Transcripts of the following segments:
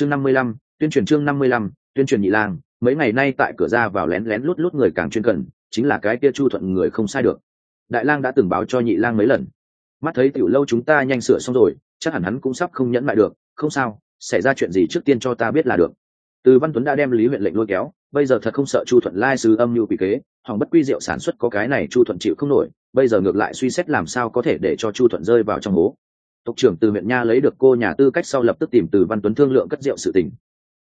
chương năm mươi lăm, tuyên truyền chương năm mươi lăm, tuyên truyền nhị lang, mấy ngày nay tại cửa ra vào lén lén lút lút người càng chuyên cần, chính là cái kia chu thuận người không sai được. Đại lang đã từng báo cho nhị lang mấy lần. Mắt thấy tiểu lâu chúng ta nhanh sửa xong rồi, chắc hẳn hắn cũng sắp không nhẫn lại được, không sao, xảy ra chuyện gì trước tiên cho ta biết là được. Từ văn tuấn đã đem lý huyện lệnh lôi kéo, bây giờ thật không sợ chu thuận lai sứ âm mưu quỷ kế hỏng bất quy diệu sản xuất có cái này chu thuận chịu không nổi, bây giờ ngược lại suy xét làm sao có thể để cho chu thuận rơi vào trong hố tộc trưởng từ huyện nha lấy được cô nhà tư cách sau lập tức tìm từ văn tuấn thương lượng cất rượu sự tình.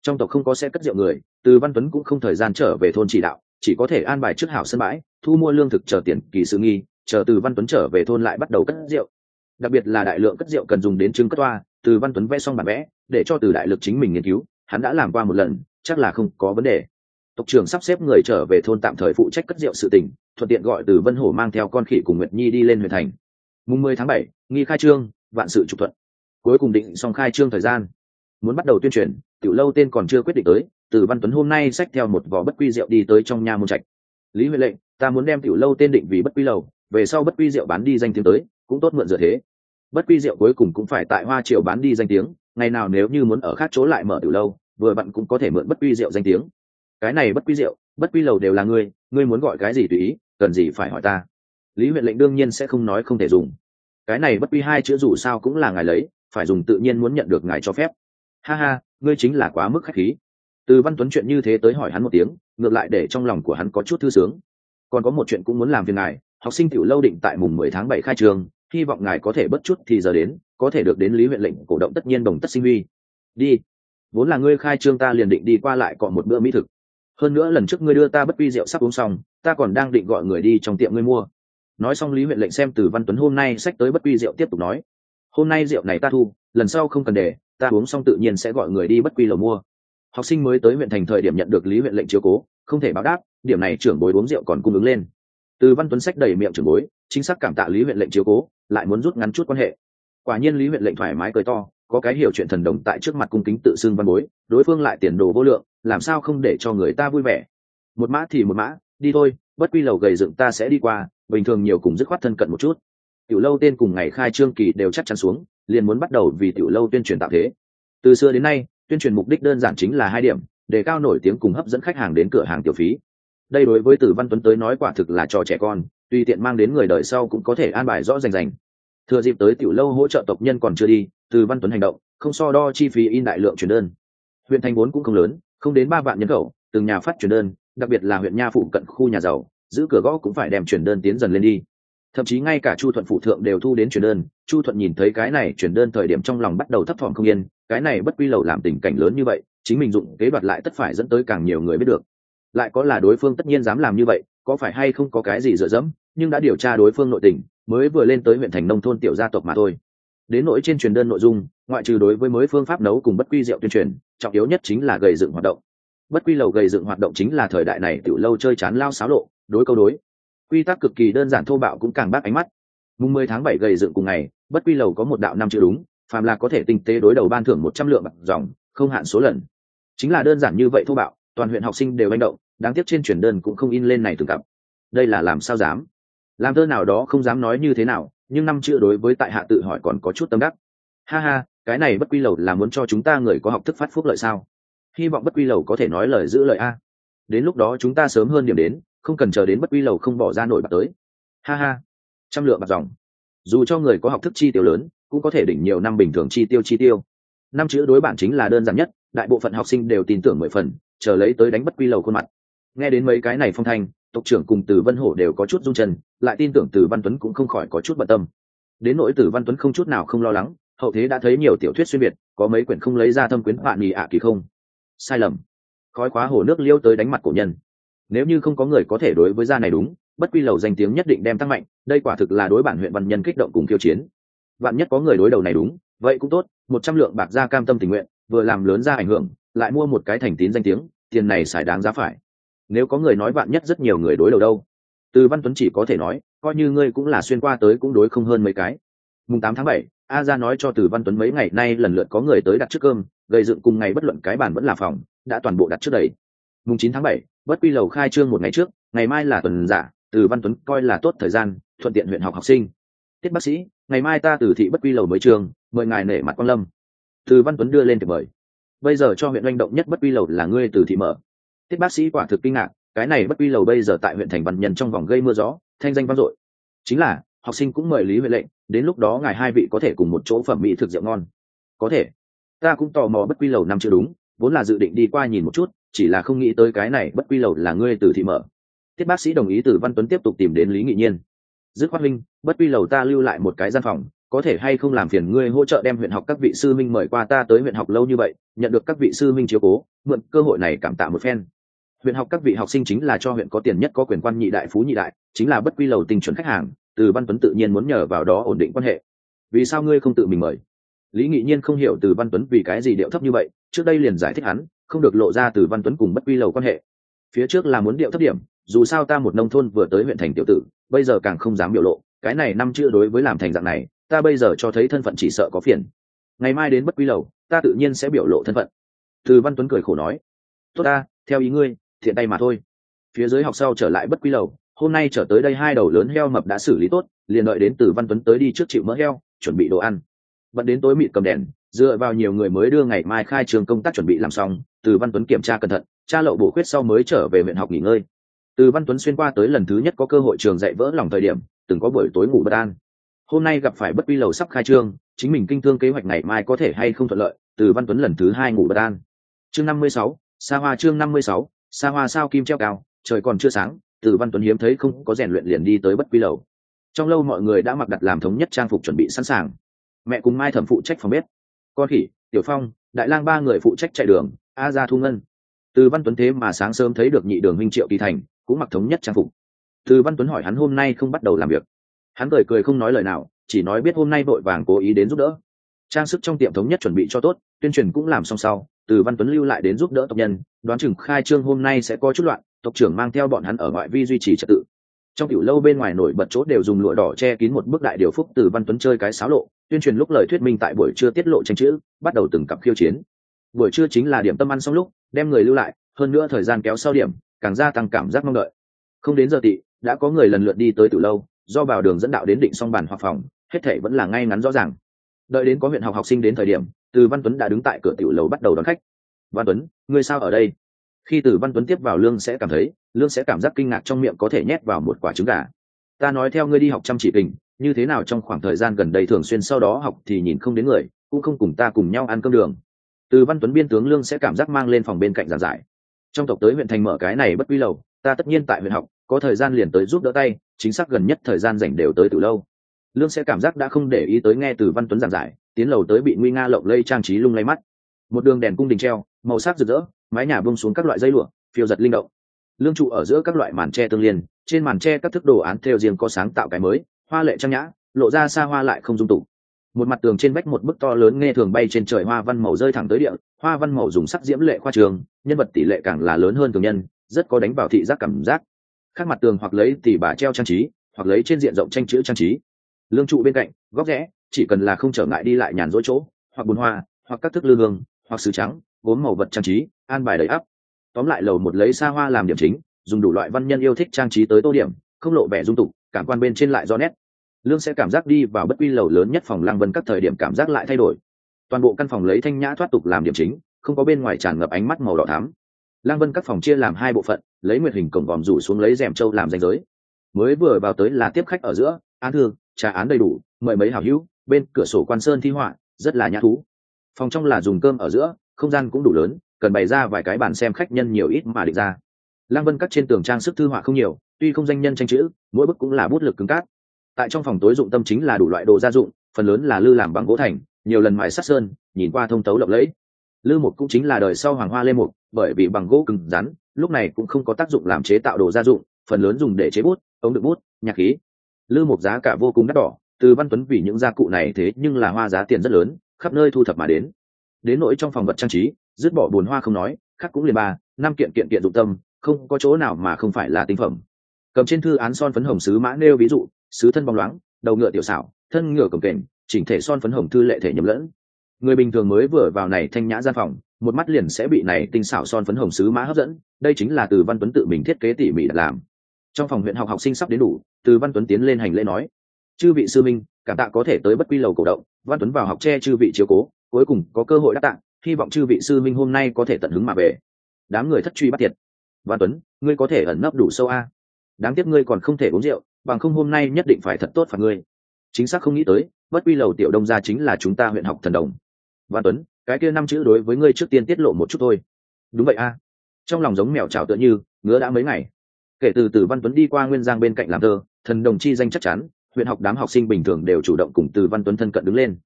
Trong tộc không có xe cất rượu người từ văn tuấn cũng không thời gian trở về thôn chỉ đạo chỉ có thể an bài trước hảo sân bãi thu mua lương thực chờ tiền kỳ sự nghi chờ từ văn tuấn trở về thôn lại bắt đầu cất rượu. Đặc biệt là đại lượng cất rượu cần dùng đến trứng cất toa từ văn tuấn vẽ xong bản vẽ để cho từ đại lực chính mình nghiên cứu hắn đã làm qua một lần chắc là không có vấn đề. Tộc trưởng sắp xếp người trở về thôn tạm thời phụ trách cất rượu sự tình, thuận tiện gọi từ vân hổ mang theo con khỉ cùng nguyệt nhi đi lên huyện thành. Mùng mười tháng bảy nghi khai trương vạn sự trục thuận. Cuối cùng định xong khai trương thời gian. Muốn bắt đầu tuyên truyền, tiểu lâu tên còn chưa quyết định tới, từ văn tuấn hôm nay xách theo một vỏ bất quy rượu đi tới trong nhà môn trạch. Lý huệ lệnh, ta muốn đem tiểu lâu tên định vì bất quy lầu, về sau bất quy rượu bán đi danh tiếng tới, cũng tốt mượn dựa thế. Bất quy rượu cuối cùng cũng phải tại hoa triều bán đi danh tiếng, ngày nào nếu như muốn ở khác chỗ lại mở tiểu lâu, vừa bạn cũng có thể mượn bất quy rượu danh tiếng. Cái này bất quy rượu, bất quy lầu đều là ngươi ngươi muốn gọi cái gì tùy ý, cần gì phải hỏi ta? Lý huyện lệnh đương nhiên sẽ không nói không thể dùng cái này bất quy hai chữ dù sao cũng là ngài lấy, phải dùng tự nhiên muốn nhận được ngài cho phép. Ha ha, ngươi chính là quá mức khách khí. Từ văn tuấn chuyện như thế tới hỏi hắn một tiếng, ngược lại để trong lòng của hắn có chút thư sướng. Còn có một chuyện cũng muốn làm phiền ngài, học sinh tiểu lâu định tại mùng mười tháng bảy khai trường, hy vọng ngài có thể bất chút thì giờ đến, có thể được đến lý huyện lệnh cổ động tất nhiên đồng tất sinh huy. Đi. Vốn là ngươi khai trương ta liền định đi qua lại còn một bữa mỹ thực. Hơn nữa lần trước ngươi đưa ta bất quy rượu sắp uống xong, ta còn đang định gọi người đi trong tiệm ngươi mua nói xong lý huyện lệnh xem từ văn tuấn hôm nay sách tới bất quy rượu tiếp tục nói. Hôm nay rượu này ta thu, lần sau không cần để, ta uống xong tự nhiên sẽ gọi người đi bất quy lầu mua. Học sinh mới tới huyện thành thời điểm nhận được lý huyện lệnh chiếu cố, không thể báo đáp, điểm này trưởng bối uống rượu còn cung ứng lên. Từ văn tuấn sách đầy miệng trưởng bối, chính xác cảm tạ lý huyện lệnh chiếu cố, lại muốn rút ngắn chút quan hệ. Quả nhiên lý huyện lệnh thoải mái cười to, có cái hiểu chuyện thần đồng tại trước mặt cung kính tự xưng văn bối, đối phương lại tiền đồ vô lượng, làm sao không để cho người ta vui vẻ. Một mã thì một mã, đi thôi bất quy lầu gầy dựng ta sẽ đi qua, bình thường nhiều cùng dứt khoát thân cận một chút. Tiểu lâu tên cùng ngày khai trương kỳ đều chắc chắn xuống, liền muốn bắt đầu vì tiểu lâu tuyên truyền tạo thế. Từ xưa đến nay, tuyên truyền mục đích đơn giản chính là hai điểm, để cao nổi tiếng cùng hấp dẫn khách hàng đến cửa hàng tiểu phí. Đây đối với tử văn tuấn tới nói quả thực là trò trẻ con, tùy tiện mang đến người đời sau cũng có thể an bài rõ rành rành. Thừa dịp tới tiểu lâu hỗ trợ tộc nhân còn chưa đi, từ văn tuấn hành động, không so đo chi phí in đại lượng truyền đơn. Huyện thành vốn cũng không lớn, không đến ba vạn nhân khẩu, từng nhà phát truyền đơn đặc biệt là huyện nha phụ cận khu nhà giàu, giữ cửa gõ cũng phải đem chuyển đơn tiến dần lên đi. Thậm chí ngay cả chu thuận phụ thượng đều thu đến chuyển đơn, chu thuận nhìn thấy cái này chuyển đơn thời điểm trong lòng bắt đầu thấp thỏm không yên, cái này bất quy lầu làm tình cảnh lớn như vậy, chính mình dụng kế đoạt lại tất phải dẫn tới càng nhiều người biết được. Lại có là đối phương tất nhiên dám làm như vậy, có phải hay không có cái gì dựa dẫm, nhưng đã điều tra đối phương nội tình, mới vừa lên tới huyện thành nông thôn tiểu gia tộc mà thôi. Đến nỗi trên truyền đơn nội dung, ngoại trừ đối với mới phương pháp nấu cùng bất quy rượu tuyên truyền, trọng yếu nhất chính là gầy dựng hoạt động bất quy lầu gầy dựng hoạt động chính là thời đại này tiểu lâu chơi chán lao xáo lộ, đối câu đối. Quy tắc cực kỳ đơn giản thô bạo cũng càng bác ánh mắt. Mùng mười tháng bảy gầy dựng cùng ngày, bất quy lầu có một đạo năm chữ đúng, phàm là có thể tinh tế đối đầu ban thưởng một trăm lượng bạc dòng, không hạn số lần. Chính là đơn giản như vậy thô bạo, toàn huyện học sinh đều manh động, đáng tiếc trên truyền đơn cũng không in lên này từng cặp. Đây là làm sao dám? Làm thơ nào đó không dám nói như thế nào, nhưng năm chữ đối với tại hạ tự hỏi còn có chút tâm đắc. Ha ha, cái này bất quy lầu là muốn cho chúng ta người có học thức phát phúc lợi sao? Hy vọng bất quy lầu có thể nói lời giữ lời a. Đến lúc đó chúng ta sớm hơn điểm đến, không cần chờ đến bất quy lầu không bỏ ra nổi bạc tới. Ha ha. Trăm lượng bạc dòng. Dù cho người có học thức chi tiêu lớn, cũng có thể đỉnh nhiều năm bình thường chi tiêu chi tiêu. Năm chữ đối bản chính là đơn giản nhất, đại bộ phận học sinh đều tin tưởng mười phần, chờ lấy tới đánh bất quy lầu khuôn mặt. Nghe đến mấy cái này phong thanh, tộc trưởng cùng từ vân hổ đều có chút rung chân, lại tin tưởng từ văn tuấn cũng không khỏi có chút bận tâm. Đến nỗi từ văn tuấn không chút nào không lo lắng, hậu thế đã thấy nhiều tiểu thuyết xuyên việt, có mấy quyển không lấy ra thâm quyến bạn nhì ạ kỳ không? Sai lầm. Khói khóa hồ nước liêu tới đánh mặt cổ nhân. Nếu như không có người có thể đối với gia này đúng, bất quy lầu danh tiếng nhất định đem tăng mạnh, đây quả thực là đối bản huyện văn nhân kích động cùng khiêu chiến. Bạn nhất có người đối đầu này đúng, vậy cũng tốt, một trăm lượng bạc ra cam tâm tình nguyện, vừa làm lớn ra ảnh hưởng, lại mua một cái thành tín danh tiếng, tiền này xài đáng giá phải. Nếu có người nói bạn nhất rất nhiều người đối đầu đâu? Từ văn tuấn chỉ có thể nói, coi như ngươi cũng là xuyên qua tới cũng đối không hơn mấy cái. Mùng tám tháng bảy, a ra nói cho từ văn tuấn mấy ngày nay lần lượt có người tới đặt trước cơm gây dựng cùng ngày bất luận cái bàn vẫn là phòng, đã toàn bộ đặt trước đầy mùng chín tháng bảy, bất quy lầu khai trương một ngày trước, ngày mai là tuần giả, từ văn tuấn coi là tốt thời gian, thuận tiện huyện học học sinh. Tiết bác sĩ, ngày mai ta từ thị bất quy lầu mới trường, mời ngài nể mặt quan lâm. Từ văn tuấn đưa lên thì mời. Bây giờ cho huyện doanh động nhất bất quy lầu là ngươi từ thị mở. Tiết bác sĩ quả thực kinh ngạc, cái này bất quy lầu bây giờ tại huyện thành văn nhân trong vòng gây mưa gió, thanh danh vang dội. Chính là, học sinh cũng mời lý huệ lệnh, đến lúc đó ngài hai vị có thể cùng một chỗ phẩm mỹ thực rượu ngon. Có thể ta cũng tò mò bất quy lầu năm chưa đúng, vốn là dự định đi qua nhìn một chút, chỉ là không nghĩ tới cái này bất quy lầu là ngươi từ thị mở. Tiết bác sĩ đồng ý từ văn tuấn tiếp tục tìm đến lý nghị nhiên. Dứt khoát minh, bất quy lầu ta lưu lại một cái gian phòng, có thể hay không làm phiền ngươi hỗ trợ đem huyện học các vị sư minh mời qua ta tới huyện học lâu như vậy, nhận được các vị sư minh chiếu cố, mượn cơ hội này cảm tạ một phen. Huyện học các vị học sinh chính là cho huyện có tiền nhất có quyền quan nhị đại, phú nhị đại, chính là bất quy lầu tình chuẩn khách hàng, từ văn tuấn tự nhiên muốn nhờ vào đó ổn định quan hệ. Vì sao ngươi không tự mình mời? Lý nghị nhiên không hiểu từ văn tuấn vì cái gì điệu thấp như vậy, trước đây liền giải thích hắn, không được lộ ra từ văn tuấn cùng bất quy lầu quan hệ. Phía trước là muốn điệu thấp điểm, dù sao ta một nông thôn vừa tới huyện thành tiểu tử, bây giờ càng không dám biểu lộ, cái này năm chưa đối với làm thành dạng này, ta bây giờ cho thấy thân phận chỉ sợ có phiền. Ngày mai đến bất quy lầu, ta tự nhiên sẽ biểu lộ thân phận. Từ văn tuấn cười khổ nói, tốt ta, theo ý ngươi, thiện tay mà thôi. Phía dưới học sau trở lại bất quy lầu, hôm nay trở tới đây hai đầu lớn heo mập đã xử lý tốt, liền đợi đến từ văn tuấn tới đi trước chịu mỡ heo, chuẩn bị đồ ăn vẫn đến tối mịt cầm đèn, dựa vào nhiều người mới đưa ngày mai khai trường công tác chuẩn bị làm xong, từ văn tuấn kiểm tra cẩn thận cha lậu bổ khuyết sau mới trở về huyện học nghỉ ngơi. Từ văn tuấn xuyên qua tới lần thứ nhất có cơ hội trường dạy vỡ lòng thời điểm, từng có buổi tối ngủ bất an. Hôm nay gặp phải bất quy lầu sắp khai trương, chính mình kinh thương kế hoạch ngày mai có thể hay không thuận lợi, từ văn tuấn lần thứ hai ngủ bất an. Chương năm mươi sáu xa hoa chương năm mươi sáu xa hoa sao kim treo cao, trời còn chưa sáng, từ văn tuấn hiếm thấy không có rèn luyện liền đi tới bất quy lầu. Trong lâu mọi người đã mặc đặt làm thống nhất trang phục chuẩn bị sẵn sàng mẹ cùng mai thẩm phụ trách phòng bếp. Con khỉ, tiểu phong, đại lang ba người phụ trách chạy đường, a ra thu ngân. Từ văn tuấn thế mà sáng sớm thấy được nhị đường minh triệu kỳ thành, cũng mặc thống nhất trang phục. Từ văn tuấn hỏi hắn hôm nay không bắt đầu làm việc. Hắn cười cười không nói lời nào, chỉ nói biết hôm nay vội vàng cố ý đến giúp đỡ. Trang sức trong tiệm thống nhất chuẩn bị cho tốt, tuyên truyền cũng làm xong sau, từ văn tuấn lưu lại đến giúp đỡ tộc nhân, đoán chừng khai trương hôm nay sẽ có chút loạn, tộc trưởng mang theo bọn hắn ở ngoại vi duy trì trật tự. Trong tiểu lâu bên ngoài nổi bật chốt đều dùng lụa đỏ che kín một bức đại điều phúc từ văn tuấn chơi cái xáo lộ tuyên truyền lúc lời thuyết minh tại buổi trưa tiết lộ tranh chữ, bắt đầu từng cặp khiêu chiến. Buổi trưa chính là điểm tâm ăn xong lúc, đem người lưu lại, hơn nữa thời gian kéo sau điểm, càng gia tăng cảm giác mong đợi. Không đến giờ tị, đã có người lần lượt đi tới từ lâu, do vào đường dẫn đạo đến định xong bàn hoặc phòng, hết thể vẫn là ngay ngắn rõ ràng. Đợi đến có huyện học học sinh đến thời điểm, từ văn tuấn đã đứng tại cửa tiểu lầu bắt đầu đón khách. Văn tuấn, ngươi sao ở đây? Khi từ văn tuấn tiếp vào lương sẽ cảm thấy, lương sẽ cảm giác kinh ngạc trong miệng có thể nhét vào một quả trứng gà. Ta nói theo ngươi đi học chăm chỉ tình như thế nào trong khoảng thời gian gần đây thường xuyên sau đó học thì nhìn không đến người, cũng không cùng ta cùng nhau ăn cơm đường. Từ văn tuấn biên tướng lương sẽ cảm giác mang lên phòng bên cạnh giảng giải. Trong tộc tới huyện thành mở cái này bất quy lầu, ta tất nhiên tại huyện học, có thời gian liền tới giúp đỡ tay, chính xác gần nhất thời gian dành đều tới từ lâu. Lương sẽ cảm giác đã không để ý tới nghe từ văn tuấn giảng giải, tiến lầu tới bị nguy nga lộng lây trang trí lung lay mắt. Một đường đèn cung đình treo, màu sắc rực rỡ, mái nhà bông xuống các loại dây lụa, phiêu giật linh động. Lương trụ ở giữa các loại màn tre tương liên, trên màn tre các thức đồ án theo riêng có sáng tạo cái mới hoa lệ trang nhã, lộ ra xa hoa lại không dung tục. Một mặt tường trên vách một bức to lớn nghe thường bay trên trời hoa văn màu rơi thẳng tới địa, hoa văn màu dùng sắc diễm lệ khoa trường, nhân vật tỷ lệ càng là lớn hơn thường nhân, rất có đánh vào thị giác cảm giác. Khác mặt tường hoặc lấy tỉ bà treo trang trí, hoặc lấy trên diện rộng tranh chữ trang trí. Lương trụ bên cạnh, góc rẽ, chỉ cần là không trở ngại đi lại nhàn rỗi chỗ, hoặc bùn hoa, hoặc các thức lư hương, hoặc sứ trắng, gốm màu vật trang trí, an bài đầy ắp. Tóm lại lầu một lấy xa hoa làm điểm chính, dùng đủ loại văn nhân yêu thích trang trí tới tô điểm, không lộ vẻ dung tục, cảm quan bên trên lại do nét lương sẽ cảm giác đi vào bất quy lầu lớn nhất phòng lăng vân các thời điểm cảm giác lại thay đổi. Toàn bộ căn phòng lấy thanh nhã thoát tục làm điểm chính, không có bên ngoài tràn ngập ánh mắt màu đỏ thắm. Lăng vân các phòng chia làm hai bộ phận, lấy nguyệt hình cổng vòm rủ xuống lấy rèm trâu làm danh giới. Mới vừa vào tới là tiếp khách ở giữa, án thương trà án đầy đủ, mời mấy hảo hữu, bên cửa sổ quan sơn thi họa, rất là nhã thú. Phòng trong là dùng cơm ở giữa, không gian cũng đủ lớn, cần bày ra vài cái bàn xem khách nhân nhiều ít mà định ra. Lăng vân các trên tường trang sức thư họa không nhiều, tuy không danh nhân tranh chữ, mỗi bức cũng là bút lực cứng cát tại trong phòng tối dụng tâm chính là đủ loại đồ gia dụng, phần lớn là lư làm bằng gỗ thành, nhiều lần mài sắt sơn, nhìn qua thông tấu lộng lẫy. Lư một cũng chính là đời sau hoàng hoa lê mục, bởi vì bằng gỗ cứng rắn, lúc này cũng không có tác dụng làm chế tạo đồ gia dụng, phần lớn dùng để chế bút, ống đựng bút, nhạc khí. Lư một giá cả vô cùng đắt đỏ, từ văn tuấn vì những gia cụ này thế nhưng là hoa giá tiền rất lớn, khắp nơi thu thập mà đến. Đến nỗi trong phòng vật trang trí, dứt bỏ bồn hoa không nói khác cũng liền ba, năm kiện kiện kiện dụng tâm, không có chỗ nào mà không phải là tinh phẩm. Cầm trên thư án son phấn hồng sứ mã nêu ví dụ sứ thân bóng loáng, đầu ngựa tiểu xảo, thân ngựa cầm kềnh, chỉnh thể son phấn hồng thư lệ thể nhầm lẫn. Người bình thường mới vừa vào này thanh nhã gian phòng, một mắt liền sẽ bị này tinh xảo son phấn hồng sứ mã hấp dẫn, đây chính là từ văn tuấn tự mình thiết kế tỉ mỉ đặt làm. Trong phòng huyện học học sinh sắp đến đủ, từ văn tuấn tiến lên hành lễ nói, chư vị sư minh, cảm tạ có thể tới bất quy lầu cổ động, văn tuấn vào học che chư vị chiếu cố, cuối cùng có cơ hội đáp tạng hy vọng chư vị sư minh hôm nay có thể tận hứng mà về. Đám người thất truy bắt thiệt. Văn tuấn, ngươi có thể ẩn nấp đủ sâu a. Đáng tiếc ngươi còn không thể uống rượu bằng không hôm nay nhất định phải thật tốt phạt ngươi. Chính xác không nghĩ tới, bất quy lầu tiểu đông gia chính là chúng ta huyện học thần đồng. Văn tuấn, cái kia năm chữ đối với ngươi trước tiên tiết lộ một chút thôi. Đúng vậy a. Trong lòng giống mèo trào tựa như, ngứa đã mấy ngày. Kể từ từ văn tuấn đi qua nguyên giang bên cạnh làm thơ, thần đồng chi danh chắc chắn, huyện học đám học sinh bình thường đều chủ động cùng từ văn tuấn thân cận đứng lên.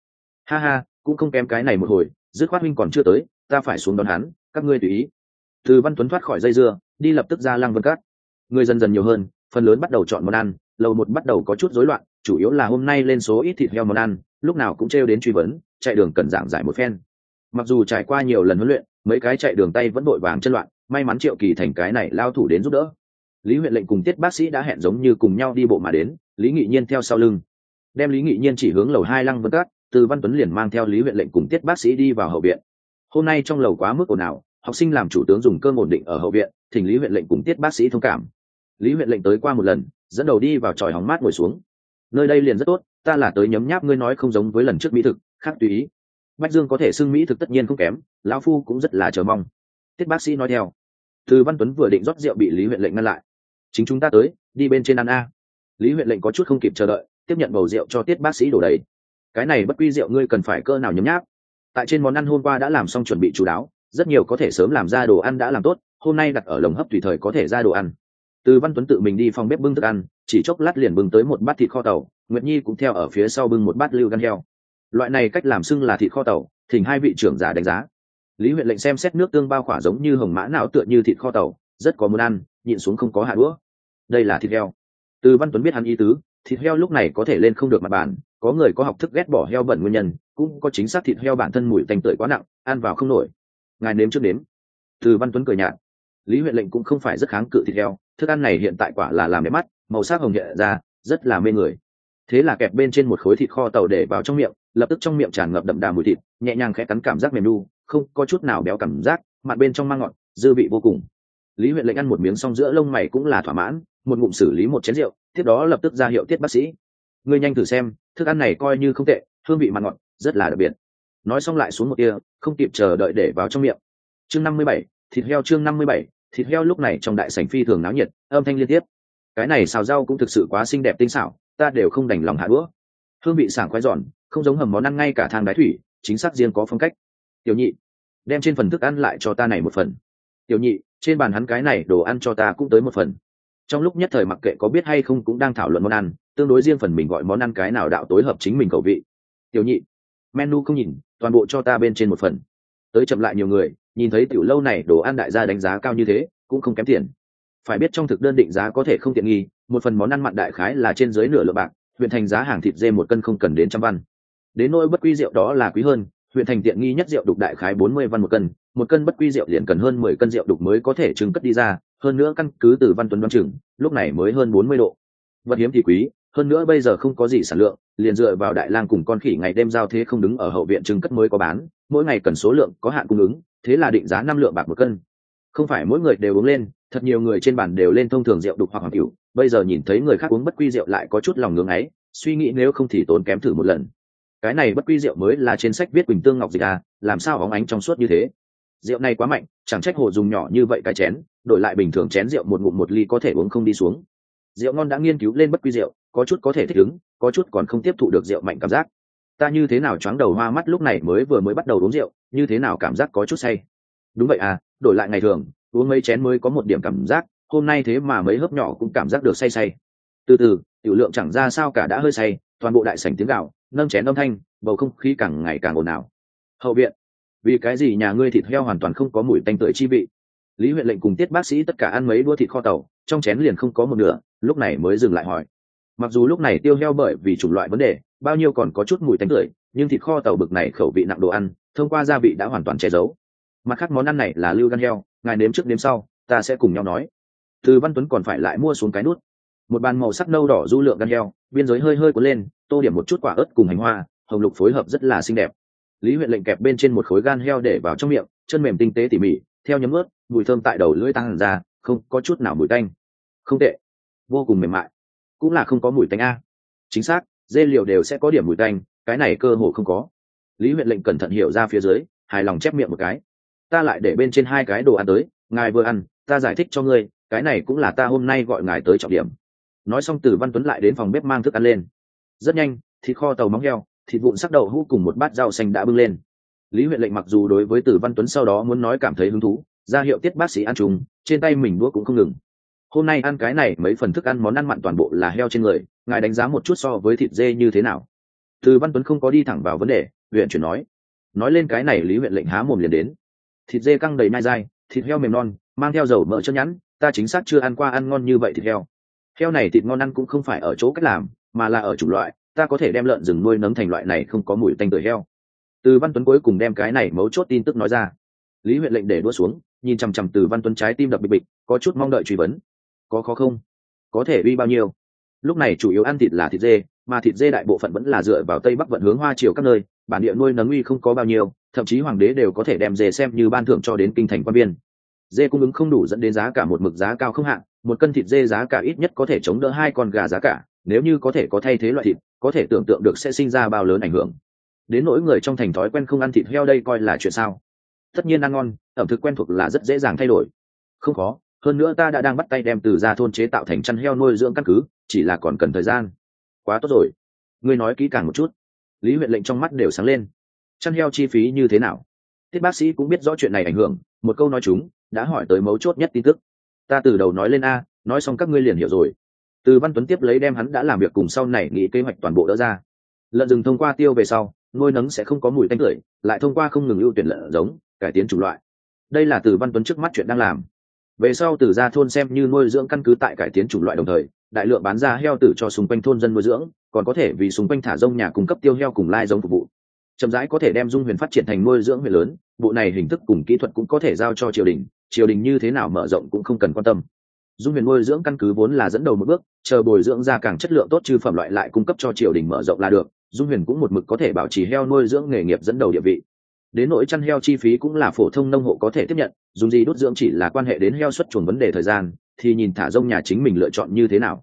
Ha ha, cũng không kém cái này một hồi, dứt khoát huynh còn chưa tới, ta phải xuống đón hắn, các ngươi tùy ý. Từ văn tuấn thoát khỏi dây dưa, đi lập tức ra lăng vân cát. Người dần dần nhiều hơn, phần lớn bắt đầu chọn món ăn lầu một bắt đầu có chút rối loạn, chủ yếu là hôm nay lên số ít thịt heo món ăn, lúc nào cũng trêu đến truy vấn, chạy đường cần giảng giải một phen. Mặc dù trải qua nhiều lần huấn luyện, mấy cái chạy đường tay vẫn vội vàng chân loạn, may mắn triệu kỳ thành cái này lao thủ đến giúp đỡ. Lý huyện lệnh cùng tiết bác sĩ đã hẹn giống như cùng nhau đi bộ mà đến, lý nghị nhiên theo sau lưng. Đem lý nghị nhiên chỉ hướng lầu hai lăng vân cát từ văn tuấn liền mang theo lý huyện lệnh cùng tiết bác sĩ đi vào hậu viện. Hôm nay trong lầu quá mức ồn ào, học sinh làm chủ tướng dùng cơm ổn định ở hậu viện, thỉnh lý huyện lệnh cùng tiết bác sĩ thông cảm. Lý huyện lệnh tới qua một lần dẫn đầu đi vào tròi hóng mát ngồi xuống. Nơi đây liền rất tốt, ta là tới nhấm nháp ngươi nói không giống với lần trước mỹ thực, khác tùy ý. Bách dương có thể xưng mỹ thực tất nhiên không kém, lão phu cũng rất là chờ mong. Tiết bác sĩ nói theo. Từ văn tuấn vừa định rót rượu bị lý huyện lệnh ngăn lại. Chính chúng ta tới, đi bên trên ăn a. Lý huyện lệnh có chút không kịp chờ đợi, tiếp nhận bầu rượu cho tiết bác sĩ đổ đầy. Cái này bất quy rượu ngươi cần phải cơ nào nhấm nháp? Tại trên món ăn hôm qua đã làm xong chuẩn bị chú đáo, rất nhiều có thể sớm làm ra đồ ăn đã làm tốt, hôm nay đặt ở lồng hấp tùy thời có thể ra đồ ăn từ văn tuấn tự mình đi phòng bếp bưng thức ăn, chỉ chốc lát liền bưng tới một bát thịt kho tàu, nguyệt nhi cũng theo ở phía sau bưng một bát lưu gan heo. Loại này cách làm xưng là thịt kho tàu, thỉnh hai vị trưởng giả đánh giá. Lý huyện lệnh xem xét nước tương bao khỏa giống như hồng mã não tựa như thịt kho tàu, rất có muốn ăn, nhịn xuống không có hạ đũa. Đây là thịt heo. Từ văn tuấn biết hắn ý tứ, thịt heo lúc này có thể lên không được mặt bàn, có người có học thức ghét bỏ heo bẩn nguyên nhân, cũng có chính xác thịt heo bản thân mùi tanh tưởi quá nặng, ăn vào không nổi. Ngài nếm trước nếm. Từ văn tuấn cười nhạt. Lý huyện lệnh cũng không phải rất kháng cự thịt heo thức ăn này hiện tại quả là làm đẹp mắt, màu sắc hồng nhẹ ra, rất là mê người. Thế là kẹp bên trên một khối thịt kho tàu để vào trong miệng, lập tức trong miệng tràn ngập đậm đà mùi thịt, nhẹ nhàng khẽ cắn cảm giác mềm đu không có chút nào béo cảm giác mặt bên trong mang ngọt, dư vị vô cùng. Lý huyện lệnh ăn một miếng xong giữa lông mày cũng là thỏa mãn, một ngụm xử lý một chén rượu, tiếp đó lập tức ra hiệu tiết bác sĩ. Ngươi nhanh thử xem, thức ăn này coi như không tệ, hương vị mặn ngọt, rất là đặc biệt. Nói xong lại xuống một tia không kịp chờ đợi để vào trong miệng. Chương năm mươi bảy, thịt heo chương năm mươi bảy thịt heo lúc này trong đại sảnh phi thường náo nhiệt, âm thanh liên tiếp. Cái này xào rau cũng thực sự quá xinh đẹp tinh xảo, ta đều không đành lòng hạ đũa. Hương vị sảng khoái giòn không giống hầm món ăn ngay cả thang đáy thủy, chính xác riêng có phong cách. Tiểu nhị, đem trên phần thức ăn lại cho ta này một phần. Tiểu nhị, trên bàn hắn cái này đồ ăn cho ta cũng tới một phần. Trong lúc nhất thời mặc kệ có biết hay không cũng đang thảo luận món ăn, tương đối riêng phần mình gọi món ăn cái nào đạo tối hợp chính mình khẩu vị. Tiểu nhị, menu không nhìn, toàn bộ cho ta bên trên một phần. Tới chậm lại nhiều người nhìn thấy tiểu lâu này đồ ăn đại gia đánh giá cao như thế, cũng không kém tiền. Phải biết trong thực đơn định giá có thể không tiện nghi, một phần món ăn mặn đại khái là trên dưới nửa lượng bạc, huyện thành giá hàng thịt dê một cân không cần đến trăm văn. Đến nỗi bất quy rượu đó là quý hơn, huyện thành tiện nghi nhất rượu đục đại khái bốn mươi văn một cân một cân bất quy rượu liền cần hơn mười cân rượu đục mới có thể trưng cất đi ra, hơn nữa căn cứ từ văn tuấn đoan chừng, lúc này mới hơn bốn mươi độ. Vật hiếm thì quý hơn nữa bây giờ không có gì sản lượng, liền dựa vào đại lang cùng con khỉ ngày đêm giao thế không đứng ở hậu viện trưng cất mới có bán, mỗi ngày cần số lượng có hạn cung ứng, thế là định giá năm lượng bạc một cân. Không phải mỗi người đều uống lên, thật nhiều người trên bàn đều lên thông thường rượu đục hoặc hoàng cửu, bây giờ nhìn thấy người khác uống bất quy rượu lại có chút lòng ngưỡng ấy suy nghĩ nếu không thì tốn kém thử một lần. Cái này bất quy rượu mới là trên sách viết quỳnh tương ngọc dịch à làm sao óng ánh trong suốt như thế? Rượu này quá mạnh, chẳng trách hồ dùng nhỏ như vậy cái chén, đổi lại bình thường chén rượu một ngụm một ly có thể uống không đi xuống. Rượu ngon đã nghiên cứu lên bất quy rượu có chút có thể thích ứng, có chút còn không tiếp thụ được rượu mạnh cảm giác. Ta như thế nào choáng đầu hoa mắt lúc này mới vừa mới bắt đầu uống rượu, như thế nào cảm giác có chút say. Đúng vậy à đổi lại ngày thường, uống mấy chén mới có một điểm cảm giác, hôm nay thế mà mấy hớp nhỏ cũng cảm giác được say say. Từ từ, tiểu lượng chẳng ra sao cả đã hơi say, toàn bộ đại sảnh tiếng gạo nâng chén âm thanh, bầu không khí càng ngày càng ồn ào. Hậu viện, vì cái gì nhà ngươi thịt heo hoàn toàn không có mùi tanh tưởi chi vị? Lý huyện lệnh cùng tiết bác sĩ tất cả ăn mấy đua thịt kho tàu, trong chén liền không có một nửa, lúc này mới dừng lại hỏi mặc dù lúc này tiêu heo bởi vì chủng loại vấn đề, bao nhiêu còn có chút mùi tánh cười nhưng thịt kho tàu bực này khẩu vị nặng đồ ăn, thông qua gia vị đã hoàn toàn che giấu. Mặt khác món ăn này là lưu gan heo, ngài nếm trước nếm sau, ta sẽ cùng nhau nói. Từ văn tuấn còn phải lại mua xuống cái nút. Một bàn màu sắc nâu đỏ du lượng gan heo, biên giới hơi hơi cuốn lên, tô điểm một chút quả ớt cùng hành hoa, hồng lục phối hợp rất là xinh đẹp. Lý huyện lệnh kẹp bên trên một khối gan heo để vào trong miệng, chân mềm tinh tế tỉ mỉ, theo nhấm ướt, mùi thơm tại đầu lưỡi tăng ra, không có chút nào mùi tanh. Không tệ. Vô cùng mềm mại cũng là không có mùi tanh a. Chính xác, dê liều đều sẽ có điểm mùi tanh, cái này cơ hồ không có. Lý huyện lệnh cẩn thận hiểu ra phía dưới, hài lòng chép miệng một cái. Ta lại để bên trên hai cái đồ ăn tới, ngài vừa ăn, ta giải thích cho ngươi, cái này cũng là ta hôm nay gọi ngài tới trọng điểm. Nói xong từ văn tuấn lại đến phòng bếp mang thức ăn lên. Rất nhanh, thịt kho tàu móng heo, thịt vụn sắc đậu hũ cùng một bát rau xanh đã bưng lên. Lý huyện lệnh mặc dù đối với từ văn tuấn sau đó muốn nói cảm thấy hứng thú, ra hiệu tiết bác sĩ ăn trùng trên tay mình đũa cũng không ngừng hôm nay ăn cái này mấy phần thức ăn món ăn mặn toàn bộ là heo trên người, ngài đánh giá một chút so với thịt dê như thế nào? Từ văn tuấn không có đi thẳng vào vấn đề, huyện chuyển nói. Nói lên cái này lý huyện lệnh há mồm liền đến. Thịt dê căng đầy nai dai, thịt heo mềm non, mang theo dầu mỡ chân nhẵn, ta chính xác chưa ăn qua ăn ngon như vậy thịt heo. Heo này thịt ngon ăn cũng không phải ở chỗ cách làm, mà là ở chủng loại, ta có thể đem lợn rừng nuôi nấng thành loại này không có mùi tanh tưởi heo. Từ văn tuấn cuối cùng đem cái này mấu chốt tin tức nói ra. Lý huyện lệnh để đua xuống, nhìn chằm chằm từ văn tuấn trái tim đập bịch bịch, có chút mong đợi truy vấn có khó không? Có thể uy bao nhiêu? Lúc này chủ yếu ăn thịt là thịt dê, mà thịt dê đại bộ phận vẫn là dựa vào tây bắc vận hướng hoa triều các nơi, bản địa nuôi nấng uy không có bao nhiêu, thậm chí hoàng đế đều có thể đem dê xem như ban thưởng cho đến kinh thành quan biên dê cung ứng không đủ dẫn đến giá cả một mực giá cao không hạn, một cân thịt dê giá cả ít nhất có thể chống đỡ hai con gà giá cả, nếu như có thể có thay thế loại thịt, có thể tưởng tượng được sẽ sinh ra bao lớn ảnh hưởng. Đến nỗi người trong thành thói quen không ăn thịt heo đây coi là chuyện sao? Tất nhiên ăn ngon, ẩm thực quen thuộc là rất dễ dàng thay đổi. Không khó hơn nữa ta đã đang bắt tay đem từ ra thôn chế tạo thành chăn heo nuôi dưỡng căn cứ, chỉ là còn cần thời gian. Quá tốt rồi. Ngươi nói kỹ càng một chút. Lý huyện lệnh trong mắt đều sáng lên. Chăn heo chi phí như thế nào? Tiết bác sĩ cũng biết rõ chuyện này ảnh hưởng, một câu nói chúng, đã hỏi tới mấu chốt nhất tin tức. Ta từ đầu nói lên a, nói xong các ngươi liền hiểu rồi. Từ văn tuấn tiếp lấy đem hắn đã làm việc cùng sau này nghĩ kế hoạch toàn bộ đỡ ra. Lợn rừng thông qua tiêu về sau, nuôi nấng sẽ không có mùi tanh tưởi, lại thông qua không ngừng ưu tuyển lợn giống, cải tiến chủng loại. Đây là từ văn tuấn trước mắt chuyện đang làm về sau từ ra thôn xem như nuôi dưỡng căn cứ tại cải tiến chủng loại đồng thời, đại lượng bán ra heo tử cho xung quanh thôn dân nuôi dưỡng, còn có thể vì xung quanh thả rông nhà cung cấp tiêu heo cùng lai giống phục vụ. Chậm rãi có thể đem dung huyền phát triển thành nuôi dưỡng huyện lớn, bộ này hình thức cùng kỹ thuật cũng có thể giao cho triều đình triều đình như thế nào mở rộng cũng không cần quan tâm. Dung huyền nuôi dưỡng căn cứ vốn là dẫn đầu một bước, chờ bồi dưỡng ra càng chất lượng tốt trừ phẩm loại lại cung cấp cho triều đình mở rộng là được, dung huyền cũng một mực có thể bảo trì heo nuôi dưỡng nghề nghiệp dẫn đầu địa vị đến nỗi chăn heo chi phí cũng là phổ thông nông hộ có thể tiếp nhận, dùng gì đốt dưỡng chỉ là quan hệ đến heo xuất chuồng vấn đề thời gian, thì nhìn thả rông nhà chính mình lựa chọn như thế nào.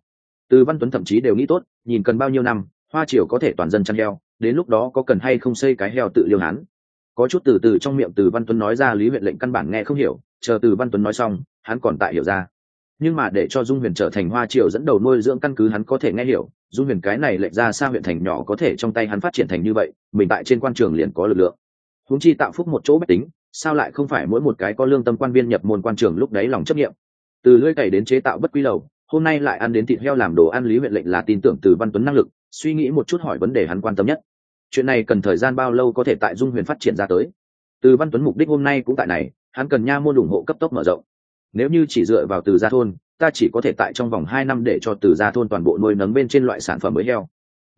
Từ văn tuấn thậm chí đều nghĩ tốt, nhìn cần bao nhiêu năm, hoa triều có thể toàn dân chăn heo, đến lúc đó có cần hay không xây cái heo tự liêu hán. Có chút từ từ trong miệng từ văn tuấn nói ra lý huyện lệnh căn bản nghe không hiểu, chờ từ văn tuấn nói xong, hắn còn tại hiểu ra. Nhưng mà để cho dung huyền trở thành hoa triều dẫn đầu nuôi dưỡng căn cứ hắn có thể nghe hiểu, dung huyền cái này lệnh ra xa huyện thành nhỏ có thể trong tay hắn phát triển thành như vậy, mình tại trên quan trường liền có lực lượng huống chi tạo phúc một chỗ bách tính, sao lại không phải mỗi một cái có lương tâm quan viên nhập môn quan trường lúc đấy lòng chấp nghiệm từ lưỡi cày đến chế tạo bất quy lầu hôm nay lại ăn đến thịt heo làm đồ ăn lý huyện lệnh là tin tưởng từ văn tuấn năng lực, suy nghĩ một chút hỏi vấn đề hắn quan tâm nhất. Chuyện này cần thời gian bao lâu có thể tại dung huyền phát triển ra tới? Từ văn tuấn mục đích hôm nay cũng tại này, hắn cần nha môn ủng hộ cấp tốc mở rộng. Nếu như chỉ dựa vào từ gia thôn, ta chỉ có thể tại trong vòng hai năm để cho từ gia thôn toàn bộ nuôi nấng bên trên loại sản phẩm mới heo.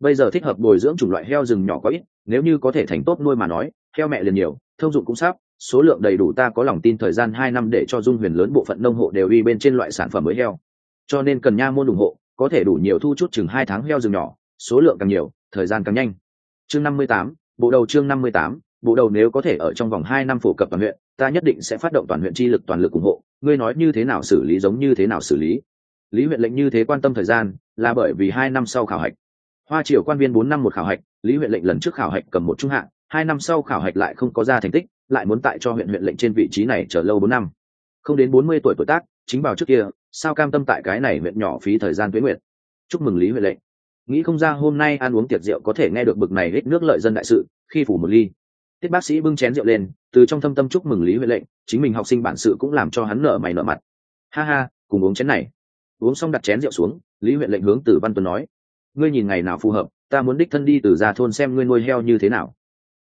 Bây giờ thích hợp bồi dưỡng chủng loại heo rừng nhỏ có ít, nếu như có thể thành tốt nuôi mà nói heo mẹ liền nhiều, thông dụng cũng sắp, số lượng đầy đủ ta có lòng tin thời gian hai năm để cho dung huyền lớn bộ phận nông hộ đều đi bên trên loại sản phẩm mới heo. Cho nên cần nha môn ủng hộ, có thể đủ nhiều thu chút chừng hai tháng heo rừng nhỏ, số lượng càng nhiều, thời gian càng nhanh. Chương năm mươi tám, bộ đầu chương năm mươi tám, bộ đầu nếu có thể ở trong vòng hai năm phổ cập toàn huyện, ta nhất định sẽ phát động toàn huyện chi lực toàn lực ủng hộ. Ngươi nói như thế nào xử lý giống như thế nào xử lý? Lý huyện lệnh như thế quan tâm thời gian, là bởi vì hai năm sau khảo hạch. Hoa triều quan viên bốn năm một khảo hạch, lý huyện lệnh lần trước khảo hạch cầm một trung hạng hai năm sau khảo hạch lại không có ra thành tích, lại muốn tại cho huyện huyện lệnh trên vị trí này chờ lâu bốn năm. Không đến bốn mươi tuổi tuổi tác, chính vào trước kia, sao cam tâm tại cái này huyện nhỏ phí thời gian tuyến nguyện? Chúc mừng lý huyện lệnh. Nghĩ không ra hôm nay ăn uống tiệc rượu có thể nghe được bực này hết nước lợi dân đại sự, khi phủ một ly. Tiết bác sĩ bưng chén rượu lên, từ trong thâm tâm chúc mừng lý huệ lệnh, chính mình học sinh bản sự cũng làm cho hắn nở mày nở mặt. Ha ha, cùng uống chén này. Uống xong đặt chén rượu xuống, lý huệ lệnh hướng từ văn tuấn nói, ngươi nhìn ngày nào phù hợp, ta muốn đích thân đi từ ra thôn xem ngươi nuôi heo như thế nào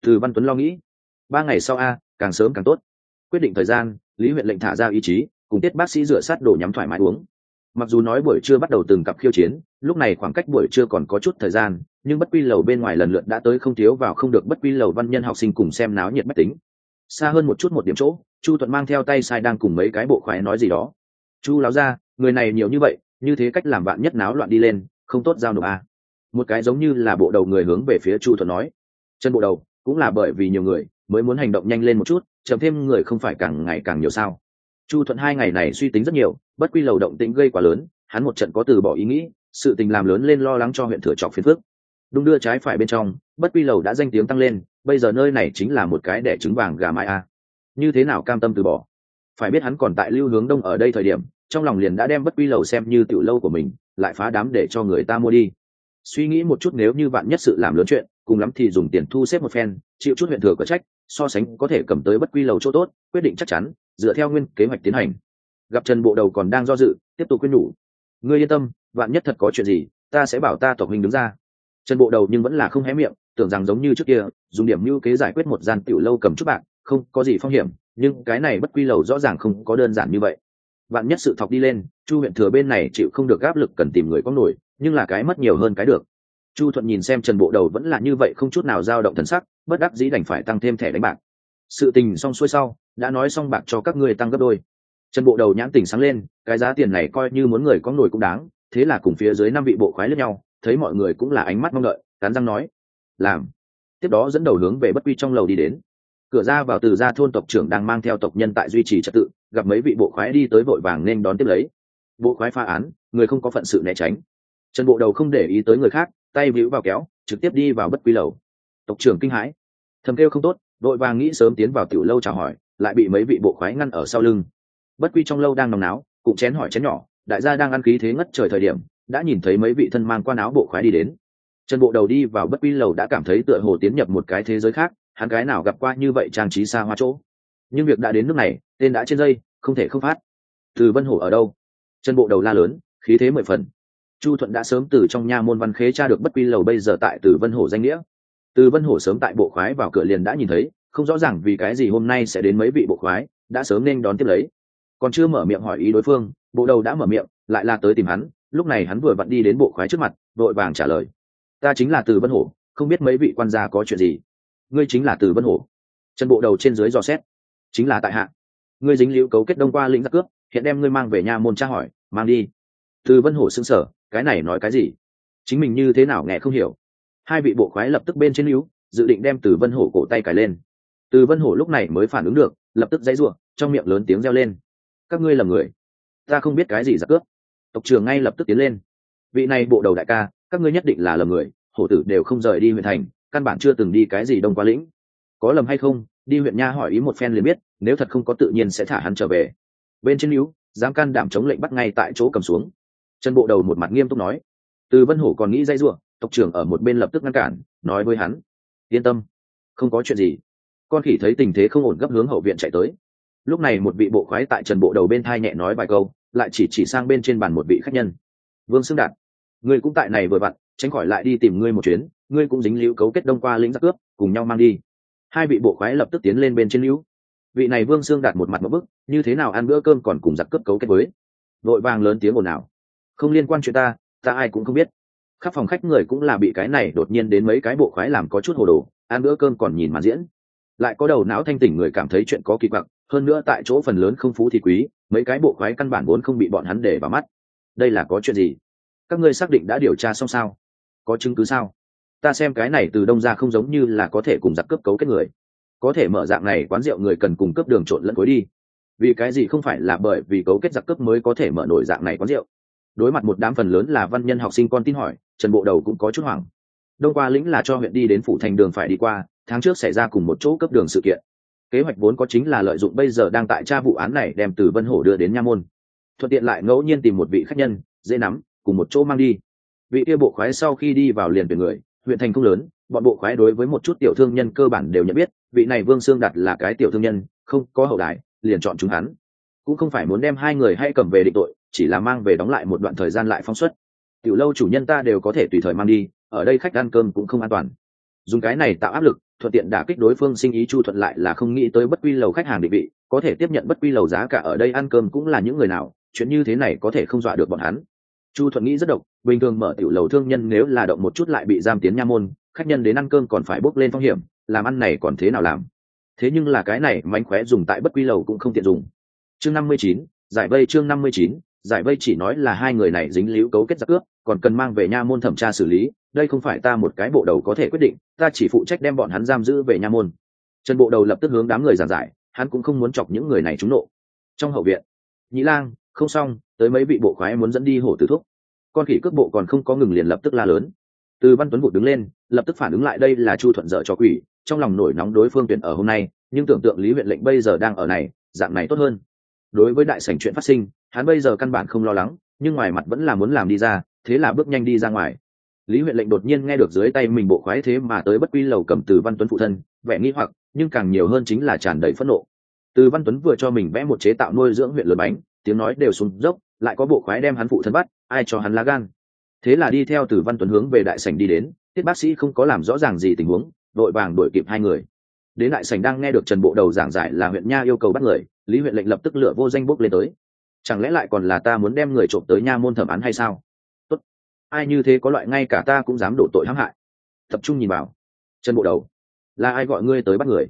từ văn tuấn lo nghĩ. Ba ngày sau a, càng sớm càng tốt. Quyết định thời gian, lý huyện lệnh thả ra ý chí, cùng tiết bác sĩ rửa sát đổ nhắm thoải mái uống. Mặc dù nói buổi trưa bắt đầu từng cặp khiêu chiến, lúc này khoảng cách buổi trưa còn có chút thời gian, nhưng bất quy lầu bên ngoài lần lượt đã tới không thiếu vào không được bất quy lầu văn nhân học sinh cùng xem náo nhiệt mách tính. Xa hơn một chút một điểm chỗ, chu thuận mang theo tay sai đang cùng mấy cái bộ khoái nói gì đó. Chu láo ra người này nhiều như vậy, như thế cách làm bạn nhất náo loạn đi lên, không tốt giao nộp à. một cái giống như là bộ đầu người hướng về phía chu thuận nói. Chân bộ đầu cũng là bởi vì nhiều người mới muốn hành động nhanh lên một chút, chậm thêm người không phải càng ngày càng nhiều sao. Chu thuận hai ngày này suy tính rất nhiều, bất quy lầu động tĩnh gây quá lớn, hắn một trận có từ bỏ ý nghĩ, sự tình làm lớn lên lo lắng cho huyện thừa trọc phiền phức. Đung đưa trái phải bên trong, bất quy lầu đã danh tiếng tăng lên, bây giờ nơi này chính là một cái đẻ trứng vàng gà mái a. Như thế nào cam tâm từ bỏ? Phải biết hắn còn tại lưu hướng đông ở đây thời điểm, trong lòng liền đã đem bất quy lầu xem như tiểu lâu của mình, lại phá đám để cho người ta mua đi suy nghĩ một chút nếu như bạn nhất sự làm lớn chuyện, cùng lắm thì dùng tiền thu xếp một phen, chịu chút huyện thừa có trách, so sánh có thể cầm tới bất quy lầu chỗ tốt, quyết định chắc chắn, dựa theo nguyên kế hoạch tiến hành. Gặp trần bộ đầu còn đang do dự, tiếp tục khuyên nhủ. Ngươi yên tâm, bạn nhất thật có chuyện gì, ta sẽ bảo ta tộc huynh đứng ra. Trần bộ đầu nhưng vẫn là không hé miệng, tưởng rằng giống như trước kia, dùng điểm mưu kế giải quyết một gian tiểu lâu cầm chút bạc, không có gì phong hiểm, nhưng cái này bất quy lầu rõ ràng không có đơn giản như vậy. Bạn nhất sự thọc đi lên, chu huyện thừa bên này chịu không được áp lực cần tìm người có nổi nhưng là cái mất nhiều hơn cái được. Chu thuận nhìn xem trần bộ đầu vẫn là như vậy không chút nào dao động thần sắc, bất đắc dĩ đành phải tăng thêm thẻ đánh bạc. Sự tình xong xuôi sau, đã nói xong bạc cho các ngươi tăng gấp đôi. Trần bộ đầu nhãn tình sáng lên, cái giá tiền này coi như muốn người có nổi cũng đáng, thế là cùng phía dưới năm vị bộ khoái lẫn nhau, thấy mọi người cũng là ánh mắt mong đợi cán răng nói, làm. Tiếp đó dẫn đầu hướng về bất quy trong lầu đi đến. Cửa ra vào từ ra thôn tộc trưởng đang mang theo tộc nhân tại duy trì trật tự, gặp mấy vị bộ khoái đi tới vội vàng nên đón tiếp lấy. Bộ khoái pha án, người không có phận sự né tránh trần bộ đầu không để ý tới người khác, tay víu vào kéo, trực tiếp đi vào bất quy lầu. Tộc trưởng kinh hãi. Thầm kêu không tốt, đội vàng nghĩ sớm tiến vào tiểu lâu chào hỏi, lại bị mấy vị bộ khoái ngăn ở sau lưng. Bất quy trong lâu đang nồng náo, cũng chén hỏi chén nhỏ, đại gia đang ăn khí thế ngất trời thời điểm, đã nhìn thấy mấy vị thân mang quan áo bộ khoái đi đến. Trần bộ đầu đi vào bất quy lầu đã cảm thấy tựa hồ tiến nhập một cái thế giới khác, hắn gái nào gặp qua như vậy trang trí xa hoa chỗ. Nhưng việc đã đến nước này, tên đã trên dây, không thể không phát. Từ vân hổ ở đâu? Trần bộ đầu la lớn, khí thế mười phần chu thuận đã sớm từ trong nha môn văn khế tra được bất quy lầu bây giờ tại từ vân hổ danh nghĩa. Từ vân hổ sớm tại bộ khoái vào cửa liền đã nhìn thấy, không rõ ràng vì cái gì hôm nay sẽ đến mấy vị bộ khoái, đã sớm nên đón tiếp lấy. Còn chưa mở miệng hỏi ý đối phương, bộ đầu đã mở miệng, lại là tới tìm hắn, lúc này hắn vừa vặn đi đến bộ khoái trước mặt, vội vàng trả lời. Ta chính là từ vân hổ, không biết mấy vị quan gia có chuyện gì? Ngươi chính là từ vân hổ. Chân bộ đầu trên dưới dò xét. Chính là tại hạ. Ngươi dính liễu cấu kết đông qua lĩnh giặc cướp, hiện đem ngươi mang về nhà môn tra hỏi, mang đi từ vân hổ xưng sở cái này nói cái gì? Chính mình như thế nào nghe không hiểu. Hai vị bộ khoái lập tức bên trên lưu dự định đem từ vân hổ cổ tay cài lên. Từ vân hổ lúc này mới phản ứng được, lập tức dãy ruộng, trong miệng lớn tiếng reo lên. Các ngươi là người? Ta không biết cái gì giặc cướp. Tộc trưởng ngay lập tức tiến lên. Vị này bộ đầu đại ca, các ngươi nhất định là lầm người, hổ tử đều không rời đi huyện thành, căn bản chưa từng đi cái gì đông quá lĩnh. Có lầm hay không, đi huyện nha hỏi ý một phen liền biết, nếu thật không có tự nhiên sẽ thả hắn trở về. Bên trên níu dám can đảm chống lệnh bắt ngay tại chỗ cầm xuống trần bộ đầu một mặt nghiêm túc nói. Từ vân hổ còn nghĩ dây ruộng tộc trưởng ở một bên lập tức ngăn cản, nói với hắn. Yên tâm, không có chuyện gì. Con khỉ thấy tình thế không ổn gấp hướng hậu viện chạy tới. Lúc này một vị bộ khoái tại trần bộ đầu bên thai nhẹ nói vài câu, lại chỉ chỉ sang bên trên bàn một vị khách nhân. Vương xưng đạt, ngươi cũng tại này vừa vặn, tránh khỏi lại đi tìm ngươi một chuyến, ngươi cũng dính lưu cấu kết đông qua lĩnh giặc cướp, cùng nhau mang đi. Hai vị bộ khoái lập tức tiến lên bên trên lưu vị này vương xương đạt một mặt một bức, như thế nào ăn bữa cơm còn cùng giặc cướp cấu kết với? Vội vàng lớn tiếng ồn ào không liên quan chuyện ta ta ai cũng không biết. Khắp phòng khách người cũng là bị cái này đột nhiên đến mấy cái bộ khoái làm có chút hồ đồ, ăn bữa cơm còn nhìn mà diễn. Lại có đầu não thanh tỉnh người cảm thấy chuyện có kỳ quặc, hơn nữa tại chỗ phần lớn không phú thì quý, mấy cái bộ khoái căn bản vốn không bị bọn hắn để vào mắt. Đây là có chuyện gì? Các ngươi xác định đã điều tra xong sao? Có chứng cứ sao? Ta xem cái này từ đông ra không giống như là có thể cùng giặc cướp cấu kết người. Có thể mở dạng này quán rượu người cần cùng cướp đường trộn lẫn cối đi. Vì cái gì không phải là bởi vì cấu kết giặc cướp mới có thể mở nổi dạng này quán rượu? Đối mặt một đám phần lớn là văn nhân học sinh con tin hỏi, trần bộ đầu cũng có chút hoảng. Đông qua lĩnh là cho huyện đi đến phủ thành đường phải đi qua, tháng trước xảy ra cùng một chỗ cấp đường sự kiện. Kế hoạch vốn có chính là lợi dụng bây giờ đang tại tra vụ án này đem từ vân hổ đưa đến nha môn. Thuận tiện lại ngẫu nhiên tìm một vị khách nhân, dễ nắm, cùng một chỗ mang đi. Vị kia bộ khoái sau khi đi vào liền về người, huyện thành không lớn, bọn bộ khoái đối với một chút tiểu thương nhân cơ bản đều nhận biết, vị này vương sương đặt là cái tiểu thương nhân, không có hậu đại liền chọn chúng hắn. Cũng không phải muốn đem hai người hay cầm về định tội chỉ là mang về đóng lại một đoạn thời gian lại phóng xuất. Tiểu lâu chủ nhân ta đều có thể tùy thời mang đi, ở đây khách ăn cơm cũng không an toàn. Dùng cái này tạo áp lực, thuận tiện đả kích đối phương sinh ý chu thuận lại là không nghĩ tới bất quy lầu khách hàng định vị, có thể tiếp nhận bất quy lầu giá cả ở đây ăn cơm cũng là những người nào, chuyện như thế này có thể không dọa được bọn hắn. Chu thuận nghĩ rất độc, bình thường mở tiểu lầu thương nhân nếu là động một chút lại bị giam tiến nha môn, khách nhân đến ăn cơm còn phải bốc lên phong hiểm, làm ăn này còn thế nào làm? Thế nhưng là cái này mánh khóe dùng tại bất quy lầu cũng không tiện dùng. Chương năm mươi chín, giải vây chương năm mươi chín giải vây chỉ nói là hai người này dính líu cấu kết giặc cướp, còn cần mang về nha môn thẩm tra xử lý, đây không phải ta một cái bộ đầu có thể quyết định, ta chỉ phụ trách đem bọn hắn giam giữ về nha môn. Trần bộ đầu lập tức hướng đám người giảng giải, hắn cũng không muốn chọc những người này trúng nộ. Trong hậu viện nhĩ lang, không xong, tới mấy vị bộ khoái muốn dẫn đi hổ tử thúc. Con khỉ cước bộ còn không có ngừng liền lập tức la lớn. Từ văn tuấn vụt đứng lên, lập tức phản ứng lại đây là chu thuận dở cho quỷ, trong lòng nổi nóng đối phương tuyển ở hôm nay, nhưng tưởng tượng lý huyện lệnh bây giờ đang ở này, dạng này tốt hơn. Đối với đại sảnh chuyện phát sinh hắn bây giờ căn bản không lo lắng, nhưng ngoài mặt vẫn là muốn làm đi ra, thế là bước nhanh đi ra ngoài. Lý huyện lệnh đột nhiên nghe được dưới tay mình bộ khoái thế mà tới bất quy lầu cầm từ văn tuấn phụ thân, vẻ nghi hoặc, nhưng càng nhiều hơn chính là tràn đầy phẫn nộ. Từ văn tuấn vừa cho mình vẽ một chế tạo nuôi dưỡng huyện lượt bánh, tiếng nói đều xuống dốc, lại có bộ khoái đem hắn phụ thân bắt, ai cho hắn lá gan. Thế là đi theo từ văn tuấn hướng về đại sảnh đi đến, tiết bác sĩ không có làm rõ ràng gì tình huống đội vàng đuổi kịp hai người. Đến đại sảnh đang nghe được trần bộ đầu giảng giải là huyện nha yêu cầu bắt người, lý huyện lệnh lập tức lựa vô danh bốc lên tới chẳng lẽ lại còn là ta muốn đem người trộm tới nha môn thẩm án hay sao? Tốt. Ai như thế có loại ngay cả ta cũng dám đổ tội hãm hại. Tập trung nhìn vào. Trần bộ đầu. Là ai gọi ngươi tới bắt người?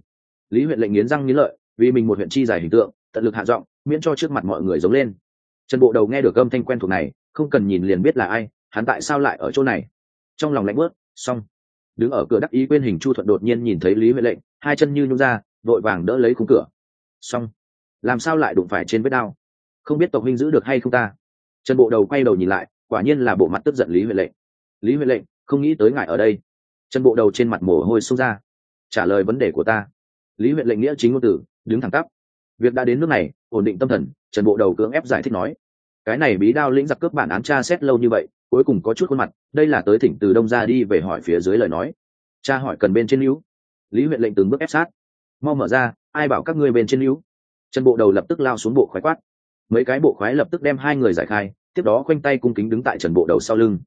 Lý huyện lệnh nghiến răng nghiến lợi, vì mình một huyện chi giải hình tượng, tận lực hạ giọng, miễn cho trước mặt mọi người giống lên. Trần bộ đầu nghe được âm thanh quen thuộc này, không cần nhìn liền biết là ai, hắn tại sao lại ở chỗ này? Trong lòng lạnh bớt xong. Đứng ở cửa đắc ý quên hình chu thuận đột nhiên nhìn thấy lý huệ lệnh, hai chân như nhung ra, vội vàng đỡ lấy khung cửa. Xong. Làm sao lại đụng phải trên vết đao? Không biết tộc huynh giữ được hay không ta. Trần bộ đầu quay đầu nhìn lại, quả nhiên là bộ mặt tức giận lý huệ lệnh. Lý huệ lệnh, không nghĩ tới ngài ở đây. Trần bộ đầu trên mặt mồ hôi xông ra. Trả lời vấn đề của ta. Lý huệ lệnh nghĩa chính ngôn tử, đứng thẳng tắp. Việc đã đến nước này, ổn định tâm thần, trần bộ đầu cưỡng ép giải thích nói. Cái này bí đao lĩnh giặc cướp bản án tra xét lâu như vậy, cuối cùng có chút khuôn mặt, đây là tới thỉnh từ đông ra đi về hỏi phía dưới lời nói. Cha hỏi cần bên trên níu lý huyện lệnh từng bước ép sát. Mau mở ra, ai bảo các ngươi bên trên níu trần bộ đầu lập tức lao xuống bộ khoái quát mấy cái bộ khoái lập tức đem hai người giải khai, tiếp đó khoanh tay cung kính đứng tại trần bộ đầu sau lưng.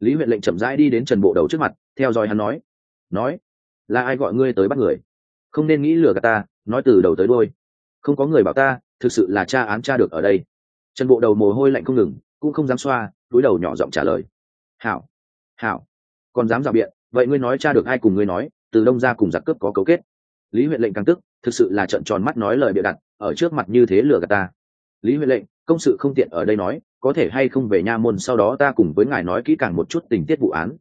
Lý huyện lệnh chậm rãi đi đến trần bộ đầu trước mặt, theo dõi hắn nói nói, là ai gọi ngươi tới bắt người? Không nên nghĩ lừa gạt ta, nói từ đầu tới đôi không có người bảo ta, thực sự là cha án cha được ở đây. Trần bộ đầu mồ hôi lạnh không ngừng, cũng không dám xoa, túi đầu nhỏ giọng trả lời, hảo hảo, còn dám dạo biện, vậy ngươi nói cha được ai cùng ngươi nói, từ đông ra cùng giặc cướp có cấu kết. Lý huyện lệnh càng tức, thực sự là trận tròn mắt nói lời bịa đặt, ở trước mặt như thế lừa gạt ta lý huyện lệnh, công sự không tiện ở đây nói, có thể hay không về nha môn sau đó ta cùng với ngài nói kỹ càng một chút tình tiết vụ án.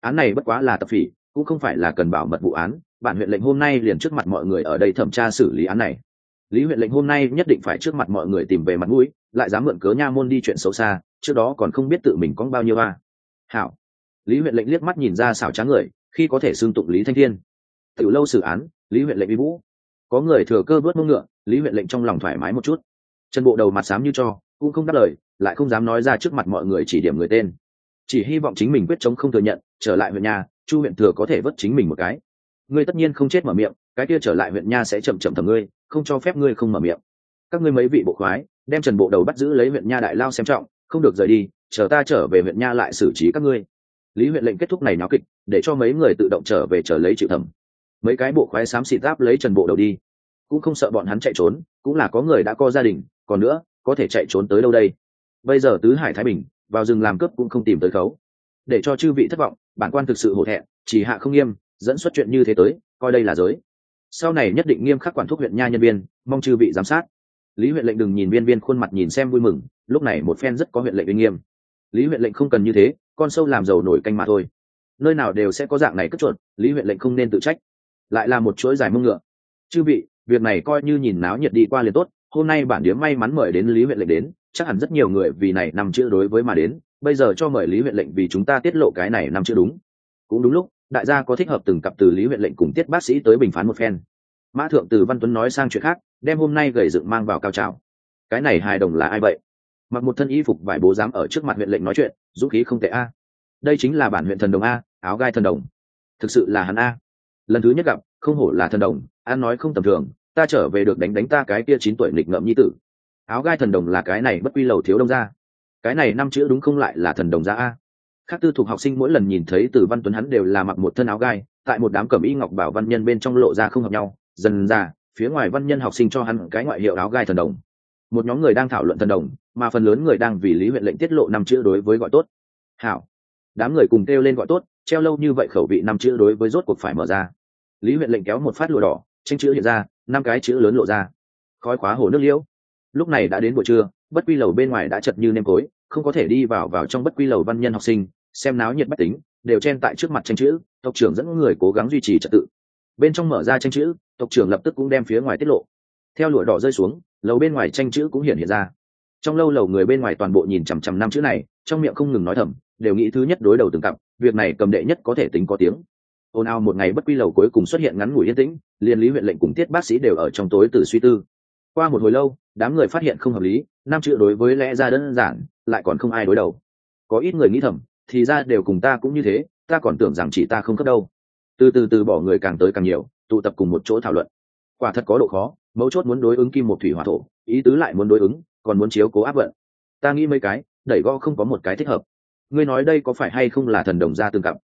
Án này bất quá là tập phỉ, cũng không phải là cần bảo mật vụ án, bản huyện lệnh hôm nay liền trước mặt mọi người ở đây thẩm tra xử lý án này. Lý huyện lệnh hôm nay nhất định phải trước mặt mọi người tìm về mặt mũi, lại dám mượn cớ nha môn đi chuyện xấu xa, trước đó còn không biết tự mình có bao nhiêu ba. Hảo. Lý huyện lệnh liếc mắt nhìn ra xảo tráng người, khi có thể xương tụng lý thanh thiên. Từ lâu xử án, lý huyện lệnh vi vũ. Có người thừa cơ vớt mông ngựa, lý huyện lệnh trong lòng thoải mái một chút trần bộ đầu mặt xám như cho, cũng không đáp lời, lại không dám nói ra trước mặt mọi người chỉ điểm người tên. Chỉ hy vọng chính mình quyết chống không thừa nhận, trở lại huyện nhà, chu huyện thừa có thể vớt chính mình một cái. Ngươi tất nhiên không chết mở miệng, cái kia trở lại huyện nha sẽ chậm chậm thầm ngươi, không cho phép ngươi không mở miệng. Các ngươi mấy vị bộ khoái, đem trần bộ đầu bắt giữ lấy huyện nha đại lao xem trọng, không được rời đi, chờ ta trở về huyện nha lại xử trí các ngươi. Lý huyện lệnh kết thúc này náo kịch, để cho mấy người tự động trở về chờ lấy chịu thẩm mấy cái bộ khoái xám xịt giáp lấy trần bộ đầu đi. Cũng không sợ bọn hắn chạy trốn, cũng là có người đã có gia đình còn nữa, có thể chạy trốn tới đâu đây? Bây giờ tứ hải thái bình, vào rừng làm cướp cũng không tìm tới khấu. Để cho chư vị thất vọng, bản quan thực sự hổ thẹn, chỉ hạ không nghiêm, dẫn xuất chuyện như thế tới, coi đây là giới. Sau này nhất định nghiêm khắc quản thúc huyện nha nhân viên, mong chư vị giám sát. Lý huyện lệnh đừng nhìn viên viên khuôn mặt nhìn xem vui mừng, lúc này một phen rất có huyện lệnh uy nghiêm. Lý huyện lệnh không cần như thế, con sâu làm giàu nổi canh mà thôi. Nơi nào đều sẽ có dạng này cất chuột, lý huyện lệnh không nên tự trách. Lại là một chuỗi dài mông ngựa. Chư vị, việc này coi như nhìn náo nhiệt đi qua liền tốt hôm nay bản điếm may mắn mời đến lý huyện lệnh đến, chắc hẳn rất nhiều người vì này nằm chữ đối với mà đến, bây giờ cho mời lý huyện lệnh vì chúng ta tiết lộ cái này nằm chữ đúng. Cũng đúng lúc, đại gia có thích hợp từng cặp từ lý huyện lệnh cùng tiết bác sĩ tới bình phán một phen. Mã thượng từ văn tuấn nói sang chuyện khác, đem hôm nay gầy dựng mang vào cao trào. Cái này hài đồng là ai vậy? Mặc một thân y phục vải bố dám ở trước mặt huyện lệnh nói chuyện, dũng khí không tệ a. Đây chính là bản huyện thần đồng a, áo gai thần đồng. Thực sự là hắn a. Lần thứ nhất gặp, không hổ là thần đồng an nói không tầm thường ta trở về được đánh đánh ta cái kia chín tuổi nghịch ngợm nhi tử. Áo gai thần đồng là cái này bất quy lầu thiếu đông ra cái này năm chữ đúng không lại là thần đồng ra a? Các tư thuộc học sinh mỗi lần nhìn thấy từ văn tuấn hắn đều là mặc một thân áo gai, tại một đám cẩm y ngọc bảo văn nhân bên trong lộ ra không hợp nhau. Dần ra, phía ngoài văn nhân học sinh cho hắn cái ngoại hiệu áo gai thần đồng. Một nhóm người đang thảo luận thần đồng, mà phần lớn người đang vì lý huyện lệnh tiết lộ năm chữ đối với gọi tốt. Hảo. Đám người cùng kêu lên gọi tốt, treo lâu như vậy khẩu vị năm chữ đối với rốt cuộc phải mở ra. Lý huyện lệnh kéo một phát lụa đỏ, tranh chữ hiện ra năm cái chữ lớn lộ ra. Khói khóa hồ nước liễu. Lúc này đã đến buổi trưa, bất quy lầu bên ngoài đã chật như nêm cối, không có thể đi vào vào trong bất quy lầu văn nhân học sinh, xem náo nhiệt bách tính, đều chen tại trước mặt tranh chữ, tộc trưởng dẫn người cố gắng duy trì trật tự. Bên trong mở ra tranh chữ, tộc trưởng lập tức cũng đem phía ngoài tiết lộ. Theo lụa đỏ rơi xuống, lầu bên ngoài tranh chữ cũng hiện hiện ra. Trong lâu lầu người bên ngoài toàn bộ nhìn chằm chằm năm chữ này, trong miệng không ngừng nói thầm, đều nghĩ thứ nhất đối đầu từng cặp, việc này cầm đệ nhất có thể tính có tiếng. Ồn ào một ngày bất quy lầu cuối cùng xuất hiện ngắn ngủi yên tĩnh liên lý huyện lệnh cùng tiết bác sĩ đều ở trong tối từ suy tư. Qua một hồi lâu, đám người phát hiện không hợp lý nam chữ đối với lẽ ra đơn giản, lại còn không ai đối đầu. Có ít người nghĩ thầm, thì ra đều cùng ta cũng như thế, ta còn tưởng rằng chỉ ta không cấp đâu. Từ từ từ bỏ người càng tới càng nhiều, tụ tập cùng một chỗ thảo luận. Quả thật có độ khó, mấu chốt muốn đối ứng kim một thủy hỏa thổ, ý tứ lại muốn đối ứng, còn muốn chiếu cố áp vận. Ta nghĩ mấy cái, đẩy go không có một cái thích hợp. Ngươi nói đây có phải hay không là thần đồng gia tương cặp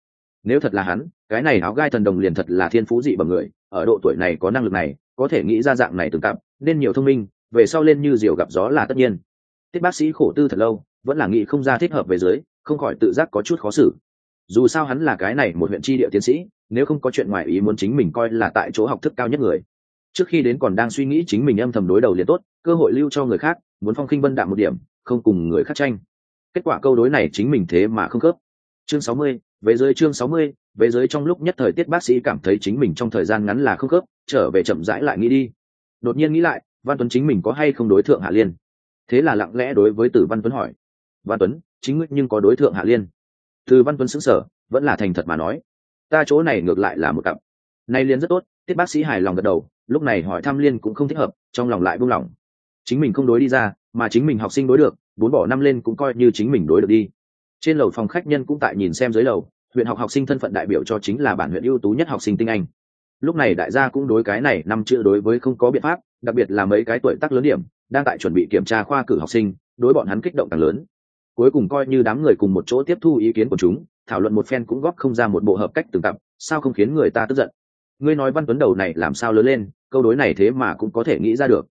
nếu thật là hắn, cái này áo gai thần đồng liền thật là thiên phú dị bằng người, ở độ tuổi này có năng lực này, có thể nghĩ ra dạng này tương cặp, nên nhiều thông minh, về sau lên như diều gặp gió là tất nhiên. Tiết bác sĩ khổ tư thật lâu, vẫn là nghĩ không ra thích hợp về dưới, không khỏi tự giác có chút khó xử. Dù sao hắn là cái này một huyện tri địa tiến sĩ, nếu không có chuyện ngoài ý muốn chính mình coi là tại chỗ học thức cao nhất người. Trước khi đến còn đang suy nghĩ chính mình âm thầm đối đầu liền tốt, cơ hội lưu cho người khác, muốn phong khinh vân đạm một điểm, không cùng người khác tranh. Kết quả câu đối này chính mình thế mà không khớp. Chương sáu mươi về dưới chương sáu mươi, về dưới trong lúc nhất thời tiết bác sĩ cảm thấy chính mình trong thời gian ngắn là không khớp, trở về chậm rãi lại nghĩ đi. Đột nhiên nghĩ lại, văn tuấn chính mình có hay không đối thượng hạ liên? Thế là lặng lẽ đối với tử văn tuấn hỏi. Văn tuấn, chính ngươi nhưng có đối thượng hạ liên? Từ văn tuấn xứng sở vẫn là thành thật mà nói. Ta chỗ này ngược lại là một cặp. Nay liên rất tốt, tiết bác sĩ hài lòng gật đầu, lúc này hỏi thăm liên cũng không thích hợp, trong lòng lại buông lỏng. Chính mình không đối đi ra, mà chính mình học sinh đối được, bốn bỏ năm lên cũng coi như chính mình đối được đi trên lầu phòng khách nhân cũng tại nhìn xem dưới lầu, huyện học học sinh thân phận đại biểu cho chính là bản huyện ưu tú nhất học sinh tinh anh. Lúc này đại gia cũng đối cái này năm chữ đối với không có biện pháp, đặc biệt là mấy cái tuổi tác lớn điểm, đang tại chuẩn bị kiểm tra khoa cử học sinh, đối bọn hắn kích động càng lớn. Cuối cùng coi như đám người cùng một chỗ tiếp thu ý kiến của chúng, thảo luận một phen cũng góp không ra một bộ hợp cách từng tập sao không khiến người ta tức giận? Ngươi nói văn tuấn đầu này làm sao lớn lên, câu đối này thế mà cũng có thể nghĩ ra được.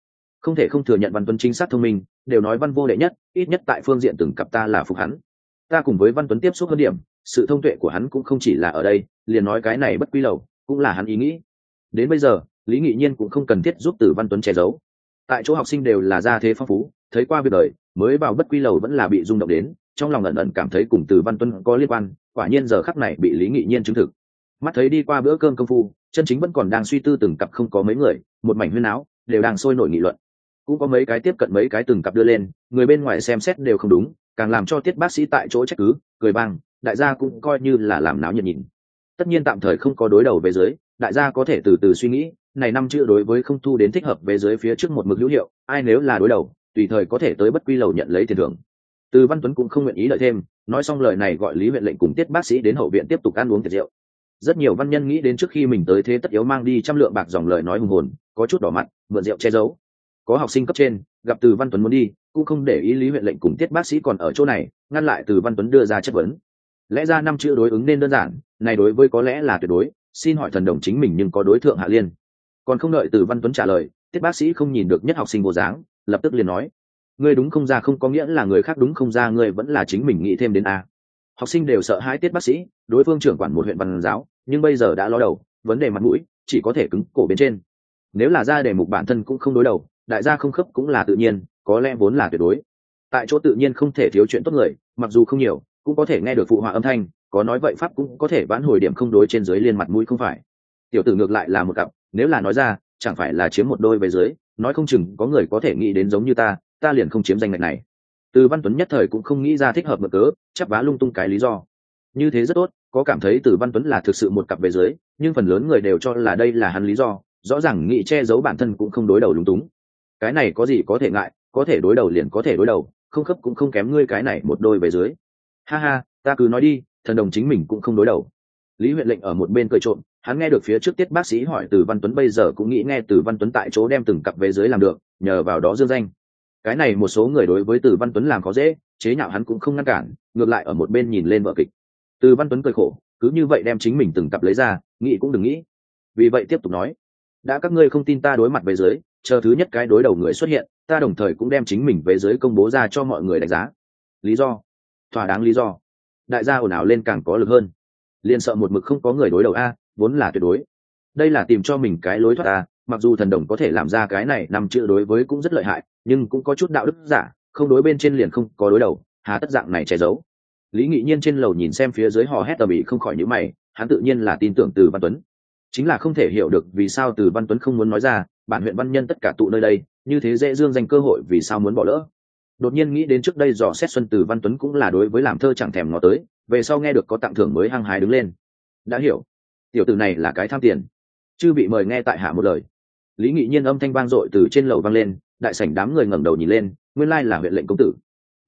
Không thể không thừa nhận văn tuấn chính xác thông minh, đều nói văn vô đệ nhất, ít nhất tại phương diện từng cặp ta là phục hắn ta cùng với văn tuấn tiếp xúc hơn điểm, sự thông tuệ của hắn cũng không chỉ là ở đây, liền nói cái này bất quy lầu cũng là hắn ý nghĩ. Đến bây giờ, lý nghị nhiên cũng không cần thiết giúp từ văn tuấn che giấu. Tại chỗ học sinh đều là gia thế phong phú, thấy qua việc đời, mới vào bất quy lầu vẫn là bị rung động đến, trong lòng ẩn ẩn cảm thấy cùng từ văn tuấn có liên quan, quả nhiên giờ khắc này bị lý nghị nhiên chứng thực. Mắt thấy đi qua bữa cơm công phu, chân chính vẫn còn đang suy tư từng cặp không có mấy người, một mảnh huyên áo, đều đang sôi nổi nghị luận. Cũng có mấy cái tiếp cận mấy cái từng cặp đưa lên, người bên ngoài xem xét đều không đúng càng làm cho tiết bác sĩ tại chỗ trách cứ, cười băng đại gia cũng coi như là làm náo nhiệt nhìn. Tất nhiên tạm thời không có đối đầu về dưới đại gia có thể từ từ suy nghĩ, này năm chữ đối với không thu đến thích hợp về dưới phía trước một mực hữu hiệu, ai nếu là đối đầu, tùy thời có thể tới bất quy lầu nhận lấy tiền thưởng. Từ văn tuấn cũng không nguyện ý lợi thêm, nói xong lời này gọi lý huyện lệnh cùng tiết bác sĩ đến hậu viện tiếp tục ăn uống tiệc rượu. Rất nhiều văn nhân nghĩ đến trước khi mình tới thế tất yếu mang đi trăm lượng bạc dòng lời nói hùng hồn, có chút đỏ mặt, mượn rượu che giấu. Có học sinh cấp trên gặp từ văn tuấn muốn đi, cũng không để ý lý huyện lệnh cùng tiết bác sĩ còn ở chỗ này, ngăn lại từ văn tuấn đưa ra chất vấn. Lẽ ra năm chữ đối ứng nên đơn giản, này đối với có lẽ là tuyệt đối, xin hỏi thần đồng chính mình nhưng có đối tượng hạ liên. Còn không đợi từ văn tuấn trả lời, tiết bác sĩ không nhìn được nhất học sinh vô dáng, lập tức liền nói, ngươi đúng không ra không có nghĩa là người khác đúng không ra, ngươi vẫn là chính mình nghĩ thêm đến a. Học sinh đều sợ hãi tiết bác sĩ, đối phương trưởng quản một huyện văn giáo, nhưng bây giờ đã lo đầu, vấn đề mặt mũi chỉ có thể cứng cổ bên trên. Nếu là ra đề mục bản thân cũng không đối đầu đại gia không khớp cũng là tự nhiên, có lẽ vốn là tuyệt đối. Tại chỗ tự nhiên không thể thiếu chuyện tốt người, mặc dù không nhiều, cũng có thể nghe được phụ họa âm thanh, có nói vậy pháp cũng có thể vãn hồi điểm không đối trên dưới liên mặt mũi không phải. Tiểu tử ngược lại là một cặp, nếu là nói ra, chẳng phải là chiếm một đôi về dưới, nói không chừng có người có thể nghĩ đến giống như ta ta liền không chiếm danh ngạch này. Từ văn tuấn nhất thời cũng không nghĩ ra thích hợp mở cớ chắp vá lung tung cái lý do. Như thế rất tốt, có cảm thấy từ văn tuấn là thực sự một cặp về dưới, nhưng phần lớn người đều cho là đây là hắn lý do, rõ ràng nghĩ che giấu bản thân cũng không đối đầu lúng túng cái này có gì có thể ngại, có thể đối đầu liền có thể đối đầu, không khớp cũng không kém ngươi cái này một đôi về dưới. Ha ha, ta cứ nói đi, thần đồng chính mình cũng không đối đầu. Lý huyện lệnh ở một bên cười trộm, hắn nghe được phía trước tiết bác sĩ hỏi từ văn tuấn bây giờ cũng nghĩ nghe từ văn tuấn tại chỗ đem từng cặp về dưới làm được, nhờ vào đó dương danh. Cái này một số người đối với từ văn tuấn làm có dễ, chế nhạo hắn cũng không ngăn cản, ngược lại ở một bên nhìn lên vợ kịch. Từ văn tuấn cười khổ, cứ như vậy đem chính mình từng cặp lấy ra, nghĩ cũng đừng nghĩ. Vì vậy tiếp tục nói đã các ngươi không tin ta đối mặt về dưới, chờ thứ nhất cái đối đầu người xuất hiện, ta đồng thời cũng đem chính mình về dưới công bố ra cho mọi người đánh giá. Lý do. Thỏa đáng lý do. Đại gia ồn ào lên càng có lực hơn. Liền sợ một mực không có người đối đầu a, vốn là tuyệt đối. Đây là tìm cho mình cái lối thoát a, mặc dù thần đồng có thể làm ra cái này nằm chữ đối với cũng rất lợi hại, nhưng cũng có chút đạo đức giả, không đối bên trên liền không có đối đầu, hà tất dạng này che giấu. Lý nghị nhiên trên lầu nhìn xem phía dưới hò hét tầm ĩ không khỏi nhữ mày, hắn tự nhiên là tin tưởng từ văn tuấn chính là không thể hiểu được vì sao từ văn tuấn không muốn nói ra, bản huyện văn nhân tất cả tụ nơi đây, như thế dễ dương danh cơ hội vì sao muốn bỏ lỡ. Đột nhiên nghĩ đến trước đây dò xét xuân từ văn tuấn cũng là đối với làm thơ chẳng thèm ngó tới, về sau nghe được có tặng thưởng mới hăng hái đứng lên. Đã hiểu, tiểu tử này là cái tham tiền. Chư bị mời nghe tại hạ một lời. Lý nghị nhiên âm thanh vang dội từ trên lầu vang lên, đại sảnh đám người ngẩng đầu nhìn lên, nguyên lai là huyện lệnh công tử.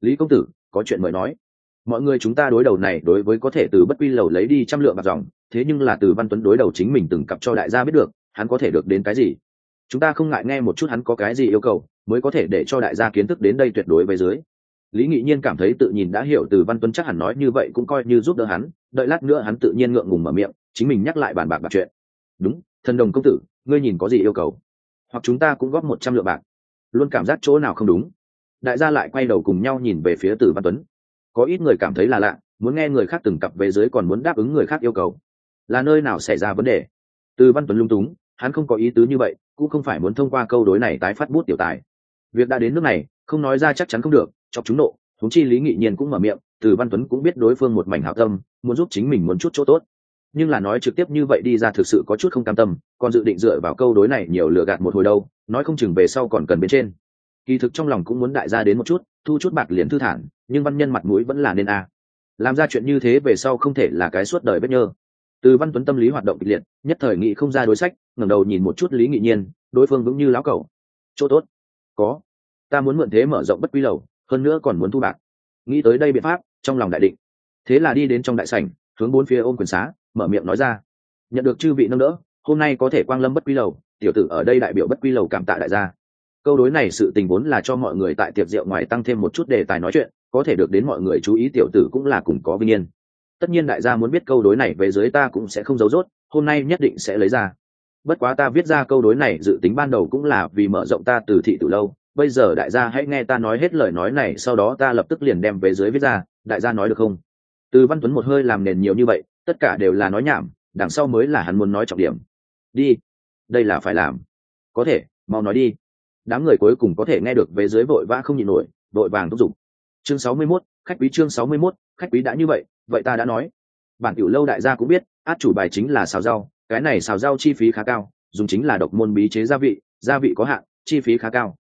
Lý công tử, có chuyện mời nói. Mọi người chúng ta đối đầu này đối với có thể từ bất quy lầu lấy đi trăm lượng bạc dòng thế nhưng là từ văn tuấn đối đầu chính mình từng cặp cho đại gia biết được, hắn có thể được đến cái gì? Chúng ta không ngại nghe một chút hắn có cái gì yêu cầu, mới có thể để cho đại gia kiến thức đến đây tuyệt đối với dưới. Lý nghị nhiên cảm thấy tự nhìn đã hiểu từ văn tuấn chắc hẳn nói như vậy cũng coi như giúp đỡ hắn, đợi lát nữa hắn tự nhiên ngượng ngùng mở miệng, chính mình nhắc lại bàn bạc bạc chuyện. Đúng, thần đồng công tử, ngươi nhìn có gì yêu cầu? Hoặc chúng ta cũng góp một trăm lượng bạc. Luôn cảm giác chỗ nào không đúng? Đại gia lại quay đầu cùng nhau nhìn về phía từ văn tuấn. Có ít người cảm thấy là lạ, muốn nghe người khác từng cặp về dưới còn muốn đáp ứng người khác yêu cầu là nơi nào xảy ra vấn đề. Từ văn tuấn lung túng, hắn không có ý tứ như vậy, cũng không phải muốn thông qua câu đối này tái phát bút tiểu tài. Việc đã đến nước này, không nói ra chắc chắn không được, chọc chúng nộ thúng chi lý nghị nhiên cũng mở miệng, từ văn tuấn cũng biết đối phương một mảnh hảo tâm, muốn giúp chính mình muốn chút chỗ tốt. Nhưng là nói trực tiếp như vậy đi ra thực sự có chút không cam tâm, còn dự định dựa vào câu đối này nhiều lừa gạt một hồi đâu, nói không chừng về sau còn cần bên trên. Kỳ thực trong lòng cũng muốn đại gia đến một chút, thu chút bạc liền thư thản, nhưng văn nhân mặt mũi vẫn là nên a. Làm ra chuyện như thế về sau không thể là cái suốt đời bất nhơ từ văn tuấn tâm lý hoạt động kịch liệt, nhất thời nghị không ra đối sách, ngẩng đầu nhìn một chút lý nghị nhiên, đối phương vững như lão cầu chỗ tốt. Có. Ta muốn mượn thế mở rộng bất quy lầu hơn nữa còn muốn thu bạc. Nghĩ tới đây biện pháp, trong lòng đại định. Thế là đi đến trong đại sảnh, hướng bốn phía ôm quyền xá, mở miệng nói ra. Nhận được chư vị nâng đỡ, hôm nay có thể quang lâm bất quy lầu tiểu tử ở đây đại biểu bất quy lầu cảm tạ đại gia. Câu đối này sự tình vốn là cho mọi người tại tiệc rượu ngoài tăng thêm một chút đề tài nói chuyện, có thể được đến mọi người chú ý tiểu tử cũng là cùng có vinh yên tất nhiên đại gia muốn biết câu đối này về dưới ta cũng sẽ không giấu rốt hôm nay nhất định sẽ lấy ra. Bất quá ta viết ra câu đối này dự tính ban đầu cũng là vì mở rộng ta từ thị từ lâu. Bây giờ đại gia hãy nghe ta nói hết lời nói này sau đó ta lập tức liền đem về dưới viết ra. Đại gia nói được không? Từ văn tuấn một hơi làm nền nhiều như vậy tất cả đều là nói nhảm đằng sau mới là hắn muốn nói trọng điểm. Đi. Đây là phải làm. Có thể mau nói đi. Đám người cuối cùng có thể nghe được về dưới vội vã không nhịn nổi vội vàng thúc giục. Chương sáu mươi 61, khách quý chương sáu mươi 61, khách quý đã như vậy vậy ta đã nói. Bản tiểu lâu đại gia cũng biết, át chủ bài chính là xào rau, cái này xào rau chi phí khá cao, dùng chính là độc môn bí chế gia vị gia vị có hạn, chi phí khá cao.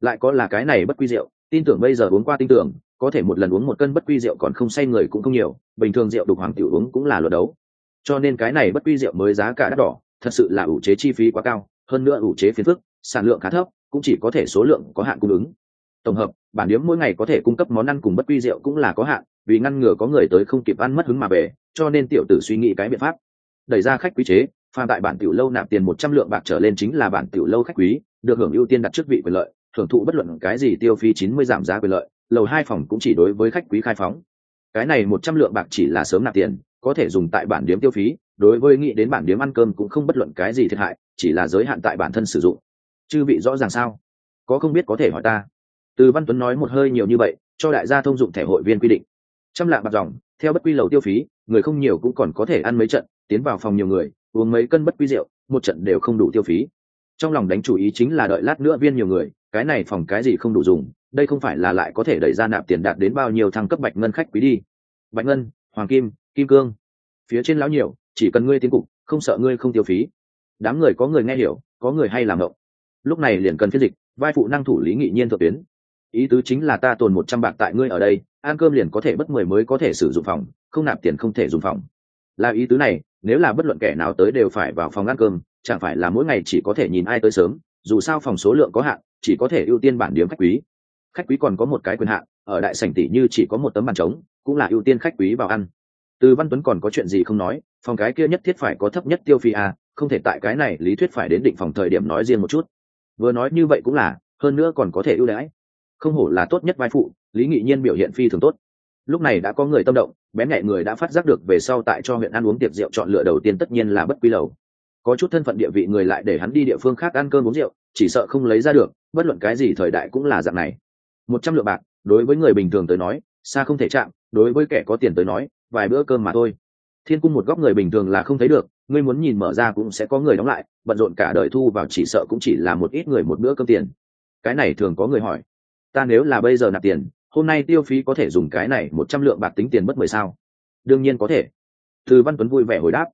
Lại có là cái này bất quy rượu, tin tưởng bây giờ uống qua tin tưởng, có thể một lần uống một cân bất quy rượu còn không say người cũng không nhiều, bình thường rượu đục hoàng tiểu uống cũng là luật đấu. Cho nên cái này bất quy rượu mới giá cả đắt đỏ, thật sự là ủ chế chi phí quá cao, hơn nữa ủ chế phiền phức, sản lượng khá thấp, cũng chỉ có thể số lượng có hạn cung ứng. Tổng hợp, bản điếm mỗi ngày có thể cung cấp món ăn cùng bất quy rượu cũng là có hạn vì ngăn ngừa có người tới không kịp ăn mất hứng mà về, cho nên tiểu tử suy nghĩ cái biện pháp. Đẩy ra khách quý chế phàm tại bản tiểu lâu nạp tiền một trăm lượng bạc trở lên chính là bản tiểu lâu khách quý, được hưởng ưu tiên đặt chức vị quyền lợi hưởng thụ bất luận cái gì tiêu phí chín mươi giảm giá quyền lợi, lầu hai phòng cũng chỉ đối với khách quý khai phóng. Cái này một trăm lượng bạc chỉ là sớm nạp tiền, có thể dùng tại bản điếm tiêu phí, đối với nghĩ đến bản điếm ăn cơm cũng không bất luận cái gì thiệt hại, chỉ là giới hạn tại bản thân sử dụng. Chư vị rõ ràng sao? Có không biết có thể hỏi ta? Từ văn tuấn nói một hơi nhiều như vậy, cho đại gia thông dụng thẻ hội viên quy định trăm lạ bạc dòng, theo bất quy lầu tiêu phí, người không nhiều cũng còn có thể ăn mấy trận, tiến vào phòng nhiều người, uống mấy cân bất quy rượu, một trận đều không đủ tiêu phí. Trong lòng đánh chủ ý chính là đợi lát nữa viên nhiều người, cái này phòng cái gì không đủ dùng, đây không phải là lại có thể đẩy ra nạp tiền đạt đến bao nhiêu thăng cấp bạch ngân khách quý đi. Bạch ngân, hoàng kim kim cương. Phía trên lão nhiều, chỉ cần ngươi tiến cục, không sợ ngươi không tiêu phí. Đám người có người nghe hiểu, có người hay làm ngộng. Lúc này liền cần phiên dịch, vai phụ năng thủ lý nghị nhiên thượng tuyến ý tứ chính là ta tồn một trăm bạc tại ngươi ở đây ăn cơm liền có thể bất mười mới có thể sử dụng phòng không nạp tiền không thể dùng phòng. Là ý tứ này nếu là bất luận kẻ nào tới đều phải vào phòng ăn cơm chẳng phải là mỗi ngày chỉ có thể nhìn ai tới sớm dù sao phòng số lượng có hạn chỉ có thể ưu tiên bản điểm khách quý. Khách quý còn có một cái quyền hạn ở đại sảnh tỷ như chỉ có một tấm bàn trống cũng là ưu tiên khách quý vào ăn. Từ văn tuấn còn có chuyện gì không nói phòng cái kia nhất thiết phải có thấp nhất tiêu phi à, không thể tại cái này lý thuyết phải đến định phòng thời điểm nói riêng một chút. Vừa nói như vậy cũng là hơn nữa còn có thể ưu đãi không hổ là tốt nhất vai phụ, lý nghị nhiên biểu hiện phi thường tốt. Lúc này đã có người tâm động, bén nhẹ người đã phát giác được về sau tại cho huyện ăn uống tiệc rượu chọn lựa đầu tiên tất nhiên là bất quy lầu. Có chút thân phận địa vị người lại để hắn đi địa phương khác ăn cơm uống rượu, chỉ sợ không lấy ra được, bất luận cái gì thời đại cũng là dạng này. Một trăm lượng bạc, đối với người bình thường tới nói, xa không thể chạm, đối với kẻ có tiền tới nói, vài bữa cơm mà thôi. Thiên cung một góc người bình thường là không thấy được, ngươi muốn nhìn mở ra cũng sẽ có người đóng lại, bận rộn cả đời thu vào chỉ sợ cũng chỉ là một ít người một bữa cơm tiền. Cái này thường có người hỏi ta nếu là bây giờ nạp tiền, hôm nay tiêu phí có thể dùng cái này một trăm lượng bạc tính tiền mất mười sao? Đương nhiên có thể. Từ văn tuấn vui vẻ hồi đáp.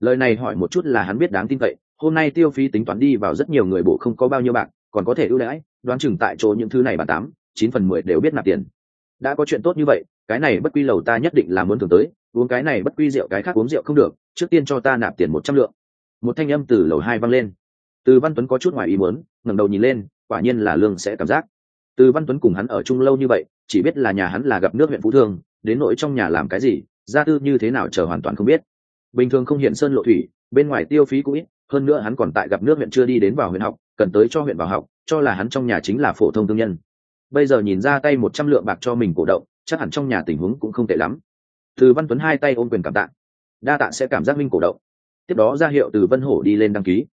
Lời này hỏi một chút là hắn biết đáng tin cậy, hôm nay tiêu phí tính toán đi vào rất nhiều người bộ không có bao nhiêu bạc, còn có thể ưu đãi, đoán chừng tại chỗ những thứ này bà tám, chín phần mười đều biết nạp tiền. Đã có chuyện tốt như vậy, cái này bất quy lầu ta nhất định là muốn thường tới, uống cái này bất quy rượu cái khác uống rượu không được, trước tiên cho ta nạp tiền một trăm lượng. Một thanh âm từ lầu hai vang lên. Từ văn tuấn có chút ngoài ý muốn, ngẩng đầu nhìn lên, quả nhiên là lương sẽ cảm giác từ văn tuấn cùng hắn ở chung lâu như vậy, chỉ biết là nhà hắn là gặp nước huyện phú thương, đến nỗi trong nhà làm cái gì, gia tư như thế nào chờ hoàn toàn không biết. Bình thường không hiện sơn lộ thủy, bên ngoài tiêu phí cũng ít, hơn nữa hắn còn tại gặp nước huyện chưa đi đến vào huyện học, cần tới cho huyện vào học, cho là hắn trong nhà chính là phổ thông thương nhân. Bây giờ nhìn ra tay một trăm lượng bạc cho mình cổ động, chắc hẳn trong nhà tình huống cũng không tệ lắm. Từ văn tuấn hai tay ôm quyền cảm tạ. Đa tạ sẽ cảm giác minh cổ động. Tiếp đó ra hiệu từ vân hổ đi lên đăng ký.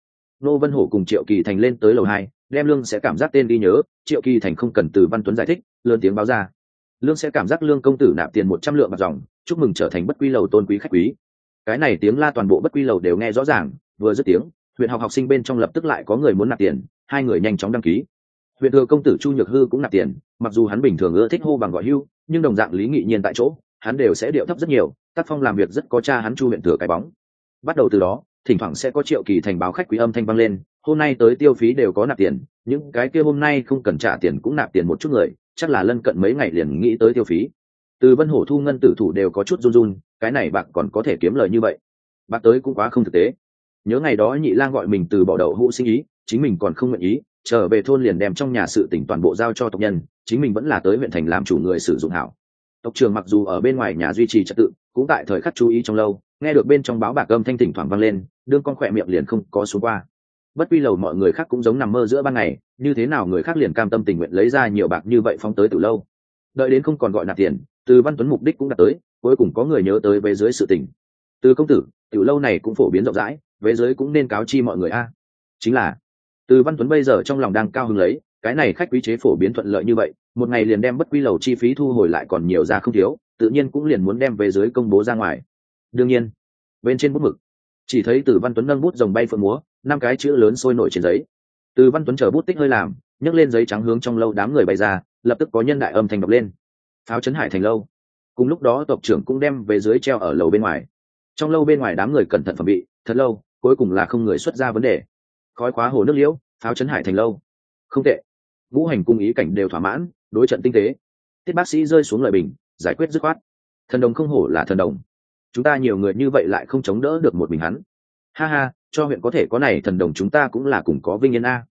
Nô vân hổ cùng triệu kỳ thành lên tới lầu hai đem lương sẽ cảm giác tên đi nhớ, triệu kỳ thành không cần từ văn tuấn giải thích, lớn tiếng báo ra. Lương sẽ cảm giác lương công tử nạp tiền một trăm lượng bạc dòng, chúc mừng trở thành bất quy lầu tôn quý khách quý. Cái này tiếng la toàn bộ bất quy lầu đều nghe rõ ràng, vừa dứt tiếng, huyện học học sinh bên trong lập tức lại có người muốn nạp tiền, hai người nhanh chóng đăng ký. Huyện thừa công tử chu nhược hư cũng nạp tiền, mặc dù hắn bình thường ưa thích hô bằng gọi hưu, nhưng đồng dạng lý nghị nhiên tại chỗ, hắn đều sẽ điệu thấp rất nhiều, tác phong làm việc rất có cha hắn chu huyện thừa cái bóng. Bắt đầu từ đó, thỉnh thoảng sẽ có triệu kỳ thành báo khách quý âm thanh vang lên hôm nay tới tiêu phí đều có nạp tiền, những cái kia hôm nay không cần trả tiền cũng nạp tiền một chút người, chắc là lân cận mấy ngày liền nghĩ tới tiêu phí. Từ vân hổ thu ngân tử thủ đều có chút run run, cái này bạc còn có thể kiếm lời như vậy. Bạc tới cũng quá không thực tế. Nhớ ngày đó nhị lang gọi mình từ bỏ đậu hũ sinh ý, chính mình còn không nguyện ý, trở về thôn liền đem trong nhà sự tỉnh toàn bộ giao cho tộc nhân, chính mình vẫn là tới huyện thành làm chủ người sử dụng hảo. Tộc trường mặc dù ở bên ngoài nhà duy trì trật tự, cũng tại thời khắc chú ý trong lâu, nghe được bên trong báo bạc âm thanh thỉnh thoảng vang lên, đương con khỏe miệng liền không có xuống qua bất quy lầu mọi người khác cũng giống nằm mơ giữa ban ngày, như thế nào người khác liền cam tâm tình nguyện lấy ra nhiều bạc như vậy phóng tới từ lâu. Đợi đến không còn gọi nạp tiền, từ văn tuấn mục đích cũng đã tới, cuối cùng có người nhớ tới về dưới sự tình. Từ công tử, tiểu lâu này cũng phổ biến rộng rãi về dưới cũng nên cáo chi mọi người a. Chính là, từ văn tuấn bây giờ trong lòng đang cao hứng lấy, cái này khách quý chế phổ biến thuận lợi như vậy, một ngày liền đem bất quy lầu chi phí thu hồi lại còn nhiều ra không thiếu, tự nhiên cũng liền muốn đem về dưới công bố ra ngoài. Đương nhiên, bên trên bút mực, chỉ thấy từ văn tuấn nâng bút dòng bay phượng múa năm cái chữ lớn sôi nổi trên giấy. Từ văn tuấn chờ bút tích hơi làm, nhấc lên giấy trắng hướng trong lâu đám người bày ra, lập tức có nhân đại âm thanh đọc lên. Pháo chấn hải thành lâu. Cùng lúc đó tộc trưởng cũng đem về dưới treo ở lầu bên ngoài. Trong lâu bên ngoài đám người cẩn thận phẩm bị, thật lâu, cuối cùng là không người xuất ra vấn đề. Khói khóa hồ nước liễu, pháo chấn hải thành lâu. Không tệ. Ngũ hành cung ý cảnh đều thỏa mãn, đối trận tinh tế. Tiết bác sĩ rơi xuống lời bình, giải quyết dứt khoát. Thần đồng không hổ là thần đồng. Chúng ta nhiều người như vậy lại không chống đỡ được một mình hắn ha ha, cho huyện có thể có này thần đồng chúng ta cũng là cùng có vinh yên a.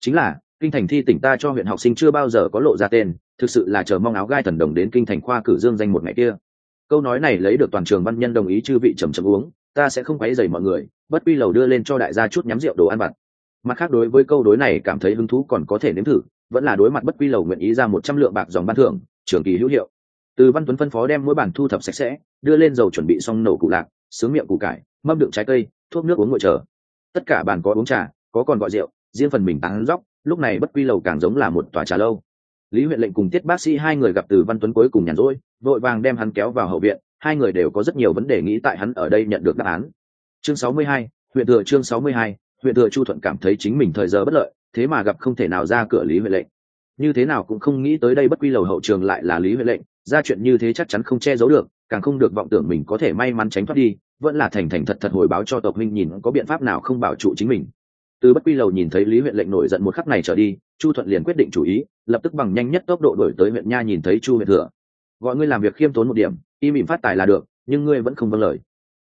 Chính là, kinh thành thi tỉnh ta cho huyện học sinh chưa bao giờ có lộ ra tên, thực sự là chờ mong áo gai thần đồng đến kinh thành khoa cử dương danh một ngày kia. Câu nói này lấy được toàn trường văn nhân đồng ý chư vị trầm trầm uống, ta sẽ không quấy dày mọi người, bất quy lầu đưa lên cho đại gia chút nhắm rượu đồ ăn vặt. Mặt khác đối với câu đối này cảm thấy hứng thú còn có thể nếm thử, vẫn là đối mặt bất quy lầu nguyện ý ra một trăm lượng bạc dòng ban thưởng, trường kỳ hữu hiệu. Từ văn tuấn phân phó đem mỗi bản thu thập sạch sẽ, đưa lên dầu chuẩn bị xong nổ cụ lạc, sướng miệng củ cải, mâm đựng trái cây thuốc nước uống ngồi chờ. Tất cả bàn có uống trà có còn gọi rượu riêng phần mình tán dóc lúc này bất quy lầu càng giống là một tòa trà lâu. Lý huyện lệnh cùng tiết bác sĩ hai người gặp từ văn tuấn cuối cùng nhàn rỗi vội vàng đem hắn kéo vào hậu viện hai người đều có rất nhiều vấn đề nghĩ tại hắn ở đây nhận được đáp án. Chương 62, huyện thừa chương 62, huyện thừa chu thuận cảm thấy chính mình thời giờ bất lợi thế mà gặp không thể nào ra cửa lý huyện lệnh. Như thế nào cũng không nghĩ tới đây bất quy lầu hậu trường lại là lý huyện lệnh ra chuyện như thế chắc chắn không che giấu được càng không được vọng tưởng mình có thể may mắn tránh thoát đi vẫn là thành thành thật thật hồi báo cho tộc minh nhìn có biện pháp nào không bảo trụ chính mình. Từ bất quy lầu nhìn thấy lý huyện lệnh nổi giận một khắc này trở đi, chu thuận liền quyết định chủ ý, lập tức bằng nhanh nhất tốc độ đổi tới huyện nha nhìn thấy chu huyện thừa. Gọi ngươi làm việc khiêm tốn một điểm, im ỉm phát tài là được, nhưng ngươi vẫn không vâng lời.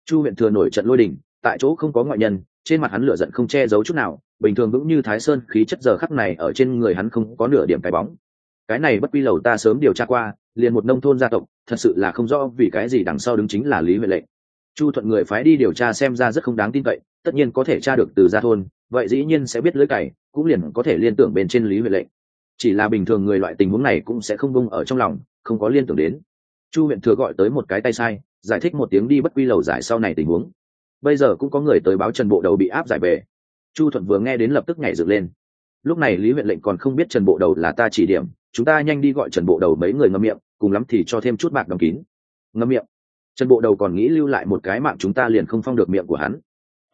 Chu huyện thừa nổi trận lôi đình, tại chỗ không có ngoại nhân, trên mặt hắn lửa giận không che giấu chút nào, bình thường vững như thái sơn, khí chất giờ khắc này ở trên người hắn không có nửa điểm cái bóng. Cái này bất quy lầu ta sớm điều tra qua, liền một nông thôn gia tộc, thật sự là không rõ vì cái gì đằng sau đứng chính là lý huệ lệnh chu thuận người phái đi điều tra xem ra rất không đáng tin cậy, tất nhiên có thể tra được từ gia thôn, vậy dĩ nhiên sẽ biết lưới cày, cũng liền có thể liên tưởng bên trên lý huệ lệnh. Chỉ là bình thường người loại tình huống này cũng sẽ không bung ở trong lòng, không có liên tưởng đến. Chu huyện thừa gọi tới một cái tay sai, giải thích một tiếng đi bất quy lầu giải sau này tình huống. Bây giờ cũng có người tới báo trần bộ đầu bị áp giải về. Chu thuận vừa nghe đến lập tức nhảy dựng lên. Lúc này lý huyện lệnh còn không biết trần bộ đầu là ta chỉ điểm, chúng ta nhanh đi gọi trần bộ đầu mấy người ngâm miệng, cùng lắm thì cho thêm chút bạc đóng kín. Ngâm miệng trần bộ đầu còn nghĩ lưu lại một cái mạng chúng ta liền không phong được miệng của hắn.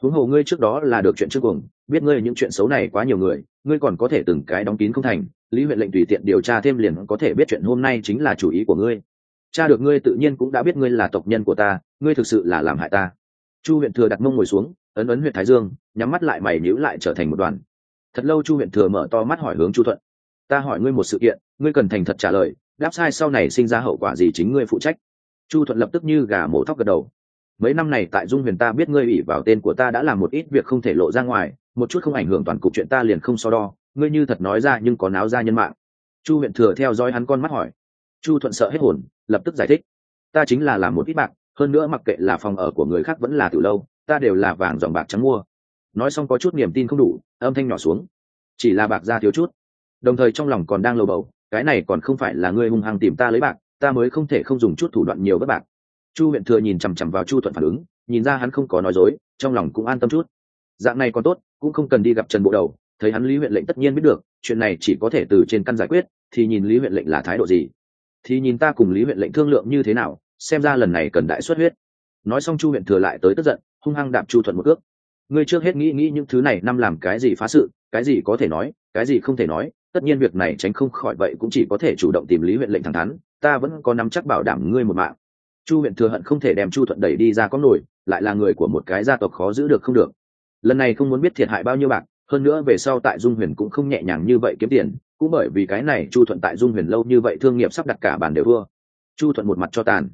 Huống hồ ngươi trước đó là được chuyện trước cùng, biết ngươi những chuyện xấu này quá nhiều người, ngươi còn có thể từng cái đóng kín không thành, lý huyện lệnh tùy tiện điều tra thêm liền có thể biết chuyện hôm nay chính là chủ ý của ngươi. Cha được ngươi tự nhiên cũng đã biết ngươi là tộc nhân của ta, ngươi thực sự là làm hại ta. Chu huyện thừa đặt mông ngồi xuống, ấn ấn huyện thái dương, nhắm mắt lại mày nhíu lại trở thành một đoàn. Thật lâu chu huyện thừa mở to mắt hỏi hướng chu thuận. Ta hỏi ngươi một sự kiện, ngươi cần thành thật trả lời, đáp sai sau này sinh ra hậu quả gì chính ngươi phụ trách? Chu thuận lập tức như gà mổ thóc gật đầu. Mấy năm này tại dung huyền ta biết ngươi ủy vào tên của ta đã làm một ít việc không thể lộ ra ngoài, một chút không ảnh hưởng toàn cục chuyện ta liền không so đo, ngươi như thật nói ra nhưng có náo ra nhân mạng. Chu huyện thừa theo dõi hắn con mắt hỏi. Chu thuận sợ hết hồn, lập tức giải thích. Ta chính là làm một ít bạc, hơn nữa mặc kệ là phòng ở của người khác vẫn là từ lâu, ta đều là vàng dòng bạc trắng mua. Nói xong có chút niềm tin không đủ, âm thanh nhỏ xuống. Chỉ là bạc ra thiếu chút. Đồng thời trong lòng còn đang lầu bầu, cái này còn không phải là ngươi hung hăng tìm ta lấy bạc ta mới không thể không dùng chút thủ đoạn nhiều bất bạc. Chu huyện thừa nhìn chằm chằm vào chu thuận phản ứng, nhìn ra hắn không có nói dối, trong lòng cũng an tâm chút. Dạng này còn tốt, cũng không cần đi gặp trần bộ đầu, thấy hắn lý huyện lệnh tất nhiên biết được, chuyện này chỉ có thể từ trên căn giải quyết, thì nhìn lý huyện lệnh là thái độ gì. Thì nhìn ta cùng lý huyện lệnh thương lượng như thế nào, xem ra lần này cần đại xuất huyết. Nói xong chu huyện thừa lại tới tức giận, hung hăng đạp chu thuận một ước ngươi trước hết nghĩ nghĩ những thứ này, năm làm cái gì phá sự, cái gì có thể nói, cái gì không thể nói tất nhiên việc này tránh không khỏi vậy cũng chỉ có thể chủ động tìm lý huyện lệnh thẳng thắn, ta vẫn có nắm chắc bảo đảm ngươi một mạng. Chu huyện thừa hận không thể đem chu thuận đẩy đi ra có nổi, lại là người của một cái gia tộc khó giữ được không được. Lần này không muốn biết thiệt hại bao nhiêu bạc, hơn nữa về sau tại dung huyền cũng không nhẹ nhàng như vậy kiếm tiền, cũng bởi vì cái này chu thuận tại dung huyền lâu như vậy thương nghiệp sắp đặt cả bàn đều vua. chu thuận một mặt cho tàn.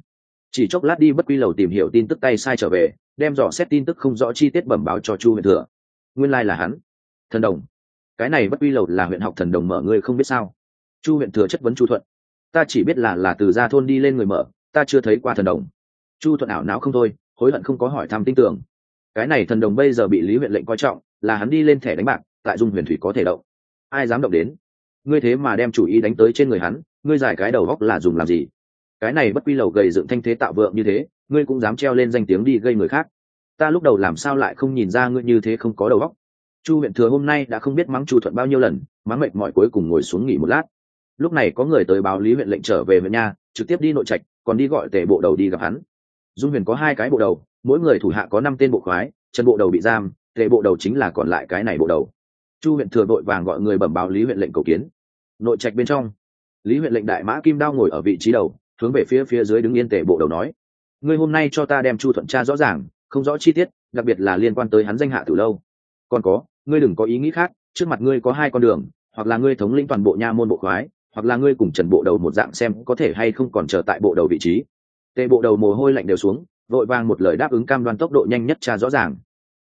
Chỉ chốc lát đi bất quy lầu tìm hiểu tin tức tay sai trở về, đem dò xét tin tức không rõ chi tiết bẩm báo cho chu huyền thừa. Nguyên lai là hắn. Thần đồng cái này bất quy lầu là huyện học thần đồng mở, ngươi không biết sao? Chu huyện thừa chất vấn chu thuận. Ta chỉ biết là là từ gia thôn đi lên người mở, ta chưa thấy qua thần đồng. Chu thuận ảo não không thôi, hối hận không có hỏi thăm tin tưởng. Cái này thần đồng bây giờ bị lý huyện lệnh coi trọng, là hắn đi lên thẻ đánh bạc, tại dung huyền thủy có thể động. Ai dám động đến? Ngươi thế mà đem chủ ý đánh tới trên người hắn, ngươi giải cái đầu góc là dùng làm gì? Cái này bất quy lầu gầy dựng thanh thế tạo vượng như thế, ngươi cũng dám treo lên danh tiếng đi gây người khác. Ta lúc đầu làm sao lại không nhìn ra ngươi như thế không có đầu góc chu huyện thừa hôm nay đã không biết mắng chu thuận bao nhiêu lần, mắng mệt mỏi cuối cùng ngồi xuống nghỉ một lát. Lúc này có người tới báo lý huyện lệnh trở về huyện nhà trực tiếp đi nội trạch, còn đi gọi tề bộ đầu đi gặp hắn. Dung huyền có hai cái bộ đầu, mỗi người thủ hạ có năm tên bộ khoái, chân bộ đầu bị giam, tề bộ đầu chính là còn lại cái này bộ đầu. Chu huyện thừa vội vàng gọi người bẩm báo lý huyện lệnh cầu kiến. Nội trạch bên trong, lý huyện lệnh đại mã kim đao ngồi ở vị trí đầu, hướng về phía phía dưới đứng yên tề bộ đầu nói, ngươi hôm nay cho ta đem chu thuận tra rõ ràng, không rõ chi tiết, đặc biệt là liên quan tới hắn danh hạ từ lâu. Còn có ngươi đừng có ý nghĩ khác, trước mặt ngươi có hai con đường, hoặc là ngươi thống lĩnh toàn bộ nha môn bộ khoái, hoặc là ngươi cùng trần bộ đầu một dạng xem có thể hay không còn chờ tại bộ đầu vị trí. Tề bộ đầu mồ hôi lạnh đều xuống, vội vàng một lời đáp ứng cam đoan tốc độ nhanh nhất tra rõ ràng.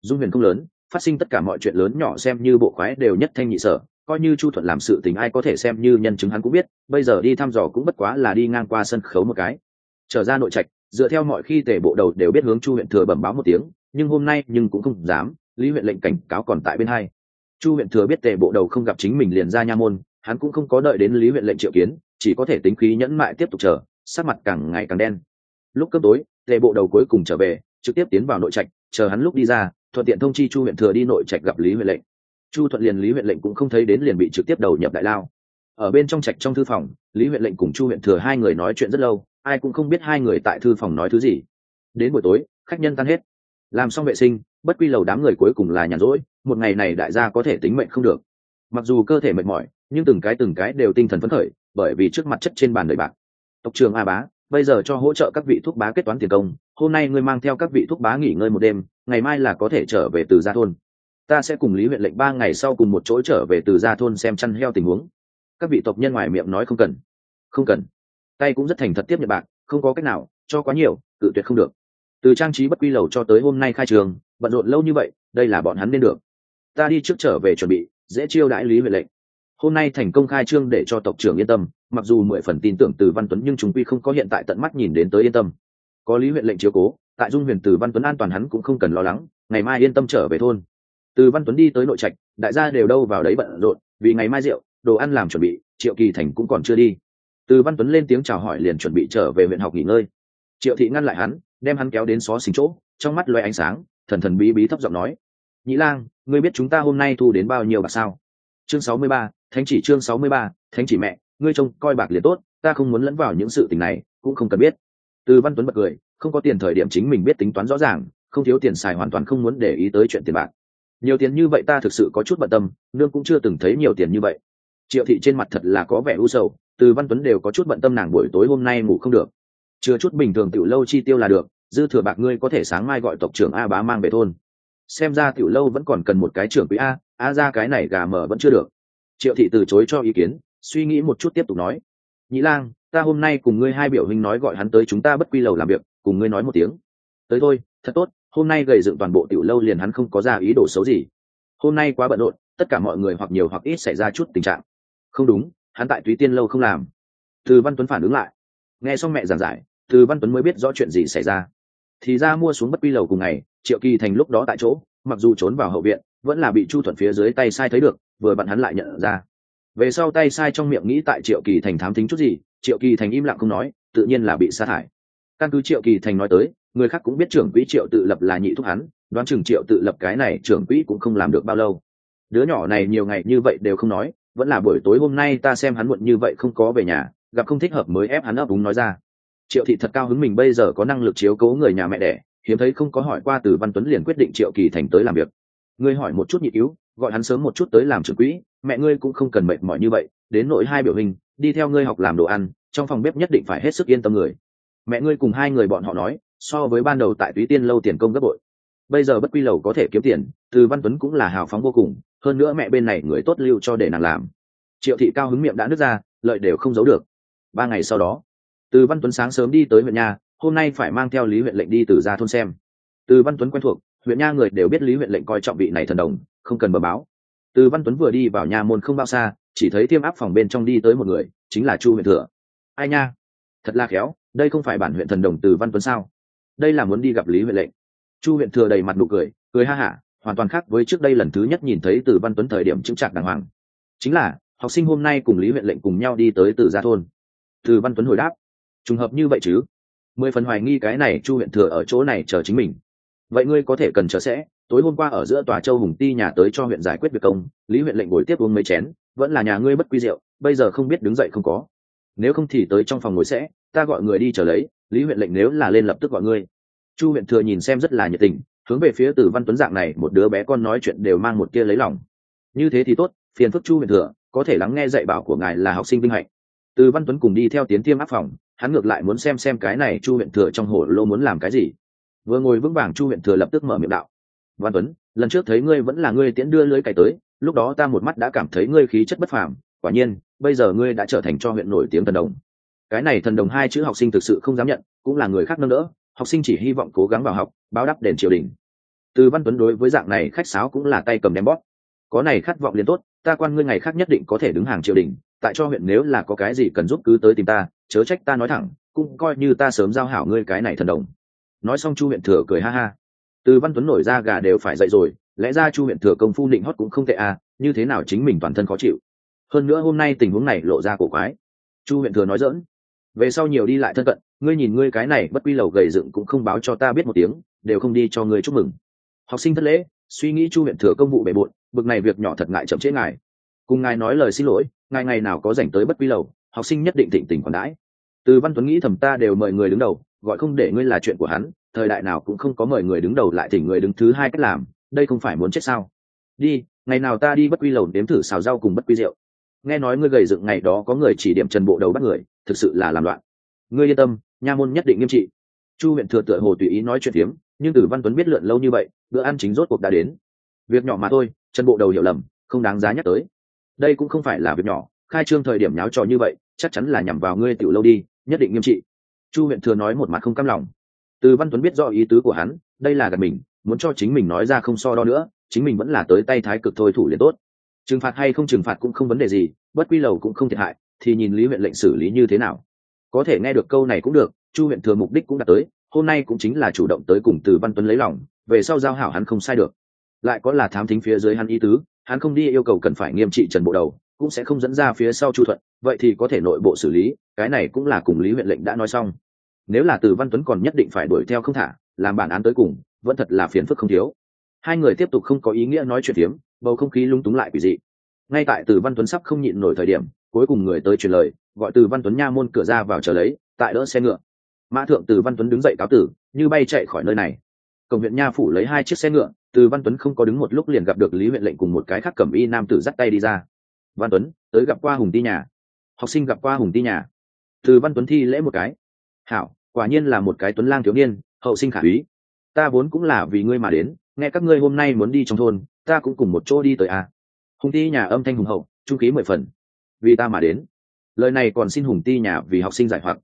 Dung huyền không lớn, phát sinh tất cả mọi chuyện lớn nhỏ xem như bộ khoái đều nhất thanh nhị sở, coi như chu thuận làm sự tình ai có thể xem như nhân chứng hắn cũng biết, bây giờ đi thăm dò cũng bất quá là đi ngang qua sân khấu một cái. Trở ra nội trạch, dựa theo mọi khi tề bộ đầu đều biết hướng chu huyện thừa bẩm báo một tiếng, nhưng hôm nay nhưng cũng không dám lý huyện lệnh cảnh cáo còn tại bên hai. Chu huyện thừa biết tề bộ đầu không gặp chính mình liền ra nha môn, hắn cũng không có đợi đến lý huyện lệnh triệu kiến, chỉ có thể tính khí nhẫn mại tiếp tục chờ sát mặt càng ngày càng đen. Lúc cấp tối, tề bộ đầu cuối cùng trở về, trực tiếp tiến vào nội trạch, chờ hắn lúc đi ra, thuận tiện thông chi chu huyện thừa đi nội trạch gặp lý huyện lệnh. Chu thuận liền lý huyện lệnh cũng không thấy đến liền bị trực tiếp đầu nhập đại lao. Ở bên trong trạch trong thư phòng, lý huyện lệnh cùng chu huyện thừa hai người nói chuyện rất lâu, ai cũng không biết hai người tại thư phòng nói thứ gì. Đến buổi tối, khách nhân tan hết. Làm xong vệ sinh bất quy lầu đám người cuối cùng là nhàn rỗi một ngày này đại gia có thể tính mệnh không được. Mặc dù cơ thể mệt mỏi nhưng từng cái từng cái đều tinh thần phấn khởi bởi vì trước mặt chất trên bàn đời bạc. Tộc trường a bá bây giờ cho hỗ trợ các vị thuốc bá kết toán tiền công hôm nay ngươi mang theo các vị thuốc bá nghỉ ngơi một đêm ngày mai là có thể trở về từ gia thôn. Ta sẽ cùng lý huyện lệnh ba ngày sau cùng một chỗ trở về từ gia thôn xem chăn heo tình huống. Các vị tộc nhân ngoài miệng nói không cần. Không cần. Tay cũng rất thành thật tiếp nhận bạn, không có cách nào cho quá nhiều tự tuyệt không được. Từ trang trí bất quy lầu cho tới hôm nay khai trường bận rộn lâu như vậy, đây là bọn hắn nên được. Ta đi trước trở về chuẩn bị, dễ chiêu đãi lý huệ lệnh. Hôm nay thành công khai trương để cho tộc trưởng yên tâm, mặc dù mười phần tin tưởng từ văn tuấn nhưng chúng quy không có hiện tại tận mắt nhìn đến tới yên tâm. Có lý huyện lệnh chiếu cố, tại dung huyền từ văn tuấn an toàn hắn cũng không cần lo lắng, ngày mai yên tâm trở về thôn. Từ văn tuấn đi tới nội trạch, đại gia đều đâu vào đấy bận rộn, vì ngày mai rượu, đồ ăn làm chuẩn bị, triệu kỳ thành cũng còn chưa đi. Từ văn tuấn lên tiếng chào hỏi liền chuẩn bị trở về huyện học nghỉ ngơi. Triệu thị ngăn lại hắn, đem hắn kéo đến xó xính chỗ, trong mắt loay ánh sáng thần thần bí bí thấp giọng nói. Nhĩ lang, ngươi biết chúng ta hôm nay thu đến bao nhiêu bạc sao? Chương sáu mươi ba, thánh chỉ chương sáu mươi ba, thánh chỉ mẹ, ngươi trông coi bạc liền tốt, ta không muốn lẫn vào những sự tình này, cũng không cần biết. Từ văn tuấn bật cười, không có tiền thời điểm chính mình biết tính toán rõ ràng, không thiếu tiền xài hoàn toàn không muốn để ý tới chuyện tiền bạc. Nhiều tiền như vậy ta thực sự có chút bận tâm, nương cũng chưa từng thấy nhiều tiền như vậy. Triệu thị trên mặt thật là có vẻ u sầu, từ văn tuấn đều có chút bận tâm nàng buổi tối hôm nay ngủ không được. Chưa chút bình thường tiểu lâu chi tiêu là được dư thừa bạc ngươi có thể sáng mai gọi tộc trưởng a bá mang về thôn. Xem ra tiểu lâu vẫn còn cần một cái trưởng quỹ a a ra cái này gà mờ vẫn chưa được. Triệu thị từ chối cho ý kiến, suy nghĩ một chút tiếp tục nói. Nhĩ lang, ta hôm nay cùng ngươi hai biểu hình nói gọi hắn tới chúng ta bất quy lầu làm việc, cùng ngươi nói một tiếng. Tới thôi, thật tốt, hôm nay gầy dựng toàn bộ tiểu lâu liền hắn không có ra ý đồ xấu gì. Hôm nay quá bận rộn, tất cả mọi người hoặc nhiều hoặc ít xảy ra chút tình trạng. Không đúng, hắn tại túy tiên lâu không làm. Từ văn tuấn phản ứng lại. Nghe xong mẹ giảng giải, từ văn tuấn mới biết rõ chuyện gì xảy ra thì ra mua xuống bất quy lầu cùng ngày, triệu kỳ thành lúc đó tại chỗ, mặc dù trốn vào hậu viện, vẫn là bị chu thuận phía dưới tay sai thấy được, vừa bận hắn lại nhận ra. Về sau tay sai trong miệng nghĩ tại triệu kỳ thành thám tính chút gì, triệu kỳ thành im lặng không nói, tự nhiên là bị sa thải. Căn cứ triệu kỳ thành nói tới, người khác cũng biết trưởng quỹ triệu tự lập là nhị thúc hắn, đoán chừng triệu tự lập cái này trưởng quỹ cũng không làm được bao lâu. Đứa nhỏ này nhiều ngày như vậy đều không nói, vẫn là buổi tối hôm nay ta xem hắn muộn như vậy không có về nhà, gặp không thích hợp mới ép hắn ấp úng nói ra triệu thị thật cao hứng mình bây giờ có năng lực chiếu cố người nhà mẹ đẻ, hiếm thấy không có hỏi qua từ văn tuấn liền quyết định triệu kỳ thành tới làm việc. Ngươi hỏi một chút nhị cứu, gọi hắn sớm một chút tới làm trưởng quỹ, mẹ ngươi cũng không cần mệt mỏi như vậy, đến nội hai biểu hình, đi theo ngươi học làm đồ ăn, trong phòng bếp nhất định phải hết sức yên tâm người. Mẹ ngươi cùng hai người bọn họ nói, so với ban đầu tại túy tiên lâu tiền công gấp bội. Bây giờ bất quy lầu có thể kiếm tiền, từ văn tuấn cũng là hào phóng vô cùng, hơn nữa mẹ bên này người tốt lưu cho để nàng làm. Triệu thị cao hứng miệng đã nứt ra, lợi đều không giấu được. Ba ngày sau đó từ văn tuấn sáng sớm đi tới huyện nhà hôm nay phải mang theo lý huyện lệnh đi từ ra thôn xem. Từ văn tuấn quen thuộc, huyện nha người đều biết lý huyện lệnh coi trọng vị này thần đồng, không cần bờ báo. Từ văn tuấn vừa đi vào nhà môn không bao xa, chỉ thấy tiêm áp phòng bên trong đi tới một người, chính là chu huyện thừa. Ai nha? Thật là khéo, đây không phải bản huyện thần đồng từ văn tuấn sao? Đây là muốn đi gặp lý huyện lệnh. Chu huyện thừa đầy mặt nụ cười cười ha hả, hoàn toàn khác với trước đây lần thứ nhất nhìn thấy từ văn tuấn thời điểm chứng trạng đàng hoàng. Chính là, học sinh hôm nay cùng lý huyện lệnh cùng nhau đi tới từ gia thôn. Từ văn tuấn hồi đáp trùng hợp như vậy chứ? Mười phần hoài nghi cái này chu huyện thừa ở chỗ này chờ chính mình. Vậy ngươi có thể cần chờ sẽ, tối hôm qua ở giữa tòa châu hùng ti nhà tới cho huyện giải quyết việc công, lý huyện lệnh ngồi tiếp uống mấy chén, vẫn là nhà ngươi bất quy rượu, bây giờ không biết đứng dậy không có. Nếu không thì tới trong phòng ngồi sẽ, ta gọi người đi chờ lấy, lý huyện lệnh nếu là lên lập tức gọi ngươi. Chu huyện thừa nhìn xem rất là nhiệt tình, hướng về phía từ văn tuấn dạng này, một đứa bé con nói chuyện đều mang một kia lấy lòng. Như thế thì tốt, phiền phức chu huyện thừa, có thể lắng nghe dạy bảo của ngài là học sinh vinh hạnh. Từ văn tuấn cùng đi theo tiến tiêm áp phòng hắn ngược lại muốn xem xem cái này chu huyện thừa trong hồ lô muốn làm cái gì. Vừa ngồi vững vàng chu huyện thừa lập tức mở miệng đạo. Văn tuấn, lần trước thấy ngươi vẫn là ngươi tiễn đưa lưới cày tới, lúc đó ta một mắt đã cảm thấy ngươi khí chất bất phàm, quả nhiên, bây giờ ngươi đã trở thành cho huyện nổi tiếng thần đồng. Cái này thần đồng hai chữ học sinh thực sự không dám nhận, cũng là người khác nâng đỡ, học sinh chỉ hy vọng cố gắng vào học, báo đáp đền triều đình. Từ văn tuấn đối với dạng này khách sáo cũng là tay cầm đem bóp. Có này khát vọng liền tốt, ta quan ngươi ngày khác nhất định có thể đứng hàng triều đình, tại cho huyện nếu là có cái gì cần giúp cứ tới tìm ta chớ trách ta nói thẳng, cũng coi như ta sớm giao hảo ngươi cái này thần đồng. Nói xong chu huyện thừa cười ha ha. Từ văn tuấn nổi ra gà đều phải dậy rồi, lẽ ra chu huyện thừa công phu định hót cũng không tệ à như thế nào chính mình toàn thân khó chịu. Hơn nữa hôm nay tình huống này lộ ra cổ quái. Chu huyện thừa nói dỡn về sau nhiều đi lại thân cận, ngươi nhìn ngươi cái này bất quy lầu gầy dựng cũng không báo cho ta biết một tiếng, đều không đi cho ngươi chúc mừng. Học sinh thất lễ, suy nghĩ chu huyện thừa công vụ bề bộn, bực này việc nhỏ thật ngại chậm chế ngài. Cùng ngài nói lời xin lỗi, ngài ngày nào có dành tới bất quy lầu học sinh nhất định thịnh tình còn đãi. Từ văn tuấn nghĩ thầm ta đều mời người đứng đầu, gọi không để ngươi là chuyện của hắn, thời đại nào cũng không có mời người đứng đầu lại thỉnh người đứng thứ hai cách làm, đây không phải muốn chết sao? Đi, ngày nào ta đi bất quy lầu nếm thử xào rau cùng bất quy rượu. Nghe nói ngươi gầy dựng ngày đó có người chỉ điểm trần bộ đầu bắt người, thực sự là làm loạn. Ngươi yên tâm, nha môn nhất định nghiêm trị. Chu huyện thừa tựa hồ tùy ý nói chuyện tiếng nhưng từ văn tuấn biết lượn lâu như vậy, bữa ăn chính rốt cuộc đã đến. Việc nhỏ mà thôi, trần bộ đầu hiểu lầm, không đáng giá nhắc tới. Đây cũng không phải là việc nhỏ, khai trương thời điểm nháo trò như vậy chắc chắn là nhằm vào ngươi tiểu lâu đi, nhất định nghiêm trị. Chu huyện thừa nói một mặt không cam lòng. Từ văn tuấn biết rõ ý tứ của hắn, đây là gần mình, muốn cho chính mình nói ra không so đo nữa, chính mình vẫn là tới tay thái cực thôi thủ liền tốt. Trừng phạt hay không trừng phạt cũng không vấn đề gì, bất quy lầu cũng không thiệt hại, thì nhìn lý huyện lệnh xử lý như thế nào. Có thể nghe được câu này cũng được, chu huyện thừa mục đích cũng đã tới, hôm nay cũng chính là chủ động tới cùng từ văn tuấn lấy lòng, về sau giao hảo hắn không sai được. Lại có là thám thính phía dưới hắn ý tứ, hắn không đi yêu cầu cần phải nghiêm trị trần bộ đầu cũng sẽ không dẫn ra phía sau chu thuận, vậy thì có thể nội bộ xử lý, cái này cũng là cùng lý huyện lệnh đã nói xong. Nếu là từ văn tuấn còn nhất định phải đuổi theo không thả, làm bản án tới cùng, vẫn thật là phiền phức không thiếu. Hai người tiếp tục không có ý nghĩa nói chuyện tiếm bầu không khí lung túng lại quỷ dị. Ngay tại từ văn tuấn sắp không nhịn nổi thời điểm, cuối cùng người tới truyền lời, gọi từ văn tuấn nha môn cửa ra vào chờ lấy, tại đỡ xe ngựa. Mã thượng từ văn tuấn đứng dậy cáo tử, như bay chạy khỏi nơi này. Cổng huyện nha phủ lấy hai chiếc xe ngựa, từ văn tuấn không có đứng một lúc liền gặp được lý huyện lệnh cùng một cái khác cầm y nam tử dắt tay đi ra văn tuấn, tới gặp qua hùng ti nhà. Học sinh gặp qua hùng ti nhà. Từ văn tuấn thi lễ một cái. Hảo, quả nhiên là một cái tuấn lang thiếu niên, hậu sinh khả úy. Ta vốn cũng là vì ngươi mà đến, nghe các ngươi hôm nay muốn đi trong thôn, ta cũng cùng một chỗ đi tới à. hùng ti nhà âm thanh hùng hậu, trung khí mười phần. Vì ta mà đến. Lời này còn xin hùng ti nhà vì học sinh giải hoặc.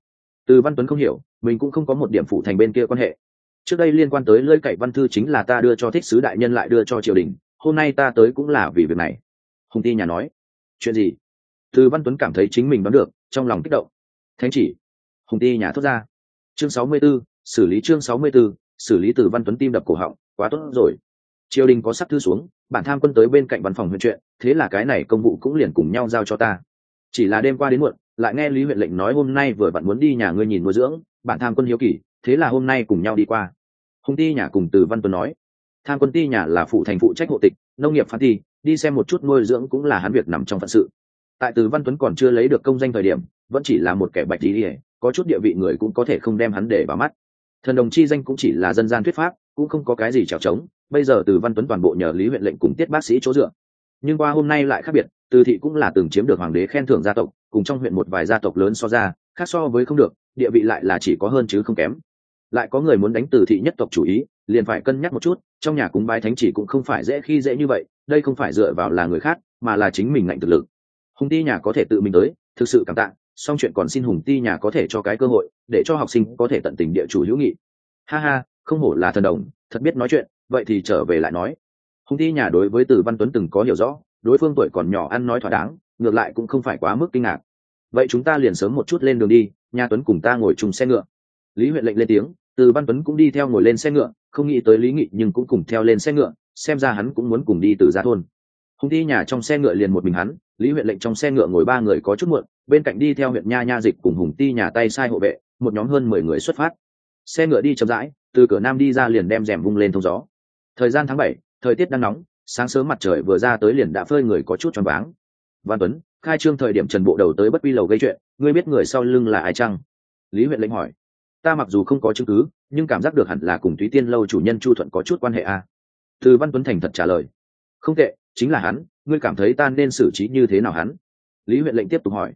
Từ văn tuấn không hiểu, mình cũng không có một điểm phụ thành bên kia quan hệ. Trước đây liên quan tới lơi cậy văn thư chính là ta đưa cho thích sứ đại nhân lại đưa cho triều đình, hôm nay ta tới cũng là vì việc này. Hùng ti nhà nói chuyện gì? Từ văn tuấn cảm thấy chính mình đoán được trong lòng kích động. Thánh chỉ hùng ti nhà thốt ra. Chương sáu mươi 64, xử lý chương sáu mươi 64, xử lý từ văn tuấn tim đập cổ họng quá tốt rồi. Triều đình có sắc thư xuống bản tham quân tới bên cạnh văn phòng huyện chuyện thế là cái này công vụ cũng liền cùng nhau giao cho ta. Chỉ là đêm qua đến muộn lại nghe lý huyện lệnh nói hôm nay vừa bạn muốn đi nhà ngươi nhìn nuôi dưỡng bản tham quân hiếu kỳ thế là hôm nay cùng nhau đi qua. Hùng ti nhà cùng từ văn tuấn nói tham quân ti nhà là phụ thành phụ trách hộ tịch, nông nghiệp phán ti đi xem một chút nuôi dưỡng cũng là hắn việc nằm trong phận sự. Tại từ văn tuấn còn chưa lấy được công danh thời điểm, vẫn chỉ là một kẻ bạch lý có chút địa vị người cũng có thể không đem hắn để vào mắt. Thần đồng chi danh cũng chỉ là dân gian thuyết pháp, cũng không có cái gì trèo trống bây giờ từ văn tuấn toàn bộ nhờ lý huyện lệnh cùng tiết bác sĩ chỗ dựa. Nhưng qua hôm nay lại khác biệt, từ thị cũng là từng chiếm được hoàng đế khen thưởng gia tộc, cùng trong huyện một vài gia tộc lớn so ra, khác so với không được, địa vị lại là chỉ có hơn chứ không kém. Lại có người muốn đánh từ thị nhất tộc chủ ý liền phải cân nhắc một chút, trong nhà cúng bái thánh chỉ cũng không phải dễ khi dễ như vậy, đây không phải dựa vào là người khác, mà là chính mình ngạnh thực lực. Hùng ti nhà có thể tự mình tới, thực sự cảm tạ, song chuyện còn xin hùng ti nhà có thể cho cái cơ hội, để cho học sinh có thể tận tình địa chủ hữu nghị. Ha ha, không hổ là thần đồng, thật biết nói chuyện, vậy thì trở về lại nói. Hùng ti nhà đối với từ văn tuấn từng có hiểu rõ, đối phương tuổi còn nhỏ ăn nói thỏa đáng, ngược lại cũng không phải quá mức kinh ngạc. Vậy chúng ta liền sớm một chút lên đường đi, nhà tuấn cùng ta ngồi chung xe ngựa. Lý huyện lệnh lên tiếng từ văn tuấn cũng đi theo ngồi lên xe ngựa, không nghĩ tới lý nghị nhưng cũng cùng theo lên xe ngựa, xem ra hắn cũng muốn cùng đi từ gia thôn. Hùng ti nhà trong xe ngựa liền một mình hắn, lý huyện lệnh trong xe ngựa ngồi ba người có chút muộn, bên cạnh đi theo huyện nha nha dịch cùng hùng ti nhà tay sai hộ vệ, một nhóm hơn mười người xuất phát. Xe ngựa đi chậm rãi, từ cửa nam đi ra liền đem rèm vung lên thông gió. Thời gian tháng bảy, thời tiết đang nóng, sáng sớm mặt trời vừa ra tới liền đã phơi người có chút choáng váng. Văn tuấn, khai trương thời điểm trần bộ đầu tới bất quy lầu gây chuyện, ngươi biết người sau lưng là ai chăng? Lý huyện lệnh hỏi ta mặc dù không có chứng cứ, nhưng cảm giác được hẳn là cùng túy tiên lâu chủ nhân chu thuận có chút quan hệ à. từ văn tuấn thành thật trả lời. Không tệ, chính là hắn, ngươi cảm thấy ta nên xử trí như thế nào hắn? Lý huyện lệnh tiếp tục hỏi.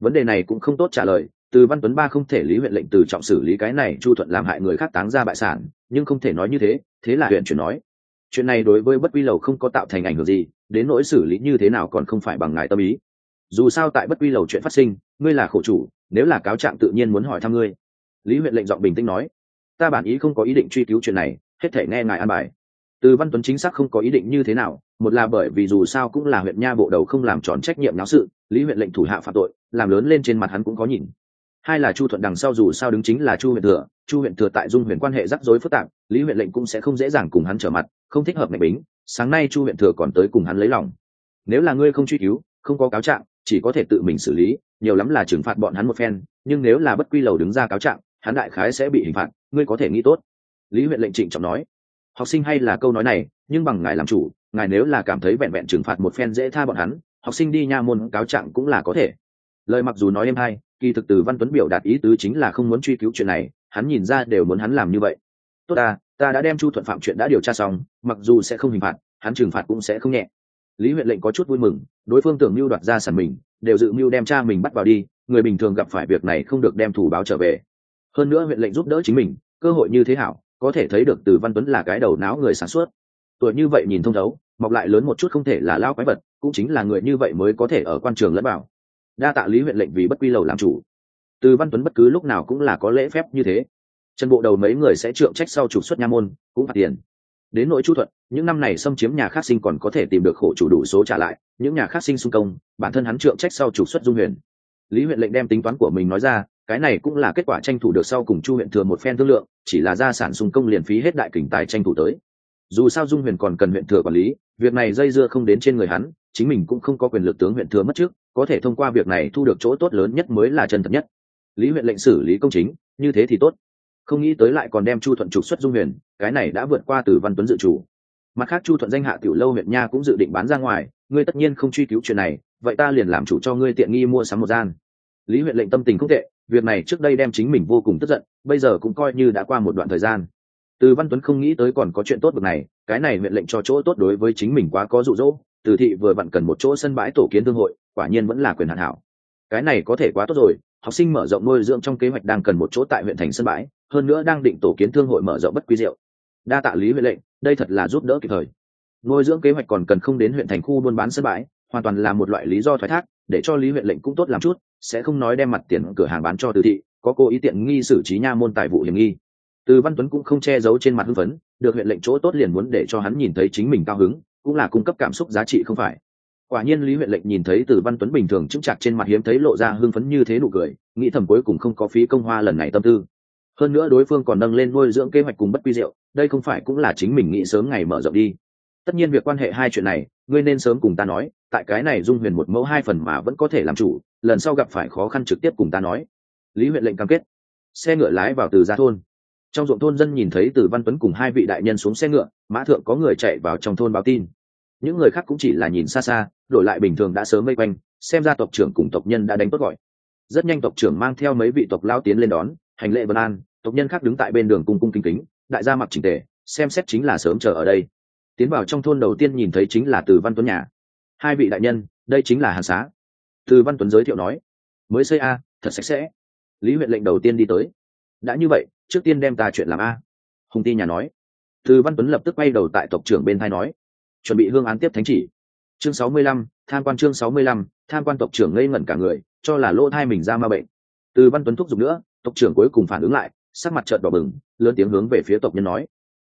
Vấn đề này cũng không tốt trả lời, từ văn tuấn ba không thể lý huyện lệnh từ trọng xử lý cái này chu thuận làm hại người khác táng ra bại sản, nhưng không thể nói như thế thế là huyện chuyển nói. Chuyện này đối với bất quy lầu không có tạo thành ảnh hưởng gì, đến nỗi xử lý như thế nào còn không phải bằng ngài tâm ý. Dù sao tại bất quy lầu chuyện phát sinh, ngươi là khổ chủ, nếu là cáo trạng tự nhiên muốn hỏi thăm ngươi lý huyện lệnh giọng bình tĩnh nói, ta bản ý không có ý định truy cứu chuyện này, hết thể nghe ngài an bài. Từ văn tuấn chính xác không có ý định như thế nào, một là bởi vì dù sao cũng là huyện nha bộ đầu không làm tròn trách nhiệm náo sự, lý huyện lệnh thủ hạ phạm tội, làm lớn lên trên mặt hắn cũng có nhìn. Hai là chu thuận đằng sau dù sao đứng chính là chu huyện thừa, chu huyện thừa tại dung huyện quan hệ rắc rối phức tạp, lý huyện lệnh cũng sẽ không dễ dàng cùng hắn trở mặt, không thích hợp mạnh bính, sáng nay chu huyện thừa còn tới cùng hắn lấy lòng. Nếu là ngươi không truy cứu, không có cáo trạng, chỉ có thể tự mình xử lý, nhiều lắm là trừng phạt bọn hắn một phen, nhưng nếu là bất quy lầu đứng ra cáo trạng hắn đại khái sẽ bị hình phạt, ngươi có thể nghĩ tốt. Lý huyện lệnh trịnh trọng nói. Học sinh hay là câu nói này, nhưng bằng ngài làm chủ, ngài nếu là cảm thấy vẹn vẹn trừng phạt một phen dễ tha bọn hắn, học sinh đi nha môn cáo trạng cũng là có thể. Lời mặc dù nói em hay, kỳ thực từ văn tuấn biểu đạt ý tứ chính là không muốn truy cứu chuyện này, hắn nhìn ra đều muốn hắn làm như vậy. Tốt ta ta đã đem chu thuận phạm chuyện đã điều tra xong, mặc dù sẽ không hình phạt, hắn trừng phạt cũng sẽ không nhẹ. Lý huyện lệnh có chút vui mừng, đối phương tưởng mưu đoạt ra sản mình, đều dự mưu đem cha mình bắt vào đi, người bình thường gặp phải việc này không được đem thủ báo trở về hơn nữa huyện lệnh giúp đỡ chính mình, cơ hội như thế hảo, có thể thấy được từ văn tuấn là cái đầu não người sản xuất tuổi như vậy nhìn thông thấu, mọc lại lớn một chút không thể là lao quái vật, cũng chính là người như vậy mới có thể ở quan trường lẫn bảo đa tạ lý huyện lệnh vì bất quy lầu làm chủ. Từ văn tuấn bất cứ lúc nào cũng là có lễ phép như thế. Trần bộ đầu mấy người sẽ trượng trách sau trục xuất nha môn, cũng phạt tiền. Đến nỗi chu thuận, những năm này xâm chiếm nhà khác sinh còn có thể tìm được khổ chủ đủ số trả lại, những nhà khác sinh xung công, bản thân hắn trượng trách sau trục xuất dung huyền. Lý huyện lệnh đem tính toán của mình nói ra cái này cũng là kết quả tranh thủ được sau cùng chu huyện thừa một phen thương lượng, chỉ là gia sản xung công liền phí hết đại kình tài tranh thủ tới. Dù sao dung huyền còn cần huyện thừa quản lý, việc này dây dưa không đến trên người hắn, chính mình cũng không có quyền lực tướng huyện thừa mất trước, có thể thông qua việc này thu được chỗ tốt lớn nhất mới là chân thật nhất. Lý huyện lệnh xử lý công chính, như thế thì tốt. Không nghĩ tới lại còn đem chu thuận trục xuất dung huyền, cái này đã vượt qua từ văn tuấn dự chủ. Mặt khác chu thuận danh hạ tiểu lâu huyện nha cũng dự định bán ra ngoài, ngươi tất nhiên không truy cứu chuyện này, vậy ta liền làm chủ cho ngươi tiện nghi mua sắm một gian. Lý huyện lệnh tâm tình không tệ việc này trước đây đem chính mình vô cùng tức giận, bây giờ cũng coi như đã qua một đoạn thời gian. Từ văn tuấn không nghĩ tới còn có chuyện tốt bực này, cái này huyện lệnh cho chỗ tốt đối với chính mình quá có rụ rỗ từ thị vừa vặn cần một chỗ sân bãi tổ kiến thương hội, quả nhiên vẫn là quyền hạn hảo. Cái này có thể quá tốt rồi, học sinh mở rộng nuôi dưỡng trong kế hoạch đang cần một chỗ tại huyện thành sân bãi, hơn nữa đang định tổ kiến thương hội mở rộng bất quý diệu. Đa tạ lý huệ lệnh, đây thật là giúp đỡ kịp thời. Nuôi dưỡng kế hoạch còn cần không đến huyện thành khu buôn bán sân bãi hoàn toàn là một loại lý do thoái thác, để cho lý huyện lệnh cũng tốt làm chút, sẽ không nói đem mặt tiền cửa hàng bán cho từ thị, có cố ý tiện nghi xử trí nha môn tài vụ hiểm nghi. Từ văn tuấn cũng không che giấu trên mặt hưng phấn, được huyện lệnh chỗ tốt liền muốn để cho hắn nhìn thấy chính mình cao hứng, cũng là cung cấp cảm xúc giá trị không phải. Quả nhiên lý huyện lệnh nhìn thấy từ văn tuấn bình thường chững chạc trên mặt hiếm thấy lộ ra hưng phấn như thế nụ cười, nghĩ thầm cuối cùng không có phí công hoa lần này tâm tư. Hơn nữa đối phương còn nâng lên nuôi dưỡng kế hoạch cùng bất quy diệu đây không phải cũng là chính mình nghĩ sớm ngày mở rộng đi. Tất nhiên việc quan hệ hai chuyện này ngươi nên sớm cùng ta nói, tại cái này dung huyền một mẫu hai phần mà vẫn có thể làm chủ, lần sau gặp phải khó khăn trực tiếp cùng ta nói. Lý huyện lệnh cam kết. Xe ngựa lái vào từ gia thôn. Trong ruộng thôn dân nhìn thấy từ văn tuấn cùng hai vị đại nhân xuống xe ngựa, mã thượng có người chạy vào trong thôn báo tin. Những người khác cũng chỉ là nhìn xa xa, đổi lại bình thường đã sớm vây quanh, xem ra tộc trưởng cùng tộc nhân đã đánh tốt gọi. Rất nhanh tộc trưởng mang theo mấy vị tộc lao tiến lên đón, hành lệ vân an, tộc nhân khác đứng tại bên đường cung cung kính kính, đại gia mặc trình tề, xem xét chính là sớm chờ ở đây tiến vào trong thôn đầu tiên nhìn thấy chính là từ văn tuấn nhà. Hai vị đại nhân, đây chính là hàn xá. Từ văn tuấn giới thiệu nói, mới xây a, thật sạch sẽ. Lý huyện lệnh đầu tiên đi tới, đã như vậy, trước tiên đem ta chuyện làm a. Hùng ti nhà nói. Từ văn tuấn lập tức quay đầu tại tộc trưởng bên thai nói, chuẩn bị hương án tiếp thánh chỉ. Chương sáu mươi lăm, tham quan chương sáu mươi lăm, tham quan tộc trưởng ngây ngẩn cả người, cho là lỗ thai mình ra ma bệnh. Từ văn tuấn thúc giục nữa, tộc trưởng cuối cùng phản ứng lại, sắc mặt trợn đỏ bừng, lớn tiếng hướng về phía tộc nhân nói,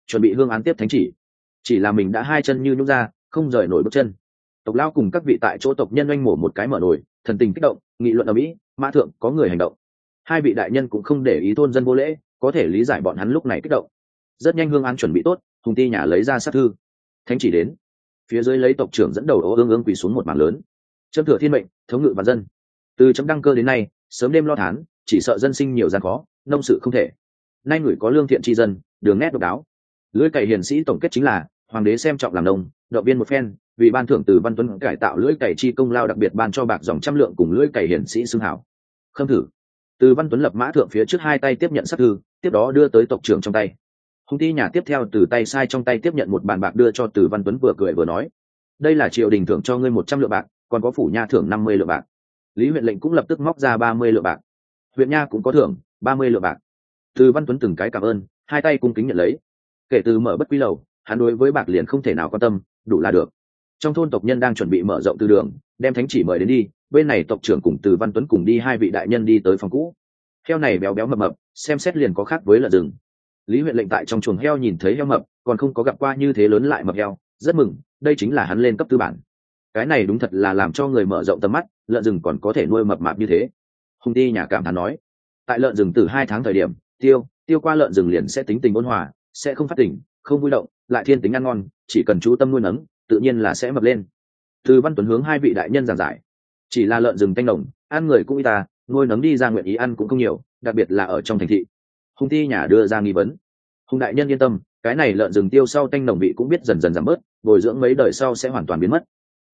chuẩn bị hương án tiếp thánh chỉ chỉ là mình đã hai chân như nhúc ra, không rời nổi bước chân. Tộc lao cùng các vị tại chỗ tộc nhân oanh mổ một cái mở nổi thần tình kích động, nghị luận ở mỹ, mã thượng, có người hành động. Hai vị đại nhân cũng không để ý thôn dân vô lễ, có thể lý giải bọn hắn lúc này kích động. Rất nhanh hương án chuẩn bị tốt, hùng ti nhà lấy ra sát thư. Thánh chỉ đến. Phía dưới lấy tộc trưởng dẫn đầu ô ương ương quỳ xuống một mảng lớn. Chấm thừa thiên mệnh, thống ngự và dân. Từ chấm đăng cơ đến nay, sớm đêm lo thán, chỉ sợ dân sinh nhiều gian khó, nông sự không thể. Nay người có lương thiện tri dân, đường nét độc đáo lưỡi cày hiền sĩ tổng kết chính là, hoàng đế xem trọng làm nông, động viên một phen, vì ban thưởng từ văn tuấn cải tạo lưỡi cày chi công lao đặc biệt ban cho bạc dòng trăm lượng cùng lưỡi cày hiền sĩ xưng hảo. Khâm thử. Từ văn tuấn lập mã thượng phía trước hai tay tiếp nhận sắc thư, tiếp đó đưa tới tộc trưởng trong tay. Hùng ti nhà tiếp theo từ tay sai trong tay tiếp nhận một bàn bạc đưa cho từ văn tuấn vừa cười vừa nói, đây là triều đình thưởng cho ngươi một trăm lượng bạc, còn có phủ nha thưởng năm mươi lượng bạc. Lý huyện lệnh cũng lập tức móc ra ba mươi lượng bạc. Huyện nha cũng có thưởng ba mươi lượng bạc. Từ văn tuấn từng cái cảm ơn, hai tay cung kính nhận lấy kể từ mở bất quy lầu, hắn đối với bạc liền không thể nào quan tâm, đủ là được. Trong thôn tộc nhân đang chuẩn bị mở rộng từ đường, đem thánh chỉ mời đến đi, bên này tộc trưởng cùng từ văn tuấn cùng đi hai vị đại nhân đi tới phòng cũ. Heo này béo béo mập mập, xem xét liền có khác với lợn rừng. Lý huyện lệnh tại trong chuồng heo nhìn thấy heo mập, còn không có gặp qua như thế lớn lại mập heo, rất mừng, đây chính là hắn lên cấp tư bản. Cái này đúng thật là làm cho người mở rộng tầm mắt, lợn rừng còn có thể nuôi mập mạp như thế. Hùng ti nhà cảm thán nói, tại lợn rừng từ hai tháng thời điểm, tiêu tiêu qua lợn rừng liền sẽ tính tình ôn hòa sẽ không phát tỉnh không vui động, lại thiên tính ăn ngon, chỉ cần chú tâm nuôi nấng, tự nhiên là sẽ mập lên. Từ văn tuấn hướng hai vị đại nhân giảng giải. Chỉ là lợn rừng tanh đồng ăn người cũng y ta, nuôi nấng đi ra nguyện ý ăn cũng không nhiều, đặc biệt là ở trong thành thị. Hùng ti nhà đưa ra nghi vấn. Hùng đại nhân yên tâm, cái này lợn rừng tiêu sau tanh nồng vị cũng biết dần dần giảm bớt, bồi dưỡng mấy đời sau sẽ hoàn toàn biến mất.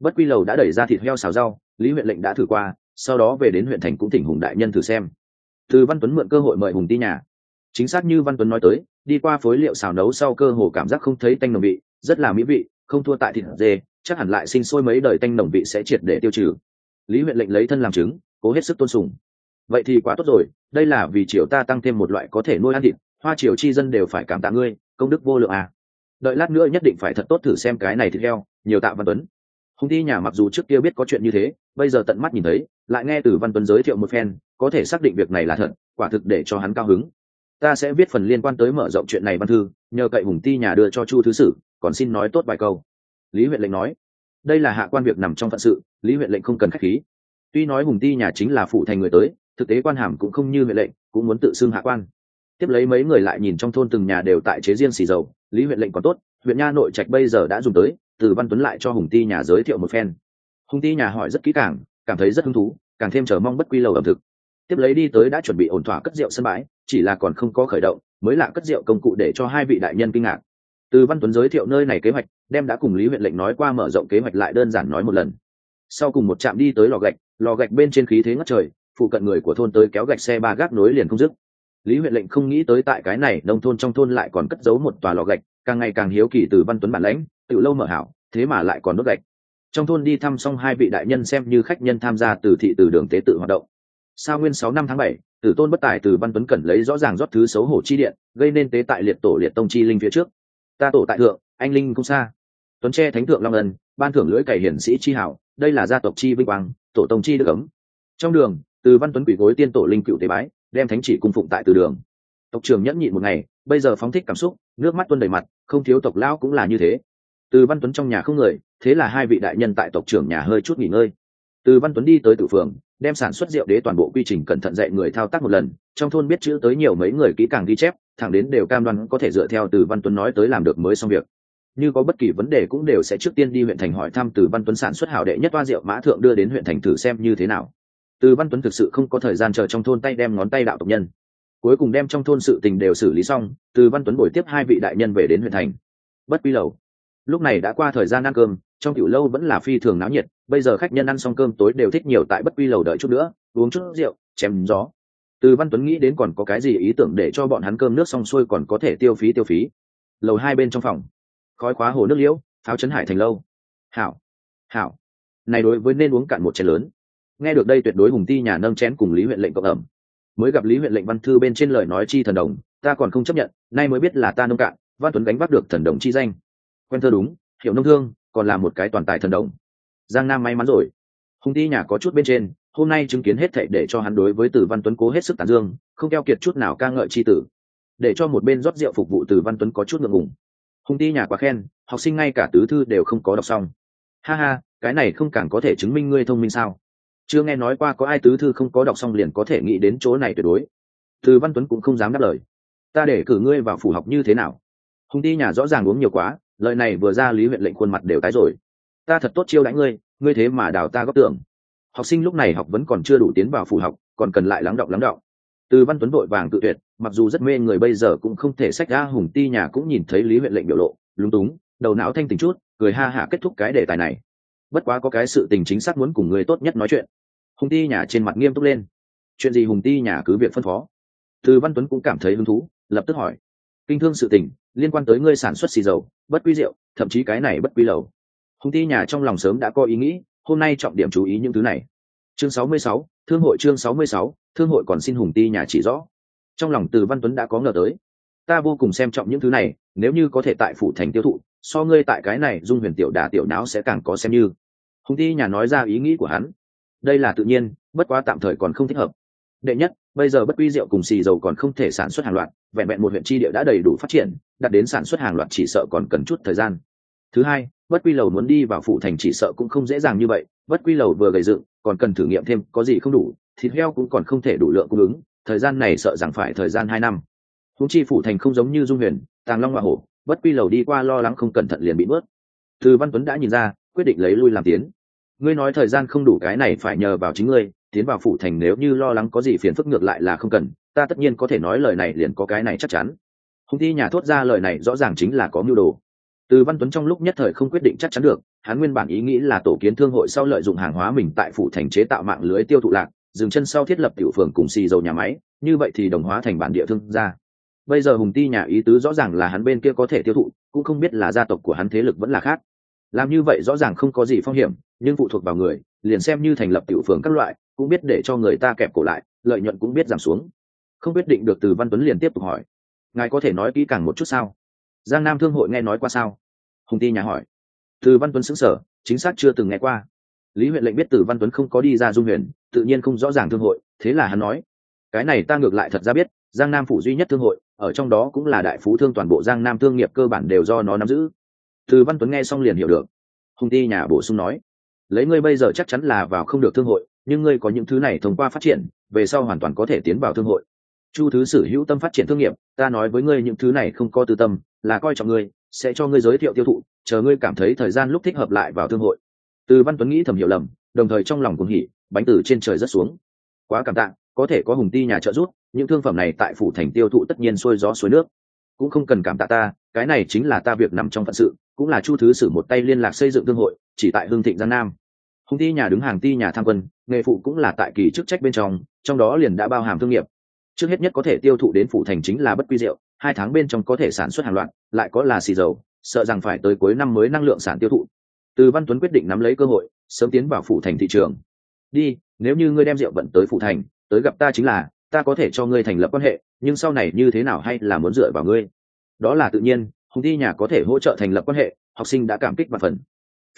Bất quy lầu đã đẩy ra thịt heo xào rau, lý huyện lệnh đã thử qua, sau đó về đến huyện thành cũng thỉnh hùng đại nhân thử xem. Từ văn tuấn mượn cơ hội mời hùng ti nhà. Chính xác như văn tuấn nói tới đi qua phối liệu xào nấu sau cơ hồ cảm giác không thấy tanh nồng vị, rất là mỹ vị, không thua tại thịt dê, chắc hẳn lại sinh sôi mấy đời tanh nồng vị sẽ triệt để tiêu trừ. Lý huyện lệnh lấy thân làm chứng cố hết sức tôn sùng. Vậy thì quá tốt rồi, đây là vì triều ta tăng thêm một loại có thể nuôi ăn thịt, hoa triều chi dân đều phải cảm tạ ngươi, công đức vô lượng à. đợi lát nữa nhất định phải thật tốt thử xem cái này thịt heo, nhiều tạ văn tuấn. Hùng thi nhà mặc dù trước kia biết có chuyện như thế, bây giờ tận mắt nhìn thấy, lại nghe từ văn tuấn giới thiệu một phen, có thể xác định việc này là thật, quả thực để cho hắn cao hứng ta sẽ viết phần liên quan tới mở rộng chuyện này văn thư, nhờ cậy hùng ti nhà đưa cho chu thứ sử, còn xin nói tốt vài câu. Lý huyện lệnh nói. Đây là hạ quan việc nằm trong phận sự, lý huyện lệnh không cần k h á c h khí. Tuy nói hùng ti nhà chính là phụ thành người tới, thực tế quan hàm cũng không như huyện lệnh, cũng muốn tự xưng hạ quan. Tiếp lấy mấy người lại nhìn trong thôn từng nhà đều tại chế riêng xì dầu, lý huyện lệnh còn tốt, huyện nha nội trạch bây giờ đã dùng tới, từ văn tuấn lại cho hùng ti nhà giới thiệu một phen. Hùng ti nhà hỏi rất kỹ càng, cảm thấy rất hứng thú, càng thêm chờ mong bất quy lầu ẩm thực tiếp lấy đi tới đã chuẩn bị ổn thỏa cất rượu sân bãi, chỉ là còn không có khởi động, mới là cất rượu công cụ để cho hai vị đại nhân kinh ngạc. Từ văn tuấn giới thiệu nơi này kế hoạch, đem đã cùng lý huyện lệnh nói qua mở rộng kế hoạch lại đơn giản nói một lần. Sau cùng một trạm đi tới lò gạch lò gạch bên trên khí thế ngất trời, phụ cận người của thôn tới kéo gạch xe ba gác nối liền không dứt. Lý huyện lệnh không nghĩ tới tại cái này, nông thôn trong thôn lại còn cất giấu một tòa lò gạch, càng ngày càng hiếu kỳ từ văn tuấn bản lãnh, tự lâu mở hảo, thế mà lại còn đốt gạch. Trong thôn đi thăm xong hai vị đại nhân xem như khách nhân tham gia từ thị từ đường tế tự hoạt động sao nguyên sáu năm tháng bảy, tử tôn bất tài từ văn tuấn cẩn lấy rõ ràng rót thứ xấu hổ chi điện, gây nên tế tại liệt tổ liệt tông chi linh phía trước. Ta tổ tại thượng, anh linh không xa. Tuấn tre thánh thượng long ân, ban thưởng lưỡi cày hiển sĩ chi hảo, đây là gia tộc chi vinh quang, tổ tông chi đức ấm. Trong đường, từ văn tuấn quỷ gối tiên tổ linh cựu tế bái, đem thánh chỉ cung phụng tại từ đường. Tộc trưởng nhẫn nhịn một ngày, bây giờ phóng thích cảm xúc, nước mắt tuôn đầy mặt, không thiếu tộc lão cũng là như thế. Từ văn tuấn trong nhà không người, thế là hai vị đại nhân tại tộc trưởng nhà hơi chút nghỉ ngơi từ văn tuấn đi tới tử phường, đem sản xuất rượu đế toàn bộ quy trình cẩn thận dạy người thao tác một lần, trong thôn biết chữ tới nhiều mấy người kỹ càng ghi chép, thẳng đến đều cam đoan có thể dựa theo từ văn tuấn nói tới làm được mới xong việc. Như có bất kỳ vấn đề cũng đều sẽ trước tiên đi huyện thành hỏi thăm từ văn tuấn sản xuất hảo đệ nhất toa rượu mã thượng đưa đến huyện thành thử xem như thế nào. Từ văn tuấn thực sự không có thời gian chờ trong thôn tay đem ngón tay đạo tộc nhân. Cuối cùng đem trong thôn sự tình đều xử lý xong, từ văn tuấn bồi tiếp hai vị đại nhân về đến huyện thành. Bất quy lầu. Lúc này đã qua thời gian ăn cơm trong tiểu lâu vẫn là phi thường náo nhiệt, bây giờ khách nhân ăn xong cơm tối đều thích nhiều tại bất quy lầu đợi chút nữa, uống chút rượu, chém gió. Từ văn tuấn nghĩ đến còn có cái gì ý tưởng để cho bọn hắn cơm nước xong xuôi còn có thể tiêu phí tiêu phí. Lầu hai bên trong phòng. Khói khóa hồ nước liễu, pháo chấn hải thành lâu. Hảo hảo. Này đối với nên uống cạn một chén lớn. Nghe được đây tuyệt đối hùng ti nhà nâng chén cùng lý huyện lệnh cộng ẩm. Mới gặp lý huyện lệnh văn thư bên trên lời nói chi thần đồng, ta còn không chấp nhận, nay mới biết là ta nông cạn, văn tuấn gánh vác được thần đồng chi danh. Quen thơ đúng, hiểu nông thương còn là một cái toàn tài thần đồng. Giang nam may mắn rồi. Hùng ti nhà có chút bên trên, hôm nay chứng kiến hết thệ để cho hắn đối với từ văn tuấn cố hết sức tàn dương, không keo kiệt chút nào ca ngợi chi tử. Để cho một bên rót rượu phục vụ từ văn tuấn có chút ngượng ngùng. Hùng ti nhà quá khen, học sinh ngay cả tứ thư đều không có đọc xong. Ha ha, cái này không càng có thể chứng minh ngươi thông minh sao? Chưa nghe nói qua có ai tứ thư không có đọc xong liền có thể nghĩ đến chỗ này tuyệt đối. Từ văn tuấn cũng không dám đáp lời. Ta để cử ngươi vào phủ học như thế nào? Hùng ti nhà rõ ràng uống nhiều quá lời này vừa ra lý huyện lệnh khuôn mặt đều tái rồi. Ta thật tốt chiêu đãi ngươi ngươi thế mà đào ta góp tưởng học sinh lúc này học vẫn còn chưa đủ tiến vào phủ học, còn cần lại lắng động lắng động từ văn tuấn vội vàng tự tuyệt, mặc dù rất mê người bây giờ cũng không thể sách ra hùng ti nhà cũng nhìn thấy lý huyện lệnh biểu lộ, lúng túng, đầu não thanh tình chút, cười ha hạ kết thúc cái đề tài này. Bất quá có cái sự tình chính xác muốn cùng người tốt nhất nói chuyện. Hùng ti nhà trên mặt nghiêm túc lên. Chuyện gì hùng ti nhà cứ việc phân phó. Từ văn tuấn cũng cảm thấy hứng thú, lập tức hỏi. Kinh thương sự tình liên quan tới ngươi sản xuất xì dầu bất quy rượu thậm chí cái này bất quy lầu. Hùng ti nhà trong lòng sớm đã có ý nghĩ hôm nay trọng điểm chú ý những thứ này. Chương 66, thương hội chương 66, thương hội còn xin hùng ti nhà chỉ rõ. Trong lòng từ văn tuấn đã có ngờ tới. Ta vô cùng xem trọng những thứ này nếu như có thể tại phủ thành tiêu thụ so ngươi tại cái này dung huyền tiểu đà tiểu não sẽ càng có xem như. Hùng ti nhà nói ra ý nghĩ của hắn. Đây là tự nhiên bất quá tạm thời còn không thích hợp. Đệ nhất bây giờ bất quy rượu cùng xì dầu còn không thể sản xuất hàng loạt vẹn vẹn một huyện tri địa đã đầy đủ phát triển, đặt đến sản xuất hàng loạt chỉ sợ còn cần chút thời gian. Thứ hai, bất quy lầu muốn đi vào phụ thành chỉ sợ cũng không dễ dàng như vậy. Bất quy lầu vừa gầy dựng, còn cần thử nghiệm thêm có gì không đủ, thịt heo cũng còn không thể đủ lượng cung ứng, thời gian này sợ rằng phải thời gian hai năm. Húng chi phủ thành không giống như dung huyền, tàng long hoa hổ, bất quy lầu đi qua lo lắng không cẩn thận liền bị bớt từ văn tuấn đã nhìn ra, quyết định lấy lui làm tiến. Ngươi nói thời gian không đủ cái này phải nhờ vào chính ngươi, tiến vào phủ thành nếu như lo lắng có gì phiền phức ngược lại là không cần ta tất nhiên có thể nói lời này liền có cái này chắc chắn. Hùng thi nhà thốt ra lời này rõ ràng chính là có mưu đồ. Từ văn tuấn trong lúc nhất thời không quyết định chắc chắn được, hắn nguyên bản ý nghĩ là tổ kiến thương hội sau lợi dụng hàng hóa mình tại phủ thành chế tạo mạng lưới tiêu thụ lạc, dừng chân sau thiết lập tiểu phường cùng xì dầu nhà máy, như vậy thì đồng hóa thành bản địa thương gia. Bây giờ hùng ti nhà ý tứ rõ ràng là hắn bên kia có thể tiêu thụ, cũng không biết là gia tộc của hắn thế lực vẫn là khác. Làm như vậy rõ ràng không có gì phong hiểm, nhưng phụ thuộc vào người, liền xem như thành lập tiểu phường các loại, cũng biết để cho người ta kẹp cổ lại, lợi nhuận cũng biết giảm xuống không quyết định được từ văn tuấn liền tiếp tục hỏi. Ngài có thể nói kỹ càng một chút sao? Giang nam thương hội nghe nói qua sao? Hùng ti nhà hỏi. Từ văn tuấn xứng sở chính xác chưa từng nghe qua. Lý huyện lệnh biết từ văn tuấn không có đi ra dung huyền, tự nhiên không rõ ràng thương hội, thế là hắn nói. Cái này ta ngược lại thật ra biết, giang nam phủ duy nhất thương hội, ở trong đó cũng là đại phú thương toàn bộ giang nam thương nghiệp cơ bản đều do nó nắm giữ. Từ văn tuấn nghe xong liền hiểu được. Hùng ti nhà bổ sung nói. Lấy ngươi bây giờ chắc chắn là vào không được thương hội, nhưng ngươi có những thứ này thông qua phát triển, về sau hoàn toàn có thể tiến vào thương hội chu thứ sử hữu tâm phát triển thương nghiệp, ta nói với ngươi những thứ này không có tư tâm, là coi trọng ngươi, sẽ cho ngươi giới thiệu tiêu thụ, chờ ngươi cảm thấy thời gian lúc thích hợp lại vào thương hội. Từ văn tuấn nghĩ thầm hiểu lầm, đồng thời trong lòng cùng hỉ, bánh từ trên trời rất xuống. Quá cảm tạ, có thể có hùng ti nhà trợ giúp, những thương phẩm này tại phủ thành tiêu thụ tất nhiên xuôi gió suối nước. Cũng không cần cảm tạ ta, cái này chính là ta việc nằm trong phận sự, cũng là chu thứ sử một tay liên lạc xây dựng thương hội, chỉ tại hương thịnh giang nam. Hùng ti nhà đứng hàng ti nhà tham quân, nghề phụ cũng là tại kỳ chức trách bên trong trong đó liền đã bao hàm thương nghiệp trước hết nhất có thể tiêu thụ đến phủ thành chính là bất quy rượu, hai tháng bên trong có thể sản xuất hàng loạt, lại có là xì dầu, sợ rằng phải tới cuối năm mới năng lượng sản tiêu thụ. Từ văn tuấn quyết định nắm lấy cơ hội, sớm tiến vào phủ thành thị trường. Đi, nếu như ngươi đem rượu vận tới phủ thành, tới gặp ta chính là, ta có thể cho ngươi thành lập quan hệ, nhưng sau này như thế nào hay là muốn dựa vào ngươi? Đó là tự nhiên, hùng thi nhà có thể hỗ trợ thành lập quan hệ, học sinh đã cảm kích và phần.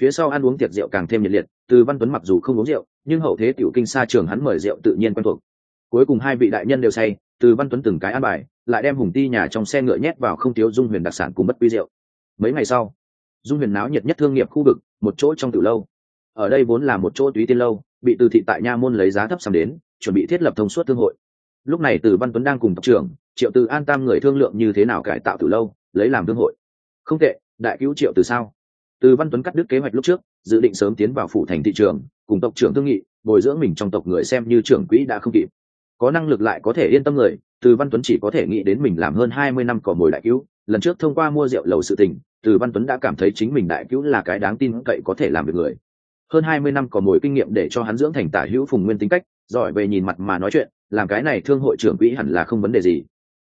Phía sau ăn uống tiệc rượu càng thêm nhiệt liệt, từ văn tuấn mặc dù không uống rượu, nhưng hậu thế tiểu kinh xa trường hắn mời rượu tự nhiên quen thuộc cuối cùng hai vị đại nhân đều say, từ văn tuấn từng cái ăn bài, lại đem hùng ti nhà trong xe ngựa nhét vào không thiếu dung huyền đặc sản cùng bất quy rượu. Mấy ngày sau, dung huyền náo nhiệt nhất thương nghiệp khu vực, một chỗ trong từ lâu. Ở đây vốn là một chỗ túy tiên lâu, bị từ thị tại nha môn lấy giá thấp sang đến, chuẩn bị thiết lập thông suốt thương hội. Lúc này từ văn tuấn đang cùng tộc trưởng, triệu từ an tam người thương lượng như thế nào cải tạo từ lâu, lấy làm thương hội. Không tệ, đại cứu triệu từ sao? Từ văn tuấn cắt đứt kế hoạch lúc trước, dự định sớm tiến vào phủ thành thị trường, cùng tộc trưởng thương nghị, bồi dưỡng mình trong tộc người xem như trưởng quỹ đã không kịp có năng lực lại có thể yên tâm người, từ văn tuấn chỉ có thể nghĩ đến mình làm hơn hai mươi năm cỏ mồi đại cứu. Lần trước thông qua mua rượu lầu sự tình, từ văn tuấn đã cảm thấy chính mình đại cứu là cái đáng tin cậy có thể làm được người. Hơn hai mươi năm cỏ mồi kinh nghiệm để cho hắn dưỡng thành tả hữu phùng nguyên tính cách, giỏi về nhìn mặt mà nói chuyện, làm cái này thương hội trưởng quỹ hẳn là không vấn đề gì.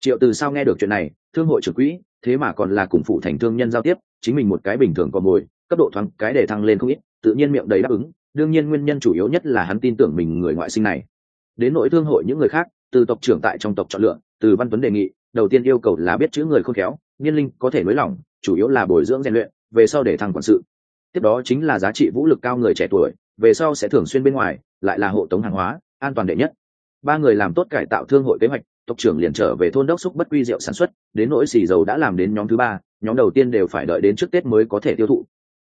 Triệu từ sao nghe được chuyện này? Thương hội trưởng quỹ, thế mà còn là cùng phụ thành thương nhân giao tiếp, chính mình một cái bình thường cỏ mồi, cấp độ thoáng cái để thăng lên không ít, tự nhiên miệng đầy đáp ứng. Đương nhiên nguyên nhân chủ yếu nhất là hắn tin tưởng mình người ngoại sinh này đến nội thương hội những người khác, từ tộc trưởng tại trong tộc chọn lựa, từ văn tuấn đề nghị, đầu tiên yêu cầu là biết chữ người khôn khéo niên linh có thể nới lỏng, chủ yếu là bồi dưỡng rèn luyện, về sau để thăng quản sự. Tiếp đó chính là giá trị vũ lực cao người trẻ tuổi, về sau sẽ thường xuyên bên ngoài, lại là hộ tống hàng hóa, an toàn đệ nhất. Ba người làm tốt cải tạo thương hội kế hoạch, tộc trưởng liền trở về thôn đốc xúc bất quy rượu sản xuất, đến nỗi xì dầu đã làm đến nhóm thứ ba, nhóm đầu tiên đều phải đợi đến trước tết mới có thể tiêu thụ.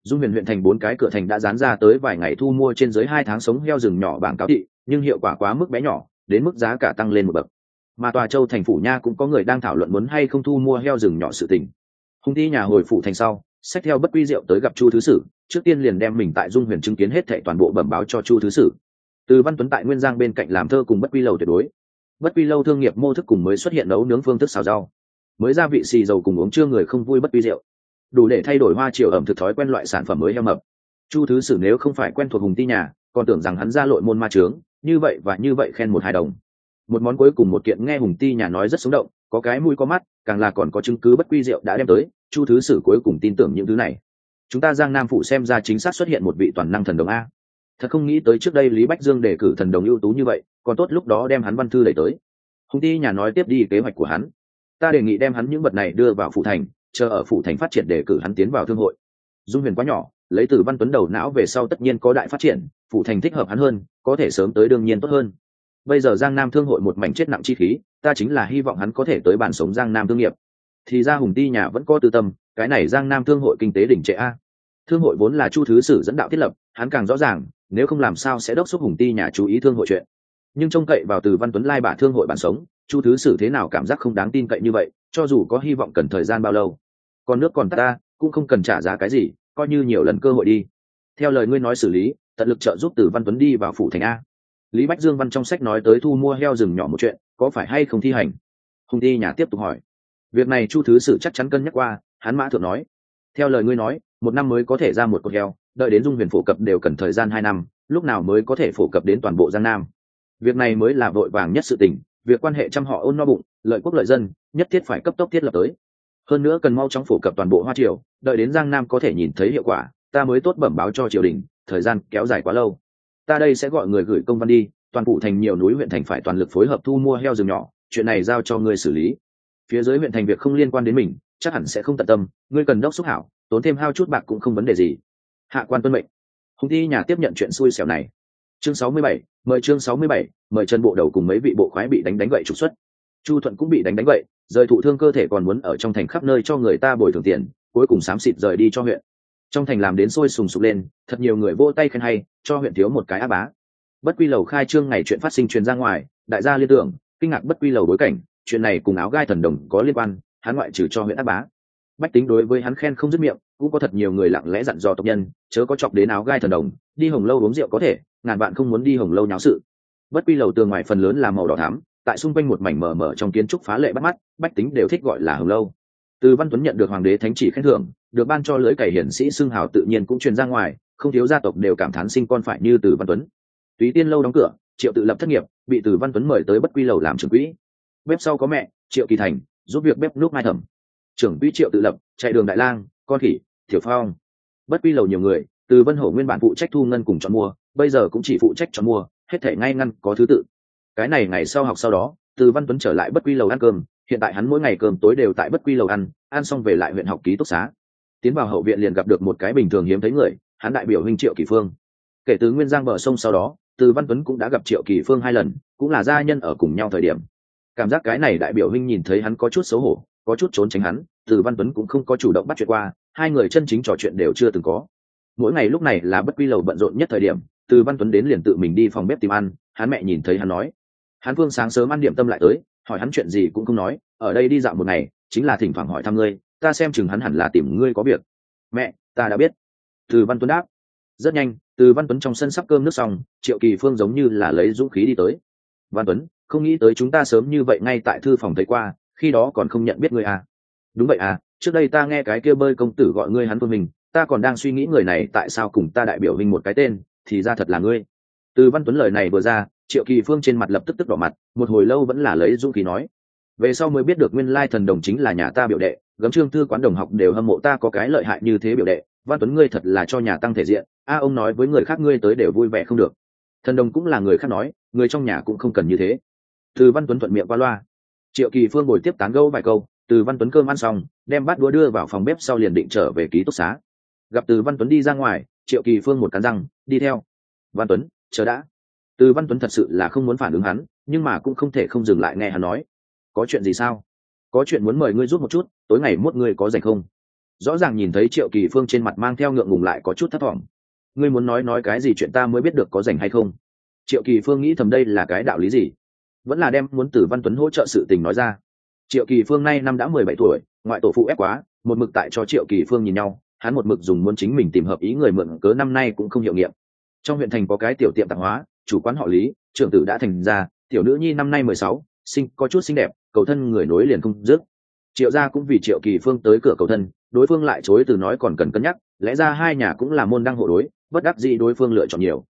Dung huyền huyện thành bốn cái cửa thành đã dán ra tới vài ngày thu mua trên dưới hai tháng sống heo rừng nhỏ bảng cáo thị nhưng hiệu quả quá mức bé nhỏ, đến mức giá cả tăng lên một bậc. Mà tòa châu thành phủ nha cũng có người đang thảo luận muốn hay không thu mua heo rừng nhỏ sự tình. Hùng ti nhà hồi phủ thành sau, xách theo bất quy rượu tới gặp chu thứ sử, trước tiên liền đem mình tại dung huyền chứng kiến hết thệ toàn bộ bẩm báo cho chu thứ sử. Từ văn tuấn tại nguyên giang bên cạnh làm thơ cùng bất quy lâu tuyệt đối. Bất quy lâu thương nghiệp mô thức cùng mới xuất hiện nấu nướng phương thức xào rau. Mới ra vị xì dầu cùng uống trưa người không vui bất quy rượu. Đủ để thay đổi hoa chiều ẩm thực thói quen loại sản phẩm mới heo mập. Chu thứ sử nếu không phải quen thuộc hùng ti nhà, còn tưởng rằng hắn ra lội môn ma trướng như vậy và như vậy khen một hai đồng. Một món cuối cùng một kiện nghe hùng ti nhà nói rất sống động, có cái mũi có mắt, càng là còn có chứng cứ bất quy diệu đã đem tới, chu thứ sử cuối cùng tin tưởng những thứ này. Chúng ta giang nam phụ xem ra chính xác xuất hiện một vị toàn năng thần đồng a. Thật không nghĩ tới trước đây lý bách dương đề cử thần đồng ưu tú như vậy, còn tốt lúc đó đem hắn văn thư đẩy tới. Hùng ti nhà nói tiếp đi kế hoạch của hắn. Ta đề nghị đem hắn những vật này đưa vào phụ thành, chờ ở phụ thành phát triển đề cử hắn tiến vào thương hội. Dung huyền quá nhỏ lấy từ văn tuấn đầu não về sau tất nhiên có đại phát triển, phụ thành thích hợp hắn hơn, có thể sớm tới đương nhiên tốt hơn. Bây giờ giang nam thương hội một mảnh chết nặng chi khí, ta chính là hy vọng hắn có thể tới bàn sống giang nam thương nghiệp. Thì ra hùng ti nhà vẫn có tư tâm, cái này giang nam thương hội kinh tế đỉnh trệ a. Thương hội vốn là chu thứ sử dẫn đạo thiết lập, hắn càng rõ ràng, nếu không làm sao sẽ đốc xúc hùng ti nhà chú ý thương hội chuyện. Nhưng trông cậy vào từ văn tuấn lai bả thương hội bản sống, chu thứ sử thế nào cảm giác không đáng tin cậy như vậy, cho dù có hy vọng cần thời gian bao lâu. Còn nước còn ta, cũng không cần trả giá cái gì coi như nhiều lần cơ hội đi. Theo lời ngươi nói xử lý, tận lực trợ giúp từ văn tuấn đi vào phủ thành a. Lý bách dương văn trong sách nói tới thu mua heo rừng nhỏ một chuyện, có phải hay không thi hành? Hùng ti nhà tiếp tục hỏi. Việc này chu thứ sử chắc chắn cân nhắc qua, hắn mã thượng nói. Theo lời ngươi nói, một năm mới có thể ra một con heo, đợi đến dung huyền phổ cập đều cần thời gian hai năm, lúc nào mới có thể phổ cập đến toàn bộ giang nam? Việc này mới là vội vàng nhất sự tình, việc quan hệ chăm họ ôn no bụng, lợi quốc lợi dân, nhất thiết phải cấp tốc thiết lập tới hơn nữa cần mau chóng phổ cập toàn bộ hoa triều, đợi đến giang nam có thể nhìn thấy hiệu quả, ta mới tốt bẩm báo cho triều đình, thời gian kéo dài quá lâu. Ta đây sẽ gọi người gửi công văn đi, toàn phụ thành nhiều núi huyện thành phải toàn lực phối hợp thu mua heo rừng nhỏ, chuyện này giao cho ngươi xử lý. Phía dưới huyện thành việc không liên quan đến mình, chắc hẳn sẽ không tận tâm, ngươi cần đốc xúc hảo, tốn thêm hao chút bạc cũng không vấn đề gì. Hạ quan tuân mệnh. Hùng thi nhà tiếp nhận chuyện xui xẻo này. Chương sáu mươi bảy, mời chương sáu mươi bảy, mời chân bộ đầu cùng mấy vị bộ khoái bị đánh đánh gậy trục xuất. Chu thuận cũng bị đánh đánh gậy rời thụ thương cơ thể còn muốn ở trong thành khắp nơi cho người ta bồi thường tiền, cuối cùng xám xịt rời đi cho huyện. Trong thành làm đến sôi sùng sục lên, thật nhiều người vô tay khen hay, cho huyện thiếu một cái á bá. Bất quy lầu khai trương ngày chuyện phát sinh truyền ra ngoài, đại gia liên tưởng, kinh ngạc bất quy lầu bối cảnh, chuyện này cùng áo gai thần đồng có liên quan, hắn ngoại trừ cho huyện á bá. Bách tính đối với hắn khen không dứt miệng, cũng có thật nhiều người lặng lẽ dặn dò tộc nhân, chớ có chọc đến áo gai thần đồng, đi hồng lâu uống rượu có thể, ngàn bạn không muốn đi hồng lâu nháo sự. Bất quy lầu tường ngoài phần lớn là màu đỏ thắm tại xung quanh một mảnh mờ mờ trong kiến trúc phá lệ bắt mắt, bách tính đều thích gọi là hồng lâu. Từ văn tuấn nhận được hoàng đế thánh chỉ khen thưởng, được ban cho lưỡi cày hiển sĩ xưng hào tự nhiên cũng truyền ra ngoài, không thiếu gia tộc đều cảm thán sinh con phải như từ văn tuấn. Túy tiên lâu đóng cửa, triệu tự lập thất nghiệp, bị từ văn tuấn mời tới bất quy lầu làm trưởng quỹ. Bếp sau có mẹ, triệu kỳ thành, giúp việc bếp nước mai thẩm. Trưởng quỹ triệu tự lập, chạy đường đại lang, con khỉ, thiểu phong. Bất quy lầu nhiều người, từ vân hổ nguyên bản phụ trách thu ngân cùng chọn mua, bây giờ cũng chỉ phụ trách chọn mua, hết thể ngay ngăn có thứ tự cái này ngày sau học sau đó, từ văn tuấn trở lại bất quy lầu ăn cơm. Hiện tại hắn mỗi ngày cơm tối đều tại bất quy lầu ăn ăn xong về lại huyện học ký túc xá. Tiến vào hậu viện liền gặp được một cái bình thường hiếm thấy người, hắn đại biểu huynh triệu kỳ phương. Kể từ nguyên giang bờ sông sau đó, từ văn tuấn cũng đã gặp triệu kỳ phương hai lần, cũng là gia nhân ở cùng nhau thời điểm. Cảm giác cái này đại biểu huynh nhìn thấy hắn có chút xấu hổ, có chút trốn tránh hắn, từ văn tuấn cũng không có chủ động bắt chuyện qua, hai người chân chính trò chuyện đều chưa từng có. Mỗi ngày lúc này là bất quy lầu bận rộn nhất thời điểm, từ văn tuấn đến liền tự mình đi phòng bếp tìm ăn, hắn mẹ nhìn thấy hắn nói hắn vương sáng sớm ăn điểm tâm lại tới, hỏi hắn chuyện gì cũng không nói, ở đây đi dạo một ngày, chính là thỉnh thoảng hỏi thăm ngươi, ta xem chừng hắn hẳn là tìm ngươi có việc. Mẹ, ta đã biết. Từ văn tuấn đáp. Rất nhanh, từ văn tuấn trong sân sắp cơm nước xong, triệu kỳ phương giống như là lấy dũng khí đi tới. Văn tuấn, không nghĩ tới chúng ta sớm như vậy ngay tại thư phòng thấy qua, khi đó còn không nhận biết ngươi à. Đúng vậy à trước đây ta nghe cái kia bơi công tử gọi ngươi hắn phương mình ta còn đang suy nghĩ người này tại sao cùng ta đại biểu hình một cái tên, thì ra thật là ngươi. Từ văn tuấn lời này vừa ra triệu kỳ phương trên mặt lập tức tức đỏ mặt, một hồi lâu vẫn là lấy dũng khí nói. Về sau mới biết được nguyên lai thần đồng chính là nhà ta biểu đệ, gấm trương thư quán đồng học đều hâm mộ ta có cái lợi hại như thế biểu đệ, văn tuấn ngươi thật là cho nhà tăng thể diện, a ông nói với người khác ngươi tới đều vui vẻ không được. Thần đồng cũng là người khác nói, người trong nhà cũng không cần như thế. Từ văn tuấn thuận miệng qua loa. Triệu kỳ phương ngồi tiếp tán gâu vài câu, từ văn tuấn cơm ăn xong, đem bát đũa đưa vào phòng bếp sau liền định trở về ký túc xá. Gặp từ văn tuấn đi ra ngoài, triệu kỳ phương một cắn răng, đi theo. Văn tuấn, chờ đã từ văn tuấn thật sự là không muốn phản ứng hắn, nhưng mà cũng không thể không dừng lại nghe hắn nói. Có chuyện gì sao? Có chuyện muốn mời ngươi giúp một chút, tối ngày mốt ngươi có rảnh không? Rõ ràng nhìn thấy triệu kỳ phương trên mặt mang theo ngượng ngùng lại có chút thất vọng ngươi muốn nói nói cái gì chuyện ta mới biết được có rảnh hay không? Triệu kỳ phương nghĩ thầm đây là cái đạo lý gì? Vẫn là đem muốn từ văn tuấn hỗ trợ sự tình nói ra. Triệu kỳ phương nay năm đã mười bảy tuổi, ngoại tổ phụ ép quá, một mực tại cho triệu kỳ phương nhìn nhau, hắn một mực dùng muốn chính mình tìm hợp ý người mượn cớ năm nay cũng không hiệu nghiệm. Trong huyện thành có cái tiểu tiệm tạp hóa chủ quán họ lý, trưởng tử đã thành ra, tiểu nữ nhi năm nay mười sáu, sinh, có chút xinh đẹp, cầu thân người nối liền không dứt. Triệu gia cũng vì triệu kỳ phương tới cửa cầu thân, đối phương lại chối từ nói còn cần cân nhắc, lẽ ra hai nhà cũng là môn đăng hộ đối, bất đắc dĩ đối phương lựa chọn nhiều.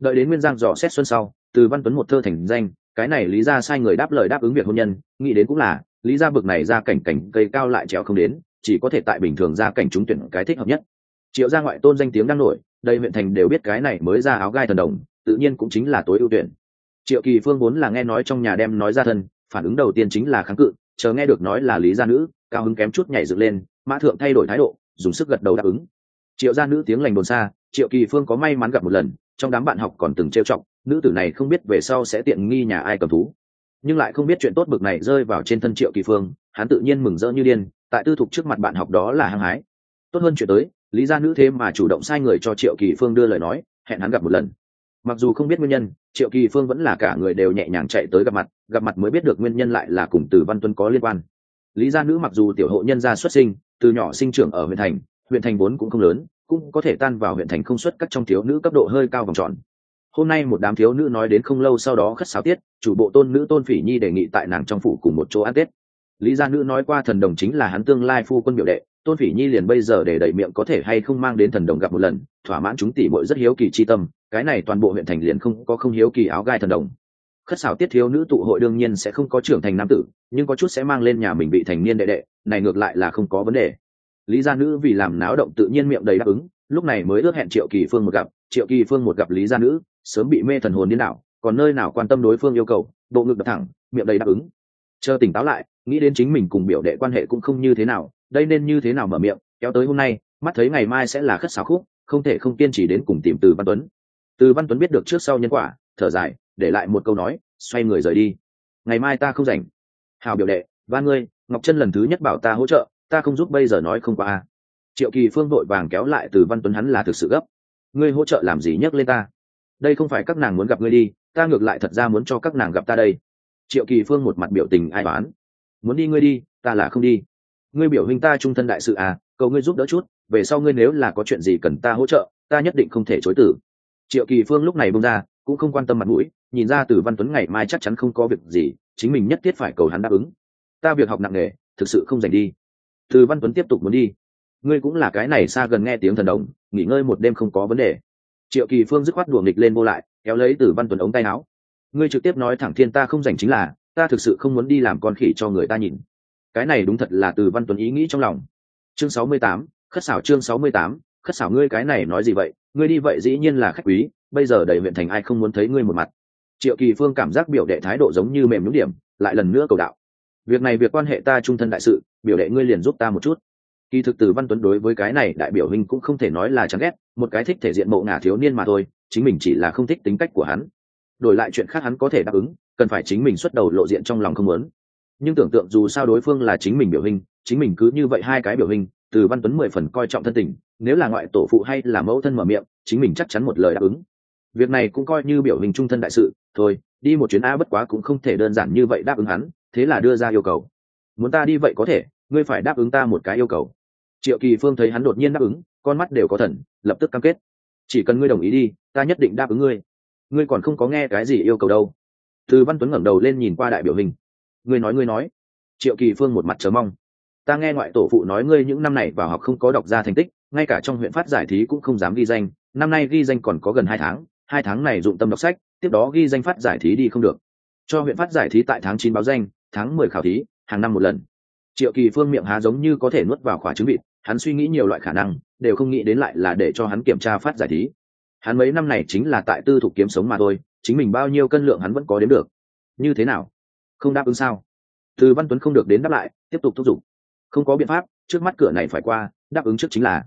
Đợi đến nguyên giang dò xét xuân sau, từ văn tuấn một thơ thành danh, cái này lý ra sai người đáp lời đáp ứng việc hôn nhân, nghĩ đến cũng là, lý ra bực này ra cảnh cảnh cây cao lại trèo không đến, chỉ có thể tại bình thường ra cảnh trúng tuyển cái thích hợp nhất. Triệu gia ngoại tôn danh tiếng đang nổi, đây huyện thành đều biết cái này mới ra áo gai thần đồng tự nhiên cũng chính là tối ưu tuyển. Triệu kỳ phương vốn là nghe nói trong nhà đem nói ra thân, phản ứng đầu tiên chính là kháng cự, chờ nghe được nói là lý gia nữ, cao hứng kém chút nhảy dựng lên, mã thượng thay đổi thái độ, dùng sức gật đầu đáp ứng. Triệu gia nữ tiếng lành đồn xa, triệu kỳ phương có may mắn gặp một lần, trong đám bạn học còn từng trêu chọc, nữ tử này không biết về sau sẽ tiện nghi nhà ai cầm thú. Nhưng lại không biết chuyện tốt bực này rơi vào trên thân triệu kỳ phương, hắn tự nhiên mừng rỡ như điên, tại tư thục trước mặt bạn học đó là hăng hái. Tốt hơn chuyện tới, lý gia nữ thế mà chủ động sai người cho triệu kỳ phương đưa lời nói, hẹn hắn gặp một lần mặc dù không biết nguyên nhân, triệu kỳ phương vẫn là cả người đều nhẹ nhàng chạy tới gặp mặt gặp mặt mới biết được nguyên nhân lại là cùng từ văn tuân có liên quan. Lý gia nữ mặc dù tiểu hộ nhân gia xuất sinh, từ nhỏ sinh trưởng ở huyện thành huyện thành vốn cũng không lớn, cũng có thể tan vào huyện thành không xuất các trong thiếu nữ cấp độ hơi cao vòng tròn. Hôm nay một đám thiếu nữ nói đến không lâu sau đó khất sáo tiết, chủ bộ tôn nữ tôn phỉ nhi đề nghị tại nàng trong phủ cùng một chỗ ăn tết. Lý gia nữ nói qua thần đồng chính là hắn tương lai phu quân biểu đệ tôn phỉ nhi liền bây giờ để đẩy miệng có thể hay không mang đến thần đồng gặp một lần, thỏa mãn chúng tỷ bội rất hiếu kỳ chi tâm, cái này toàn bộ huyện thành liền không có không hiếu kỳ áo gai thần đồng. Khất xảo tiết thiếu nữ tụ hội đương nhiên sẽ không có trưởng thành nam tử, nhưng có chút sẽ mang lên nhà mình bị thành niên đệ đệ, này ngược lại là không có vấn đề. Lý gia nữ vì làm náo động tự nhiên miệng đầy đáp ứng, lúc này mới ước hẹn triệu kỳ phương một gặp, triệu kỳ phương một gặp lý gia nữ, sớm bị mê thần hồn điên đảo, còn nơi nào quan tâm đối phương yêu cầu, bộ ngực đập thẳng, miệng đầy đáp ứng. Chờ tỉnh táo lại, nghĩ đến chính mình cùng biểu đệ quan hệ cũng không như thế nào đây nên như thế nào mở miệng? Kéo tới hôm nay, mắt thấy ngày mai sẽ là khất xáo khúc, không thể không kiên trì đến cùng tìm từ văn tuấn. Từ văn tuấn biết được trước sau nhân quả, thở dài, để lại một câu nói, xoay người rời đi. Ngày mai ta không rảnh. Hào biểu đệ ba ngươi, ngọc chân lần thứ nhất bảo ta hỗ trợ, ta không giúp bây giờ nói không qua a. Triệu kỳ phương vội vàng kéo lại từ văn tuấn hắn là thực sự gấp. Ngươi hỗ trợ làm gì nhắc lên ta? Đây không phải các nàng muốn gặp ngươi đi, ta ngược lại thật ra muốn cho các nàng gặp ta đây. Triệu kỳ phương một mặt biểu tình ai đoán muốn đi ngươi đi, ta là không đi ngươi biểu hình ta trung thân đại sự à cầu ngươi giúp đỡ chút, về sau ngươi nếu là có chuyện gì cần ta hỗ trợ, ta nhất định không thể chối tử triệu kỳ phương lúc này bông ra, cũng không quan tâm mặt mũi, nhìn ra từ văn tuấn ngày mai chắc chắn không có việc gì, chính mình nhất thiết phải cầu hắn đáp ứng. Ta việc học nặng nề, thực sự không dành đi. Từ văn tuấn tiếp tục muốn đi. Ngươi cũng là cái này xa gần nghe tiếng thần đồng, nghỉ ngơi một đêm không có vấn đề. Triệu kỳ phương dứt khoát đùa nghịch lên vô lại, kéo lấy từ văn tuấn ống tay áo. Ngươi trực tiếp nói thẳng thiên ta không dành chính là, ta thực sự không muốn đi làm con khỉ cho người ta nhìn cái này đúng thật là từ văn tuấn ý nghĩ trong lòng. Chương sáu mươi tám, khất xảo chương sáu mươi tám, khất xảo ngươi cái này nói gì vậy? Ngươi đi vậy dĩ nhiên là khách quý, bây giờ đầy huyện thành ai không muốn thấy ngươi một mặt? Triệu kỳ phương cảm giác biểu đệ thái độ giống như mềm nhũng điểm, lại lần nữa cầu đạo. Việc này việc quan hệ ta trung thân đại sự, biểu đệ ngươi liền giúp ta một chút. Kỳ thực từ văn tuấn đối với cái này đại biểu hình cũng không thể nói là chán ghét, một cái thích thể diện mộ ngả thiếu niên mà thôi, chính mình chỉ là không thích tính cách của hắn. Đổi lại chuyện khác hắn có thể đáp ứng, cần phải chính mình xuất đầu lộ diện trong lòng không muốn nhưng tưởng tượng dù sao đối phương là chính mình biểu hình, chính mình cứ như vậy hai cái biểu hình, từ văn tuấn mười phần coi trọng thân tình, nếu là ngoại tổ phụ hay là mẫu thân mở miệng, chính mình chắc chắn một lời đáp ứng. Việc này cũng coi như biểu hình trung thân đại sự, thôi, đi một chuyến a bất quá cũng không thể đơn giản như vậy đáp ứng hắn, thế là đưa ra yêu cầu. Muốn ta đi vậy có thể, ngươi phải đáp ứng ta một cái yêu cầu. Triệu kỳ phương thấy hắn đột nhiên đáp ứng, con mắt đều có thần, lập tức cam kết. Chỉ cần ngươi đồng ý đi, ta nhất định đáp ứng ngươi. Ngươi còn không có nghe cái gì yêu cầu đâu. Từ văn tuấn ngẩng đầu lên nhìn qua đại biểu hình ngươi nói ngươi nói. Triệu kỳ phương một mặt chờ mong. Ta nghe ngoại tổ phụ nói ngươi những năm này vào học không có đọc ra thành tích, ngay cả trong huyện phát giải thí cũng không dám ghi danh. Năm nay ghi danh còn có gần hai tháng hai tháng này dụng tâm đọc sách, tiếp đó ghi danh phát giải thí đi không được. Cho huyện phát giải thí tại tháng chín báo danh, tháng mười khảo thí, hàng năm một lần. Triệu kỳ phương miệng há giống như có thể nuốt vào khỏa trứng vịt, hắn suy nghĩ nhiều loại khả năng, đều không nghĩ đến lại là để cho hắn kiểm tra phát giải thí. Hắn mấy năm này chính là tại tư thục kiếm sống mà thôi, chính mình bao nhiêu cân lượng hắn vẫn có đến được. Như thế nào? Không đáp ứng sao? Từ văn tuấn không được đến đáp lại, tiếp tục thúc giục. Không có biện pháp, trước mắt cửa này phải qua, đáp ứng trước chính là,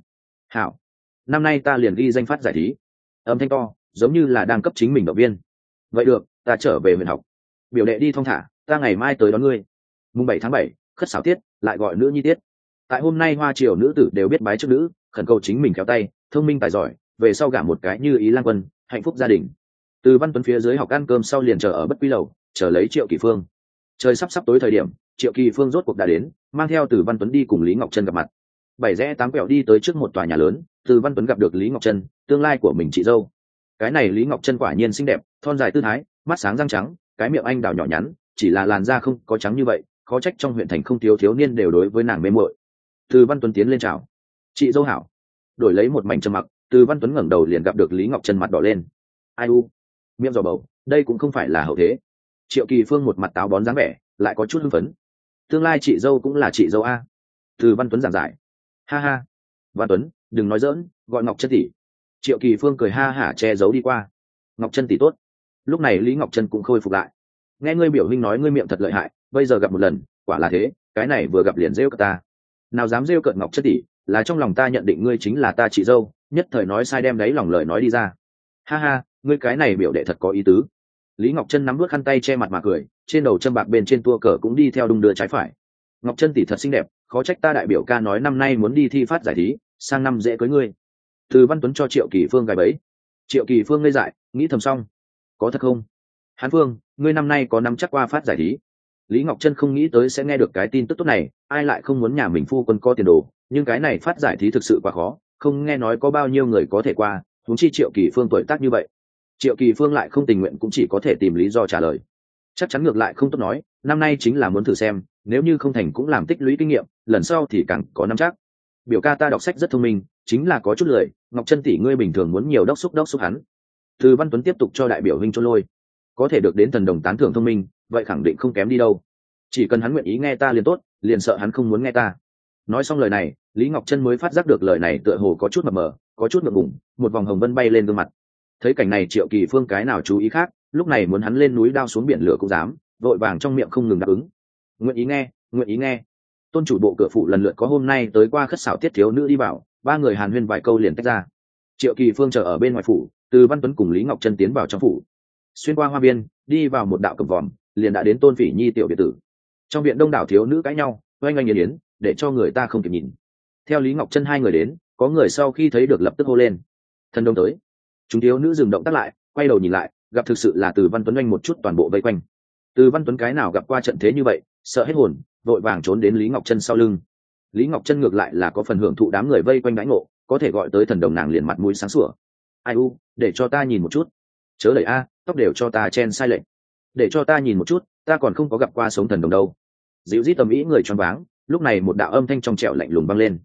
hảo, năm nay ta liền ghi danh phát giải thí. Âm thanh to, giống như là đang cấp chính mình động viên. Vậy được, ta trở về huyện học. Biểu đệ đi thong thả, ta ngày mai tới đón ngươi. Mùng bảy tháng bảy, khất xảo tiết, lại gọi nữ nhi tiết. Tại hôm nay hoa triều nữ tử đều biết bái trước nữ, khẩn cầu chính mình kéo tay, thông minh tài giỏi, về sau gả một cái như ý lan quân, hạnh phúc gia đình. Từ văn tuấn phía dưới học ăn cơm sau liền chờ ở bất quy lầu, chờ lấy triệu kỷ phương trời sắp sắp tối thời điểm, triệu kỳ phương rốt cuộc đã đến, mang theo từ văn tuấn đi cùng lý ngọc trân gặp mặt. Bảy rẽ tám quẹo đi tới trước một tòa nhà lớn, từ văn tuấn gặp được lý ngọc trân, tương lai của mình chị dâu. Cái này lý ngọc trân quả nhiên xinh đẹp, thon dài tư thái, mắt sáng răng trắng, cái miệng anh đào nhỏ nhắn, chỉ là làn da không có trắng như vậy, khó trách trong huyện thành không thiếu thiếu niên đều đối với nàng mê muội. Từ văn tuấn tiến lên chào. Chị dâu hảo. Đổi lấy một mảnh trầm mặc, từ văn tuấn ngẩng đầu liền gặp được lý ngọc trân mặt đỏ lên. Ai u? Miệng giò bầu, đây cũng không phải là hậu thế triệu kỳ phương một mặt táo bón dáng vẻ, lại có chút hưng phấn. Tương lai chị dâu cũng là chị dâu a. Từ văn tuấn giảng giải. Ha ha. Văn tuấn, đừng nói dỡn gọi ngọc chân tỷ. Triệu kỳ phương cười ha hả che giấu đi qua. Ngọc chân tỷ tốt. Lúc này lý ngọc chân cũng khôi phục lại. Nghe ngươi biểu huynh nói ngươi miệng thật lợi hại, bây giờ gặp một lần, quả là thế, cái này vừa gặp liền rêu cợt ta. Nào dám rêu cợt ngọc chân tỷ, là trong lòng ta nhận định ngươi chính là ta chị dâu, nhất thời nói sai đem đấy lòng lời nói đi ra. Ha ha, ngươi cái này biểu đệ thật có ý tứ lý ngọc chân nắm vớt khăn tay che mặt mà cười, trên đầu châm bạc bên trên tua cờ cũng đi theo đung đưa trái phải. Ngọc chân tỷ thật xinh đẹp, khó trách ta đại biểu ca nói năm nay muốn đi thi phát giải thí, sang năm dễ cưới ngươi. Từ văn tuấn cho triệu kỳ phương gài bẫy. Triệu kỳ phương ngây dại, nghĩ thầm xong. Có thật không? Hán phương, ngươi năm nay có năm chắc qua phát giải thí? Lý ngọc Trân không nghĩ tới sẽ nghe được cái tin tức tốt này, ai lại không muốn nhà mình phu quân có tiền đồ, nhưng cái này phát giải thí thực sự quá khó, không nghe nói có bao nhiêu người có thể qua thúng chi triệu kỳ phương tuổi tác như vậy triệu kỳ phương lại không tình nguyện cũng chỉ có thể tìm lý do trả lời. Chắc chắn ngược lại không tốt nói, năm nay chính là muốn thử xem, nếu như không thành cũng làm tích lũy kinh nghiệm, lần sau thì càng có năm chắc. Biểu ca ta đọc sách rất thông minh, chính là có chút lười, ngọc chân tỷ ngươi bình thường muốn nhiều đốc xúc đốc xúc hắn. Từ văn tuấn tiếp tục cho đại biểu huynh cho lôi. Có thể được đến thần đồng tán thưởng thông minh, vậy khẳng định không kém đi đâu. Chỉ cần hắn nguyện ý nghe ta liền tốt, liền sợ hắn không muốn nghe ta. Nói xong lời này, lý ngọc chân mới phát giác được lời này tựa hồ có chút mập mờ, có chút ngượng ngủng một vòng hồng vân bay lên gương mặt thấy cảnh này triệu kỳ phương cái nào chú ý khác, lúc này muốn hắn lên núi đao xuống biển lửa cũng dám, vội vàng trong miệng không ngừng đáp ứng. Nguyện ý nghe, nguyện ý nghe. Tôn chủ bộ cửa phụ lần lượt có hôm nay tới qua khất xảo tiết thiếu nữ đi vào, ba người hàn huyên vài câu liền tách ra. Triệu kỳ phương chờ ở bên ngoài phủ, từ văn tuấn cùng lý ngọc chân tiến vào trong phủ. Xuyên qua hoa viên, đi vào một đạo cầm vòm, liền đã đến tôn phỉ nhi tiểu biệt tử. Trong viện đông đảo thiếu nữ cãi nhau, oanh oanh yến yến, để cho người ta không kịp nhìn. Theo lý ngọc chân hai người đến, có người sau khi thấy được lập tức hô lên. Thân đông tới chúng thiếu nữ dừng động tác lại, quay đầu nhìn lại, gặp thực sự là từ văn tuấn oanh một chút toàn bộ vây quanh. Từ văn tuấn cái nào gặp qua trận thế như vậy, sợ hết hồn, vội vàng trốn đến lý ngọc chân sau lưng. Lý ngọc chân ngược lại là có phần hưởng thụ đám người vây quanh đãi ngộ, có thể gọi tới thần đồng nàng liền mặt mũi sáng sủa. Ai u, để cho ta nhìn một chút. Chớ đẩy a, tóc đều cho ta chen sai lệch. Để cho ta nhìn một chút, ta còn không có gặp qua sống thần đồng đâu. Dịu dít tầm ý người choáng váng, lúc này một đạo âm thanh trong trẻo lạnh lùng vang lên.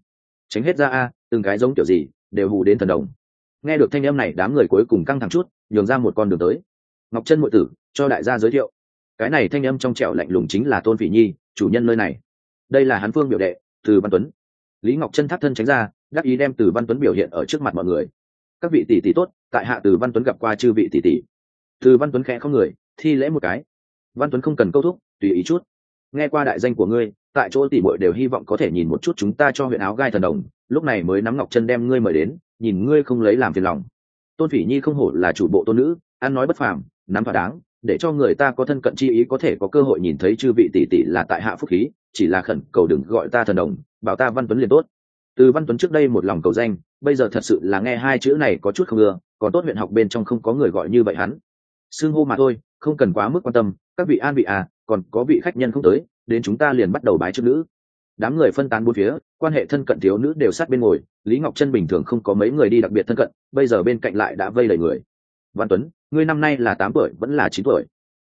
Tránh hết ra a, từng cái giống kiểu gì, đều hù đến thần đồng nghe được thanh em này, đám người cuối cùng căng thẳng chút, nhường ra một con đường tới. Ngọc chân ngụy tử, cho đại gia giới thiệu. Cái này thanh em trong trẻo lạnh lùng chính là tôn phỉ nhi, chủ nhân nơi này. Đây là hán phương biểu đệ, từ văn tuấn. Lý ngọc chân thắt thân tránh ra, đắc ý đem từ văn tuấn biểu hiện ở trước mặt mọi người. Các vị tỷ tỷ tốt, tại hạ từ văn tuấn gặp qua chư vị tỷ tỷ. Từ văn tuấn khẽ không người, thi lễ một cái. Văn tuấn không cần câu thúc, tùy ý chút. Nghe qua đại danh của ngươi tại chỗ tỷ muội đều hy vọng có thể nhìn một chút chúng ta cho huyện áo gai thần đồng, lúc này mới nắm ngọc chân đem ngươi mời đến, nhìn ngươi không lấy làm phiền lòng. Tôn phỉ nhi không hổ là chủ bộ tôn nữ, ăn nói bất phàm, nắm thỏa đáng, để cho người ta có thân cận chi ý có thể có cơ hội nhìn thấy chư vị tỷ tỷ là tại hạ phúc khí, chỉ là khẩn cầu đừng gọi ta thần đồng, bảo ta văn tuấn liền tốt. Từ văn tuấn trước đây một lòng cầu danh, bây giờ thật sự là nghe hai chữ này có chút không ưa, còn tốt huyện học bên trong không có người gọi như vậy hắn. Xưng hô mà thôi, không cần quá mức quan tâm, các vị an vị à còn có vị khách nhân không tới đến chúng ta liền bắt đầu bái trước nữ. Đám người phân tán bốn phía, quan hệ thân cận thiếu nữ đều sát bên ngồi, lý ngọc chân bình thường không có mấy người đi đặc biệt thân cận, bây giờ bên cạnh lại đã vây đầy người. Văn tuấn, ngươi năm nay là tám tuổi, vẫn là chín tuổi.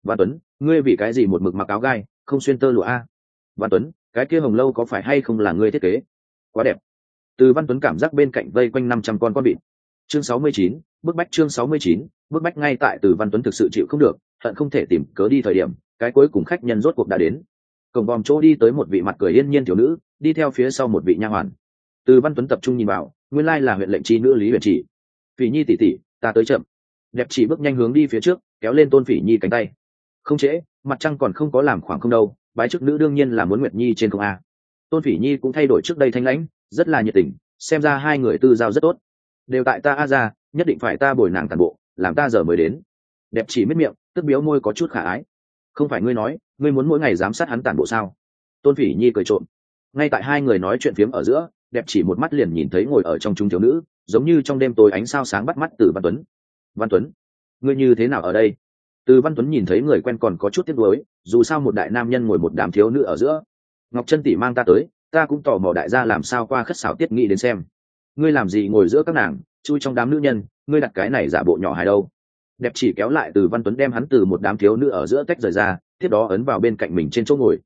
Văn tuấn, ngươi vì cái gì một mực mặc áo gai, không xuyên tơ lụa a? Văn tuấn, cái kia hồng lâu có phải hay không là ngươi thiết kế? Quá đẹp. Từ văn tuấn cảm giác bên cạnh vây quanh năm trăm con con vịt. Chương sáu mươi chín, bức bách chương sáu mươi chín, bức bách ngay tại từ văn tuấn thực sự chịu không được, hận không thể tìm cớ đi thời điểm, cái cuối cùng khách nhân rốt cuộc đã đến cổng vòm chỗ đi tới một vị mặt cười yên nhiên thiếu nữ, đi theo phía sau một vị nha hoàn. Từ văn tuấn tập trung nhìn vào, nguyên lai là huyện lệnh chi nữ lý huyện chỉ. Phỉ nhi tỷ tỷ ta tới chậm. Đẹp chỉ bước nhanh hướng đi phía trước, kéo lên tôn phỉ nhi cánh tay. Không trễ, mặt trăng còn không có làm khoảng không đâu, bái chức nữ đương nhiên là muốn nguyệt nhi trên không a. Tôn phỉ nhi cũng thay đổi trước đây thanh lãnh, rất là nhiệt tình, xem ra hai người tư giao rất tốt. Đều tại ta a ra, nhất định phải ta bồi nàng toàn bộ, làm ta giờ mới đến. Đẹp chỉ miết miệng, tức biếu môi có chút khả ái. Không phải ngươi nói ngươi muốn mỗi ngày giám sát hắn tản bộ sao? Tôn phỉ nhi cười trộm. Ngay tại hai người nói chuyện phiếm ở giữa, đẹp chỉ một mắt liền nhìn thấy ngồi ở trong chúng thiếu nữ, giống như trong đêm tối ánh sao sáng bắt mắt từ văn tuấn. Văn tuấn, ngươi như thế nào ở đây? Từ văn tuấn nhìn thấy người quen còn có chút tiếc nuối, dù sao một đại nam nhân ngồi một đám thiếu nữ ở giữa. Ngọc chân tỷ mang ta tới, ta cũng tò mò đại gia làm sao qua khất xảo tiết nghị đến xem. Ngươi làm gì ngồi giữa các nàng, chui trong đám nữ nhân, ngươi đặt cái này giả bộ nhỏ hài đâu? Đẹp chỉ kéo lại từ văn tuấn đem hắn từ một đám thiếu nữ ở giữa tách rời ra tiếp đó ấn vào bên cạnh mình trên chỗ ngồi.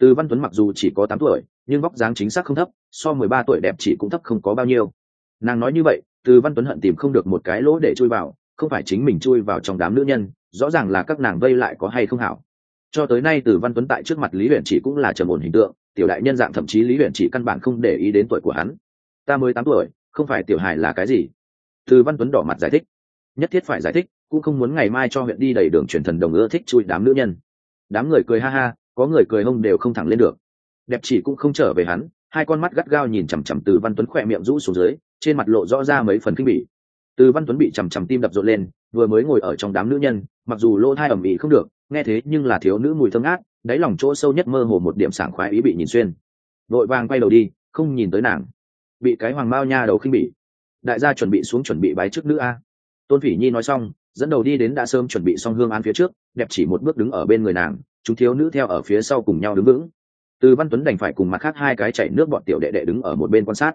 Từ văn tuấn mặc dù chỉ có tám tuổi, nhưng vóc dáng chính xác không thấp, so mười ba tuổi đẹp chỉ cũng thấp không có bao nhiêu. Nàng nói như vậy, từ văn tuấn hận tìm không được một cái lỗ để chui vào, không phải chính mình chui vào trong đám nữ nhân, rõ ràng là các nàng vây lại có hay không hảo. Cho tới nay từ văn tuấn tại trước mặt lý huyện chỉ cũng là trầm ổn hình tượng, tiểu đại nhân dạng thậm chí lý huyện chỉ căn bản không để ý đến tuổi của hắn. Ta mới tám tuổi, không phải tiểu hài là cái gì? Từ văn tuấn đỏ mặt giải thích. Nhất thiết phải giải thích, cũng không muốn ngày mai cho huyện đi đầy đường truyền thần đồng ưa thích chui đám nữ nhân đám người cười ha ha, có người cười hông đều không thẳng lên được. Đẹp chỉ cũng không trở về hắn, hai con mắt gắt gao nhìn chằm chằm từ văn tuấn khỏe miệng rũ xuống dưới, trên mặt lộ rõ ra mấy phần kinh bỉ. Từ văn tuấn bị chằm chằm tim đập rộn lên, vừa mới ngồi ở trong đám nữ nhân, mặc dù lỗ thai ẩm ĩ không được, nghe thế nhưng là thiếu nữ mùi thơm ngát, đáy lòng chỗ sâu nhất mơ hồ một điểm sảng khoái ý bị nhìn xuyên. Vội vàng quay đầu đi, không nhìn tới nàng. Bị cái hoàng bao nha đầu khinh bỉ. Đại gia chuẩn bị xuống chuẩn bị bái trước nữ a. Tôn phỉ nhi nói xong dẫn đầu đi đến đã sớm chuẩn bị xong hương án phía trước, đẹp chỉ một bước đứng ở bên người nàng, chúng thiếu nữ theo ở phía sau cùng nhau đứng vững. Từ văn tuấn đành phải cùng mặt khác hai cái chạy nước bọn tiểu đệ đệ đứng ở một bên quan sát.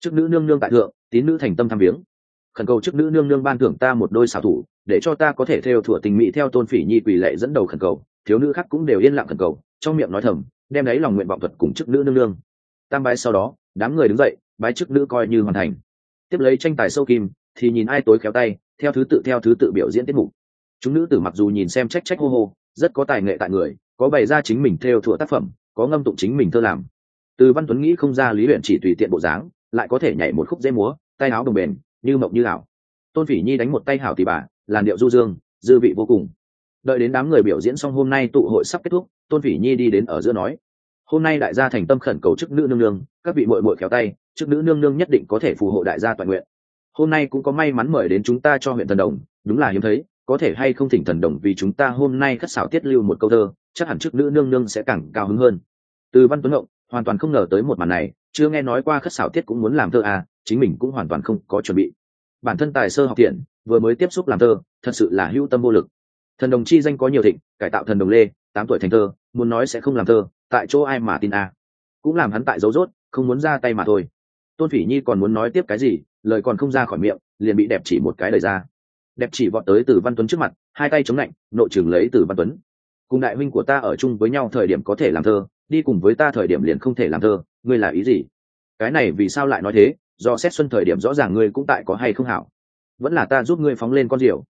Trước nữ nương nương tại thượng, tín nữ thành tâm tham viếng. Khẩn cầu trước nữ nương nương ban thưởng ta một đôi xảo thủ, để cho ta có thể theo thủa tình mỹ theo tôn phỉ nhi quỳ lệ dẫn đầu khẩn cầu. Thiếu nữ khác cũng đều yên lặng khẩn cầu, trong miệng nói thầm, đem lấy lòng nguyện vọng thuật cùng chức nữ nương nương. Tam bái sau đó, đám người đứng dậy, bái chức nữ coi như hoàn thành. Tiếp lấy tranh tài sâu kim, thì nhìn ai tối khéo tay theo thứ tự, theo thứ tự biểu diễn tiết mục. Chúng nữ tử mặc dù nhìn xem trách trách hô hô, rất có tài nghệ tại người, có bày ra chính mình theo thủa tác phẩm, có ngâm tụng chính mình thơ làm. Từ văn tuấn nghĩ không ra lý luyện chỉ tùy tiện bộ dáng, lại có thể nhảy một khúc dễ múa, tay áo đồng bền, như mộng như ảo. Tôn phỉ nhi đánh một tay hảo thì bà, làn điệu du dương, dư vị vô cùng. Đợi đến đám người biểu diễn xong hôm nay tụ hội sắp kết thúc, tôn phỉ nhi đi đến ở giữa nói, hôm nay đại gia thành tâm khẩn cầu chức nữ nương nương, các vị mội mội khéo tay, chức nữ nương nương nhất định có thể phù hộ đại gia toàn nguyện hôm nay cũng có may mắn mời đến chúng ta cho huyện thần đồng, đúng là hiếm thấy, có thể hay không thỉnh thần đồng vì chúng ta hôm nay khất xảo tiết lưu một câu thơ, chắc hẳn chức nữ nương nương sẽ càng cao hứng hơn. Từ văn tuấn ngộng, hoàn toàn không ngờ tới một màn này, chưa nghe nói qua khất xảo tiết cũng muốn làm thơ à chính mình cũng hoàn toàn không có chuẩn bị. Bản thân tài sơ học thiện, vừa mới tiếp xúc làm thơ, thật sự là hữu tâm vô lực. Thần đồng chi danh có nhiều thịnh, cải tạo thần đồng lê, tám tuổi thành thơ, muốn nói sẽ không làm thơ, tại chỗ ai mà tin à. cũng làm hắn tại dấu rốt, không muốn ra tay mà thôi. Tôn phỉ nhi còn muốn nói tiếp cái gì lời còn không ra khỏi miệng, liền bị đẹp chỉ một cái lời ra. Đẹp chỉ vọt tới từ văn tuấn trước mặt, hai tay chống lạnh, nội trường lấy từ văn tuấn. Cùng đại huynh của ta ở chung với nhau thời điểm có thể làm thơ, đi cùng với ta thời điểm liền không thể làm thơ, ngươi là ý gì? Cái này vì sao lại nói thế? Do xét xuân thời điểm rõ ràng ngươi cũng tại có hay không hảo. Vẫn là ta giúp ngươi phóng lên con diều.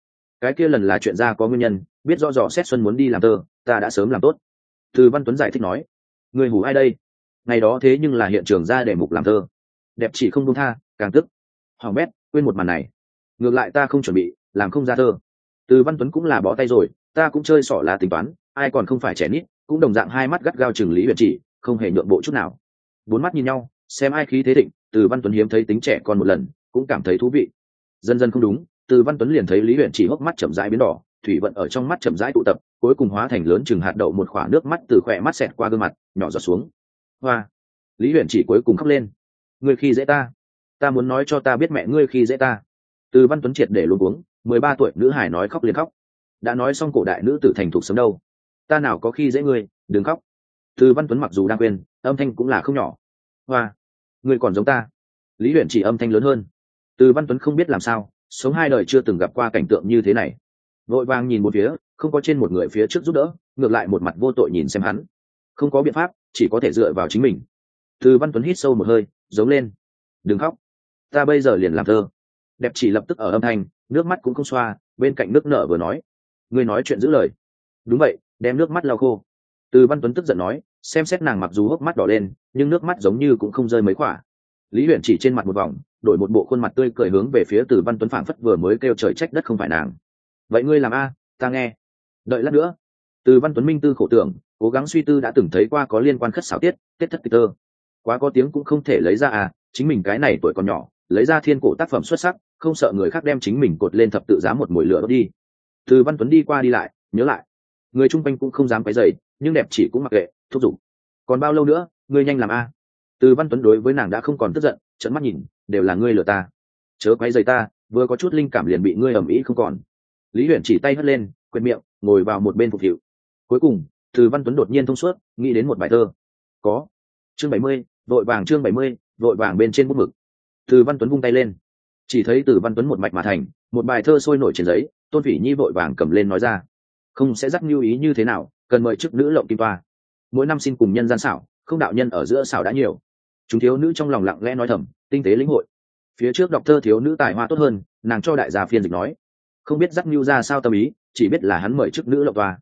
Cái kia lần là chuyện ra có nguyên nhân, biết do dò xét xuân muốn đi làm thơ, ta đã sớm làm tốt. Từ văn tuấn giải thích nói người hủ ai đây? Ngày đó thế nhưng là hiện trường ra để mục làm thơ. Đẹp chỉ không đúng tha, càng tức hoàng bét, quên một màn này. Ngược lại ta không chuẩn bị, làm không ra thơ. Từ văn tuấn cũng là bó tay rồi, ta cũng chơi sỏ là tính toán, ai còn không phải trẻ nít, cũng đồng dạng hai mắt gắt gao chừng lý huyền chỉ, không hề nhượng bộ chút nào. Bốn mắt nhìn nhau, xem ai khí thế thịnh, từ văn tuấn hiếm thấy tính trẻ con một lần, cũng cảm thấy thú vị. Dần dần không đúng, từ văn tuấn liền thấy lý huyền chỉ hốc mắt chậm rãi biến đỏ, thủy vận ở trong mắt chậm rãi tụ tập, cuối cùng hóa thành lớn chừng hạt đậu một khỏa nước mắt từ khỏe mắt xẹt qua gương mặt, nhỏ giọt xuống. Hoa! Lý huyền chỉ cuối cùng khóc lên. Ngươi khi dễ ta ta muốn nói cho ta biết mẹ ngươi khi dễ ta. Từ văn tuấn triệt để luôn uống mười ba tuổi, nữ hải nói khóc liền khóc. Đã nói xong cổ đại nữ tử thành thục sớm đâu? Ta nào có khi dễ ngươi, đừng khóc. Từ văn tuấn mặc dù đang quên, âm thanh cũng là không nhỏ. Hoa, ngươi còn giống ta. Lý huyện chỉ âm thanh lớn hơn. Từ văn tuấn không biết làm sao, sống hai đời chưa từng gặp qua cảnh tượng như thế này. Vội vàng nhìn một phía, không có trên một người phía trước giúp đỡ, ngược lại một mặt vô tội nhìn xem hắn. Không có biện pháp, chỉ có thể dựa vào chính mình. Từ văn tuấn hít sâu một hơi, giống lên. Đừng khóc ta bây giờ liền làm thơ. Đẹp chỉ lập tức ở âm thanh, nước mắt cũng không xoa, bên cạnh nước nợ vừa nói. Ngươi nói chuyện giữ lời. Đúng vậy, đem nước mắt lau khô. Từ văn tuấn tức giận nói, xem xét nàng mặc dù hốc mắt đỏ lên, nhưng nước mắt giống như cũng không rơi mấy quả. Lý huyền chỉ trên mặt một vòng, đổi một bộ khuôn mặt tươi cười hướng về phía từ văn tuấn phảng phất vừa mới kêu trời trách đất không phải nàng. Vậy ngươi làm a, ta nghe. Đợi lát nữa. Từ văn tuấn minh tư khổ tưởng, cố gắng suy tư đã từng thấy qua có liên quan khất xảo tiết tết thất kịch tơ. Quá có tiếng cũng không thể lấy ra à chính mình cái này tuổi còn nhỏ lấy ra thiên cổ tác phẩm xuất sắc, không sợ người khác đem chính mình cột lên thập tự giá một mồi lửa đốt đi. Từ văn tuấn đi qua đi lại, nhớ lại. Người chung quanh cũng không dám cái dày nhưng đẹp chỉ cũng mặc kệ, thúc giục. Còn bao lâu nữa, ngươi nhanh làm a? Từ văn tuấn đối với nàng đã không còn tức giận trận mắt nhìn, đều là ngươi lừa ta. Chớ quấy dày ta, vừa có chút linh cảm liền bị ngươi ầm ĩ không còn. Lý huyền chỉ tay hất lên quệt miệng, ngồi vào một bên phục hiệu. Cuối cùng, từ văn tuấn đột nhiên thông suốt, nghĩ đến một bài thơ. Có. Chương bảy mươi, vội vàng chương bảy mươi, vội vàng bên trên bút mực từ văn tuấn vung tay lên. Chỉ thấy từ văn tuấn một mạch mà thành, một bài thơ sôi nổi trên giấy, tôn phỉ nhi vội vàng cầm lên nói ra. Không sẽ dắt lưu ý như thế nào, cần mời chức nữ lộng kim toa. Mỗi năm xin cùng nhân gian xảo, không đạo nhân ở giữa xảo đã nhiều. Chúng thiếu nữ trong lòng lặng lẽ nói thầm, tinh tế lĩnh hội. Phía trước đọc thơ thiếu nữ tài hoa tốt hơn, nàng cho đại gia phiên dịch nói. Không biết dắt lưu ra sao tâm ý, chỉ biết là hắn mời chức nữ lộng toa.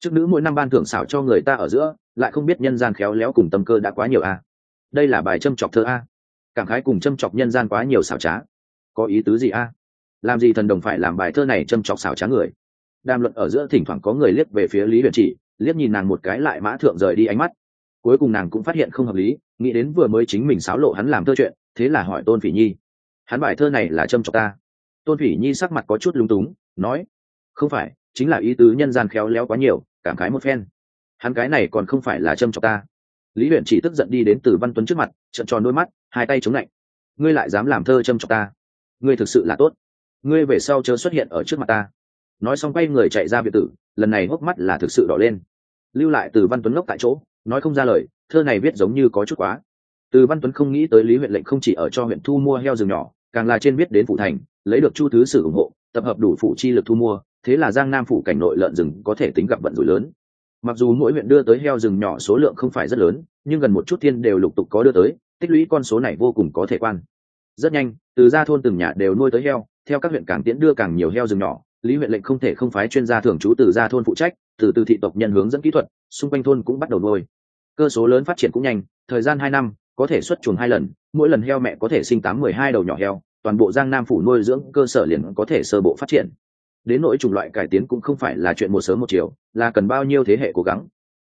Chức nữ mỗi năm ban thưởng xảo cho người ta ở giữa, lại không biết nhân gian khéo léo cùng tâm cơ đã quá nhiều a đây là bài châm chọc thơ a cảm khái cùng châm chọc nhân gian quá nhiều xảo trá. Có ý tứ gì a? Làm gì thần đồng phải làm bài thơ này châm chọc xảo trá người? Đàm luận ở giữa thỉnh thoảng có người liếc về phía lý huyền chỉ, liếc nhìn nàng một cái lại mã thượng rời đi ánh mắt. Cuối cùng nàng cũng phát hiện không hợp lý, nghĩ đến vừa mới chính mình xáo lộ hắn làm thơ chuyện, thế là hỏi tôn phỉ nhi. Hắn bài thơ này là châm chọc ta. Tôn phỉ nhi sắc mặt có chút lúng túng, nói, không phải, chính là ý tứ nhân gian khéo léo quá nhiều, cảm khái một phen. Hắn cái này còn không phải là châm chọc ta. Lý huyền chỉ tức giận đi đến từ văn tuấn trước mặt trận tròn đôi mắt hai tay chống lạnh. Ngươi lại dám làm thơ châm chọc ta. Ngươi thực sự là tốt. Ngươi về sau chớ xuất hiện ở trước mặt ta. Nói xong quay người chạy ra biệt tử, lần này hốc mắt là thực sự đỏ lên. Lưu lại từ văn tuấn ngốc tại chỗ, nói không ra lời, thơ này viết giống như có chút quá. Từ văn tuấn không nghĩ tới lý huyện lệnh không chỉ ở cho huyện thu mua heo rừng nhỏ, càng là trên viết đến phủ thành, lấy được chu thứ sử ủng hộ, tập hợp đủ phụ chi lực thu mua, thế là giang nam phủ cảnh nội lợn rừng có thể tính gặp vận rủi lớn. Mặc dù mỗi huyện đưa tới heo rừng nhỏ số lượng không phải rất lớn, nhưng gần một chút thiên đều lục tục có đưa tới tích lũy con số này vô cùng có thể quan. Rất nhanh, từ ra thôn từng nhà đều nuôi tới heo, theo các huyện càng tiễn đưa càng nhiều heo rừng nhỏ. Lý huyện lệnh không thể không phái chuyên gia thường trú từ ra thôn phụ trách, từ từ thị tộc nhân hướng dẫn kỹ thuật, xung quanh thôn cũng bắt đầu nuôi. Cơ số lớn phát triển cũng nhanh, thời gian hai năm, có thể xuất chuồng hai lần, mỗi lần heo mẹ có thể sinh tám mười hai đầu nhỏ heo, toàn bộ giang nam phủ nuôi dưỡng cơ sở liền có thể sơ bộ phát triển. Đến nỗi chủng loại cải tiến cũng không phải là chuyện một sớm một chiều, là cần bao nhiêu thế hệ cố gắng.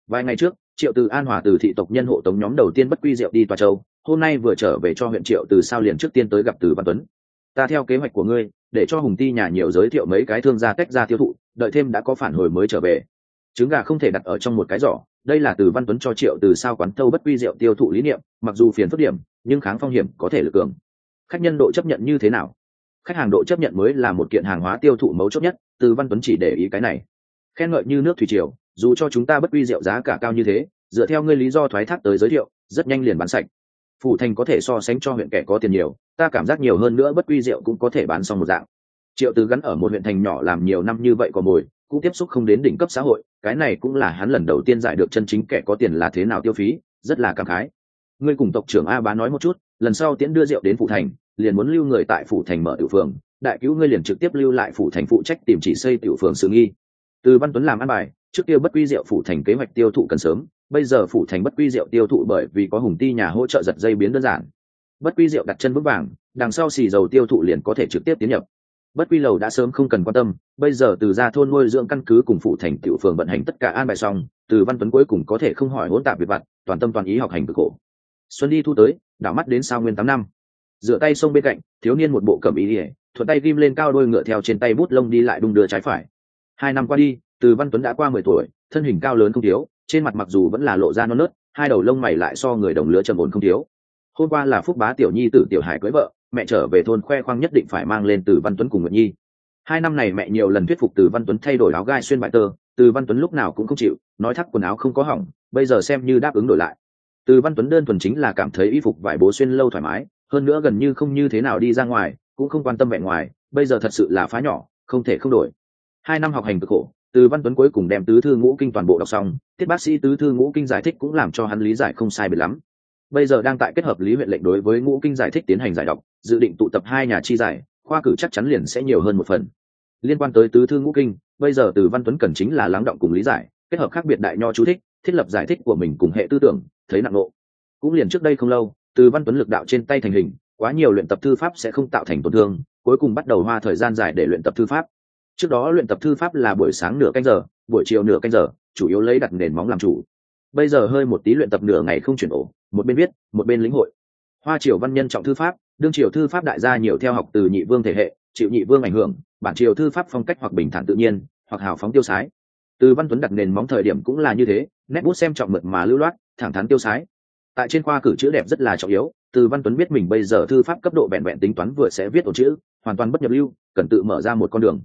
Vài ngày trước, triệu từ an hòa từ thị tộc nhân hộ tống nhóm đầu tiên bất quy diệu đi tòa châu hôm nay vừa trở về cho huyện triệu từ sao liền trước tiên tới gặp từ văn tuấn. Ta theo kế hoạch của ngươi, để cho hùng ti nhà nhiều giới thiệu mấy cái thương gia tách ra tiêu thụ, đợi thêm đã có phản hồi mới trở về. Trứng gà không thể đặt ở trong một cái giỏ, đây là từ văn tuấn cho triệu từ sao quán thâu bất quy rượu tiêu thụ lý niệm, mặc dù phiền phức điểm, nhưng kháng phong hiểm có thể lực cường. Khách nhân độ chấp nhận như thế nào? Khách hàng độ chấp nhận mới là một kiện hàng hóa tiêu thụ mấu chốt nhất, từ văn tuấn chỉ để ý cái này. Khen ngợi như nước thủy triều, dù cho chúng ta bất quy rượu giá cả cao như thế, dựa theo ngươi lý do thoái thác tới giới thiệu, rất nhanh liền bán sạch phủ thành có thể so sánh cho huyện kẻ có tiền nhiều, ta cảm giác nhiều hơn nữa bất quy rượu cũng có thể bán xong một dạng. Triệu tứ gắn ở một huyện thành nhỏ làm nhiều năm như vậy còn mồi, cũng tiếp xúc không đến đỉnh cấp xã hội, cái này cũng là hắn lần đầu tiên giải được chân chính kẻ có tiền là thế nào tiêu phí, rất là cảm khái. Ngươi cùng tộc trưởng a bá nói một chút, lần sau tiễn đưa rượu đến phủ thành, liền muốn lưu người tại phủ thành mở tiểu phường, đại cứu ngươi liền trực tiếp lưu lại phủ thành phụ trách tìm chỉ xây tiểu phường sự nghi. Từ văn tuấn làm ăn bài, trước kia bất quy rượu phủ thành kế hoạch tiêu thụ cần sớm bây giờ phủ thành bất quy rượu tiêu thụ bởi vì có hùng ti nhà hỗ trợ giật dây biến đơn giản. Bất quy rượu đặt chân vững vàng, đằng sau xì dầu tiêu thụ liền có thể trực tiếp tiến nhập. Bất quy lầu đã sớm không cần quan tâm, bây giờ từ ra thôn nuôi dưỡng căn cứ cùng phụ thành tiểu phường vận hành tất cả an bài xong, từ văn tuấn cuối cùng có thể không hỏi hỗn tạp việc vặt, toàn tâm toàn ý học hành cực khổ. Xuân đi thu tới, đảo mắt đến sao nguyên tám năm. Dựa tay sông bên cạnh, thiếu niên một bộ cẩm ý ỉa thuận tay ghim lên cao đôi ngựa theo trên tay bút lông đi lại đung đưa trái phải. Hai năm qua đi, từ văn tuấn đã qua mười tuổi, thân hình cao lớn không thiếu trên mặt mặc dù vẫn là lộ ra non nớt, hai đầu lông mày lại so người đồng lứa trầm ổn không thiếu. Hôm qua là phúc bá tiểu nhi tử tiểu hải cưới vợ, mẹ trở về thôn khoe khoang nhất định phải mang lên từ văn tuấn cùng nguyệt nhi. Hai năm này mẹ nhiều lần thuyết phục từ văn tuấn thay đổi áo gai xuyên bại tơ, từ văn tuấn lúc nào cũng không chịu, nói thắt quần áo không có hỏng, bây giờ xem như đáp ứng đổi lại. Từ văn tuấn đơn thuần chính là cảm thấy y phục vải bố xuyên lâu thoải mái, hơn nữa gần như không như thế nào đi ra ngoài, cũng không quan tâm vẻ ngoài, bây giờ thật sự là phá nhỏ, không thể không đổi. Hai năm học hành cực khổ từ văn tuấn cuối cùng đem tứ thư ngũ kinh toàn bộ đọc xong, tiết bác sĩ tứ thư ngũ kinh giải thích cũng làm cho hắn lý giải không sai biệt lắm. Bây giờ đang tại kết hợp lý huyện lệnh đối với ngũ kinh giải thích tiến hành giải đọc, dự định tụ tập hai nhà chi giải, khoa cử chắc chắn liền sẽ nhiều hơn một phần. Liên quan tới tứ thư ngũ kinh, bây giờ từ văn tuấn cần chính là lắng động cùng lý giải, kết hợp khác biệt đại nho chú thích, thiết lập giải thích của mình cùng hệ tư tưởng, thấy nặng nộ. Cũng liền trước đây không lâu, từ văn tuấn lực đạo trên tay thành hình, quá nhiều luyện tập thư pháp sẽ không tạo thành tổn thương, cuối cùng bắt đầu hoa thời gian dài để luyện tập thư pháp trước đó luyện tập thư pháp là buổi sáng nửa canh giờ, buổi chiều nửa canh giờ, chủ yếu lấy đặt nền móng làm chủ. Bây giờ hơi một tí luyện tập nửa ngày không chuyển ổ, một bên viết, một bên lĩnh hội. Hoa triều văn nhân trọng thư pháp, đương triều thư pháp đại gia nhiều theo học từ nhị vương thể hệ, chịu nhị vương ảnh hưởng, bản triều thư pháp phong cách hoặc bình thản tự nhiên, hoặc hào phóng tiêu sái. Từ văn tuấn đặt nền móng thời điểm cũng là như thế, nét bút xem trọng mượt mà lưu loát, thẳng thắn tiêu sái. Tại trên khoa cử chữ đẹp rất là trọng yếu, từ văn tuấn biết mình bây giờ thư pháp cấp độ vẹn vẹn tính toán vừa sẽ viết ổ chữ, hoàn toàn bất nhập lưu, cần tự mở ra một con đường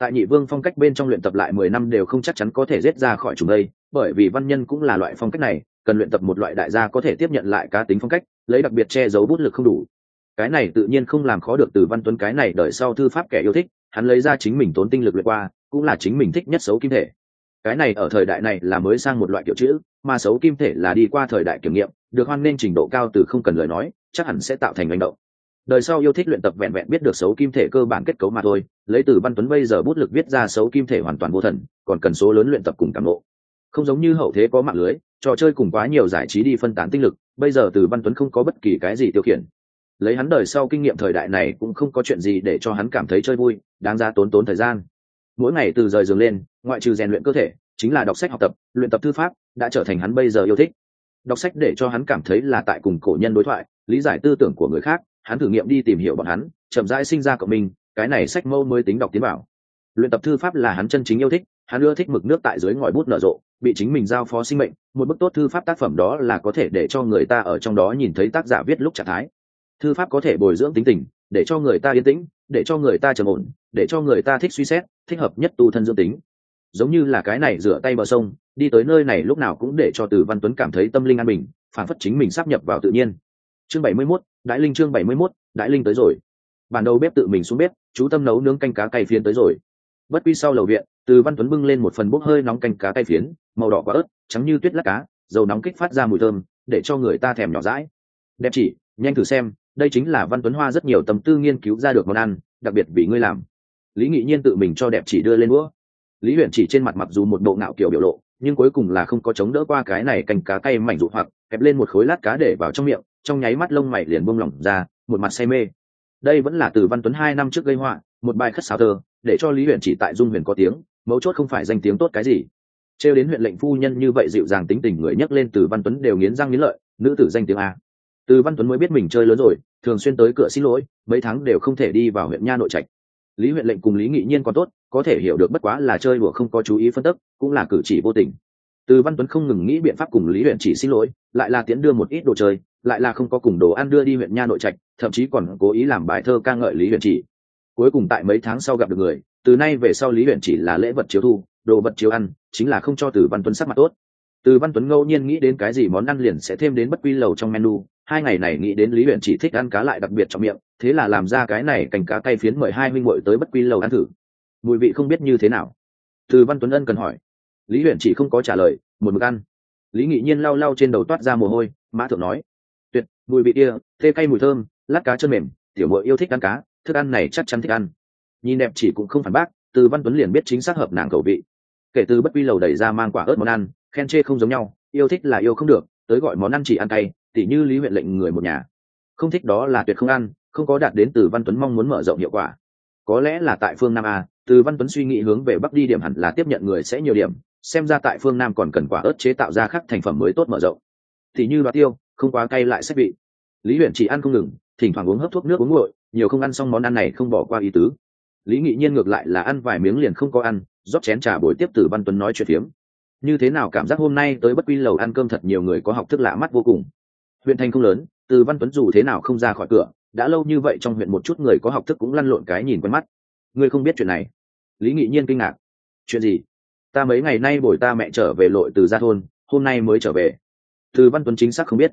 tại nhị vương phong cách bên trong luyện tập lại mười năm đều không chắc chắn có thể rết ra khỏi chủng đây, bởi vì văn nhân cũng là loại phong cách này, cần luyện tập một loại đại gia có thể tiếp nhận lại cá tính phong cách, lấy đặc biệt che giấu bút lực không đủ. Cái này tự nhiên không làm khó được từ văn tuấn cái này đợi sau thư pháp kẻ yêu thích, hắn lấy ra chính mình tốn tinh lực luyện qua, cũng là chính mình thích nhất xấu kim thể. Cái này ở thời đại này là mới sang một loại kiểu chữ, mà xấu kim thể là đi qua thời đại kiểm nghiệm, được hoan nên trình độ cao từ không cần lời nói, chắc hẳn sẽ tạo thành hành động đời sau yêu thích luyện tập vẹn vẹn biết được xấu kim thể cơ bản kết cấu mà thôi, lấy từ văn tuấn bây giờ bút lực viết ra xấu kim thể hoàn toàn vô thần, còn cần số lớn luyện tập cùng cảm lộ không giống như hậu thế có mạng lưới, trò chơi cùng quá nhiều giải trí đi phân tán tinh lực, bây giờ từ văn tuấn không có bất kỳ cái gì tiêu khiển. Lấy hắn đời sau kinh nghiệm thời đại này cũng không có chuyện gì để cho hắn cảm thấy chơi vui, đáng ra tốn tốn thời gian. Mỗi ngày từ rời giường lên, ngoại trừ rèn luyện cơ thể, chính là đọc sách học tập, luyện tập thư pháp, đã trở thành hắn bây giờ yêu thích. Đọc sách để cho hắn cảm thấy là tại cùng cổ nhân đối thoại, lý giải tư tưởng của người khác hắn thử nghiệm đi tìm hiểu bọn hắn chậm rãi sinh ra cộng minh cái này sách mâu mới tính đọc tiến bảo luyện tập thư pháp là hắn chân chính yêu thích hắn ưa thích mực nước tại dưới ngòi bút nở rộ bị chính mình giao phó sinh mệnh một bức tốt thư pháp tác phẩm đó là có thể để cho người ta ở trong đó nhìn thấy tác giả viết lúc trạng thái. Thư pháp có thể bồi dưỡng tính tình để cho người ta yên tĩnh để cho người ta trầm ổn để cho người ta thích suy xét thích hợp nhất tu thân dưỡng tính. Giống như là cái này rửa tay bờ sông đi tới nơi này lúc nào cũng để cho từ văn tuấn cảm thấy tâm linh an bình phản phất chính mình sắp nhập vào tự nhiên. Chương bảy mươi 71, đại linh chương bảy mươi 71, đại linh tới rồi. Bản đầu bếp tự mình xuống bếp chú tâm nấu nướng canh cá cay phiến tới rồi. Bất quy sau lầu viện từ văn tuấn bưng lên một phần bốc hơi nóng canh cá cay phiến màu đỏ quả ớt trắng như tuyết lát cá dầu nóng kích phát ra mùi thơm để cho người ta thèm nhỏ rãi đẹp chỉ nhanh thử xem đây chính là văn tuấn hoa rất nhiều tâm tư nghiên cứu ra được món ăn đặc biệt vì ngươi làm. Lý nghị nhiên tự mình cho đẹp chỉ đưa lên đũa. Lý huyện chỉ trên mặt mặc dù một bộ ngạo kiểu biểu lộ nhưng cuối cùng là không có chống đỡ qua cái này canh cá cay mảnh dụ hoặc kẹp lên một khối lát cá để vào trong miệng trong nháy mắt lông mày liền buông lỏng ra, một mặt say mê. Đây vẫn là từ văn tuấn hai năm trước gây họa, một bài khất xáo thơ, để cho lý huyện chỉ tại dung huyền có tiếng, mấu chốt không phải danh tiếng tốt cái gì. Trêu đến huyện lệnh phu nhân như vậy dịu dàng tính tình người nhắc lên từ văn tuấn đều nghiến răng nghiến lợi, nữ tử danh tiếng a. Từ văn tuấn mới biết mình chơi lớn rồi, thường xuyên tới cửa xin lỗi, mấy tháng đều không thể đi vào huyện nha nội trạch. Lý huyện lệnh cùng lý nghị nhiên còn tốt, có thể hiểu được bất quá là chơi đùa không có chú ý phân tức cũng là cử chỉ vô tình. Từ văn tuấn không ngừng nghĩ biện pháp cùng lý huyện chỉ xin lỗi lại là tiến đưa một ít đồ chơi, lại là không có cùng đồ ăn đưa đi huyện nha nội trạch, thậm chí còn cố ý làm bài thơ ca ngợi lý huyện chỉ. Cuối cùng tại mấy tháng sau gặp được người, từ nay về sau lý huyện chỉ là lễ vật chiếu thu, đồ vật chiếu ăn, chính là không cho từ văn tuấn sắc mặt tốt. Từ văn tuấn ngẫu nhiên nghĩ đến cái gì món ăn liền sẽ thêm đến bất quy lầu trong menu, hai ngày này nghĩ đến lý huyện chỉ thích ăn cá lại đặc biệt trong miệng, thế là làm ra cái này cành cá cay phiến mời hai minh muội tới bất quy lầu ăn thử. Mùi vị không biết như thế nào. Từ văn tuấn ân cần hỏi. Lý huyện chỉ không có trả lời, một mực ăn lý nghị nhiên lau lau trên đầu toát ra mồ hôi, mã thượng nói, tuyệt, mùi vị kia, thê cay mùi thơm, lát cá chân mềm, tiểu muội yêu thích ăn cá, thức ăn này chắc chắn thích ăn. Nhìn đẹp chỉ cũng không phản bác, từ văn tuấn liền biết chính xác hợp nàng khẩu vị. Kể từ bất quy lầu đẩy ra mang quả ớt món ăn, khen chê không giống nhau, yêu thích là yêu không được, tới gọi món ăn chỉ ăn cay, tỉ như lý huyện lệnh người một nhà. Không thích đó là tuyệt không ăn, không có đạt đến từ văn tuấn mong muốn mở rộng hiệu quả. Có lẽ là tại phương nam a, từ văn tuấn suy nghĩ hướng về bắc đi điểm hẳn là tiếp nhận người sẽ nhiều điểm xem ra tại phương nam còn cần quả ớt chế tạo ra khác thành phẩm mới tốt mở rộng. Thì như đoạt tiêu, không quá cay lại sách vị. Lý huyện chỉ ăn không ngừng, thỉnh thoảng uống hấp thuốc nước uống nguội, nhiều không ăn xong món ăn này không bỏ qua ý tứ. Lý nghị nhiên ngược lại là ăn vài miếng liền không có ăn, rót chén trà buổi tiếp từ văn tuấn nói chuyện phiếm. Như thế nào cảm giác hôm nay tới bất quy lầu ăn cơm thật nhiều người có học thức lạ mắt vô cùng. Huyện thành không lớn, từ văn tuấn dù thế nào không ra khỏi cửa, đã lâu như vậy trong huyện một chút người có học thức cũng lăn lộn cái nhìn quen mắt. Ngươi không biết chuyện này. Lý nghị nhiên kinh ngạc. Chuyện gì? Ta mấy ngày nay bồi ta mẹ trở về lội từ gia thôn, hôm nay mới trở về. Từ văn tuấn chính xác không biết.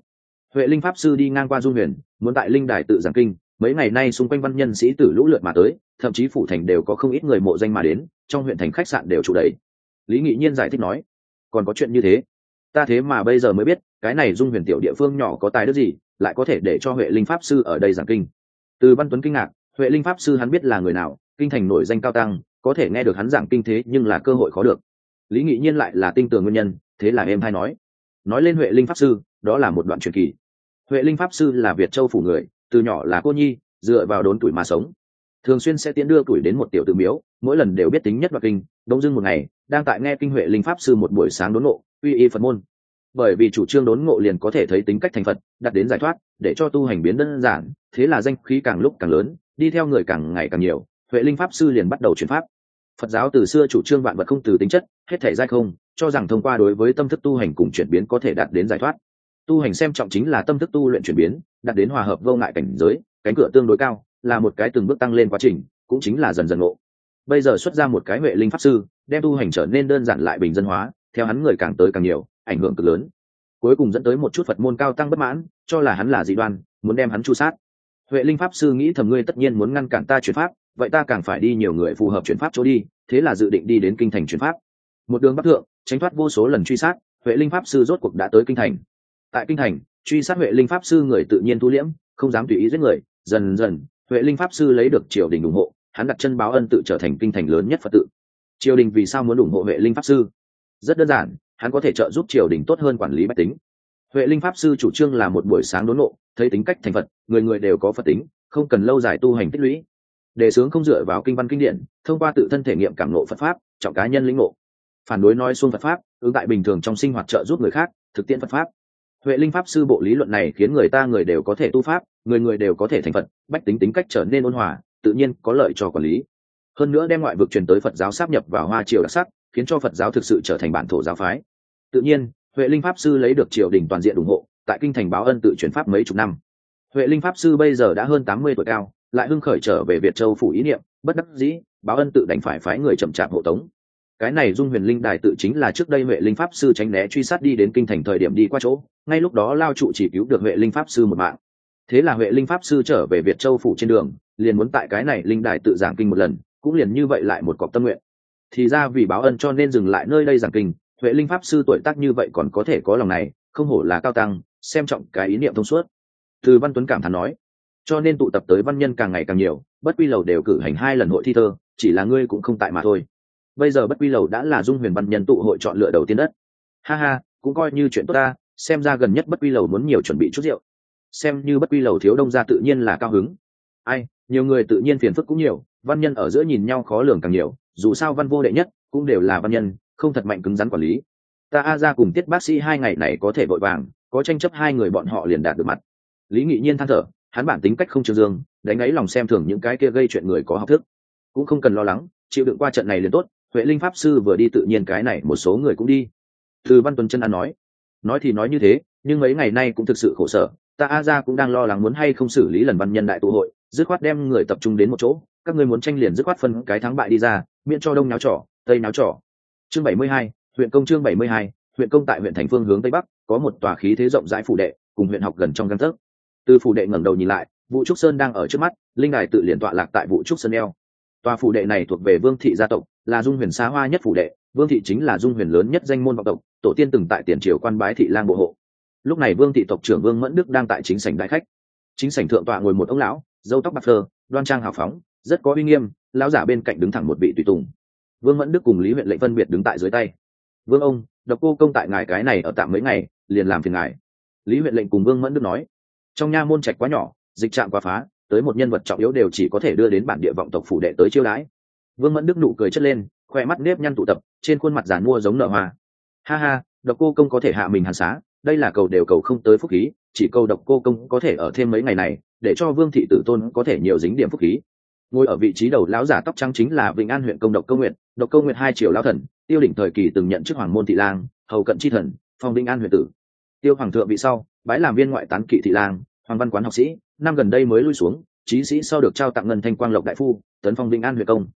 Huệ linh pháp sư đi ngang qua dung huyền, muốn tại linh đài tự giảng kinh. Mấy ngày nay xung quanh văn nhân sĩ tử lũ lượt mà tới, thậm chí phủ thành đều có không ít người mộ danh mà đến, trong huyện thành khách sạn đều trụ đầy. Lý nghị nhiên giải thích nói, còn có chuyện như thế? Ta thế mà bây giờ mới biết, cái này dung huyền tiểu địa phương nhỏ có tài đức gì, lại có thể để cho huệ linh pháp sư ở đây giảng kinh. Từ văn tuấn kinh ngạc, huệ linh pháp sư hắn biết là người nào, kinh thành nổi danh cao tăng, có thể nghe được hắn giảng kinh thế nhưng là cơ hội khó được lý nghị nhiên lại là tinh tường nguyên nhân, thế là em hay nói. Nói lên huệ linh pháp sư, đó là một đoạn truyền kỳ. Huệ linh pháp sư là việt châu phủ người, từ nhỏ là cô nhi, dựa vào đốn tuổi mà sống. Thường xuyên sẽ tiến đưa tuổi đến một tiểu tự miếu, mỗi lần đều biết tính nhất và kinh, đông dưng một ngày, đang tại nghe kinh huệ linh pháp sư một buổi sáng đốn ngộ, uy y phật môn. Bởi vì chủ trương đốn ngộ liền có thể thấy tính cách thành phật, đặt đến giải thoát, để cho tu hành biến đơn giản, thế là danh khí càng lúc càng lớn, đi theo người càng ngày càng nhiều, huệ linh pháp sư liền bắt đầu chuyển pháp phật giáo từ xưa chủ trương vạn vật không từ tính chất, hết thể giai không, cho rằng thông qua đối với tâm thức tu hành cùng chuyển biến có thể đạt đến giải thoát. Tu hành xem trọng chính là tâm thức tu luyện chuyển biến, đạt đến hòa hợp vô ngại cảnh giới, cánh cửa tương đối cao, là một cái từng bước tăng lên quá trình, cũng chính là dần dần ngộ. Bây giờ xuất ra một cái huệ linh pháp sư, đem tu hành trở nên đơn giản lại bình dân hóa, theo hắn người càng tới càng nhiều, ảnh hưởng cực lớn. Cuối cùng dẫn tới một chút phật môn cao tăng bất mãn, cho là hắn là dị đoan, muốn đem hắn chu sát. Huệ linh pháp sư nghĩ thầm ngươi tất nhiên muốn ngăn cản ta chuyển pháp vậy ta càng phải đi nhiều người phù hợp chuyển pháp chỗ đi, thế là dự định đi đến kinh thành chuyển pháp. Một đường bắc thượng, tránh thoát vô số lần truy sát, huệ linh pháp sư rốt cuộc đã tới kinh thành. Tại kinh thành, truy sát huệ linh pháp sư người tự nhiên thu liễm, không dám tùy ý giết người. Dần dần, huệ linh pháp sư lấy được triều đình ủng hộ, hắn đặt chân báo ân tự trở thành kinh thành lớn nhất phật tự. Triều đình vì sao muốn ủng hộ huệ linh pháp sư? Rất đơn giản, hắn có thể trợ giúp triều đình tốt hơn quản lý bách tính. Huệ linh pháp sư chủ trương là một buổi sáng đốn nộ thấy tính cách thành phật, người người đều có phật tính, không cần lâu dài tu hành tích lũy đề xướng không dựa vào kinh văn kinh điển, thông qua tự thân thể nghiệm cảm nộ phật pháp, trọng cá nhân lĩnh ngộ. Phản đối nói xuông phật pháp, ứng tại bình thường trong sinh hoạt trợ giúp người khác, thực tiễn phật pháp. Huệ linh pháp sư bộ lý luận này khiến người ta người đều có thể tu pháp, người người đều có thể thành phật, bách tính tính cách trở nên ôn hòa, tự nhiên có lợi cho quản lý. Hơn nữa đem ngoại vực truyền tới phật giáo sáp nhập vào hoa triều đặc sắc, khiến cho phật giáo thực sự trở thành bản thổ giáo phái. Tự nhiên, huệ linh pháp sư lấy được triều đình toàn diện ủng hộ, tại kinh thành báo ân tự chuyển pháp mấy chục năm. Huệ linh pháp sư bây giờ đã hơn tám mươi tuổi cao lại hưng khởi trở về việt châu phủ ý niệm, bất đắc dĩ, báo ân tự đành phải phái người chậm chạp hộ tống. Cái này dung huyền linh đài tự chính là trước đây huệ linh pháp sư tránh né truy sát đi đến kinh thành thời điểm đi qua chỗ, ngay lúc đó lao trụ chỉ cứu được huệ linh pháp sư một mạng. Thế là huệ linh pháp sư trở về việt châu phủ trên đường, liền muốn tại cái này linh đài tự giảng kinh một lần, cũng liền như vậy lại một cọc tâm nguyện. Thì ra vì báo ân cho nên dừng lại nơi đây giảng kinh, huệ linh pháp sư tuổi tác như vậy còn có thể có lòng này, không hổ là cao tăng, xem trọng cái ý niệm thông suốt. Từ văn tuấn cảm thán nói cho nên tụ tập tới văn nhân càng ngày càng nhiều, bất quy lầu đều cử hành hai lần hội thi thơ, chỉ là ngươi cũng không tại mà thôi. Bây giờ bất quy lầu đã là dung huyền văn nhân tụ hội chọn lựa đầu tiên đất. Ha ha, cũng coi như chuyện tốt ta, xem ra gần nhất bất quy lầu muốn nhiều chuẩn bị chút rượu. Xem như bất quy lầu thiếu đông ra tự nhiên là cao hứng. Ai, nhiều người tự nhiên phiền phức cũng nhiều, văn nhân ở giữa nhìn nhau khó lường càng nhiều, dù sao văn vô đệ nhất cũng đều là văn nhân, không thật mạnh cứng rắn quản lý. Ta a ra cùng tiết bác sĩ hai ngày này có thể vội vàng, có tranh chấp hai người bọn họ liền đạt được mặt. Lý nghị nhiên than thở hắn bản tính cách không trương dương, đánh ấy lòng xem thường những cái kia gây chuyện người có học thức. Cũng không cần lo lắng, chịu đựng qua trận này liền tốt, huệ linh pháp sư vừa đi tự nhiên cái này một số người cũng đi. Từ văn tuấn chân an nói nói thì nói như thế, nhưng mấy ngày nay cũng thực sự khổ sở, ta a ra cũng đang lo lắng muốn hay không xử lý lần văn nhân đại tụ hội, dứt khoát đem người tập trung đến một chỗ, các người muốn tranh liền dứt khoát phân cái thắng bại đi ra, miễn cho đông náo trỏ tây náo trỏ chương bảy mươi hai, huyện công chương bảy mươi hai, huyện công tại huyện thành phương hướng tây bắc, có một tòa khí thế rộng rãi phủ đệ, cùng huyện học gần trong căn thức từ phủ đệ ngẩng đầu nhìn lại, vũ trúc sơn đang ở trước mắt, linh đài tự liền tọa lạc tại vũ trúc sơn eo. Tòa phủ đệ này thuộc về vương thị gia tộc, là dung huyền xa hoa nhất phủ đệ, vương thị chính là dung huyền lớn nhất danh môn vọng tộc, tổ tiên từng tại tiền triều quan bái thị lang bộ hộ. Lúc này vương thị tộc trưởng vương mẫn đức đang tại chính sảnh đại khách. Chính sảnh thượng tọa ngồi một ông lão, dâu tóc bạc phơ, đoan trang hào phóng, rất có uy nghiêm, lão giả bên cạnh đứng thẳng một vị tùy tùng. Vương mẫn đức cùng lý huyện lệnh phân biệt đứng tại dưới tay. Vương ông, độc cô công tại ngài cái này ở tạm mấy ngày, liền làm phiền ngài. Lý huyện lệnh cùng vương mẫn đức nói trong nha môn trạch quá nhỏ, dịch trạm quá phá, tới một nhân vật trọng yếu đều chỉ có thể đưa đến bản địa vọng tộc phủ đệ tới chiêu đãi. Vương mẫn đức nụ cười chất lên, khoe mắt nếp nhăn tụ tập, trên khuôn mặt giàn mua giống nở hoa. Ha ha, độc cô công có thể hạ mình hàn xá, đây là cầu đều cầu không tới phúc khí, chỉ cầu độc cô công có thể ở thêm mấy ngày này, để cho vương thị tử tôn có thể nhiều dính điểm phúc khí. Ngồi ở vị trí đầu lão giả tóc trắng chính là vĩnh an huyện công độc công nguyện độc công nguyện hai triều lao thần, tiêu đỉnh thời kỳ từng nhận chức hoàng môn thị lang, hầu cận tri thần, phong vĩnh an huyện tử. Tiêu hoàng thượng vị sau bái làm viên ngoại tán kỵ thị lang, hoàng văn quán học sĩ, năm gần đây mới lui xuống, trí sĩ sau được trao tặng ngân thanh quang lộc đại phu, tấn phong vĩnh an huyện công.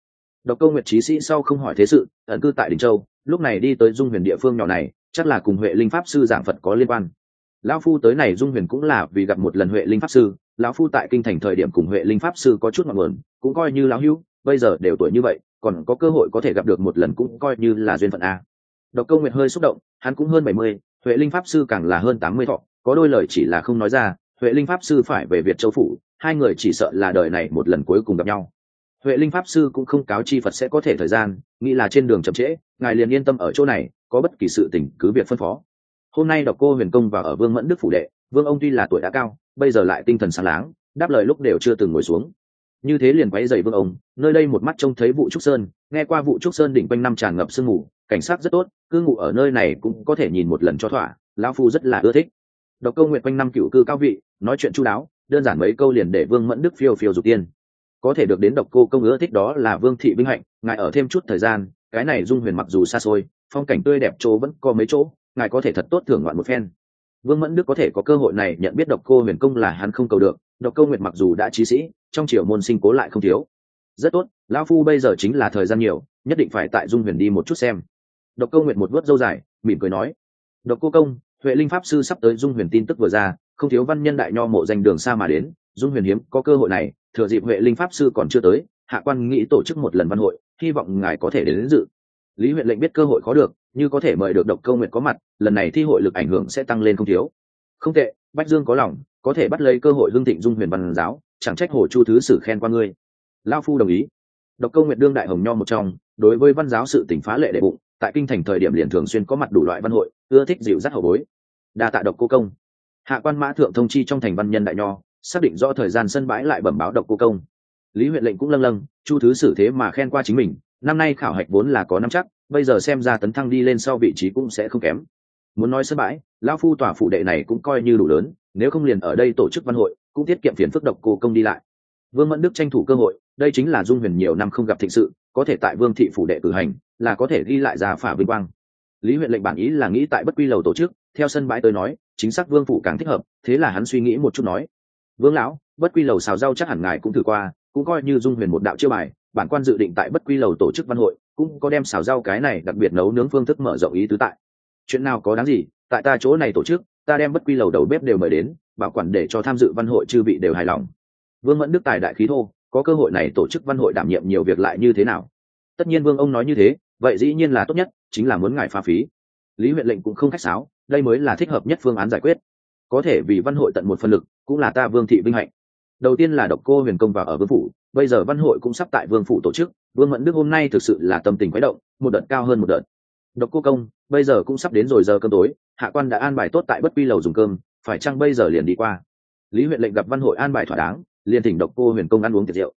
Độc câu nguyệt trí sĩ sau không hỏi thế sự, ẩn cư tại đình châu, lúc này đi tới dung huyền địa phương nhỏ này, chắc là cùng huệ linh pháp sư giảng phật có liên quan. Lão phu tới này dung huyền cũng là vì gặp một lần huệ linh pháp sư, lão phu tại kinh thành thời điểm cùng huệ linh pháp sư có chút ngọn nguồn, cũng coi như lão hữu, bây giờ đều tuổi như vậy, còn có cơ hội có thể gặp được một lần cũng coi như là duyên phận a. Độc câu nguyệt hơi xúc động, hắn cũng hơn bảy mươi, huệ linh pháp sư càng là hơn tám mươi thọ có đôi lời chỉ là không nói ra, huệ linh pháp sư phải về việt châu phủ, hai người chỉ sợ là đời này một lần cuối cùng gặp nhau. Huệ linh pháp sư cũng không cáo chi phật sẽ có thể thời gian, nghĩ là trên đường chậm trễ, ngài liền yên tâm ở chỗ này, có bất kỳ sự tình cứ việc phân phó. Hôm nay đọc cô huyền công và ở vương mẫn đức phủ đệ, vương ông tuy là tuổi đã cao, bây giờ lại tinh thần sáng láng, đáp lời lúc đều chưa từng ngồi xuống. Như thế liền quay dày vương ông, nơi đây một mắt trông thấy vụ trúc sơn, nghe qua vụ trúc sơn đỉnh quanh năm tràn ngập sương mù, cảnh sát rất tốt, cư ngụ ở nơi này cũng có thể nhìn một lần cho thỏa, lão phu rất là ưa thích độc câu nguyện quanh năm cựu cư cao vị, nói chuyện chu đáo, đơn giản mấy câu liền để vương mẫn đức phiêu phiêu dục tiên. Có thể được đến độc cô công ưa thích đó là vương thị vinh hạnh, ngài ở thêm chút thời gian, cái này dung huyền mặc dù xa xôi, phong cảnh tươi đẹp chỗ vẫn có mấy chỗ, ngài có thể thật tốt thưởng ngoạn một phen. Vương mẫn đức có thể có cơ hội này nhận biết độc cô huyền công là hắn không cầu được, độc câu nguyệt mặc dù đã trí sĩ, trong triều môn sinh cố lại không thiếu. Rất tốt, lão phu bây giờ chính là thời gian nhiều, nhất định phải tại dung huyền đi một chút xem. Độc câu nguyệt một vớt dâu dài, mỉm cười nói, độc cô công huệ linh pháp sư sắp tới dung huyền tin tức vừa ra không thiếu văn nhân đại nho mộ danh đường xa mà đến dung huyền hiếm có cơ hội này thừa dịp huệ linh pháp sư còn chưa tới hạ quan nghĩ tổ chức một lần văn hội hy vọng ngài có thể đến, đến dự. Lý huyện lệnh biết cơ hội khó được như có thể mời được độc câu nguyệt có mặt lần này thi hội lực ảnh hưởng sẽ tăng lên không thiếu. Không tệ bách dương có lòng có thể bắt lấy cơ hội hương thịnh dung huyền văn giáo chẳng trách hồ chu thứ sử khen qua ngươi. Lao phu đồng ý. Độc câu nguyệt đương đại hồng nho một trong đối với văn giáo sự tỉnh phá lệ đệ bụng tại kinh thành thời điểm liền thường xuyên có mặt đủ loại văn hội, ưa thích dịu dắt hậu bối. Đa tạ độc cô công. Hạ quan mã thượng thông chi trong thành văn nhân đại nho, xác định rõ thời gian sân bãi lại bẩm báo độc cô công. Lý huyện lệnh cũng lâng lâng, chu thứ sử thế mà khen qua chính mình, năm nay khảo hạch vốn là có năm chắc, bây giờ xem ra tấn thăng đi lên sau vị trí cũng sẽ không kém. Muốn nói sân bãi, lão phu tòa phủ đệ này cũng coi như đủ lớn, nếu không liền ở đây tổ chức văn hội, cũng tiết kiệm phiền phức độc cô công đi lại vương mẫn đức tranh thủ cơ hội, đây chính là dung huyền nhiều năm không gặp thịnh sự, có thể tại vương thị phủ đệ cử hành, là có thể ghi lại ra phả vinh quang. Lý huyện lệnh bản ý là nghĩ tại bất quy lầu tổ chức, theo sân bãi tới nói, chính xác vương phủ càng thích hợp, thế là hắn suy nghĩ một chút nói, vương lão, bất quy lầu xào rau chắc hẳn ngài cũng thử qua, cũng coi như dung huyền một đạo chiêu bài, bản quan dự định tại bất quy lầu tổ chức văn hội, cũng có đem xào rau cái này đặc biệt nấu nướng phương thức mở rộng ý tứ tại. Chuyện nào có đáng gì, tại ta chỗ này tổ chức, ta đem bất quy lầu đầu bếp đều mời đến, bảo quản để cho tham dự văn hội chư vị đều hài lòng vương mẫn đức tài đại khí thô, có cơ hội này tổ chức văn hội đảm nhiệm nhiều việc lại như thế nào? Tất nhiên vương ông nói như thế, vậy dĩ nhiên là tốt nhất, chính là muốn ngài pha phí. Lý huyện lệnh cũng không khách sáo, đây mới là thích hợp nhất phương án giải quyết. Có thể vì văn hội tận một phần lực, cũng là ta vương thị vinh hạnh. Đầu tiên là độc cô huyền công vào ở vương phủ, bây giờ văn hội cũng sắp tại vương phủ tổ chức, vương mẫn đức hôm nay thực sự là tâm tình quái động, một đợt cao hơn một đợt. Độc cô công, bây giờ cũng sắp đến rồi giờ cơm tối, hạ quan đã an bài tốt tại bất quy lầu dùng cơm, phải chăng bây giờ liền đi qua? Lý huyện lệnh gặp văn hội an bài thỏa đáng liền thỉnh độc cô huyền công ăn uống tiệc rượu.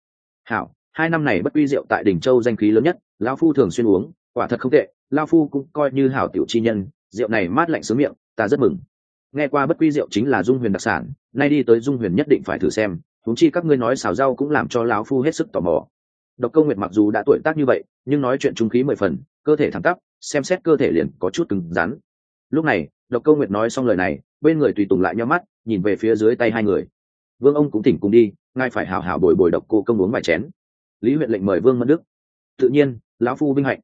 Hảo, hai năm này bất quy rượu tại đỉnh châu danh khí lớn nhất, lão phu thường xuyên uống, quả thật không tệ lao phu cũng coi như hảo tiểu chi nhân, rượu này mát lạnh sướng miệng, ta rất mừng. Nghe qua bất quy rượu chính là dung huyền đặc sản, nay đi tới dung huyền nhất định phải thử xem thúng chi các ngươi nói xào rau cũng làm cho lão phu hết sức tò mò. Độc công nguyệt mặc dù đã tuổi tác như vậy, nhưng nói chuyện trung khí mười phần, cơ thể thẳng tắp, xem xét cơ thể liền có chút cứng rắn. Lúc này, độc công nguyệt nói xong lời này, bên người tùy tùng lại nhau mắt, nhìn về phía dưới tay hai người vương ông cũng tỉnh cùng đi, ngài phải hào hào bồi bồi độc cô công uống vài chén. Lý huyện lệnh mời vương mẫn đức. Tự nhiên, lão phu vinh hạnh.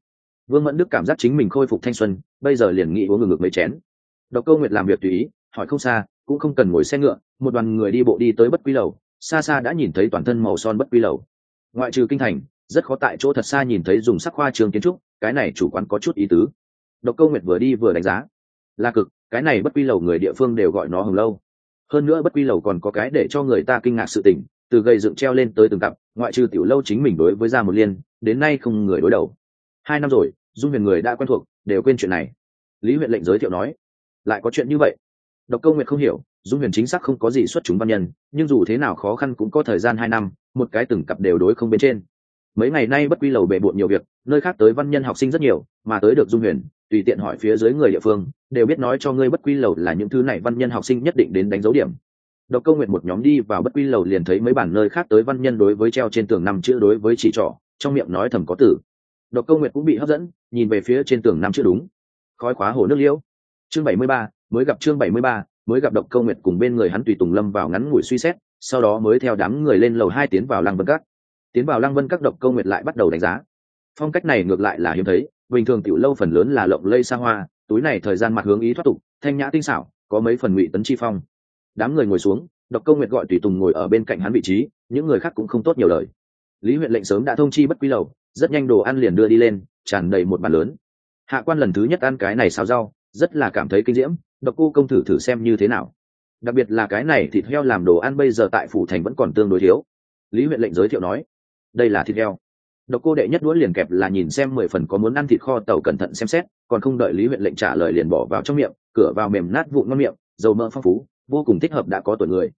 Vương mẫn đức cảm giác chính mình khôi phục thanh xuân, bây giờ liền nghĩ uống ngược ngực mấy chén. Độc câu nguyệt làm việc tùy ý, hỏi không xa, cũng không cần ngồi xe ngựa, một đoàn người đi bộ đi tới bất quy lầu, xa xa đã nhìn thấy toàn thân màu son bất quy lầu. Ngoại trừ kinh thành, rất khó tại chỗ thật xa nhìn thấy dùng sắc hoa trường kiến trúc, cái này chủ quán có chút ý tứ. Độc câu nguyệt vừa đi vừa đánh giá. Là cực, cái này bất quy lầu người địa phương đều gọi nó hồng lâu hơn nữa bất quy lầu còn có cái để cho người ta kinh ngạc sự tình, từ gây dựng treo lên tới từng cặp, ngoại trừ tiểu lâu chính mình đối với gia một liên, đến nay không người đối đầu. Hai năm rồi, dung huyền người đã quen thuộc, đều quên chuyện này. Lý huyện lệnh giới thiệu nói, lại có chuyện như vậy? Độc câu nguyệt không hiểu, dung huyền chính xác không có gì xuất chúng văn nhân, nhưng dù thế nào khó khăn cũng có thời gian hai năm, một cái từng cặp đều đối không bên trên. Mấy ngày nay bất quy lầu bề bộn nhiều việc, nơi khác tới văn nhân học sinh rất nhiều, mà tới được dung huyền tùy tiện hỏi phía dưới người địa phương, đều biết nói cho ngươi bất quy lầu là những thứ này văn nhân học sinh nhất định đến đánh dấu điểm. Độc câu nguyện một nhóm đi vào bất quy lầu liền thấy mấy bản nơi khác tới văn nhân đối với treo trên tường năm chữ đối với chỉ trỏ, trong miệng nói thầm có tử. Độc câu nguyện cũng bị hấp dẫn, nhìn về phía trên tường năm chữ đúng. Khói khóa hồ nước liễu. Chương bảy mươi ba, mới gặp chương bảy mươi ba, mới gặp độc câu nguyện cùng bên người hắn tùy tùng lâm vào ngắn ngủi suy xét, sau đó mới theo đám người lên lầu hai tiến vào lăng vân các. Tiến vào lăng vân các, độc câu nguyện lại bắt đầu đánh giá. Phong cách này ngược lại là hiếm thấy bình thường tiểu lâu phần lớn là lộng lây xa hoa, túi này thời gian mặt hướng ý thoát tục, thanh nhã tinh xảo, có mấy phần ngụy tấn chi phong. Đám người ngồi xuống, độc câu nguyệt gọi tùy tùng ngồi ở bên cạnh hắn vị trí, những người khác cũng không tốt nhiều lời. Lý huyện lệnh sớm đã thông chi bất quy lầu, rất nhanh đồ ăn liền đưa đi lên, tràn đầy một bàn lớn. Hạ quan lần thứ nhất ăn cái này xào rau, rất là cảm thấy kinh diễm, độc cô công thử thử xem như thế nào. Đặc biệt là cái này thịt heo làm đồ ăn bây giờ tại phủ thành vẫn còn tương đối thiếu. Lý huyện lệnh giới thiệu nói, đây là thịt heo độc cô đệ nhất đuối liền kẹp là nhìn xem mười phần có muốn ăn thịt kho tàu cẩn thận xem xét, còn không đợi lý huyện lệnh trả lời liền bỏ vào trong miệng, cửa vào mềm nát vụn ngon miệng, dầu mỡ phong phú, vô cùng thích hợp đã có tuổi người.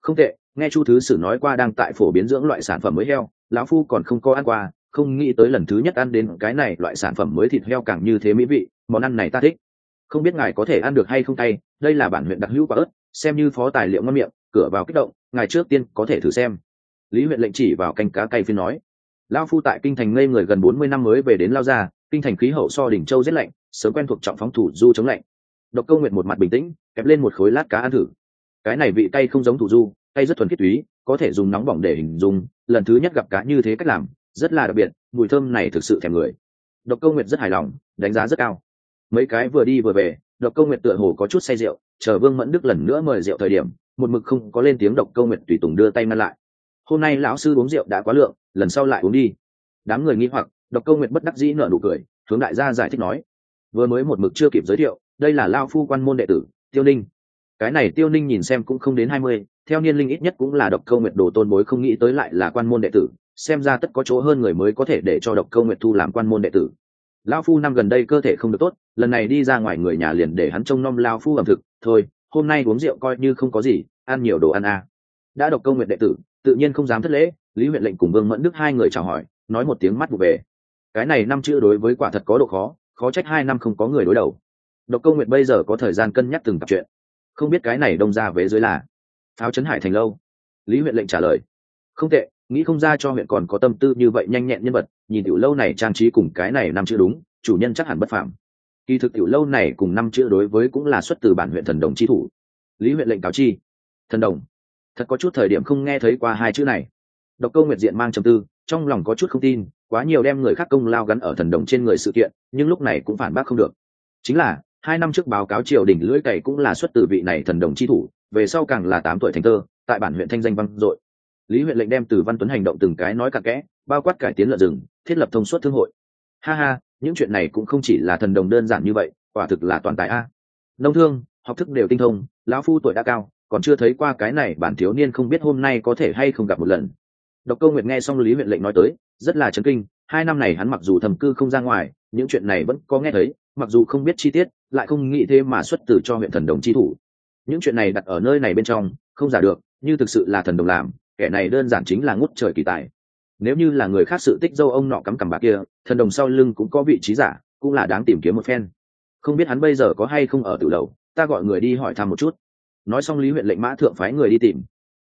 Không tệ, nghe chu thứ sử nói qua đang tại phổ biến dưỡng loại sản phẩm mới heo, lão phu còn không có ăn qua, không nghĩ tới lần thứ nhất ăn đến cái này loại sản phẩm mới thịt heo càng như thế mỹ vị, món ăn này ta thích. Không biết ngài có thể ăn được hay không tay, đây là bản huyện đặc hữu quả ớt, xem như phó tài liệu ngon miệng, cửa vào kích động, ngài trước tiên có thể thử xem. Lý huyện lệnh chỉ vào canh cá cay phiên nói lao phu tại kinh thành ngây người gần bốn mươi năm mới về đến lao gia, kinh thành khí hậu so đỉnh châu rét lạnh, sớm quen thuộc trọng phóng thủ du chống lạnh. Độc câu nguyệt một mặt bình tĩnh, kẹp lên một khối lát cá ăn thử. Cái này vị cay không giống thủ du, cay rất thuần khiết túy, có thể dùng nóng bỏng để hình dung, lần thứ nhất gặp cá như thế cách làm, rất là đặc biệt, mùi thơm này thực sự thèm người. Độc câu nguyệt rất hài lòng, đánh giá rất cao. Mấy cái vừa đi vừa về, độc câu nguyệt tựa hồ có chút say rượu, chờ vương mẫn đức lần nữa mời rượu thời điểm, một mực không có lên tiếng độc câu nguyệt tùy tùng đưa tay ngăn lại hôm nay lão sư uống rượu đã quá lượng, lần sau lại uống đi. Đám người nghĩ hoặc, độc câu nguyệt bất đắc dĩ nở nụ cười, hướng đại gia giải thích nói, vừa mới một mực chưa kịp giới thiệu, đây là lao phu quan môn đệ tử, tiêu ninh. Cái này tiêu ninh nhìn xem cũng không đến hai mươi, theo niên linh ít nhất cũng là độc câu nguyệt đồ tôn bối không nghĩ tới lại là quan môn đệ tử, xem ra tất có chỗ hơn người mới có thể để cho độc câu nguyệt thu làm quan môn đệ tử. Lao phu năm gần đây cơ thể không được tốt, lần này đi ra ngoài người nhà liền để hắn trông nom lao phu ẩm thực, thôi, hôm nay uống rượu coi như không có gì, ăn nhiều đồ ăn à. đã độc câu nguyệt đệ tử tự nhiên không dám thất lễ, lý huyện lệnh cùng vương mẫn đức hai người chào hỏi, nói một tiếng mắt vụ về. Cái này năm chữ đối với quả thật có độ khó khó trách hai năm không có người đối đầu. Độc câu nguyệt bây giờ có thời gian cân nhắc từng tập chuyện. Không biết cái này đông ra vế dưới là pháo trấn hải thành lâu. Lý huyện lệnh trả lời. Không tệ, nghĩ không ra cho huyện còn có tâm tư như vậy nhanh nhẹn nhân vật, nhìn tiểu lâu này trang trí cùng cái này năm chữ đúng, chủ nhân chắc hẳn bất phạm kỳ thực tiểu lâu này cùng năm chữ đối với cũng là xuất từ bản huyện thần đồng chi thủ. Lý huyện lệnh cáo chi. Thần đồng thật có chút thời điểm không nghe thấy qua hai chữ này. Độc câu nguyệt diện mang trầm tư, trong lòng có chút không tin, quá nhiều đem người khác công lao gắn ở thần đồng trên người sự kiện, nhưng lúc này cũng phản bác không được. Chính là, hai năm trước báo cáo triều đình lưỡi cày cũng là xuất từ vị này thần đồng chi thủ, về sau càng là tám tuổi thành thơ, tại bản huyện thanh danh văn dội. Lý huyện lệnh đem từ văn tuấn hành động từng cái nói cặn kẽ, bao quát cải tiến lợn rừng, thiết lập thông suốt thương hội. Ha ha, những chuyện này cũng không chỉ là thần đồng đơn giản như vậy, quả thực là toàn tài a. Nông thương, học thức đều tinh thông, lão phu tuổi đã cao còn chưa thấy qua cái này bản thiếu niên không biết hôm nay có thể hay không gặp một lần. Độc câu nguyệt nghe xong lý huyện lệnh nói tới, rất là chấn kinh, hai năm này hắn mặc dù thầm cư không ra ngoài, những chuyện này vẫn có nghe thấy, mặc dù không biết chi tiết, lại không nghĩ thế mà xuất từ cho huyện thần đồng chi thủ. Những chuyện này đặt ở nơi này bên trong, không giả được, như thực sự là thần đồng làm, kẻ này đơn giản chính là ngút trời kỳ tài. Nếu như là người khác sự tích dâu ông nọ cắm cằm bạc kia, thần đồng sau lưng cũng có vị trí giả, cũng là đáng tìm kiếm một phen. Không biết hắn bây giờ có hay không ở từ đầu, ta gọi người đi hỏi thăm một chút nói xong lý huyện lệnh mã thượng phái người đi tìm.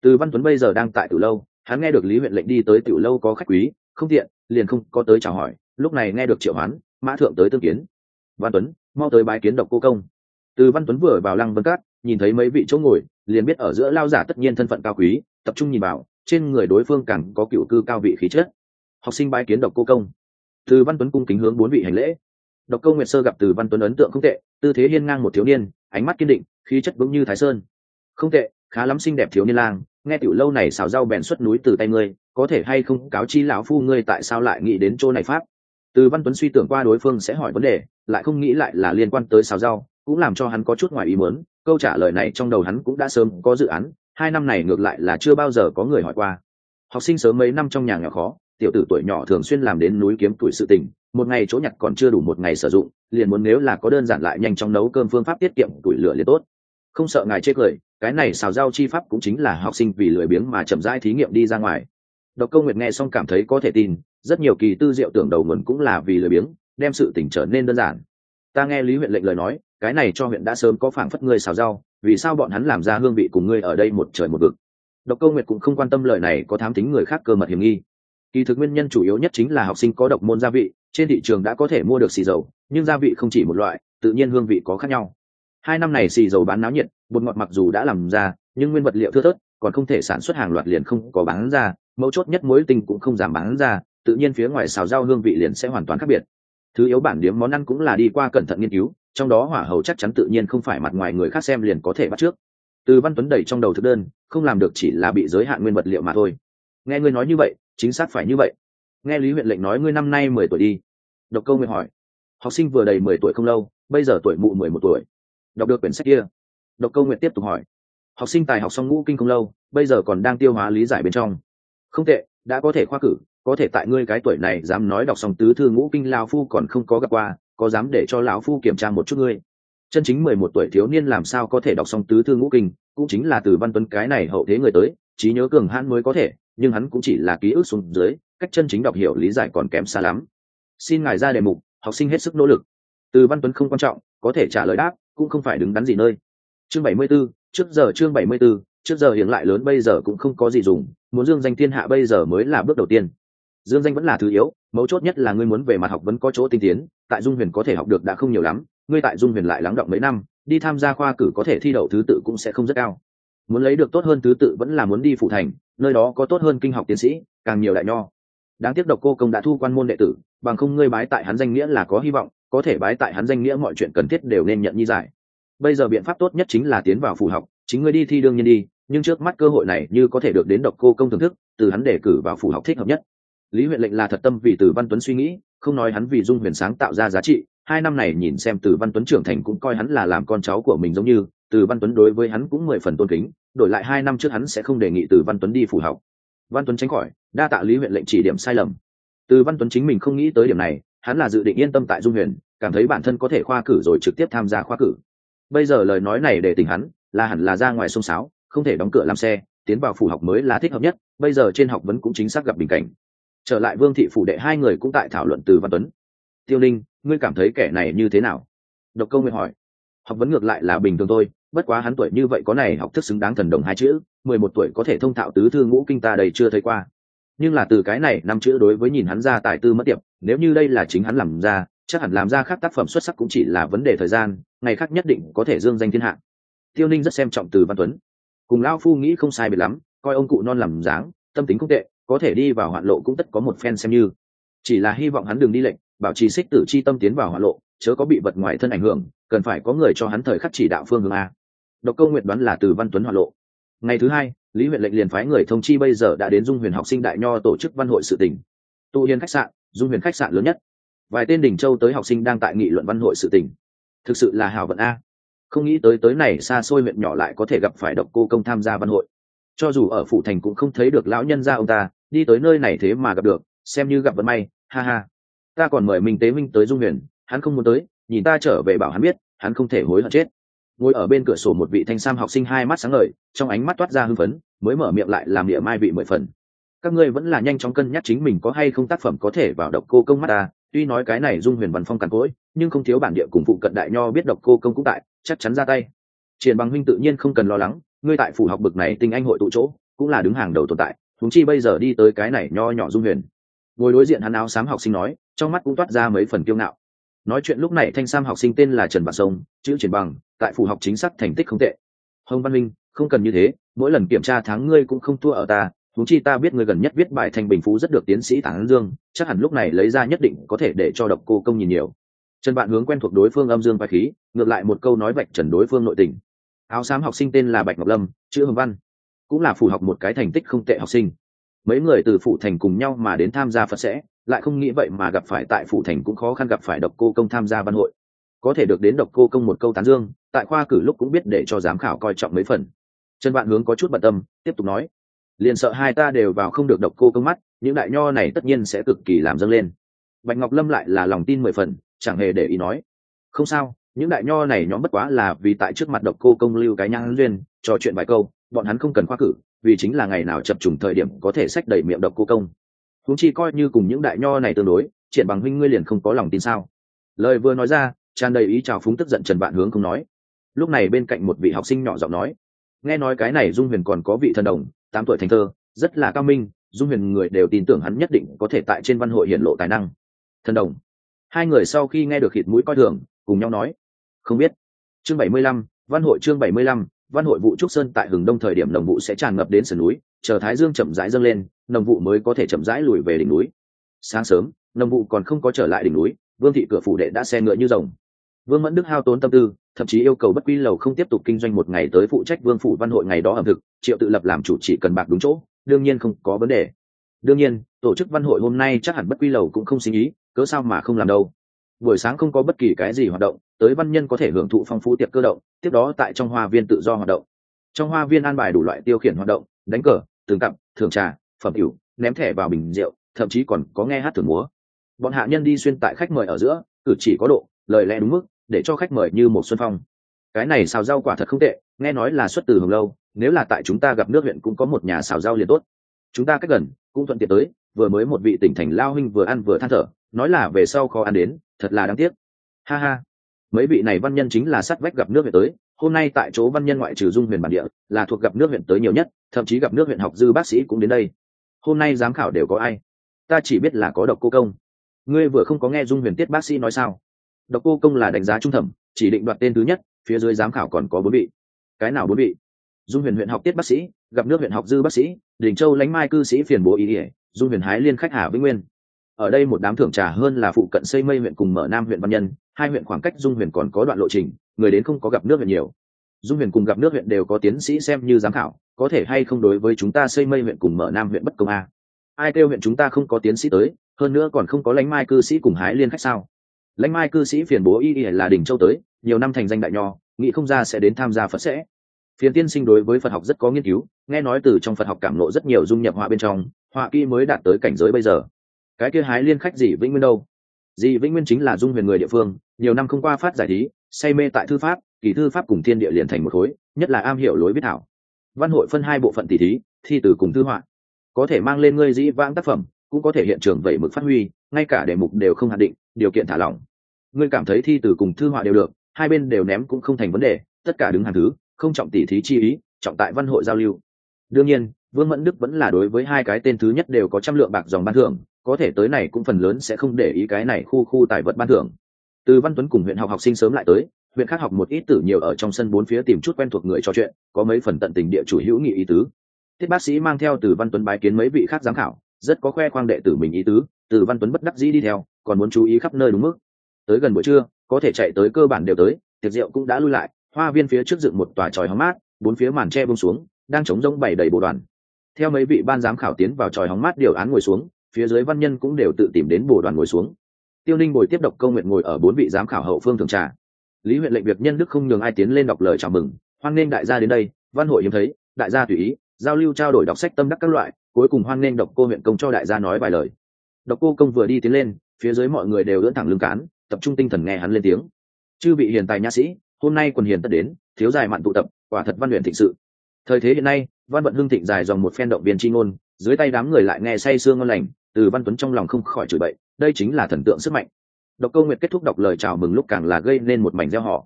Từ văn tuấn bây giờ đang tại tiểu lâu, hắn nghe được lý huyện lệnh đi tới tiểu lâu có khách quý, không tiện, liền không có tới chào hỏi, lúc này nghe được triệu hoán, mã thượng tới tương kiến. Văn tuấn, mau tới bái kiến độc cô công. Từ văn tuấn vừa vào lăng vân cát, nhìn thấy mấy vị chỗ ngồi, liền biết ở giữa lao giả tất nhiên thân phận cao quý, tập trung nhìn vào, trên người đối phương càng có cựu cư cao vị khí chất. Học sinh bái kiến độc cô công. Từ văn tuấn cung kính hướng bốn vị hành lễ. Độc cô nguyệt sơ gặp từ văn tuấn ấn tượng không tệ, tư thế hiên ngang một thiếu niên, ánh mắt kiên định khí chất vững như thái sơn. Không tệ, khá lắm xinh đẹp thiếu niên lang, nghe tiểu lâu này xào rau bèn xuất núi từ tay ngươi, có thể hay không cáo chi lão phu ngươi tại sao lại nghĩ đến chỗ này pháp? Từ văn tuấn suy tưởng qua đối phương sẽ hỏi vấn đề, lại không nghĩ lại là liên quan tới xào rau, cũng làm cho hắn có chút ngoài ý muốn, câu trả lời này trong đầu hắn cũng đã sớm có dự án, hai năm này ngược lại là chưa bao giờ có người hỏi qua. Học sinh sớm mấy năm trong nhà nghèo khó, tiểu tử tuổi nhỏ thường xuyên làm đến núi kiếm tuổi sự tình, một ngày chỗ nhặt còn chưa đủ một ngày sử dụng, liền muốn nếu là có đơn giản lại nhanh chóng nấu cơm phương pháp tiết kiệm, tuổi lửa liền tốt không sợ ngài chê cười, cái này xào rau chi pháp cũng chính là học sinh vì lười biếng mà chậm rãi thí nghiệm đi ra ngoài. Độc câu nguyệt nghe xong cảm thấy có thể tin, rất nhiều kỳ tư diệu tưởng đầu nguồn cũng là vì lười biếng, đem sự tỉnh trở nên đơn giản. Ta nghe lý huyện lệnh lời nói, cái này cho huyện đã sớm có phảng phất ngươi xào rau, vì sao bọn hắn làm ra hương vị cùng ngươi ở đây một trời một vực? Độc câu nguyệt cũng không quan tâm lời này có thám tính người khác cơ mật hiểm nghi. Kỳ thực nguyên nhân chủ yếu nhất chính là học sinh có độc môn gia vị, trên thị trường đã có thể mua được xì dầu, nhưng gia vị không chỉ một loại, tự nhiên hương vị có khác nhau hai năm này xì dầu bán náo nhiệt, bột ngọt mặc dù đã làm ra, nhưng nguyên vật liệu thưa thớt, còn không thể sản xuất hàng loạt liền không có bán ra, mấu chốt nhất mối tinh cũng không giảm bán ra, tự nhiên phía ngoài xào rau hương vị liền sẽ hoàn toàn khác biệt. Thứ yếu bản điếm món ăn cũng là đi qua cẩn thận nghiên cứu, trong đó hỏa hầu chắc chắn tự nhiên không phải mặt ngoài người khác xem liền có thể bắt trước. Từ văn tuấn đẩy trong đầu thực đơn, không làm được chỉ là bị giới hạn nguyên vật liệu mà thôi. Nghe ngươi nói như vậy, chính xác phải như vậy. Nghe lý huyện lệnh nói ngươi năm nay mười tuổi đi. Độc câu nguyện hỏi. Học sinh vừa đầy mười tuổi không lâu, bây giờ tuổi mụ mười một tuổi đọc được quyển sách kia. Độc câu nguyện tiếp tục hỏi. Học sinh tài học xong ngũ kinh không lâu, bây giờ còn đang tiêu hóa lý giải bên trong. Không tệ, đã có thể khoa cử, có thể tại ngươi cái tuổi này dám nói đọc xong tứ thư ngũ kinh lao phu còn không có gặp qua, có dám để cho lão phu kiểm tra một chút ngươi? Chân chính mười một tuổi thiếu niên làm sao có thể đọc xong tứ thư ngũ kinh, cũng chính là từ văn tuấn cái này hậu thế người tới, trí nhớ cường hãn mới có thể, nhưng hắn cũng chỉ là ký ức xuống dưới, cách chân chính đọc hiểu lý giải còn kém xa lắm. Xin ngài ra đề mục, học sinh hết sức nỗ lực. Từ văn tuấn không quan trọng, có thể trả lời đáp cũng không phải đứng đắn gì nơi. Chương bảy mươi 74, trước giờ chương bảy mươi 74, trước giờ hiện lại lớn bây giờ cũng không có gì dùng. Muốn dương danh thiên hạ bây giờ mới là bước đầu tiên. Dương danh vẫn là thứ yếu mấu chốt nhất là ngươi muốn về mặt học vẫn có chỗ tinh tiến tại dung huyền có thể học được đã không nhiều lắm ngươi tại dung huyền lại lắng động mấy năm đi tham gia khoa cử có thể thi đậu thứ tự cũng sẽ không rất cao. Muốn lấy được tốt hơn thứ tự vẫn là muốn đi phụ thành nơi đó có tốt hơn kinh học tiến sĩ càng nhiều đại nho. Đáng tiếc độc cô công đã thu quan môn đệ tử bằng không ngươi bái tại hắn danh nghĩa là có hy vọng có thể bái tại hắn danh nghĩa mọi chuyện cần thiết đều nên nhận như giải. Bây giờ biện pháp tốt nhất chính là tiến vào phù học, chính ngươi đi thi đương nhiên đi, nhưng trước mắt cơ hội này như có thể được đến độc cô công thưởng thức, từ hắn đề cử vào phù học thích hợp nhất. Lý huyện lệnh là thật tâm vì từ văn tuấn suy nghĩ, không nói hắn vì dung huyền sáng tạo ra giá trị, hai năm này nhìn xem từ văn tuấn trưởng thành cũng coi hắn là làm con cháu của mình giống như, từ văn tuấn đối với hắn cũng mười phần tôn kính, đổi lại hai năm trước hắn sẽ không đề nghị từ văn tuấn đi phủ học. Văn tuấn tránh khỏi, đa tạ lý huyện lệnh chỉ điểm sai lầm. Từ văn tuấn chính mình không nghĩ tới điểm này hắn là dự định yên tâm tại dung huyền, cảm thấy bản thân có thể khoa cử rồi trực tiếp tham gia khoa cử. Bây giờ lời nói này để tình hắn, là hẳn là ra ngoài sông sáo, không thể đóng cửa làm xe, tiến vào phủ học mới là thích hợp nhất, bây giờ trên học vấn cũng chính xác gặp bình cảnh. Trở lại vương thị phủ đệ hai người cũng tại thảo luận từ văn tuấn. Tiêu linh ngươi cảm thấy kẻ này như thế nào? Độc câu nguyện hỏi. Học vấn ngược lại là bình thường thôi, bất quá hắn tuổi như vậy có này học thức xứng đáng thần đồng hai chữ, mười một tuổi có thể thông thạo tứ thư ngũ kinh ta đầy chưa thấy qua nhưng là từ cái này năm chữ đối với nhìn hắn ra tài tư mất tiệp, nếu như đây là chính hắn làm ra, chắc hẳn làm ra khác tác phẩm xuất sắc cũng chỉ là vấn đề thời gian, ngày khác nhất định có thể dương danh thiên hạ. Tiêu ninh rất xem trọng từ văn tuấn. Cùng lao phu nghĩ không sai biệt lắm, coi ông cụ non làm dáng, tâm tính không tệ, có thể đi vào hoạn lộ cũng tất có một phen xem như. Chỉ là hy vọng hắn đừng đi lệnh, bảo trì xích tử chi tâm tiến vào hoạn lộ, chớ có bị vật ngoài thân ảnh hưởng, cần phải có người cho hắn thời khắc chỉ đạo phương hướng a. Độc câu nguyện đoán là từ văn tuấn hoạn lộ. Ngày thứ hai lý huyện lệnh liền phái người thông chi bây giờ đã đến dung huyền học sinh đại nho tổ chức văn hội sự tỉnh tu hiền khách sạn, dung huyền khách sạn lớn nhất. Vài tên đỉnh châu tới học sinh đang tại nghị luận văn hội sự tỉnh thực sự là hào vận a. Không nghĩ tới tới này xa xôi huyện nhỏ lại có thể gặp phải độc cô công tham gia văn hội. Cho dù ở phủ thành cũng không thấy được lão nhân gia ông ta, đi tới nơi này thế mà gặp được, xem như gặp vận may, ha ha. Ta còn mời minh tế minh tới dung huyền, hắn không muốn tới, nhìn ta trở về bảo hắn biết, hắn không thể hối hận chết ngồi ở bên cửa sổ một vị thanh sam học sinh hai mắt sáng ngời, trong ánh mắt toát ra hưng phấn, mới mở miệng lại làm địa mai vị mười phần. Các ngươi vẫn là nhanh chóng cân nhắc chính mình có hay không tác phẩm có thể vào độc cô công mắt ta, tuy nói cái này dung huyền văn phong càn cỗi, nhưng không thiếu bản địa cùng phụ cận đại nho biết độc cô công cũng tại, chắc chắn ra tay. Triển bằng huynh tự nhiên không cần lo lắng, ngươi tại phủ học bực này tinh anh hội tụ chỗ, cũng là đứng hàng đầu tồn tại thúng chi bây giờ đi tới cái này nho nhỏ dung huyền. Ngồi đối diện hắn áo xám học sinh nói, trong mắt cũng toát ra mấy phần kiêu ngạo. Nói chuyện lúc này thanh sam học sinh tên là trần bản sông, chữ triển bằng tại phủ học chính xác thành tích không tệ. Hồng văn minh, không cần như thế, mỗi lần kiểm tra tháng ngươi cũng không thua ở ta thú chi ta biết ngươi gần nhất viết bài thành bình phú rất được tiến sĩ tản dương, chắc hẳn lúc này lấy ra nhất định có thể để cho độc cô công nhìn nhiều. Trần bạn hướng quen thuộc đối phương âm dương vai khí, ngược lại một câu nói vạch trần đối phương nội tình. Áo xám học sinh tên là bạch ngọc lâm, chữ hồng văn. Cũng là phủ học một cái thành tích không tệ học sinh. Mấy người từ phủ thành cùng nhau mà đến tham gia phật sẽ, lại không nghĩ vậy mà gặp phải tại phủ thành cũng khó khăn gặp phải độc cô công tham gia văn hội có thể được đến độc cô công một câu tán dương, tại khoa cử lúc cũng biết để cho giám khảo coi trọng mấy phần. Trần vạn hướng có chút bận tâm, tiếp tục nói, liền sợ hai ta đều vào không được độc cô công mắt, những đại nho này tất nhiên sẽ cực kỳ làm dâng lên. Bạch ngọc lâm lại là lòng tin mười phần, chẳng hề để ý nói, không sao, những đại nho này nhóm bất quá là vì tại trước mặt độc cô công lưu cái nhang duyên, trò chuyện vài câu, bọn hắn không cần khoa cử, vì chính là ngày nào chập trùng thời điểm có thể sách đầy miệng độc cô công. Huống chi coi như cùng những đại nho này tương đối triển bằng huynh ngươi liền không có lòng tin sao? Lời vừa nói ra tràn đầy ý chào phúng tức giận trần vạn hướng không nói. Lúc này bên cạnh một vị học sinh nhỏ giọng nói, nghe nói cái này dung huyền còn có vị thần đồng, tám tuổi thành thơ, rất là cao minh, dung huyền người đều tin tưởng hắn nhất định có thể tại trên văn hội hiện lộ tài năng. Thần đồng. Hai người sau khi nghe được khịt mũi coi thường, cùng nhau nói, không biết. Chương bảy mươi lăm, văn hội chương bảy mươi lăm, văn hội vụ trúc sơn tại hừng đông thời điểm nồng vụ sẽ tràn ngập đến sườn núi, chờ thái dương chậm rãi dâng lên, nồng vụ mới có thể chậm rãi lùi về đỉnh núi. Sáng sớm, nồng vụ còn không có trở lại đỉnh núi, vương thị cửa phủ đệ đã xe ngựa như rồng vương mẫn đức hao tốn tâm tư, thậm chí yêu cầu bất quy lầu không tiếp tục kinh doanh một ngày tới phụ trách vương phủ văn hội ngày đó ẩm thực, triệu tự lập làm chủ chỉ cần bạc đúng chỗ, đương nhiên không có vấn đề. Đương nhiên, tổ chức văn hội hôm nay chắc hẳn bất quy lầu cũng không sinh ý, cớ sao mà không làm đâu. Buổi sáng không có bất kỳ cái gì hoạt động, tới văn nhân có thể hưởng thụ phong phú tiệc cơ động, tiếp đó tại trong hoa viên tự do hoạt động. Trong hoa viên an bài đủ loại tiêu khiển hoạt động, đánh cờ, tường cặp thường trà, phẩm cửu, ném thẻ vào bình rượu, thậm chí còn có nghe hát thưởng múa. Bọn hạ nhân đi xuyên tại khách mời ở giữa, cử chỉ có độ, lời lẽ đúng mức để cho khách mời như một xuân phong. Cái này xào rau quả thật không tệ, nghe nói là xuất từ hồng lâu, nếu là tại chúng ta gặp nước huyện cũng có một nhà xào rau liền tốt. Chúng ta cách gần, cũng thuận tiện tới, vừa mới một vị tỉnh thành lao huynh vừa ăn vừa than thở, nói là về sau khó ăn đến, thật là đáng tiếc. Ha ha. Mấy vị này văn nhân chính là sát vách gặp nước huyện tới, hôm nay tại chỗ văn nhân ngoại trừ dung huyền bản địa, là thuộc gặp nước huyện tới nhiều nhất, thậm chí gặp nước huyện học dư bác sĩ cũng đến đây. Hôm nay giám khảo đều có ai? Ta chỉ biết là có độc cô công. Ngươi vừa không có nghe dung huyền tiết bác sĩ nói sao? Độc cô công là đánh giá trung thẩm, chỉ định đoạt tên thứ nhất, phía dưới giám khảo còn có bốn vị. Cái nào bốn vị? Dung huyền huyện học tiết bác sĩ, gặp nước huyện học dư bác sĩ, đình châu lánh mai cư sĩ phiền bố ý ỉa dung huyền hái liên khách hà vĩnh nguyên. Ở đây một đám thưởng trà hơn là phụ cận xây mây huyện cùng mở nam huyện văn nhân, hai huyện khoảng cách dung huyền còn có đoạn lộ trình, người đến không có gặp nước huyện nhiều. Dung huyền cùng gặp nước huyện đều có tiến sĩ xem như giám khảo, có thể hay không đối với chúng ta xây mây huyện cùng mở nam huyện bất công a? Ai kêu huyện chúng ta không có tiến sĩ tới, hơn nữa còn không có lãnh mai cư sĩ cùng hái liên khách sao? Lãnh mai cư sĩ phiền bố y y là đình châu tới, nhiều năm thành danh đại nho, nghĩ không ra sẽ đến tham gia phật sẽ. Phiền tiên sinh đối với phật học rất có nghiên cứu, nghe nói từ trong phật học cảm lộ rất nhiều dung nhập họa bên trong, họa kỹ mới đạt tới cảnh giới bây giờ. Cái kia hái liên khách gì vĩnh nguyên đâu? Dì vĩnh nguyên chính là dung huyền người địa phương, nhiều năm không qua phát giải thí, say mê tại thư pháp, kỳ thư pháp cùng thiên địa liền thành một khối, nhất là am hiểu lối viết thảo. Văn hội phân hai bộ phận tỷ thí, thi từ cùng thư họa. Có thể mang lên ngươi dĩ vãng tác phẩm, cũng có thể hiện trường vậy mực phát huy, ngay cả đề mục đều không hạn định, điều kiện thả lỏng ngươi cảm thấy thi từ cùng thư họa đều được, hai bên đều ném cũng không thành vấn đề, tất cả đứng hàng thứ, không trọng tỷ thí chi ý, trọng tại văn hội giao lưu. Đương nhiên, vương mẫn đức vẫn là đối với hai cái tên thứ nhất đều có trăm lượng bạc dòng ban thưởng, có thể tới này cũng phần lớn sẽ không để ý cái này khu khu tài vật ban thưởng. Từ văn tuấn cùng huyện học học sinh sớm lại tới, huyện khác học một ít tử nhiều ở trong sân bốn phía tìm chút quen thuộc người trò chuyện, có mấy phần tận tình địa chủ hữu nghị ý tứ. Thiết bác sĩ mang theo từ văn tuấn bái kiến mấy vị khác giám khảo, rất có khoe khoang đệ tử mình ý tứ, từ văn tuấn bất đắc dĩ đi theo, còn muốn chú ý khắp nơi đúng mức tới gần buổi trưa, có thể chạy tới cơ bản đều tới, tiệc rượu cũng đã lui lại, hoa viên phía trước dựng một tòa tròi hóng mát, bốn phía màn tre bông xuống, đang chống rông bày đầy bộ đoàn. Theo mấy vị ban giám khảo tiến vào tròi hóng mát điều án ngồi xuống, phía dưới văn nhân cũng đều tự tìm đến bồ đoàn ngồi xuống. Tiêu ninh ngồi tiếp độc công nguyện ngồi ở bốn vị giám khảo hậu phương thường trà. Lý huyện lệnh việc nhân đức không nhường ai tiến lên đọc lời chào mừng, hoan nghênh đại gia đến đây, văn hội hiếm thấy, đại gia tùy ý, giao lưu trao đổi đọc sách tâm đắc các loại, cuối cùng hoan nghênh độc cô huyện công cho đại gia nói vài lời. Độc cô công vừa đi tiến lên, phía dưới mọi người đều ưỡn thẳng lưng cán tập trung tinh thần nghe hắn lên tiếng. Chư vị hiền tài nhã sĩ, hôm nay quần hiền tất đến, thiếu dài mặn tụ tập, quả thật văn luyện thịnh sự. Thời thế hiện nay, văn vận hưng thịnh dài dòng một phen động viên tri ngôn, dưới tay đám người lại nghe say sương ngon lành, từ văn tuấn trong lòng không khỏi chửi bậy, đây chính là thần tượng sức mạnh. Độc câu nguyệt kết thúc đọc lời chào mừng lúc càng là gây nên một mảnh gieo họ.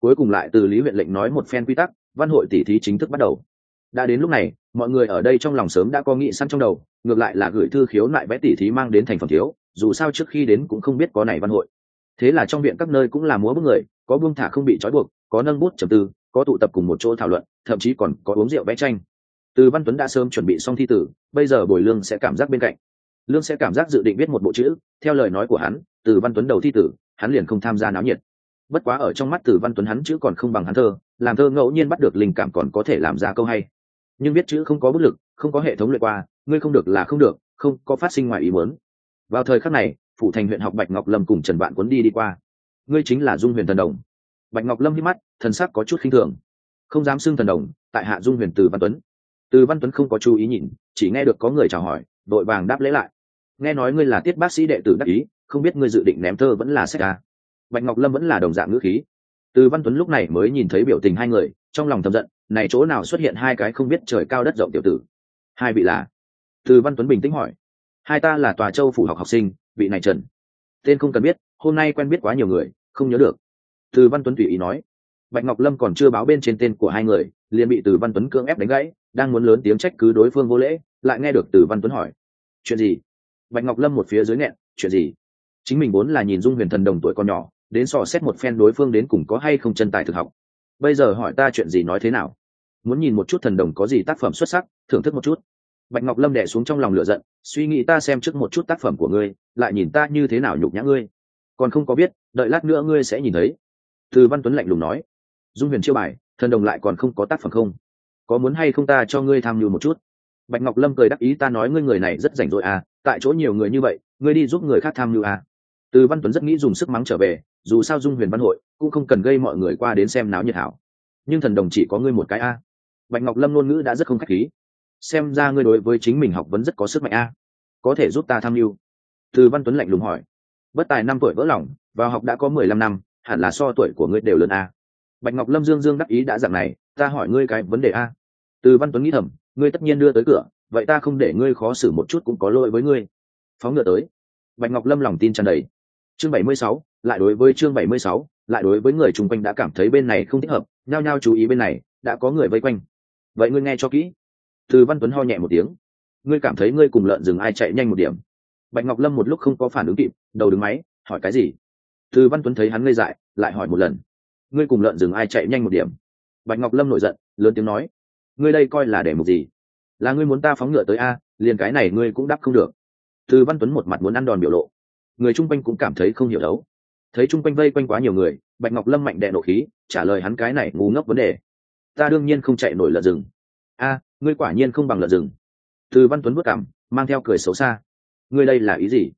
Cuối cùng lại từ lý huyện lệnh nói một phen quy tắc, văn hội tỷ thí chính thức bắt đầu. Đã đến lúc này, mọi người ở đây trong lòng sớm đã có nghị săn trong đầu, ngược lại là gửi thư khiếu nại vẽ tỷ thí mang đến thành phẩm thiếu, dù sao trước khi đến cũng không biết có này văn hội thế là trong viện các nơi cũng là múa bước người, có buông thả không bị trói buộc, có nâng bút trầm tư, có tụ tập cùng một chỗ thảo luận, thậm chí còn có uống rượu vẽ tranh. Từ văn tuấn đã sớm chuẩn bị xong thi tử, bây giờ bồi lương sẽ cảm giác bên cạnh. Lương sẽ cảm giác dự định viết một bộ chữ, theo lời nói của hắn, từ văn tuấn đầu thi tử, hắn liền không tham gia náo nhiệt. Bất quá ở trong mắt từ văn tuấn hắn chữ còn không bằng hắn thơ, làm thơ ngẫu nhiên bắt được linh cảm còn có thể làm ra câu hay. Nhưng viết chữ không có bức lực, không có hệ thống luyện qua, ngươi không được là không được, không có phát sinh ngoài ý muốn. Vào thời khắc này phủ thành huyện học bạch ngọc lâm cùng trần vạn cuốn đi đi qua. Ngươi chính là dung huyền thần đồng. Bạch ngọc lâm hít mắt, thần sắc có chút khinh thường. Không dám xưng thần đồng, tại hạ dung huyền từ văn tuấn. Từ văn tuấn không có chú ý nhìn, chỉ nghe được có người chào hỏi, đội vàng đáp lễ lại. Nghe nói ngươi là tiết bác sĩ đệ tử đắc ý, không biết ngươi dự định ném thơ vẫn là sách ca. Bạch ngọc lâm vẫn là đồng dạng ngữ khí. Từ văn tuấn lúc này mới nhìn thấy biểu tình hai người, trong lòng thầm giận, này chỗ nào xuất hiện hai cái không biết trời cao đất rộng tiểu tử. Hai vị là? Từ văn tuấn bình tĩnh hỏi. Hai ta là tòa châu phủ học học sinh vị này trần. Tên không cần biết, hôm nay quen biết quá nhiều người, không nhớ được. Từ văn tuấn tùy ý nói. Bạch ngọc lâm còn chưa báo bên trên tên của hai người, liền bị từ văn tuấn cưỡng ép đánh gãy, đang muốn lớn tiếng trách cứ đối phương vô lễ, lại nghe được từ văn tuấn hỏi. Chuyện gì? Bạch ngọc lâm một phía dưới nghẹn, chuyện gì? Chính mình vốn là nhìn dung huyền thần đồng tuổi còn nhỏ, đến sò xét một phen đối phương đến cùng có hay không chân tài thực học. Bây giờ hỏi ta chuyện gì nói thế nào? Muốn nhìn một chút thần đồng có gì tác phẩm xuất sắc, thưởng thức một chút bạch ngọc lâm đẻ xuống trong lòng lửa giận, suy nghĩ ta xem trước một chút tác phẩm của ngươi, lại nhìn ta như thế nào nhục nhã ngươi. Còn không có biết, đợi lát nữa ngươi sẽ nhìn thấy. Từ văn tuấn lạnh lùng nói. Dung huyền chiêu bài, thần đồng lại còn không có tác phẩm không? Có muốn hay không ta cho ngươi tham nhu một chút? Bạch ngọc lâm cười đắc ý, ta nói ngươi người này rất rảnh rỗi à tại chỗ nhiều người như vậy, ngươi đi giúp người khác tham nhu à. Từ văn tuấn rất nghĩ dùng sức mắng trở về, dù sao dung huyền văn hội cũng không cần gây mọi người qua đến xem náo nhiệt hảo. Nhưng thần đồng chỉ có ngươi một cái a. Bạch ngọc lâm ngôn ngữ đã rất không khách khí xem ra ngươi đối với chính mình học vấn rất có sức mạnh a. Có thể giúp ta tham mưu. Từ văn tuấn lạnh lùng hỏi. Bất tài năm tuổi vỡ lòng, vào học đã có mười lăm năm, hẳn là so tuổi của ngươi đều lớn a. Bạch ngọc lâm dương dương đắc ý đã dạng này, ta hỏi ngươi cái vấn đề a. Từ văn tuấn nghĩ thầm, ngươi tất nhiên đưa tới cửa, vậy ta không để ngươi khó xử một chút cũng có lỗi với ngươi. Phóng ngựa tới. Bạch ngọc lâm lòng tin tràn đầy. Chương bảy mươi sáu, lại đối với chương bảy mươi sáu, lại đối với người chung quanh đã cảm thấy bên này không thích hợp, nhao nhao chú ý bên này, đã có người vây quanh. Vậy ngươi nghe cho kỹ từ văn tuấn ho nhẹ một tiếng. Ngươi cảm thấy ngươi cùng lợn rừng ai chạy nhanh một điểm? Bạch ngọc lâm một lúc không có phản ứng kịp, đầu đứng máy, hỏi cái gì? Từ văn tuấn thấy hắn ngây dại, lại hỏi một lần. Ngươi cùng lợn rừng ai chạy nhanh một điểm? Bạch ngọc lâm nổi giận, lớn tiếng nói. Ngươi đây coi là để mục gì? Là ngươi muốn ta phóng ngựa tới a, liền cái này ngươi cũng đáp không được. Từ văn tuấn một mặt muốn ăn đòn biểu lộ. Người chung quanh cũng cảm thấy không hiểu đấu. Thấy chung quanh vây quanh quá nhiều người, bạch ngọc lâm mạnh đệ nộ khí, trả lời hắn cái này ngu ngốc vấn đề. Ta đương nhiên không chạy nổi lợn rừng a, ngươi quả nhiên không bằng lợn rừng. Từ văn tuấn bước cảm, mang theo cười xấu xa. Ngươi đây là ý gì?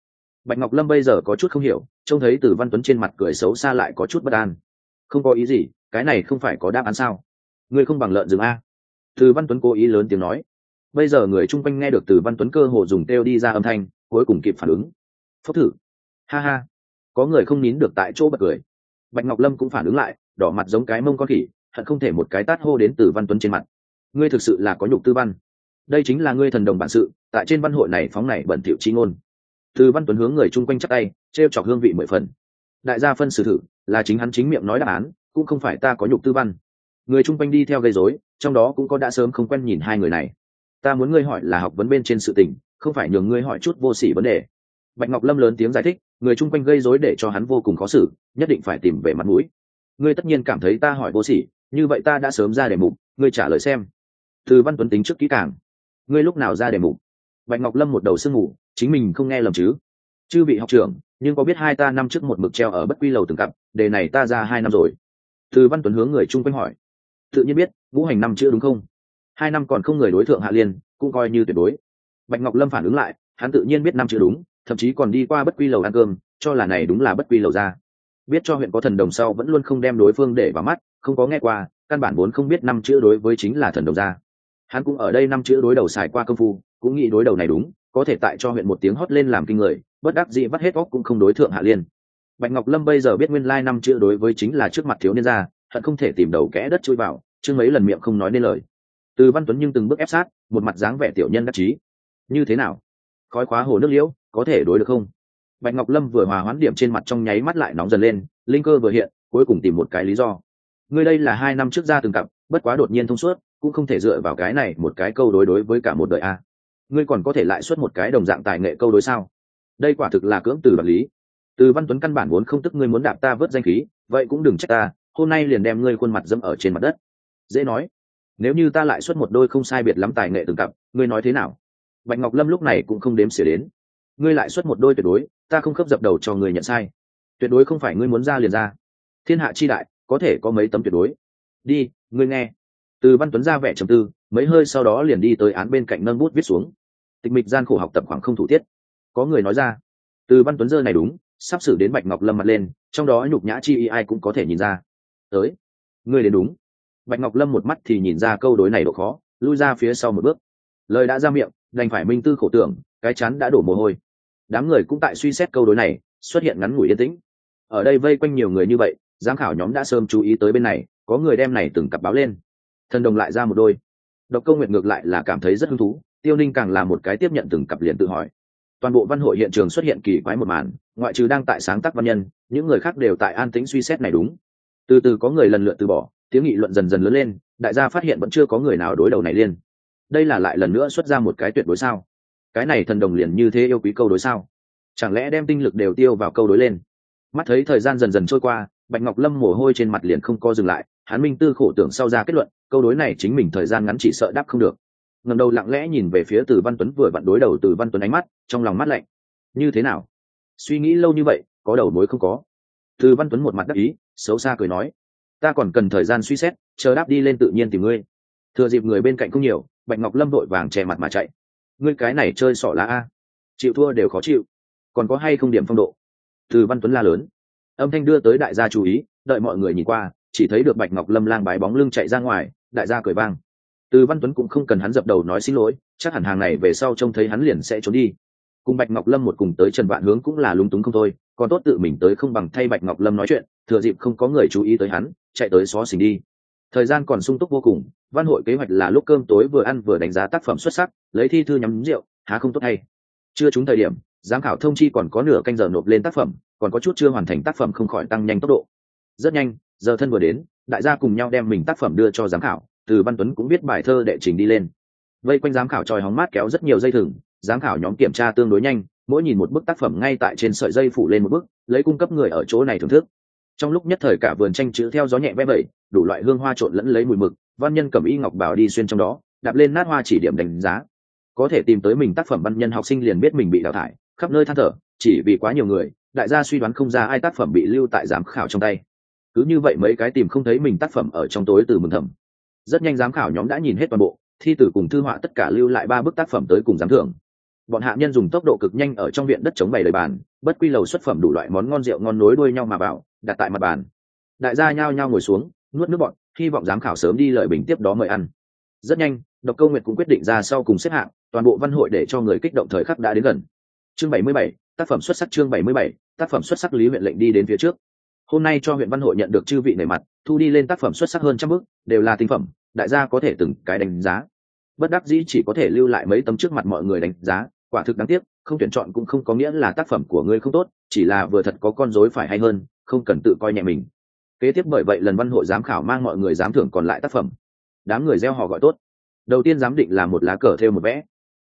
Bạch ngọc lâm bây giờ có chút không hiểu, trông thấy từ văn tuấn trên mặt cười xấu xa lại có chút bất an. Không có ý gì, cái này không phải có đáp án sao? Ngươi không bằng lợn rừng a. Từ văn tuấn cố ý lớn tiếng nói. Bây giờ người chung quanh nghe được từ văn tuấn cơ hồ dùng têu đi ra âm thanh, cuối cùng kịp phản ứng. Phốc thử. Ha ha. Có người không nín được tại chỗ bật cười. Bạch ngọc lâm cũng phản ứng lại, đỏ mặt giống cái mông con khỉ, hận không thể một cái tát hô đến từ văn tuấn trên mặt ngươi thực sự là có nhục tư văn. Đây chính là ngươi thần đồng bản sự, tại trên văn hội này phóng này bẩn thiệu chi ngôn. Từ văn tuấn hướng người chung quanh chắc tay t r e o chọc hương vị mười phần. Đại gia phân xử thử, là chính hắn chính miệng nói đáp án, cũng không phải ta có nhục tư văn. Người chung quanh đi theo gây dối trong đó cũng có đã sớm không quen nhìn hai người này. Ta muốn ngươi hỏi là học vấn bên trên sự tình, không phải nhường ngươi hỏi chút vô s ỉ vấn đề. Bạch ngọc lâm lớn tiếng giải thích, người chung quanh gây dối để cho hắn vô cùng khó xử, nhất định phải tìm về mặt mũi. Ngươi tất nhiên cảm thấy ta hỏi vô s ỉ như vậy ta đã sớm ra đề mục, ngươi trả lời xem từ văn tuấn tính trước kỹ càng. Ngươi lúc nào ra đề mục bạch ngọc lâm một đầu sương ngủ, chính mình không nghe lầm chứ? Chư vị học trưởng, nhưng có biết hai ta năm trước một mực treo ở bất quy lầu từng cặp đề này ta ra hai năm rồi. Từ văn tuấn hướng người chung quanh hỏi. Tự nhiên biết ngũ hành năm chưa đúng không? Hai năm còn không người đối thượng hạ liên, cũng coi như tuyệt đối. Bạch ngọc lâm phản ứng lại, hắn tự nhiên biết năm chưa đúng, thậm chí còn đi qua bất quy lầu ăn cơm, cho là này đúng là bất quy lầu ra. Biết cho huyện có thần đồng sau vẫn luôn không đem đối phương để vào mắt, không có nghe qua, căn bản vốn không biết năm chữ đối với chính là thần đồng ra hắn cũng ở đây năm chữ đối đầu xài qua công phu, cũng nghĩ đối đầu này đúng, có thể tại cho huyện một tiếng hót lên làm kinh người, bất đắc dĩ vắt hết óc cũng không đối thượng hạ liên. Bạch ngọc lâm bây giờ biết nguyên lai năm chữ đối với chính là trước mặt thiếu niên ra hận không thể tìm đầu kẽ đất chui vào, chứ mấy lần miệng không nói nên lời. Từ văn tuấn nhưng từng bước ép sát, một mặt dáng vẻ tiểu nhân đắc chí. Như thế nào? Khói khóa hồ nước liễu, có thể đối được không? Bạch ngọc lâm vừa hòa hoãn điểm trên mặt trong nháy mắt lại nóng dần lên, linh cơ vừa hiện, cuối cùng tìm một cái lý do. Ngươi đây là hai năm trước ra từng cặp, bất quá đột nhiên thông suốt cũng không thể dựa vào cái này một cái câu đối đối với cả một đời a. Ngươi còn có thể lại xuất một cái đồng dạng tài nghệ câu đối sao? Đây quả thực là cưỡng từ vật lý. Từ văn tuấn căn bản vốn không tức ngươi muốn đạp ta vớt danh khí, vậy cũng đừng trách ta, hôm nay liền đem ngươi khuôn mặt dẫm ở trên mặt đất. Dễ nói, nếu như ta lại xuất một đôi không sai biệt lắm tài nghệ từng cặp, ngươi nói thế nào? Bạch ngọc lâm lúc này cũng không đếm xỉa đến. Ngươi lại xuất một đôi tuyệt đối, ta không khớp dập đầu cho người nhận sai. Tuyệt đối không phải ngươi muốn ra liền ra. Thiên hạ chi đại, có thể có mấy tấm tuyệt đối. Đi, ngươi nghe từ văn tuấn ra vẻ trầm tư, mấy hơi sau đó liền đi tới án bên cạnh nâng bút viết xuống. Tịch mịch gian khổ học tập khoảng không thủ tiết. Có người nói ra, từ văn tuấn dơ này đúng, sắp xử đến bạch ngọc lâm mặt lên, trong đó nhục nhã chi y ai cũng có thể nhìn ra. Tới, ngươi đến đúng. Bạch ngọc lâm một mắt thì nhìn ra câu đối này độ khó, lui ra phía sau một bước. Lời đã ra miệng, đành phải minh tư khổ tưởng, cái chắn đã đổ mồ hôi. Đám người cũng tại suy xét câu đối này, xuất hiện ngắn ngủi yên tĩnh. Ở đây vây quanh nhiều người như vậy, giám khảo nhóm đã sớm chú ý tới bên này, có người đem này từng cặp báo lên thần đồng lại ra một đôi. Độc câu nguyện ngược lại là cảm thấy rất hứng thú, tiêu ninh càng là một cái tiếp nhận từng cặp liền tự hỏi. Toàn bộ văn hội hiện trường xuất hiện kỳ quái một màn, ngoại trừ đang tại sáng tác văn nhân, những người khác đều tại an tĩnh suy xét này đúng. Từ từ có người lần lượt từ bỏ, tiếng nghị luận dần dần lớn lên, đại gia phát hiện vẫn chưa có người nào đối đầu này liên. Đây là lại lần nữa xuất ra một cái tuyệt đối sao? Cái này thần đồng liền như thế yêu quý câu đối sao? Chẳng lẽ đem tinh lực đều tiêu vào câu đối lên? Mắt thấy thời gian dần dần trôi qua, bạch ngọc lâm mồ hôi trên mặt liền không co dừng lại, hắn minh tư khổ tưởng sau ra kết luận câu đối này chính mình thời gian ngắn chỉ sợ đáp không được. Ngầm đầu lặng lẽ nhìn về phía từ văn tuấn vừa vặn đối đầu từ văn tuấn ánh mắt, trong lòng mắt lạnh. Như thế nào? Suy nghĩ lâu như vậy, có đầu mối không có. Từ văn tuấn một mặt đắc ý, xấu xa cười nói. Ta còn cần thời gian suy xét, chờ đáp đi lên tự nhiên tìm ngươi. Thừa dịp người bên cạnh không nhiều, bạch ngọc lâm vội vàng che mặt mà chạy. Ngươi cái này chơi sỏ lá a. Chịu thua đều khó chịu. Còn có hay không điểm phong độ? Từ văn tuấn la lớn. Âm thanh đưa tới đại gia chú ý, đợi mọi người nhìn qua, chỉ thấy được bạch ngọc lâm lang bái bóng lưng chạy ra ngoài đại gia cười vang. Từ văn tuấn cũng không cần hắn dập đầu nói xin lỗi, chắc hẳn hàng này về sau trông thấy hắn liền sẽ trốn đi. Cùng bạch ngọc lâm một cùng tới trần vạn hướng cũng là lúng túng không thôi, còn tốt tự mình tới không bằng thay bạch ngọc lâm nói chuyện, thừa dịp không có người chú ý tới hắn, chạy tới xó xỉnh đi. Thời gian còn sung túc vô cùng, văn hội kế hoạch là lúc cơm tối vừa ăn vừa đánh giá tác phẩm xuất sắc, lấy thi thư nhắm rượu, há không tốt hay. Chưa trúng thời điểm, giám khảo thông chi còn có nửa canh giờ nộp lên tác phẩm, còn có chút chưa hoàn thành tác phẩm không khỏi tăng nhanh tốc độ. Rất nhanh giờ thân vừa đến, đại gia cùng nhau đem mình tác phẩm đưa cho giám khảo, từ văn tuấn cũng biết bài thơ đệ trình đi lên. Vây quanh giám khảo tròi hóng mát kéo rất nhiều dây thừng, giám khảo nhóm kiểm tra tương đối nhanh, mỗi nhìn một bức tác phẩm ngay tại trên sợi dây phủ lên một bức, lấy cung cấp người ở chỗ này thưởng thức. Trong lúc nhất thời cả vườn tranh chữ theo gió nhẹ vẽ vẩy, đủ loại hương hoa trộn lẫn lấy mùi mực, văn nhân cầm y ngọc bảo đi xuyên trong đó, đạp lên nát hoa chỉ điểm đánh giá. Có thể tìm tới mình tác phẩm văn nhân học sinh liền biết mình bị đào thải, khắp nơi than thở, chỉ vì quá nhiều người, đại gia suy đoán không ra ai tác phẩm bị lưu tại giám khảo trong tay cứ như vậy mấy cái tìm không thấy mình tác phẩm ở trong tối từ mừng thầm. Rất nhanh giám khảo nhóm đã nhìn hết toàn bộ thi tử cùng thư họa tất cả lưu lại ba bức tác phẩm tới cùng giám thưởng. Bọn hạ nhân dùng tốc độ cực nhanh ở trong viện đất chống bày lời bàn bất quy lầu xuất phẩm đủ loại món ngon rượu ngon nối đuôi nhau mà vào đặt tại mặt bàn. Đại gia nhao nhao ngồi xuống nuốt nước bọn hy vọng giám khảo sớm đi lợi bình tiếp đó mời ăn. Rất nhanh độc câu nguyệt cũng quyết định ra sau cùng xếp hạng toàn bộ văn hội để cho người kích động thời khắc đã đến gần. Chương 77, tác phẩm xuất sắc chương 77, tác phẩm xuất sắc lý huyện lệnh đi đến phía trước hôm nay cho huyện văn hội nhận được chư vị nể mặt, thu đi lên tác phẩm xuất sắc hơn trăm bức, đều là tinh phẩm, đại gia có thể từng cái đánh giá. Bất đắc dĩ chỉ có thể lưu lại mấy tấm trước mặt mọi người đánh giá, quả thực đáng tiếc, không tuyển chọn cũng không có nghĩa là tác phẩm của ngươi không tốt, chỉ là vừa thật có con rối phải hay hơn, không cần tự coi nhẹ mình. Kế tiếp bởi vậy lần văn hội giám khảo mang mọi người giám thưởng còn lại tác phẩm. Đám người gieo họ gọi tốt. Đầu tiên giám định là một lá cờ theo một vẽ.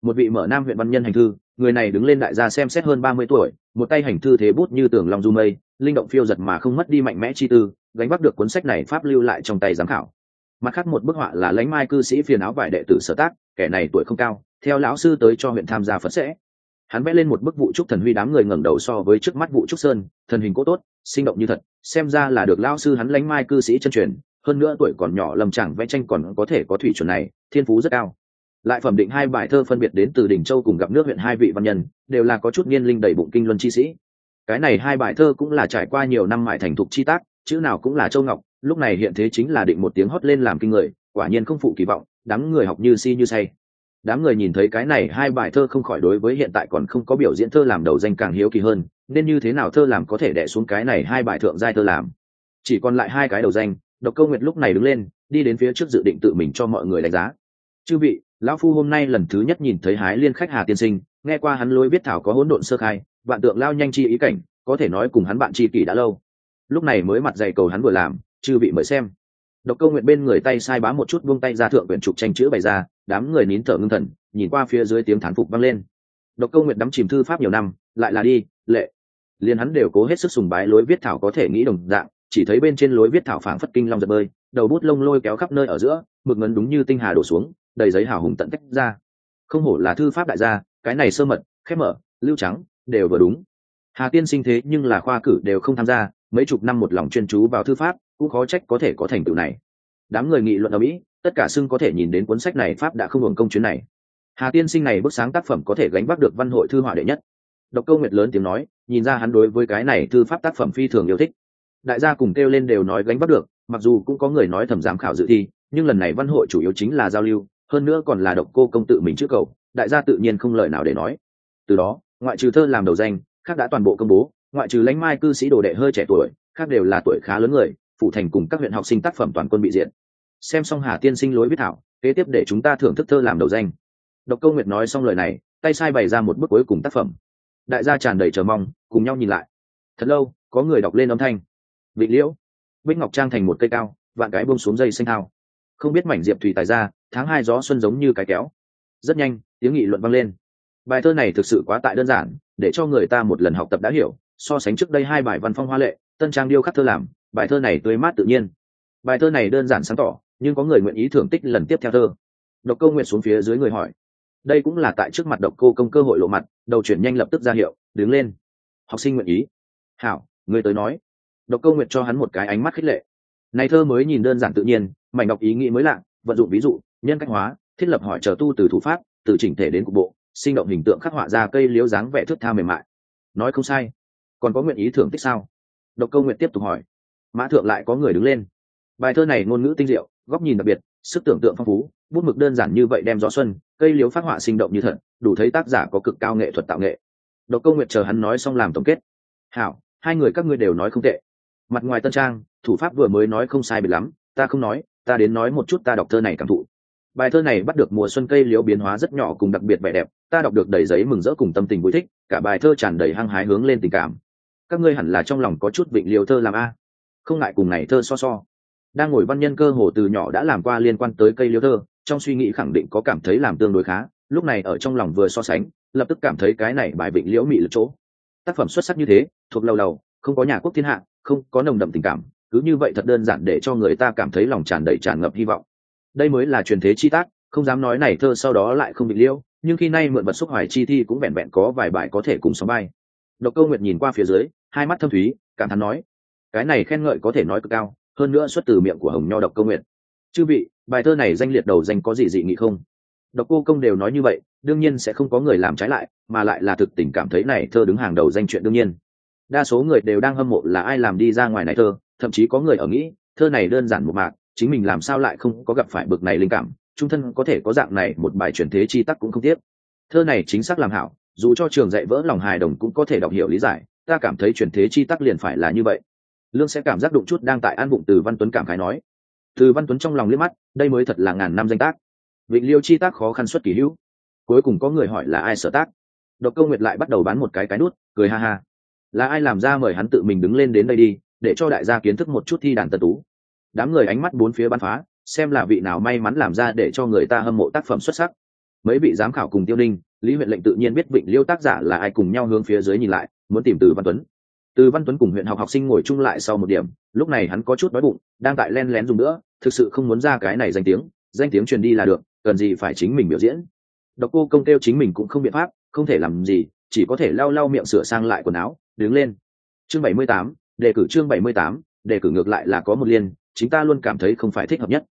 Một vị mở nam huyện văn nhân hành thư, người này đứng lên đại gia xem xét hơn ba mươi tuổi, một tay hành thư thế bút như tường long du mây linh động phiêu giật mà không mất đi mạnh mẽ chi tư, gánh vác được cuốn sách này pháp lưu lại trong tay giám khảo. Mặt khác một bức họa là lãnh mai cư sĩ phiền áo vải đệ tử sở tác, kẻ này tuổi không cao, theo lão sư tới cho huyện tham gia phật sẽ. Hắn vẽ lên một bức vụ trúc thần huy đám người ngẩng đầu so với trước mắt vụ trúc sơn, thần hình cố tốt, sinh động như thật, xem ra là được lão sư hắn lãnh mai cư sĩ chân truyền, hơn nữa tuổi còn nhỏ lầm chẳng vẽ tranh còn có thể có thủy chuẩn này, thiên phú rất cao. Lại phẩm định hai bài thơ phân biệt đến từ đỉnh châu cùng gặp nước huyện hai vị văn nhân, đều là có chút niên linh đầy bụng kinh luân chi sĩ cái này hai bài thơ cũng là trải qua nhiều năm mại thành thục chi tác, chữ nào cũng là châu ngọc, lúc này hiện thế chính là định một tiếng hót lên làm kinh người, quả nhiên không phụ kỳ vọng, đám người học như si như say. Đám người nhìn thấy cái này hai bài thơ không khỏi đối với hiện tại còn không có biểu diễn thơ làm đầu danh càng hiếu kỳ hơn, nên như thế nào thơ làm có thể đẻ xuống cái này hai bài thượng giai thơ làm? Chỉ còn lại hai cái đầu danh, độc câu nguyệt lúc này đứng lên, đi đến phía trước dự định tự mình cho mọi người đánh giá. Chư vị, lão phu hôm nay lần thứ nhất nhìn thấy hái liên khách hà tiên sinh, nghe qua hắn lối viết thảo có hỗn độn sơ khai vạn tượng lao nhanh chi ý cảnh, có thể nói cùng hắn bạn chi kỷ đã lâu. Lúc này mới mặt dày cầu hắn vừa làm, chư vị mời xem. Độc câu nguyện bên người tay sai bám một chút buông tay ra thượng quyển trục tranh chữ bày ra, đám người nín thở ngưng thần, nhìn qua phía dưới tiếng thán phục vang lên. Độc câu nguyện đắm chìm thư pháp nhiều năm, lại là đi, lệ. Liền hắn đều cố hết sức sùng bái lối viết thảo có thể nghĩ đồng dạng, chỉ thấy bên trên lối viết thảo phảng phất kinh long giật bơi, đầu bút lông lôi kéo khắp nơi ở giữa, mực ngấn đúng như tinh hà đổ xuống, đầy giấy hào hùng tận tách ra. Không hổ là thư pháp đại gia, cái này sơ mật, khép mở, lưu trắng đều vừa đúng. Hà tiên sinh thế nhưng là khoa cử đều không tham gia, mấy chục năm một lòng chuyên chú vào thư pháp, cũng khó trách có thể có thành tựu này. Đám người nghị luận ở mỹ, tất cả xưng có thể nhìn đến cuốn sách này pháp đã không hưởng công chuyến này. Hà tiên sinh này bức sáng tác phẩm có thể gánh vác được văn hội thư họa đệ nhất. Độc câu nguyệt lớn tiếng nói, nhìn ra hắn đối với cái này thư pháp tác phẩm phi thường yêu thích. Đại gia cùng kêu lên đều nói gánh vác được, mặc dù cũng có người nói thẩm giám khảo dự thi, nhưng lần này văn hội chủ yếu chính là giao lưu, hơn nữa còn là độc cô công tự mình trước cầu, đại gia tự nhiên không lời nào để nói. Từ đó ngoại trừ thơ làm đầu danh, khác đã toàn bộ công bố, ngoại trừ lãnh mai cư sĩ đồ đệ hơi trẻ tuổi, khác đều là tuổi khá lớn người phụ thành cùng các huyện học sinh tác phẩm toàn quân bị diện. Xem xong hà tiên sinh lối viết thảo, kế tiếp để chúng ta thưởng thức thơ làm đầu danh. Độc câu nguyệt nói xong lời này, tay sai bày ra một bức cuối cùng tác phẩm. Đại gia tràn đầy chờ mong, cùng nhau nhìn lại. Thật lâu, có người đọc lên âm thanh. Vị liễu, bích ngọc trang thành một cây cao, vạn cái bông xuống dây xanh thao. Không biết mảnh diệp thủy tài ra, tháng hai gió xuân giống như cái kéo. Rất nhanh, tiếng nghị luận vang lên bài thơ này thực sự quá tại đơn giản, để cho người ta một lần học tập đã hiểu, so sánh trước đây hai bài văn phong hoa lệ, tân trang điêu khắc thơ làm, bài thơ này tươi mát tự nhiên. Bài thơ này đơn giản sáng tỏ, nhưng có người nguyện ý thưởng tích lần tiếp theo thơ. Độc câu nguyện xuống phía dưới người hỏi, đây cũng là tại trước mặt độc cô công cơ hội lộ mặt, đầu chuyển nhanh lập tức ra hiệu, đứng lên. Học sinh nguyện ý. Hảo, người tới nói. Độc câu nguyện cho hắn một cái ánh mắt khích lệ. Này thơ mới nhìn đơn giản tự nhiên, mảnh đọc ý nghĩ mới lạ, vận dụng ví dụ, nhân cách hóa, thiết lập hỏi chờ tu từ thủ pháp, từ chỉnh thể đến cục bộ sinh động hình tượng khắc họa ra cây liếu dáng vẻ thước tha mềm mại. Nói không sai. Còn có nguyện ý thưởng tích sao? Độc câu nguyện tiếp tục hỏi. Mã thượng lại có người đứng lên. Bài thơ này ngôn ngữ tinh diệu, góc nhìn đặc biệt, sức tưởng tượng phong phú, bút mực đơn giản như vậy đem gió xuân, cây liếu phát họa sinh động như thật, đủ thấy tác giả có cực cao nghệ thuật tạo nghệ. Độc câu nguyện chờ hắn nói xong làm tổng kết. Hảo, hai người các ngươi đều nói không tệ. Mặt ngoài tân trang, thủ pháp vừa mới nói không sai biệt lắm, ta không nói, ta đến nói một chút ta đọc thơ này cảm thụ bài thơ này bắt được mùa xuân cây liễu biến hóa rất nhỏ cùng đặc biệt vẻ đẹp, ta đọc được đầy giấy mừng rỡ cùng tâm tình vui thích, cả bài thơ tràn đầy hăng hái hướng lên tình cảm. Các ngươi hẳn là trong lòng có chút vịnh liều thơ làm a. Không ngại cùng này thơ so so. Đang ngồi văn nhân cơ hồ từ nhỏ đã làm qua liên quan tới cây liễu thơ, trong suy nghĩ khẳng định có cảm thấy làm tương đối khá, lúc này ở trong lòng vừa so sánh, lập tức cảm thấy cái này bài vịnh liễu mị lực chỗ. Tác phẩm xuất sắc như thế, thuộc lâu đầu không có nhà quốc thiên hạ, không có nồng đậm tình cảm, cứ như vậy thật đơn giản để cho người ta cảm thấy lòng tràn đầy tràn ngập hy vọng đây mới là truyền thế chi tác, không dám nói này thơ sau đó lại không bị liêu, nhưng khi nay mượn vật xúc hoài chi thi cũng vẹn vẹn có vài bài có thể cùng sóng bay. Độc câu nguyệt nhìn qua phía dưới, hai mắt thâm thúy, cảm thán nói, cái này khen ngợi có thể nói cực cao, hơn nữa xuất từ miệng của hồng nho độc câu nguyệt. Chư vị, bài thơ này danh liệt đầu danh có gì dị nghị không? Độc cô công đều nói như vậy, đương nhiên sẽ không có người làm trái lại, mà lại là thực tình cảm thấy này thơ đứng hàng đầu danh chuyện đương nhiên. Đa số người đều đang hâm mộ là ai làm đi ra ngoài này thơ, thậm chí có người ở nghĩ, thơ này đơn giản một mạc chính mình làm sao lại không có gặp phải bực này linh cảm, trung thân có thể có dạng này một bài truyền thế chi tắc cũng không tiếc. Thơ này chính xác làm hảo, dù cho trường dạy vỡ lòng hài đồng cũng có thể đọc hiểu lý giải, ta cảm thấy truyền thế chi tắc liền phải là như vậy. Lương sẽ cảm giác đụng chút đang tại an bụng từ văn tuấn cảm khái nói. Từ văn tuấn trong lòng liếc mắt, đây mới thật là ngàn năm danh tác. Vịnh liêu chi tác khó khăn xuất kỳ hữu. Cuối cùng có người hỏi là ai sở tác. Độc công nguyệt lại bắt đầu bán một cái cái nút, cười ha ha. Là ai làm ra mời hắn tự mình đứng lên đến đây đi, để cho đại gia kiến thức một chút thi đàn tật tú đám người ánh mắt bốn phía bắn phá, xem là vị nào may mắn làm ra để cho người ta hâm mộ tác phẩm xuất sắc. Mấy vị giám khảo cùng tiêu ninh, lý huyện lệnh tự nhiên biết vịnh liêu tác giả là ai cùng nhau hướng phía dưới nhìn lại, muốn tìm từ văn tuấn. Từ văn tuấn cùng huyện học học sinh ngồi chung lại sau một điểm, lúc này hắn có chút đói bụng, đang tại len lén dùng nữa, thực sự không muốn ra cái này danh tiếng danh tiếng truyền đi là được, cần gì phải chính mình biểu diễn. Độc cô công kêu chính mình cũng không biện pháp, không thể làm gì, chỉ có thể lau lau miệng sửa sang lại quần áo, đứng lên. Chương bảy mươi tám, đề cử chương bảy mươi tám, đề cử ngược lại là có một liên chính ta luôn cảm thấy không phải thích hợp nhất.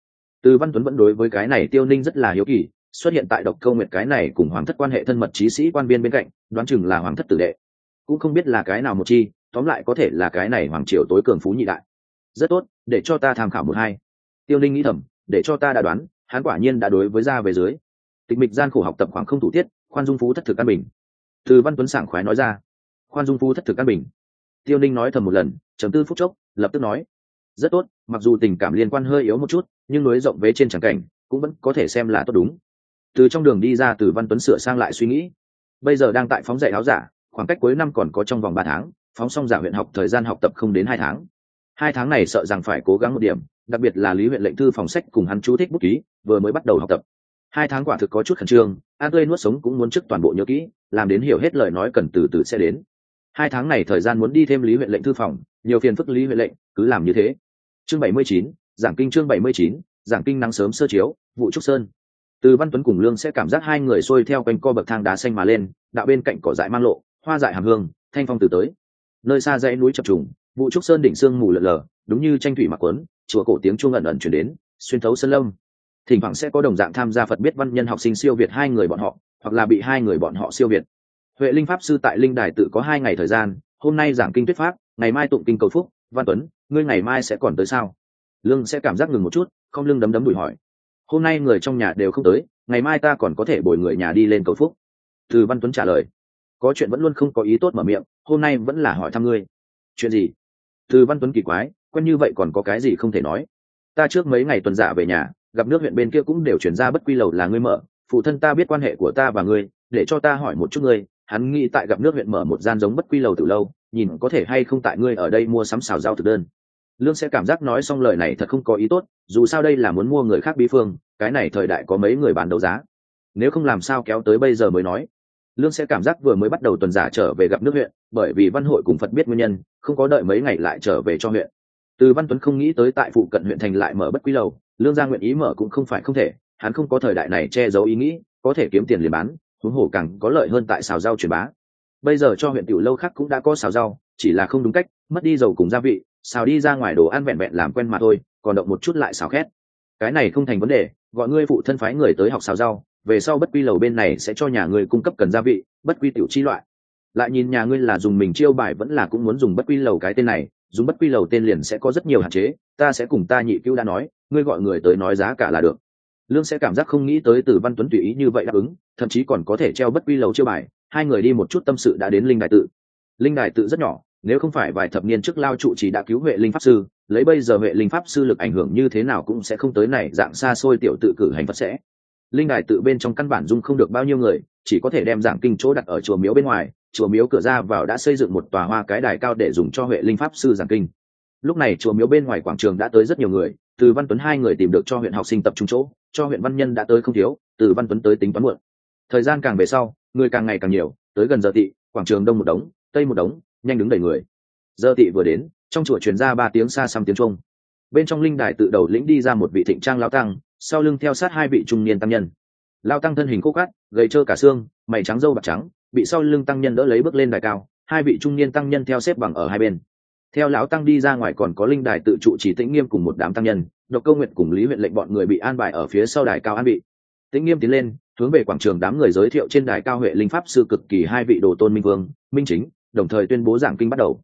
Từ văn tuấn vẫn đối với cái này tiêu ninh rất là hiếu kỳ, xuất hiện tại độc câu nguyệt cái này cùng hoàng thất quan hệ thân mật trí sĩ quan biên bên cạnh, đoán chừng là hoàng thất tử đệ. Cũng không biết là cái nào một chi, tóm lại có thể là cái này hoàng triều tối cường phú nhị đại. Rất tốt, để cho ta tham khảo một hai. Tiêu ninh nghĩ thầm, để cho ta đã đoán, hắn quả nhiên đã đối với ra về dưới. Tịch mịch gian khổ học tập khoảng không thủ tiết, khoan dung phú thất thực căn bình. Từ văn tuấn sảng khoái nói ra. Khoan dung phú thất thực căn bình. Tiêu ninh nói thầm một lần chấm tư phút chốc, lập tức nói rất tốt, mặc dù tình cảm liên quan hơi yếu một chút, nhưng nối rộng vế trên tràng cảnh, cũng vẫn có thể xem là tốt đúng. Từ trong đường đi ra, từ văn tuấn sửa sang lại suy nghĩ. Bây giờ đang tại phóng dạy áo giả, khoảng cách cuối năm còn có trong vòng ba tháng, phóng xong giả huyện học, thời gian học tập không đến hai tháng. Hai tháng này sợ rằng phải cố gắng một điểm, đặc biệt là lý huyện lệnh thư phòng sách cùng hắn chú thích bút ký, vừa mới bắt đầu học tập. Hai tháng quả thực có chút khẩn trương an tươi nuốt sống cũng muốn trước toàn bộ nhớ kỹ, làm đến hiểu hết lời nói cần từ từ sẽ đến. Hai tháng này thời gian muốn đi thêm lý huyện lệnh thư phòng, nhiều phiền phức lý huyện lệnh cứ làm như thế. Chương bảy mươi chín, giảng kinh chương bảy mươi chín, giảng kinh nắng sớm sơ chiếu, vụ trúc sơn. Từ văn tuấn cùng lương sẽ cảm giác hai người xuôi theo quanh co bậc thang đá xanh mà lên, đạo bên cạnh cỏ dại mang lộ, hoa dại hàm hương, thanh phong từ tới. Nơi xa dãy núi chập trùng, vụ trúc sơn đỉnh sương mù lợn lờ đúng như tranh thủy mặc quấn, chùa cổ tiếng chuông ẩn ẩn chuyển đến, xuyên thấu sơn lâm. Thỉnh thoảng sẽ có đồng dạng tham gia phật biết văn nhân học sinh siêu việt hai người bọn họ, hoặc là bị hai người bọn họ siêu việt. Huệ linh pháp sư tại linh đài tự có hai ngày thời gian, hôm nay giảng kinh tuyết pháp, ngày mai tụng kinh cầu phúc văn tuấn, ngươi ngày mai sẽ còn tới sao? Lương sẽ cảm giác ngừng một chút, không lưng đấm đấm đùi hỏi. Hôm nay người trong nhà đều không tới, ngày mai ta còn có thể bồi người nhà đi lên cầu phúc. Từ văn tuấn trả lời. Có chuyện vẫn luôn không có ý tốt mở miệng, hôm nay vẫn là hỏi thăm ngươi. Chuyện gì? Từ văn tuấn kỳ quái, quen như vậy còn có cái gì không thể nói. Ta trước mấy ngày tuần giả về nhà, gặp nước huyện bên kia cũng đều chuyển ra bất quy lầu là ngươi mở. Phụ thân ta biết quan hệ của ta và ngươi, để cho ta hỏi một chút ngươi. Hắn nghĩ tại gặp nước huyện mở một gian giống bất quy lầu từ lâu nhìn có thể hay không tại ngươi ở đây mua sắm xào rau thực đơn. Lương sẽ cảm giác nói xong lời này thật không có ý tốt, dù sao đây là muốn mua người khác bí phương, cái này thời đại có mấy người bán đấu giá. Nếu không làm sao kéo tới bây giờ mới nói. Lương sẽ cảm giác vừa mới bắt đầu tuần giả trở về gặp nước huyện, bởi vì văn hội cùng phật biết nguyên nhân, không có đợi mấy ngày lại trở về cho huyện. Từ văn tuấn không nghĩ tới tại phụ cận huyện thành lại mở bất quý lầu, lương gia nguyện ý mở cũng không phải không thể, hắn không có thời đại này che giấu ý nghĩ, có thể kiếm tiền liền bán, huống hồ càng có lợi hơn tại xào rau truyền bá bây giờ cho huyện tiểu lâu khác cũng đã có xào rau, chỉ là không đúng cách, mất đi dầu cùng gia vị, xào đi ra ngoài đồ ăn vẹn vẹn làm quen mà thôi, còn động một chút lại xào khét. Cái này không thành vấn đề, gọi ngươi phụ thân phái người tới học xào rau, về sau bất quy lầu bên này sẽ cho nhà ngươi cung cấp cần gia vị, bất quy tiểu chi loại. Lại nhìn nhà ngươi là dùng mình chiêu bài vẫn là cũng muốn dùng bất quy lầu cái tên này, dùng bất quy lầu tên liền sẽ có rất nhiều hạn chế, ta sẽ cùng ta nhị cứu đã nói, ngươi gọi người tới nói giá cả là được. Lương sẽ cảm giác không nghĩ tới từ văn tuấn tùy ý như vậy đáp ứng, thậm chí còn có thể treo bất quy lầu chiêu bài hai người đi một chút tâm sự đã đến linh đại tự. Linh đại tự rất nhỏ, nếu không phải vài thập niên trước lao trụ chỉ đã cứu huệ linh pháp sư, lấy bây giờ huệ linh pháp sư lực ảnh hưởng như thế nào cũng sẽ không tới này, dạng xa xôi tiểu tự cử hành phật sẽ. Linh đài tự bên trong căn bản dung không được bao nhiêu người, chỉ có thể đem giảng kinh chỗ đặt ở chùa miếu bên ngoài, chùa miếu cửa ra vào đã xây dựng một tòa hoa cái đài cao để dùng cho huệ linh pháp sư giảng kinh. Lúc này chùa miếu bên ngoài quảng trường đã tới rất nhiều người, từ văn tuấn hai người tìm được cho huyện học sinh tập trung chỗ, cho huyện văn nhân đã tới không thiếu, từ văn tuấn tới tính toán muộn. Thời gian càng về sau người càng ngày càng nhiều, tới gần giờ tị, quảng trường đông một đống, tây một đống, nhanh đứng đầy người. Giờ tị vừa đến, trong chùa truyền ra ba tiếng xa xăm tiếng trung. Bên trong linh đài tự đầu lĩnh đi ra một vị thịnh trang lao tăng, sau lưng theo sát hai vị trung niên tăng nhân. Lao tăng thân hình khô cát gầy trơ cả xương, mày trắng râu bạc trắng, bị sau lưng tăng nhân đỡ lấy bước lên đài cao, hai vị trung niên tăng nhân theo xếp bằng ở hai bên. Theo lão tăng đi ra ngoài còn có linh đài tự trụ chỉ tĩnh nghiêm cùng một đám tăng nhân, độc câu nguyện cùng lý huyện lệnh bọn người bị an bài ở phía sau đài cao an bị tĩnh nghiêm tiến lên, hướng về quảng trường đám người giới thiệu trên đài cao huệ linh pháp sư cực kỳ hai vị đồ tôn minh vương, minh chính, đồng thời tuyên bố giảng kinh bắt đầu.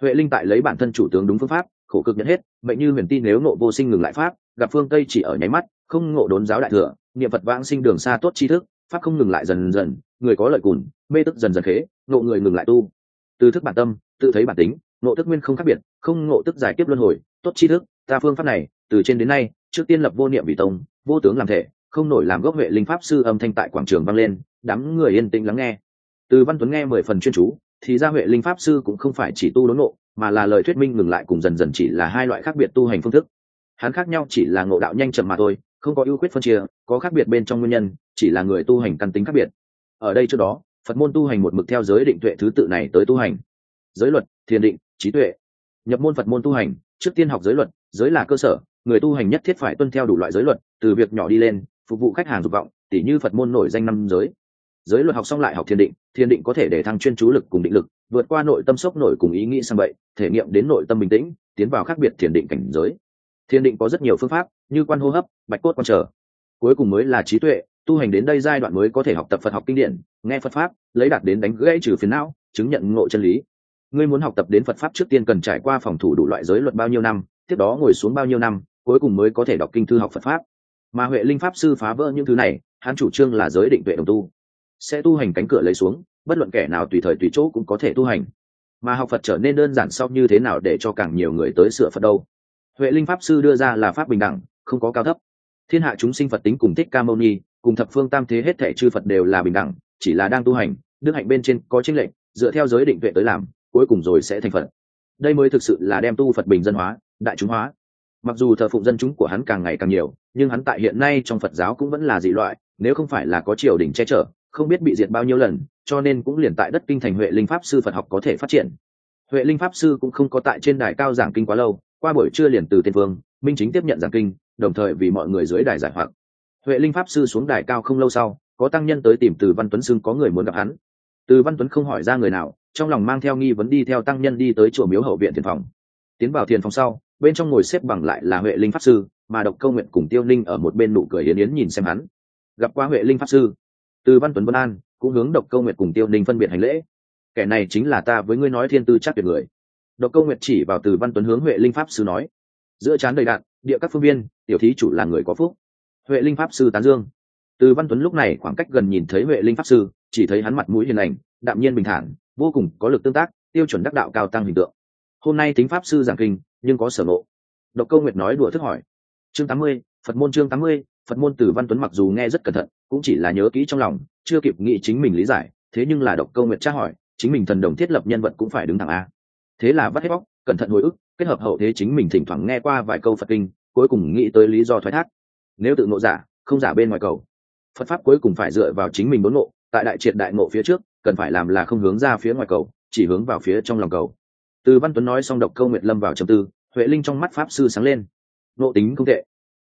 Huệ linh tại lấy bản thân chủ tướng đúng phương pháp, khổ cực nhận hết, mệnh như huyền tin nếu ngộ vô sinh ngừng lại pháp, gặp phương tây chỉ ở nháy mắt, không ngộ đốn giáo đại thừa, niệm phật vãng sinh đường xa tốt tri thức, pháp không ngừng lại dần dần, người có lợi cùn, mê tức dần dần khế, ngộ người ngừng lại tu. Từ thức bản tâm, tự thấy bản tính, ngộ tức nguyên không khác biệt, không ngộ tức giải tiếp luân hồi, tốt tri thức, ta phương pháp này, từ trên đến nay, trước tiên lập vô niệm vị tông, vô tướng làm thể không nổi làm gốc huệ linh pháp sư âm thanh tại quảng trường vang lên, đám người yên tĩnh lắng nghe. Từ văn tuấn nghe mười phần chuyên chú, thì ra huệ linh pháp sư cũng không phải chỉ tu đốn ngộ, mà là lời thuyết minh ngừng lại cùng dần dần chỉ là hai loại khác biệt tu hành phương thức. Hắn khác nhau chỉ là ngộ đạo nhanh chậm mà thôi, không có ưu khuyết phân chia, có khác biệt bên trong nguyên nhân, chỉ là người tu hành căn tính khác biệt. Ở đây trước đó, phật môn tu hành một mực theo giới định tuệ thứ tự này tới tu hành. Giới luật, thiền định, trí tuệ. Nhập môn phật môn tu hành, trước tiên học giới luật, giới là cơ sở, người tu hành nhất thiết phải tuân theo đủ loại giới luật, từ việc nhỏ đi lên phục vụ khách hàng dục vọng, tỉ như phật môn nổi danh năm giới. Giới luật học xong lại học thiền định thiền định có thể để thăng chuyên chú lực cùng định lực, vượt qua nội tâm sốc nổi cùng ý nghĩ sang vậy thể nghiệm đến nội tâm bình tĩnh, tiến vào khác biệt thiền định cảnh giới. Thiền định có rất nhiều phương pháp, như quan hô hấp, bạch cốt quan trở. Cuối cùng mới là trí tuệ, tu hành đến đây giai đoạn mới có thể học tập phật học kinh điển, nghe phật pháp, lấy đạt đến đánh gãy trừ phiền não, chứng nhận ngộ chân lý. Ngươi muốn học tập đến phật pháp trước tiên cần trải qua phòng thủ đủ loại giới luật bao nhiêu năm, tiếp đó ngồi xuống bao nhiêu năm, cuối cùng mới có thể đọc kinh thư học phật pháp mà huệ linh pháp sư phá vỡ những thứ này, hắn chủ trương là giới định tuệ đồng tu. Sẽ tu hành cánh cửa lấy xuống, bất luận kẻ nào tùy thời tùy chỗ cũng có thể tu hành. Mà học phật trở nên đơn giản sau như thế nào để cho càng nhiều người tới sửa phật đâu? Huệ linh pháp sư đưa ra là pháp bình đẳng, không có cao thấp. Thiên hạ chúng sinh phật tính cùng thích ca mâu ni, cùng thập phương tam thế hết thể chư phật đều là bình đẳng, chỉ là đang tu hành, đức hạnh bên trên có chính lệnh dựa theo giới định tuệ tới làm, cuối cùng rồi sẽ thành phật. Đây mới thực sự là đem tu phật bình dân hóa, đại chúng hóa. Mặc dù thờ phụng dân chúng của hắn càng ngày càng nhiều nhưng hắn tại hiện nay trong phật giáo cũng vẫn là dị loại, nếu không phải là có triều đình che chở, không biết bị diệt bao nhiêu lần, cho nên cũng liền tại đất kinh thành huệ linh pháp sư phật học có thể phát triển. Huệ linh pháp sư cũng không có tại trên đài cao giảng kinh quá lâu, qua buổi trưa liền từ tiên vương, minh chính tiếp nhận giảng kinh, đồng thời vì mọi người dưới đài giải hoặc. Huệ linh pháp sư xuống đài cao không lâu sau, có tăng nhân tới tìm từ văn tuấn xưng có người muốn gặp hắn. Từ văn tuấn không hỏi ra người nào, trong lòng mang theo nghi vấn đi theo tăng nhân đi tới chùa miếu hậu viện thiền phòng. Tiến vào thiền phòng sau bên trong ngồi xếp bằng lại là huệ linh pháp sư, mà độc câu nguyện cùng tiêu ninh ở một bên nụ cười yến yến nhìn xem hắn. Gặp qua huệ linh pháp sư, từ văn tuấn vân an cũng hướng độc câu nguyện cùng tiêu ninh phân biệt hành lễ. Kẻ này chính là ta với ngươi nói thiên tư chắc tuyệt người. Độc câu nguyện chỉ vào từ văn tuấn hướng huệ linh pháp sư nói, giữa chán đầy đạn, địa các phương viên, tiểu thí chủ là người có phúc. Huệ linh pháp sư tán dương. Từ văn tuấn lúc này khoảng cách gần nhìn thấy huệ linh pháp sư, chỉ thấy hắn mặt mũi hiền lành, đạm nhiên bình thản, vô cùng có lực tương tác, tiêu chuẩn đắc đạo cao tăng hình tượng hôm nay tính pháp sư giảng kinh, nhưng có sở nộ độc câu nguyệt nói đùa thức hỏi. Chương tám mươi, phật môn chương tám mươi, phật môn từ văn tuấn mặc dù nghe rất cẩn thận, cũng chỉ là nhớ kỹ trong lòng, chưa kịp nghĩ chính mình lý giải, thế nhưng là độc câu nguyệt tra hỏi, chính mình thần đồng thiết lập nhân vật cũng phải đứng thẳng a. Thế là vắt hết bóc, cẩn thận hồi ức, kết hợp hậu thế chính mình thỉnh thoảng nghe qua vài câu phật kinh, cuối cùng nghĩ tới lý do thoái thác. Nếu tự ngộ giả, không giả bên ngoài cầu. Phật pháp cuối cùng phải dựa vào chính mình đốn ngộ, tại đại triệt đại ngộ phía trước, cần phải làm là không hướng ra phía ngoài cầu, chỉ hướng vào phía trong lòng cầu từ văn tuấn nói xong độc câu nguyệt lâm vào trầm tư, huệ linh trong mắt pháp sư sáng lên. Nộ tính không tệ.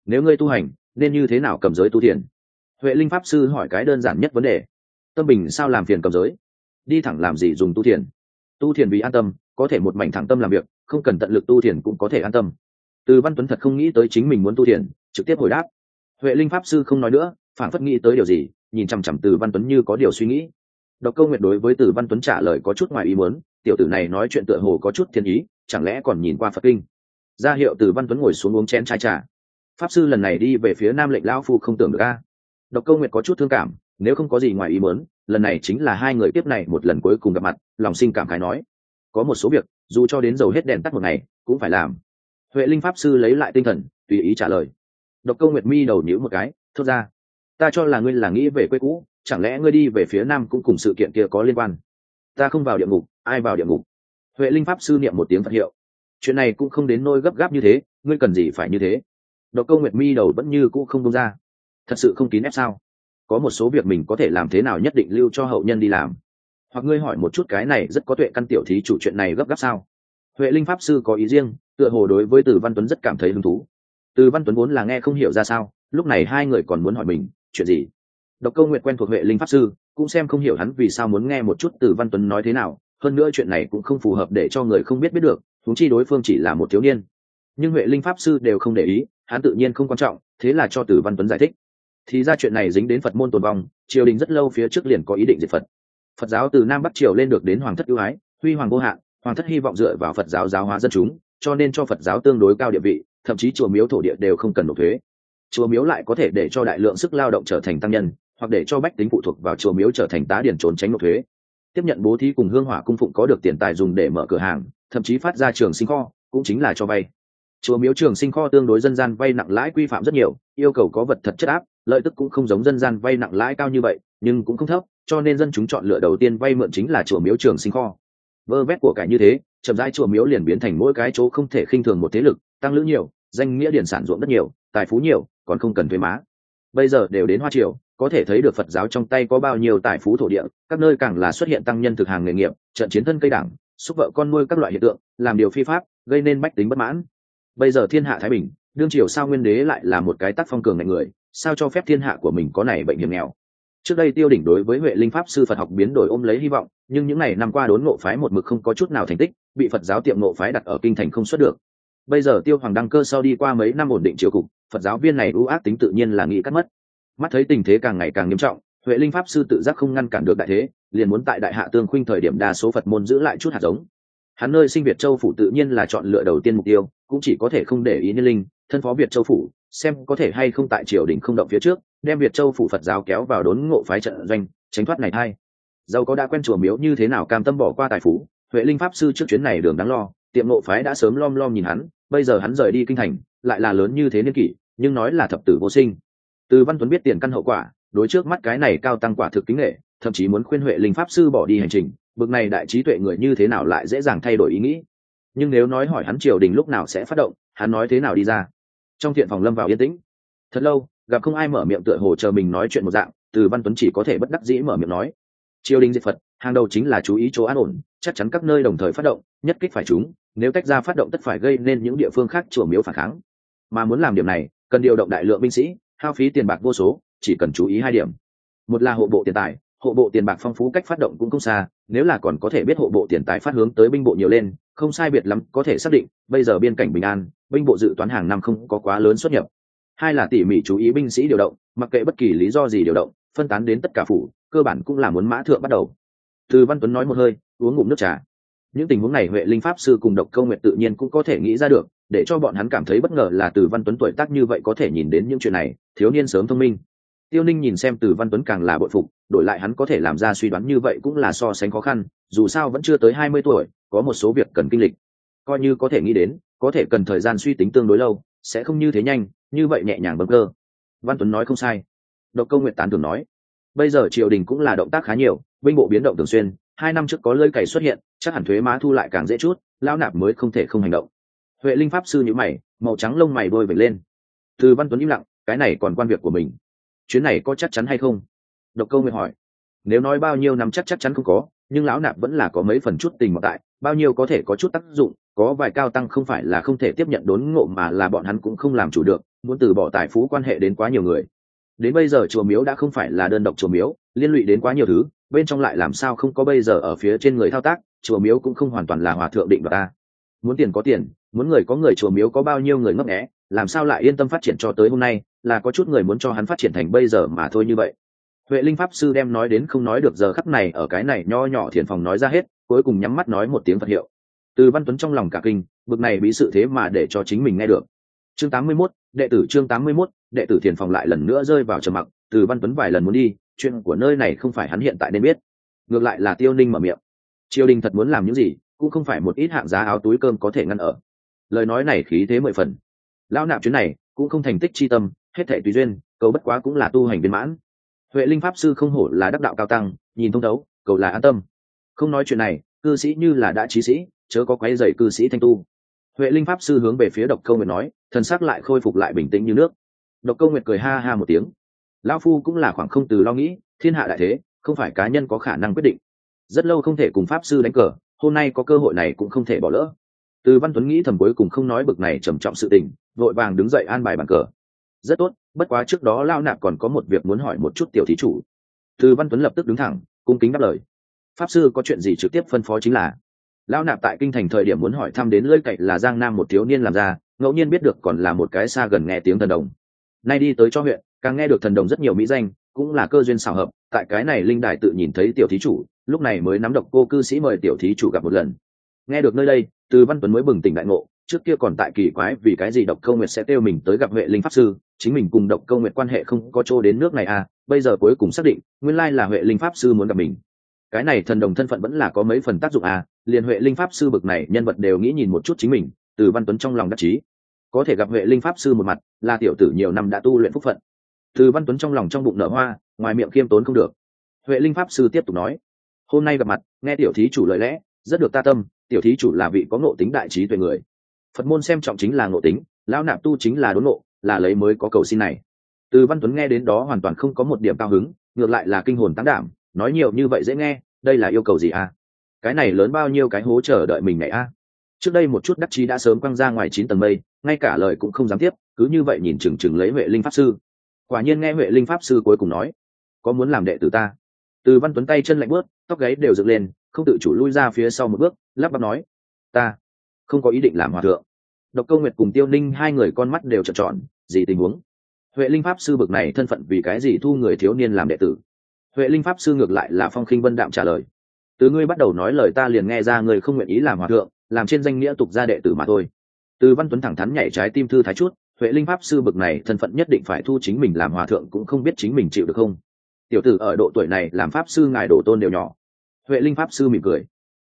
Nếu ngươi tu hành, nên như thế nào cầm giới tu thiền? Huệ linh pháp sư hỏi cái đơn giản nhất vấn đề. Tâm bình sao làm phiền cầm giới? Đi thẳng làm gì dùng tu thiền? Tu thiền vì an tâm, có thể một mảnh thẳng tâm làm việc, không cần tận lực tu thiền cũng có thể an tâm. Từ văn tuấn thật không nghĩ tới chính mình muốn tu thiền, trực tiếp hồi đáp. Huệ linh pháp sư không nói nữa phản phất nghĩ tới điều gì, nhìn chằm chằm từ văn tuấn như có điều suy nghĩ độc câu nguyệt đối với từ văn tuấn trả lời có chút ngoài ý muốn, tiểu tử này nói chuyện tựa hồ có chút thiên ý, chẳng lẽ còn nhìn qua phật kinh? Ra hiệu từ văn tuấn ngồi xuống uống chén chai trà. Pháp sư lần này đi về phía nam lệnh lão phu không tưởng được a. Độc câu nguyệt có chút thương cảm, nếu không có gì ngoài ý muốn, lần này chính là hai người tiếp này một lần cuối cùng gặp mặt, lòng sinh cảm khái nói. Có một số việc, dù cho đến dầu hết đèn tắt một ngày, cũng phải làm. Huệ linh pháp sư lấy lại tinh thần, tùy ý trả lời. Độc câu nguyệt mi đầu nhíu một cái, thốt ra, ta cho là ngươi là nghĩ về quê cũ chẳng lẽ ngươi đi về phía nam cũng cùng sự kiện kia có liên quan? Ta không vào địa ngục, ai vào địa ngục? Huệ linh pháp sư niệm một tiếng phật hiệu. Chuyện này cũng không đến nôi gấp gáp như thế, ngươi cần gì phải như thế? Độc câu nguyệt mi đầu vẫn như cũ không đông ra. Thật sự không kín ép sao? Có một số việc mình có thể làm thế nào nhất định lưu cho hậu nhân đi làm? Hoặc ngươi hỏi một chút cái này rất có tuệ căn tiểu thí chủ chuyện này gấp gáp sao? Huệ linh pháp sư có ý riêng, tựa hồ đối với từ văn tuấn rất cảm thấy hứng thú. Từ văn tuấn vốn là nghe không hiểu ra sao, lúc này hai người còn muốn hỏi mình, chuyện gì? Độc câu nguyệt quen thuộc huệ linh pháp sư, cũng xem không hiểu hắn vì sao muốn nghe một chút từ văn tuấn nói thế nào, hơn nữa chuyện này cũng không phù hợp để cho người không biết biết được, huống chi đối phương chỉ là một thiếu niên. Nhưng huệ linh pháp sư đều không để ý, hắn tự nhiên không quan trọng, thế là cho từ văn tuấn giải thích. Thì ra chuyện này dính đến phật môn tồn vong, triều đình rất lâu phía trước liền có ý định diệt phật. Phật giáo từ nam bắc triều lên được đến hoàng thất ưu ái, huy hoàng vô hạn, hoàng thất hy vọng dựa vào phật giáo giáo hóa dân chúng, cho nên cho phật giáo tương đối cao địa vị, thậm chí chùa miếu thổ địa đều không cần nộp thuế. Chùa miếu lại có thể để cho đại lượng sức lao động trở thành tăng nhân hoặc để cho bách tính phụ thuộc vào chùa miếu trở thành tá điển trốn tránh nộp thuế. Tiếp nhận bố thí cùng hương hỏa cung phụng có được tiền tài dùng để mở cửa hàng, thậm chí phát ra trường sinh kho, cũng chính là cho vay. Chùa miếu trường sinh kho tương đối dân gian vay nặng lãi quy phạm rất nhiều, yêu cầu có vật thật chất áp, lợi tức cũng không giống dân gian vay nặng lãi cao như vậy, nhưng cũng không thấp, cho nên dân chúng chọn lựa đầu tiên vay mượn chính là chùa miếu trường sinh kho. Vơ vét của cải như thế, chậm rãi chùa miếu liền biến thành mỗi cái chỗ không thể khinh thường một thế lực, tăng lữ nhiều, danh nghĩa điển sản ruộng rất nhiều, tài phú nhiều, còn không cần thuế má. Bây giờ đều đến hoa triều có thể thấy được phật giáo trong tay có bao nhiêu tài phú thổ địa, các nơi càng là xuất hiện tăng nhân thực hàng nghề nghiệp, trận chiến thân cây đảng, xúc vợ con nuôi các loại hiện tượng, làm điều phi pháp, gây nên bách tính bất mãn. Bây giờ thiên hạ thái bình, đương triều sao nguyên đế lại là một cái tác phong cường ngạnh người, sao cho phép thiên hạ của mình có này bệnh hiểm nghèo? Trước đây tiêu đỉnh đối với huệ linh pháp sư phật học biến đổi ôm lấy hy vọng, nhưng những ngày năm qua đốn ngộ phái một mực không có chút nào thành tích, bị phật giáo tiệm ngộ phái đặt ở kinh thành không xuất được. Bây giờ tiêu hoàng đăng cơ sau đi qua mấy năm ổn định triều cục, phật giáo viên này ưu ác tính tự nhiên là nghĩ cắt mất mắt thấy tình thế càng ngày càng nghiêm trọng, huệ linh pháp sư tự giác không ngăn cản được đại thế, liền muốn tại đại hạ tương khuynh thời điểm đa số phật môn giữ lại chút hạt giống. Hắn nơi sinh việt châu phủ tự nhiên là chọn lựa đầu tiên mục tiêu, cũng chỉ có thể không để ý niên linh, thân phó việt châu phủ, xem có thể hay không tại triều đình không động phía trước, đem việt châu phủ phật giáo kéo vào đốn ngộ phái trận doanh, tránh thoát này thay dầu có đã quen chùa miếu như thế nào cam tâm bỏ qua tài phú, huệ linh pháp sư trước chuyến này đường đáng lo, tiệm ngộ phái đã sớm lom lom nhìn hắn, bây giờ hắn rời đi kinh thành, lại là lớn như thế niên kỷ, nhưng nói là thập tử vô sinh từ văn tuấn biết tiền căn hậu quả, đối trước mắt cái này cao tăng quả thực kính nghệ thậm chí muốn khuyên huệ linh pháp sư bỏ đi hành trình, bực này đại trí tuệ người như thế nào lại dễ dàng thay đổi ý nghĩ. Nhưng nếu nói hỏi hắn triều đình lúc nào sẽ phát động, hắn nói thế nào đi ra. Trong thiện phòng lâm vào yên tĩnh. Thật lâu, gặp không ai mở miệng tựa hồ chờ mình nói chuyện một dạng, từ văn tuấn chỉ có thể bất đắc dĩ mở miệng nói. Triều đình diệt phật, hàng đầu chính là chú ý chỗ an ổn, chắc chắn các nơi đồng thời phát động, nhất kích phải chúng, nếu tách ra phát động tất phải gây nên những địa phương khác chùa miếu phản kháng. Mà muốn làm điểm này, cần điều động đại lượng binh sĩ hao phí tiền bạc vô số, chỉ cần chú ý hai điểm. Một là hộ bộ tiền tài, hộ bộ tiền bạc phong phú cách phát động cũng không xa, nếu là còn có thể biết hộ bộ tiền tài phát hướng tới binh bộ nhiều lên, không sai biệt lắm, có thể xác định, bây giờ biên cảnh bình an, binh bộ dự toán hàng năm không có quá lớn xuất nhập. Hai là tỉ mỉ chú ý binh sĩ điều động, mặc kệ bất kỳ lý do gì điều động, phân tán đến tất cả phủ, cơ bản cũng là muốn mã thượng bắt đầu. Từ văn tuấn nói một hơi, uống ngụm nước trà những tình huống này huệ linh pháp sư cùng độc câu nguyện tự nhiên cũng có thể nghĩ ra được, để cho bọn hắn cảm thấy bất ngờ là từ văn tuấn tuổi tác như vậy có thể nhìn đến những chuyện này, thiếu niên sớm thông minh. Tiêu ninh nhìn xem từ văn tuấn càng là bội phục, đổi lại hắn có thể làm ra suy đoán như vậy cũng là so sánh khó khăn, dù sao vẫn chưa tới hai mươi tuổi, có một số việc cần kinh lịch. Coi như có thể nghĩ đến, có thể cần thời gian suy tính tương đối lâu, sẽ không như thế nhanh, như vậy nhẹ nhàng bấm cơ. Văn tuấn nói không sai. Độc câu nguyện tán thường nói. Bây giờ triều đình cũng là động tác khá nhiều, binh bộ biến động thường xuyên, hai năm trước có lơi cày xuất hiện chắc hẳn thuế má thu lại càng dễ chút, lão nạp mới không thể không hành động. Huệ linh pháp sư nhữ mày, màu trắng lông mày bôi vẩy lên. Từ văn tuấn im lặng, cái này còn quan việc của mình. Chuyến này có chắc chắn hay không? Độc câu nguyện hỏi. Nếu nói bao nhiêu năm chắc chắc chắn không có, nhưng lão nạp vẫn là có mấy phần chút tình mọc tại, bao nhiêu có thể có chút tác dụng, có vài cao tăng không phải là không thể tiếp nhận đốn ngộ mà là bọn hắn cũng không làm chủ được, muốn từ bỏ tài phú quan hệ đến quá nhiều người đến bây giờ chùa miếu đã không phải là đơn độc chùa miếu liên lụy đến quá nhiều thứ bên trong lại làm sao không có bây giờ ở phía trên người thao tác chùa miếu cũng không hoàn toàn là hòa thượng định đoạt ta. Muốn tiền có tiền muốn người có người chùa miếu có bao nhiêu người ngấp nghẽ làm sao lại yên tâm phát triển cho tới hôm nay là có chút người muốn cho hắn phát triển thành bây giờ mà thôi như vậy. Huệ linh pháp sư đem nói đến không nói được giờ khắc này ở cái này nho nhỏ thiền phòng nói ra hết cuối cùng nhắm mắt nói một tiếng phật hiệu. Từ văn tuấn trong lòng cả kinh bực này bị sự thế mà để cho chính mình nghe được. Chương 81, đệ tử chương 81, đệ tử thiền phòng lại lần nữa rơi vào trầm mặc, từ văn tuấn vài lần muốn đi, chuyện của nơi này không phải hắn hiện tại nên biết. Ngược lại là tiêu ninh mở miệng. Triều đình thật muốn làm những gì, cũng không phải một ít hạng giá áo túi cơm có thể ngăn ở. Lời nói này khí thế mười phần. Lão nạp chuyến này cũng không thành tích chi tâm, hết thể tùy duyên, cầu bất quá cũng là tu hành viên mãn. Huệ linh pháp sư không hổ là đắc đạo cao tăng, nhìn thông đấu cầu là an tâm. Không nói chuyện này, cư sĩ như là đã trí sĩ, chớ có quấy dày cư sĩ thanh tu. Huệ linh pháp sư hướng về phía độc câu nguyện nói, thần sắc lại khôi phục lại bình tĩnh như nước độc câu nguyệt cười ha ha một tiếng. Lão phu cũng là khoảng không từ lo nghĩ, thiên hạ đại thế, không phải cá nhân có khả năng quyết định. Rất lâu không thể cùng pháp sư đánh cờ, hôm nay có cơ hội này cũng không thể bỏ lỡ. Từ văn tuấn nghĩ thầm cuối cùng không nói bực này trầm trọng sự tình, vội vàng đứng dậy an bài bàn cờ. Rất tốt, bất quá trước đó lao nạp còn có một việc muốn hỏi một chút tiểu thí chủ. Từ văn tuấn lập tức đứng thẳng, cung kính đáp lời. Pháp sư có chuyện gì trực tiếp phân phó chính là. Lao nạp tại kinh thành thời điểm muốn hỏi thăm đến lơi cậy là giang nam một thiếu niên làm ra, ngẫu nhiên biết được còn là một cái xa gần nghe tiếng thần đồng nay đi tới cho huyện, càng nghe được thần đồng rất nhiều mỹ danh, cũng là cơ duyên xào hợp, tại cái này linh đài tự nhìn thấy tiểu thí chủ, lúc này mới nắm độc cô cư sĩ mời tiểu thí chủ gặp một lần. Nghe được nơi đây, từ văn tuấn mới bừng tỉnh đại ngộ, trước kia còn tại kỳ quái vì cái gì độc câu nguyệt sẽ kêu mình tới gặp huệ linh pháp sư, chính mình cùng độc câu nguyệt quan hệ không có chỗ đến nước này à bây giờ cuối cùng xác định, nguyên lai là huệ linh pháp sư muốn gặp mình. Cái này thần đồng thân phận vẫn là có mấy phần tác dụng à liền huệ linh pháp sư bực này nhân vật đều nghĩ nhìn một chút chính mình, từ văn tuấn trong lòng đắc chí có thể gặp huệ linh pháp sư một mặt, là tiểu tử nhiều năm đã tu luyện phúc phận. Từ văn tuấn trong lòng trong bụng nở hoa, ngoài miệng khiêm tốn không được. Huệ linh pháp sư tiếp tục nói, hôm nay gặp mặt, nghe tiểu thí chủ lời lẽ, rất được ta tâm, tiểu thí chủ là vị có ngộ tính đại trí tuệ người. Phật môn xem trọng chính là ngộ tính, lão nạp tu chính là đốn ngộ, là lấy mới có cầu xin này. Từ văn tuấn nghe đến đó hoàn toàn không có một điểm cao hứng, ngược lại là kinh hồn tán đảm, nói nhiều như vậy dễ nghe, đây là yêu cầu gì à cái này lớn bao nhiêu cái hố chờ đợi mình này à trước đây một chút đắc chí đã sớm quăng ra ngoài chín tầng mây ngay cả lời cũng không dám tiếp cứ như vậy nhìn chừng chừng lấy huệ linh pháp sư. Quả nhiên nghe huệ linh pháp sư cuối cùng nói có muốn làm đệ tử ta? Từ văn tuấn tay chân lạnh bước, tóc gáy đều dựng lên không tự chủ lui ra phía sau một bước lắp bắp nói ta không có ý định làm hòa thượng. Độc câu nguyệt cùng tiêu ninh hai người con mắt đều trợn tròn gì tình huống? Huệ linh pháp sư bực này thân phận vì cái gì thu người thiếu niên làm đệ tử? Huệ linh pháp sư ngược lại là phong khinh vân đạm trả lời từ ngươi bắt đầu nói lời ta liền nghe ra người không nguyện ý làm hòa thượng làm trên danh nghĩa tục gia đệ tử mà thôi từ văn tuấn thẳng thắn nhảy trái tim thư thái chút, huệ linh pháp sư bực này thân phận nhất định phải thu chính mình làm hòa thượng cũng không biết chính mình chịu được không. Tiểu tử ở độ tuổi này làm pháp sư ngài đổ tôn đều nhỏ. Huệ linh pháp sư mỉm cười.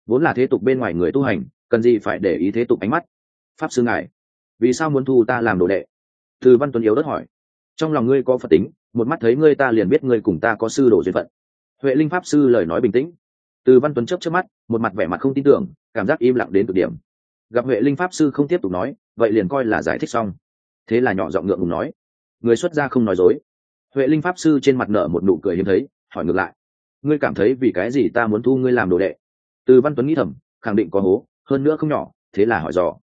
Vốn là thế tục bên ngoài người tu hành, cần gì phải để ý thế tục ánh mắt? Pháp sư ngài, vì sao muốn thu ta làm đồ đệ? Từ văn tuấn yếu đất hỏi. Trong lòng ngươi có phật tính, một mắt thấy ngươi ta liền biết ngươi cùng ta có sư đồ duyên phận. Huệ linh pháp sư lời nói bình tĩnh. Từ văn tuấn chấp trước mắt, một mặt vẻ mặt không tin tưởng, cảm giác im lặng đến cực điểm gặp huệ linh pháp sư không tiếp tục nói, vậy liền coi là giải thích xong. Thế là nhỏ giọng ngượng ngùng nói, người xuất gia không nói dối. Huệ linh pháp sư trên mặt nở một nụ cười hiếm thấy, hỏi ngược lại, ngươi cảm thấy vì cái gì ta muốn thu ngươi làm đồ đệ? Từ văn tuấn nghĩ thầm, khẳng định có hố, hơn nữa không nhỏ, thế là hỏi dò,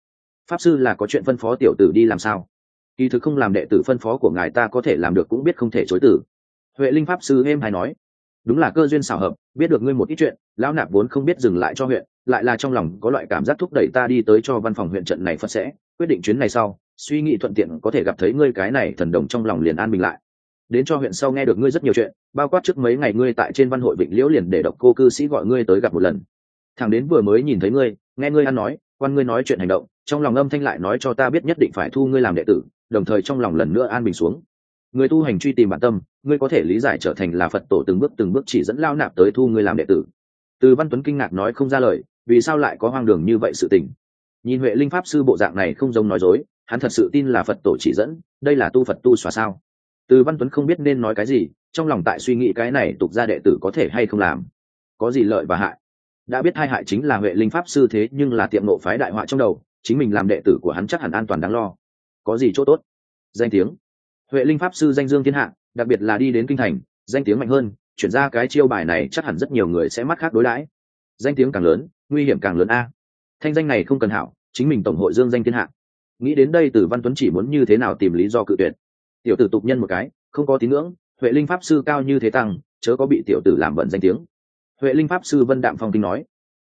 pháp sư là có chuyện phân phó tiểu tử đi làm sao? Kỳ thực không làm đệ tử phân phó của ngài ta có thể làm được cũng biết không thể chối tử huệ linh pháp sư êm hay nói, đúng là cơ duyên xảo hợp, biết được ngươi một ít chuyện, lão nạp vốn không biết dừng lại cho huyện lại là trong lòng có loại cảm giác thúc đẩy ta đi tới cho văn phòng huyện trận này phật sẽ. Quyết định chuyến này sau, suy nghĩ thuận tiện có thể gặp thấy ngươi cái này thần đồng trong lòng liền an bình lại. Đến cho huyện sau nghe được ngươi rất nhiều chuyện, bao quát trước mấy ngày ngươi tại trên văn hội vịnh liễu liền để độc cô cư sĩ gọi ngươi tới gặp một lần. Thằng đến vừa mới nhìn thấy ngươi, nghe ngươi ăn nói, quan ngươi nói chuyện hành động, trong lòng âm thanh lại nói cho ta biết nhất định phải thu ngươi làm đệ tử, đồng thời trong lòng lần nữa an bình xuống. Người tu hành truy tìm bản tâm, ngươi có thể lý giải trở thành là phật tổ từng bước từng bước chỉ dẫn lao nạp tới thu ngươi làm đệ tử. Từ văn tuấn kinh ngạc nói không ra lời vì sao lại có hoang đường như vậy sự tình? Nhìn huệ linh pháp sư bộ dạng này không giống nói dối, hắn thật sự tin là phật tổ chỉ dẫn, đây là tu phật tu xóa sao? Từ văn tuấn không biết nên nói cái gì, trong lòng tại suy nghĩ cái này tục ra đệ tử có thể hay không làm. Có gì lợi và hại? Đã biết hai hại chính là huệ linh pháp sư thế nhưng là tiệm nộ phái đại họa trong đầu, chính mình làm đệ tử của hắn chắc hẳn an toàn đáng lo. Có gì chỗ tốt? Danh tiếng. Huệ linh pháp sư danh dương thiên hạ, đặc biệt là đi đến kinh thành, danh tiếng mạnh hơn, chuyển ra cái chiêu bài này chắc hẳn rất nhiều người sẽ mắt khác đối đãi. Danh tiếng càng lớn nguy hiểm càng lớn a. Thanh danh này không cần hảo, chính mình tổng hội dương danh thiên hạ. Nghĩ đến đây tử văn tuấn chỉ muốn như thế nào tìm lý do cự tuyệt. Tiểu tử tục nhân một cái, không có tín ngưỡng, huệ linh pháp sư cao như thế tăng, chớ có bị tiểu tử làm bận danh tiếng. Huệ linh pháp sư vân đạm phong kinh nói,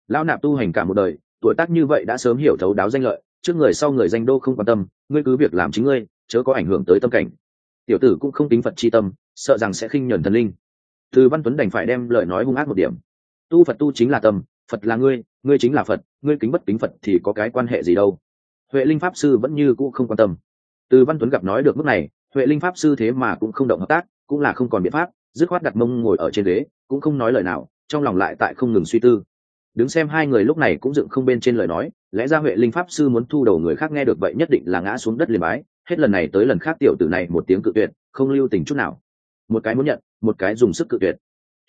lão nạp tu hành cả một đời, tuổi tác như vậy đã sớm hiểu thấu đáo danh lợi, trước người sau người danh đô không quan tâm, ngươi cứ việc làm chính ngươi, chớ có ảnh hưởng tới tâm cảnh. Tiểu tử cũng không tính phật chi tâm, sợ rằng sẽ khinh nhẫn thần linh. Từ văn tuấn đành phải đem lời nói hung ác một điểm. Tu phật tu chính là tâm phật là ngươi ngươi chính là phật, ngươi kính bất kính phật thì có cái quan hệ gì đâu? Huệ linh pháp sư vẫn như cũ không quan tâm. Từ văn tuấn gặp nói được mức này, huệ linh pháp sư thế mà cũng không động hợp tác, cũng là không còn biện pháp, dứt khoát đặt mông ngồi ở trên ghế, cũng không nói lời nào, trong lòng lại tại không ngừng suy tư. Đứng xem hai người lúc này cũng dựng không bên trên lời nói, lẽ ra huệ linh pháp sư muốn thu đầu người khác nghe được vậy nhất định là ngã xuống đất liền bái, hết lần này tới lần khác tiểu tử này một tiếng cự tuyệt, không lưu tình chút nào. Một cái muốn nhận, một cái dùng sức cự tuyệt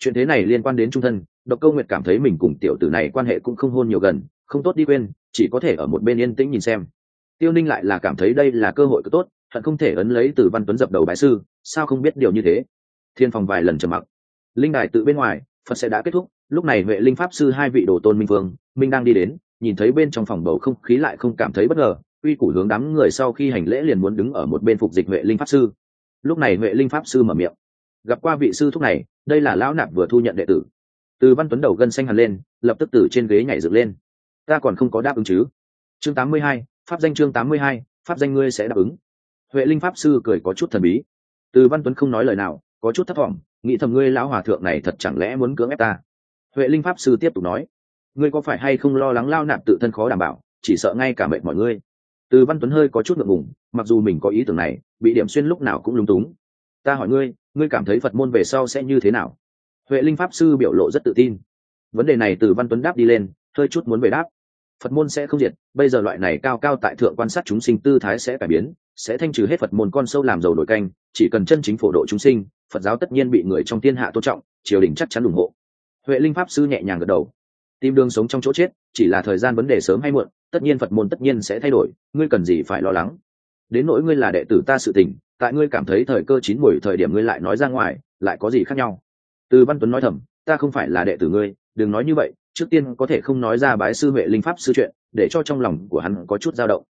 chuyện thế này liên quan đến trung thân, độc câu nguyệt cảm thấy mình cùng tiểu tử này quan hệ cũng không hôn nhiều gần, không tốt đi quên, chỉ có thể ở một bên yên tĩnh nhìn xem. Tiêu ninh lại là cảm thấy đây là cơ hội cứ tốt hận không thể ấn lấy từ văn tuấn dập đầu bái sư, sao không biết điều như thế? Thiên phòng vài lần trầm mặc. Linh đài tự bên ngoài, phật sẽ đã kết thúc, lúc này huệ linh pháp sư hai vị đồ tôn minh vương, minh đang đi đến, nhìn thấy bên trong phòng bầu không khí lại không cảm thấy bất ngờ uy củ hướng đám người sau khi hành lễ liền muốn đứng ở một bên phục dịch huệ linh pháp sư. Lúc này huệ linh pháp sư mở miệng. Gặp qua vị sư thúc này đây là lão nạp vừa thu nhận đệ tử. Từ văn tuấn đầu gân xanh hẳn lên lập tức từ trên ghế nhảy dựng lên. Ta còn không có đáp ứng chứ. Chương 82, pháp danh chương 82, pháp danh ngươi sẽ đáp ứng. Huệ linh pháp sư cười có chút thần bí. Từ văn tuấn không nói lời nào có chút thất vọng nghĩ thầm ngươi lão hòa thượng này thật chẳng lẽ muốn cưỡng ép ta? Huệ linh pháp sư tiếp tục nói. Ngươi có phải hay không lo lắng lao nạp tự thân khó đảm bảo chỉ sợ ngay cả mệnh mọi ngươi? Từ văn tuấn hơi có chút ngượng ngùng mặc dù mình có ý tưởng này bị điểm xuyên lúc nào cũng lung túng. Ta hỏi ngươi ngươi cảm thấy phật môn về sau sẽ như thế nào? Huệ linh pháp sư biểu lộ rất tự tin. Vấn đề này từ văn tuấn đáp đi lên, hơi chút muốn về đáp. Phật môn sẽ không diệt, bây giờ loại này cao cao tại thượng quan sát chúng sinh tư thái sẽ cải biến, sẽ thanh trừ hết phật môn con sâu làm dầu đổi canh, chỉ cần chân chính phổ độ chúng sinh, phật giáo tất nhiên bị người trong thiên hạ tôn trọng, triều đình chắc chắn ủng hộ. Huệ linh pháp sư nhẹ nhàng gật đầu. Tìm đường sống trong chỗ chết, chỉ là thời gian vấn đề sớm hay muộn, tất nhiên phật môn tất nhiên sẽ thay đổi, ngươi cần gì phải lo lắng? Đến nỗi ngươi là đệ tử ta sự tình tại ngươi cảm thấy thời cơ chín mùi thời điểm ngươi lại nói ra ngoài, lại có gì khác nhau? Từ văn tuấn nói thầm, ta không phải là đệ tử ngươi, đừng nói như vậy, trước tiên có thể không nói ra bái sư huệ linh pháp sư chuyện, để cho trong lòng của hắn có chút dao động.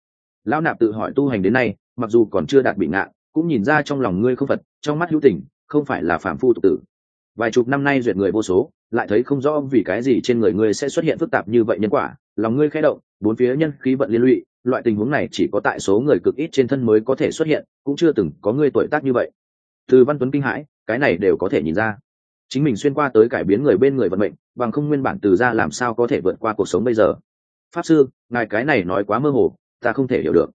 Lão nạp tự hỏi tu hành đến nay, mặc dù còn chưa đạt bị ngạ, cũng nhìn ra trong lòng ngươi không phật trong mắt hữu tình, không phải là phạm phu tục tử. Vài chục năm nay duyệt người vô số, lại thấy không rõ vì cái gì trên người ngươi sẽ xuất hiện phức tạp như vậy nhân quả, lòng ngươi khẽ động, bốn phía nhân khí vận liên lụy loại tình huống này chỉ có tại số người cực ít trên thân mới có thể xuất hiện, cũng chưa từng có người tuổi tác như vậy. Từ văn tuấn kinh hãi, cái này đều có thể nhìn ra. Chính mình xuyên qua tới cải biến người bên người vận mệnh, bằng không nguyên bản từ ra làm sao có thể vượt qua cuộc sống bây giờ. Pháp sư, ngài cái này nói quá mơ hồ, ta không thể hiểu được.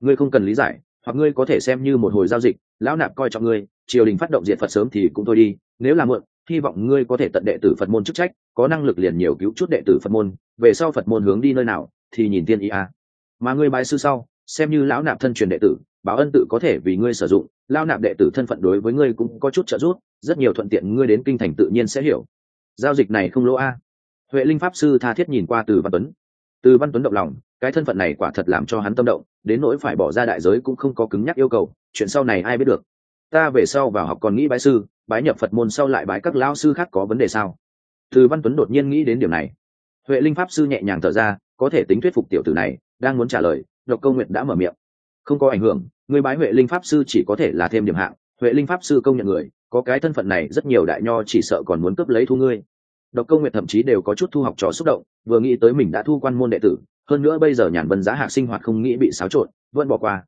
Ngươi không cần lý giải, hoặc ngươi có thể xem như một hồi giao dịch, lão nạp coi trọng ngươi, triều đình phát động diện phật sớm thì cũng thôi đi, nếu là mượn hy vọng ngươi có thể tận đệ tử phật môn chức trách, có năng lực liền nhiều cứu chút đệ tử phật môn, về sau phật môn hướng đi nơi nào, thì nhìn tiên ý a mà ngươi bái sư sau, xem như lão nạp thân truyền đệ tử, báo ân tự có thể vì ngươi sử dụng lao nạp đệ tử thân phận đối với ngươi cũng có chút trợ giúp, rất nhiều thuận tiện ngươi đến kinh thành tự nhiên sẽ hiểu. Giao dịch này không lỗ a. Huệ linh pháp sư tha thiết nhìn qua từ văn tuấn. Từ văn tuấn động lòng, cái thân phận này quả thật làm cho hắn tâm động, đến nỗi phải bỏ ra đại giới cũng không có cứng nhắc yêu cầu, chuyện sau này ai biết được. Ta về sau vào học còn nghĩ bái sư, bái nhập phật môn sau lại bái các lao sư khác có vấn đề sao? Từ văn tuấn đột nhiên nghĩ đến điều này. Huệ linh pháp sư nhẹ nhàng thở ra, có thể tính thuyết phục tiểu tử này đang muốn trả lời độc câu Nguyệt đã mở miệng. Không có ảnh hưởng, người bái huệ linh pháp sư chỉ có thể là thêm điểm hạng. Huệ linh pháp sư công nhận người, có cái thân phận này rất nhiều đại nho chỉ sợ còn muốn cướp lấy thu ngươi. Độc câu Nguyệt thậm chí đều có chút thu học trò xúc động, vừa nghĩ tới mình đã thu quan môn đệ tử, hơn nữa bây giờ nhàn vân giá hạ sinh hoạt không nghĩ bị xáo trộn, vẫn bỏ qua.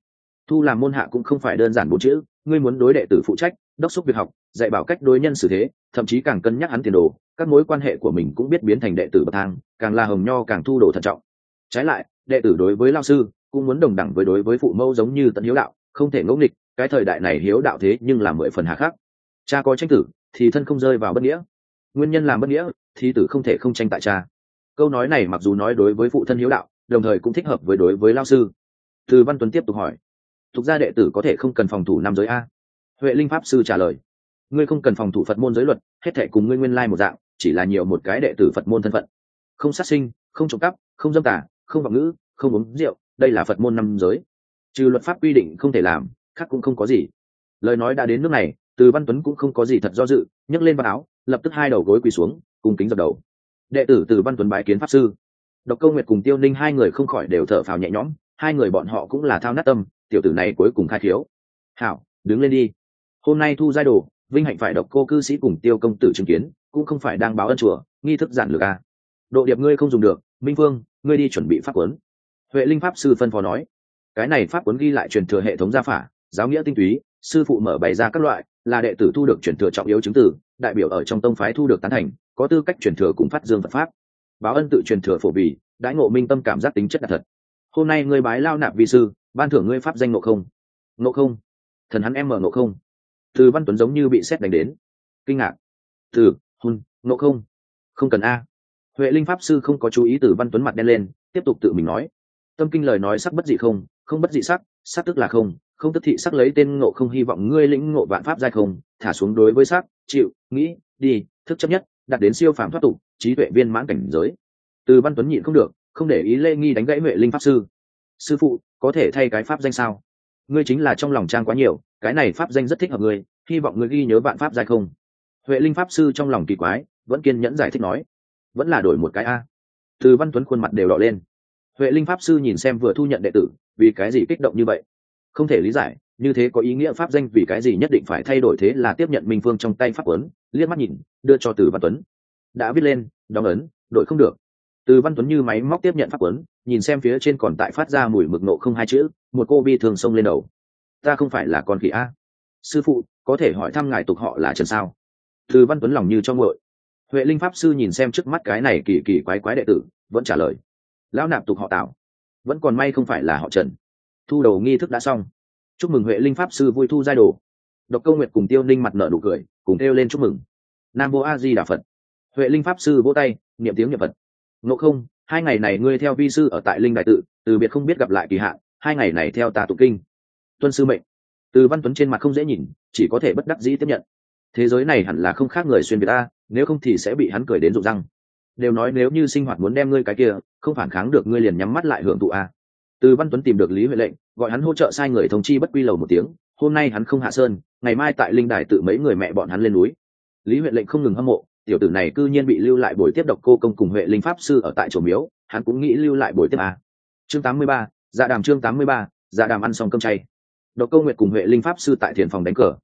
Thu làm môn hạ cũng không phải đơn giản bốn chữ, ngươi muốn đối đệ tử phụ trách, đốc xúc việc học, dạy bảo cách đối nhân xử thế, thậm chí càng cân nhắc hắn tiền đồ, các mối quan hệ của mình cũng biết biến thành đệ tử bậc thang, càng là hồng nho càng thu đồ thận trọng trái lại, đệ tử đối với lao sư cũng muốn đồng đẳng với đối với phụ mẫu giống như tận hiếu đạo, không thể ngẫu nghịch, cái thời đại này hiếu đạo thế nhưng là mười phần hà khắc. Cha có tranh tử thì thân không rơi vào bất nghĩa. Nguyên nhân làm bất nghĩa thì tử không thể không tranh tại cha. Câu nói này mặc dù nói đối với phụ thân hiếu đạo, đồng thời cũng thích hợp với đối với lao sư. Từ văn tuấn tiếp tục hỏi thuộc gia đệ tử có thể không cần phòng thủ nam giới a? Huệ linh pháp sư trả lời, ngươi không cần phòng thủ phật môn giới luật, hết thể cùng ngươi nguyên lai một dạng, chỉ là nhiều một cái đệ tử phật môn thân phận. Không sát sinh, không trộm cắp, không dâm tả không vọng ngữ, không uống rượu, đây là phật môn năm giới. Trừ luật pháp quy định không thể làm, khác cũng không có gì. Lời nói đã đến nước này, từ văn tuấn cũng không có gì thật do dự, nhấc lên vào áo, lập tức hai đầu gối quỳ xuống, cùng kính dập đầu. Đệ tử từ văn tuấn bái kiến pháp sư. Độc câu nguyệt cùng tiêu ninh hai người không khỏi đều thở phào nhẹ nhõm, hai người bọn họ cũng là thao nát tâm, tiểu tử này cuối cùng khai thiếu. hảo, đứng lên đi. Hôm nay thu giai đồ, vinh hạnh phải độc cô cư sĩ cùng tiêu công tử chứng kiến, cũng không phải đang báo ân chùa, nghi thức giản lược a à. độ điệp ngươi không dùng được, minh phương ngươi đi chuẩn bị pháp quấn huệ linh pháp sư phân phó nói. Cái này pháp quấn ghi lại truyền thừa hệ thống gia phả, giáo nghĩa tinh túy, sư phụ mở bày ra các loại, là đệ tử thu được truyền thừa trọng yếu chứng tử đại biểu ở trong tông phái thu được tán thành, có tư cách truyền thừa cùng phát dương phật pháp. Báo ân tự truyền thừa phổ bì, đãi ngộ minh tâm cảm giác tính chất là thật. Hôm nay ngươi bái lao nạp vi sư, ban thưởng ngươi pháp danh ngộ không. Ngộ không? Thần hắn em mở ngộ không. Từ văn tuấn giống như bị xét đánh đến. Kinh ngạc. Từ, hun, ngộ không. Không cần a huệ linh pháp sư không có chú ý từ văn tuấn mặt đen lên, tiếp tục tự mình nói. Tâm kinh lời nói sắc bất dị không không bất dị sắc sắc tức là không không tức thị sắc lấy tên ngộ không hy vọng ngươi lĩnh ngộ vạn pháp giai không, thả xuống đối với sắc, chịu, nghĩ, đi, thức chấp nhất đặt đến siêu phàm thoát tục, trí tuệ viên mãn cảnh giới. Từ văn tuấn nhịn không được, không để ý lê nghi đánh gãy huệ linh pháp sư. Sư phụ, có thể thay cái pháp danh sao? Ngươi chính là trong lòng trang quá nhiều, cái này pháp danh rất thích hợp ngươi, hy vọng ngươi ghi nhớ vạn pháp giai không. Huệ linh pháp sư trong lòng kỳ quái, vẫn kiên nhẫn giải thích nói vẫn là đổi một cái a. Từ văn tuấn khuôn mặt đều đỏ lên. Huệ linh pháp sư nhìn xem vừa thu nhận đệ tử, vì cái gì kích động như vậy? Không thể lý giải, như thế có ý nghĩa pháp danh vì cái gì nhất định phải thay đổi thế là tiếp nhận minh phương trong tay pháp ấn liếc mắt nhìn, đưa cho từ văn tuấn. Đã viết lên, đóng ấn đội không được. Từ văn tuấn như máy móc tiếp nhận pháp ấn nhìn xem phía trên còn tại phát ra mùi mực nộ không hai chữ, một cô bi thường xông lên đầu. Ta không phải là con khỉ a. Sư phụ, có thể hỏi thăm ngài tục họ là trần sao? Từ văn tuấn lòng như cho ngội huệ linh pháp sư nhìn xem trước mắt cái này kỳ kỳ quái quái đệ tử, vẫn trả lời. Lão nạp tục họ tạo vẫn còn may không phải là họ trần. Thu đầu nghi thức đã xong. Chúc mừng huệ linh pháp sư vui thu giai đồ. Độc câu nguyệt cùng tiêu ninh mặt nở nụ cười, cùng kêu lên chúc mừng. Nam vô a di đà phật. Huệ linh pháp sư vỗ tay, niệm tiếng nhập phật. Ngộ không, hai ngày này ngươi theo vi sư ở tại linh đại tự, từ biệt không biết gặp lại kỳ hạn, hai ngày này theo tà tụ kinh. Tuân sư mệnh. Từ văn tuấn trên mặt không dễ nhìn, chỉ có thể bất đắc dĩ tiếp nhận. Thế giới này hẳn là không khác người xuyên việt ta nếu không thì sẽ bị hắn cười đến rụng răng. Đều nói nếu như sinh hoạt muốn đem ngươi cái kia không phản kháng được ngươi liền nhắm mắt lại hưởng thụ a. Từ văn tuấn tìm được lý huệ lệnh gọi hắn hỗ trợ sai người thông chi bất quy lầu một tiếng hôm nay hắn không hạ sơn ngày mai tại linh đài tự mấy người mẹ bọn hắn lên núi. Lý huệ lệnh không ngừng hâm mộ tiểu tử này cư nhiên bị lưu lại buổi tiếp độc cô công cùng huệ linh pháp sư ở tại chỗ miếu hắn cũng nghĩ lưu lại buổi tiếp a. Chương 83, dạ đàm chương 83, dạ đàm ăn xong cơm chay. Độc câu nguyệt cùng huệ linh pháp sư tại thiền phòng đánh cờ.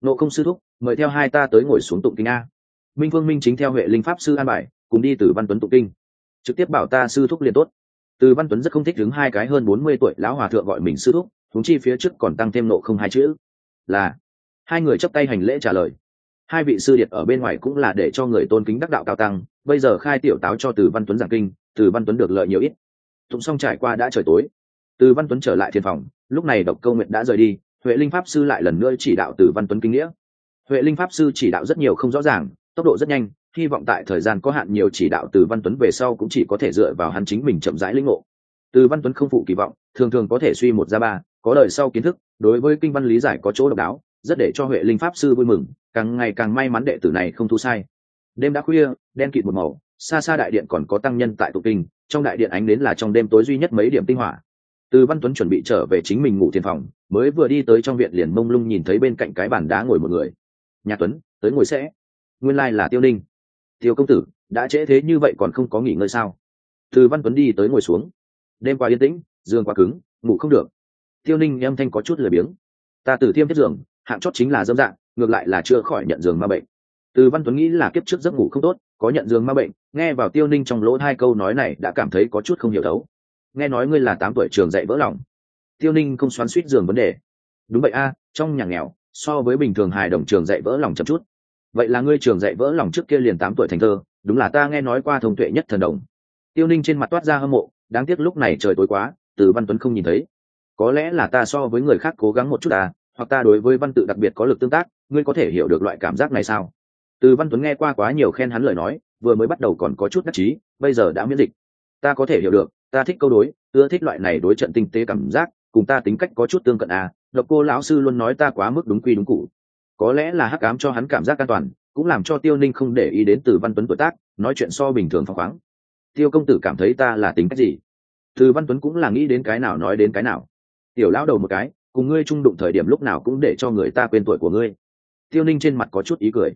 Nộ không sư thúc mời theo hai ta tới ngồi xuống tụng kinh a minh phương minh chính theo huệ linh pháp sư an bài, cùng đi từ văn tuấn tụng kinh. Trực tiếp bảo ta sư thúc liền tốt. Từ văn tuấn rất không thích đứng hai cái hơn bốn mươi tuổi lão hòa thượng gọi mình sư thúc thúng chi phía trước còn tăng thêm nộ không hai chữ. Là, hai người chấp tay hành lễ trả lời. Hai vị sư điệt ở bên ngoài cũng là để cho người tôn kính đắc đạo cao tăng, bây giờ khai tiểu táo cho từ văn tuấn giảng kinh, từ văn tuấn được lợi nhiều ít. Tụng xong trải qua đã trời tối. Từ văn tuấn trở lại thiên phòng, lúc này độc câu nguyện đã rời đi, huệ linh pháp sư lại lần nữa chỉ đạo từ văn tuấn kinh nghĩa. Huệ linh pháp sư chỉ đạo rất nhiều không rõ ràng tốc độ rất nhanh, hy vọng tại thời gian có hạn nhiều chỉ đạo từ văn tuấn về sau cũng chỉ có thể dựa vào hắn chính mình chậm rãi lĩnh ngộ. Từ văn tuấn không phụ kỳ vọng, thường thường có thể suy một ra ba, có đời sau kiến thức, đối với kinh văn lý giải có chỗ độc đáo, rất để cho huệ linh pháp sư vui mừng, càng ngày càng may mắn đệ tử này không thu sai. Đêm đã khuya, đen kịt một màu, xa xa đại điện còn có tăng nhân tại tụ kinh, trong đại điện ánh đến là trong đêm tối duy nhất mấy điểm tinh hỏa. Từ văn tuấn chuẩn bị trở về chính mình ngủ thiền phòng, mới vừa đi tới trong viện liền mông lung nhìn thấy bên cạnh cái bàn đá ngồi một người. Nhà tuấn, tới ngồi sẽ nguyên lai là tiêu ninh. Tiêu công tử, đã trễ thế như vậy còn không có nghỉ ngơi sao? Từ văn tuấn đi tới ngồi xuống. Đêm qua yên tĩnh, giường quá cứng, ngủ không được. Tiêu ninh âm thanh có chút lười biếng. Ta tử thiêm thiết giường, hạng chót chính là dâm dạng, ngược lại là chưa khỏi nhận giường ma bệnh. Từ văn tuấn nghĩ là kiếp trước giấc ngủ không tốt, có nhận giường ma bệnh, nghe vào tiêu ninh trong lỗ hai câu nói này đã cảm thấy có chút không hiểu thấu. Nghe nói ngươi là tám tuổi trường dạy vỡ lòng. Tiêu ninh không xoắn suýt giường vấn đề. Đúng vậy a, trong nhà nghèo, so với bình thường hài đồng trường dạy vỡ lòng chậm chút vậy là ngươi trường dạy vỡ lòng trước kia liền tám tuổi thành thơ, đúng là ta nghe nói qua thông tuệ nhất thần đồng. Tiêu ninh trên mặt toát ra hâm mộ, đáng tiếc lúc này trời tối quá, từ văn tuấn không nhìn thấy. Có lẽ là ta so với người khác cố gắng một chút à hoặc ta đối với văn tự đặc biệt có lực tương tác, ngươi có thể hiểu được loại cảm giác này sao? Từ văn tuấn nghe qua quá nhiều khen hắn lời nói, vừa mới bắt đầu còn có chút đắc chí, bây giờ đã miễn dịch. Ta có thể hiểu được, ta thích câu đối, ưa thích loại này đối trận tinh tế cảm giác, cùng ta tính cách có chút tương cận à độc cô lão sư luôn nói ta quá mức đúng quy đúng cụ có lẽ là hắc ám cho hắn cảm giác an toàn, cũng làm cho tiêu ninh không để ý đến từ văn tuấn tuổi tác, nói chuyện so bình thường phăng khoáng. Tiêu công tử cảm thấy ta là tính cách gì? Từ văn tuấn cũng là nghĩ đến cái nào nói đến cái nào. Tiểu lão đầu một cái, cùng ngươi trung đụng thời điểm lúc nào cũng để cho người ta quên tuổi của ngươi. Tiêu ninh trên mặt có chút ý cười.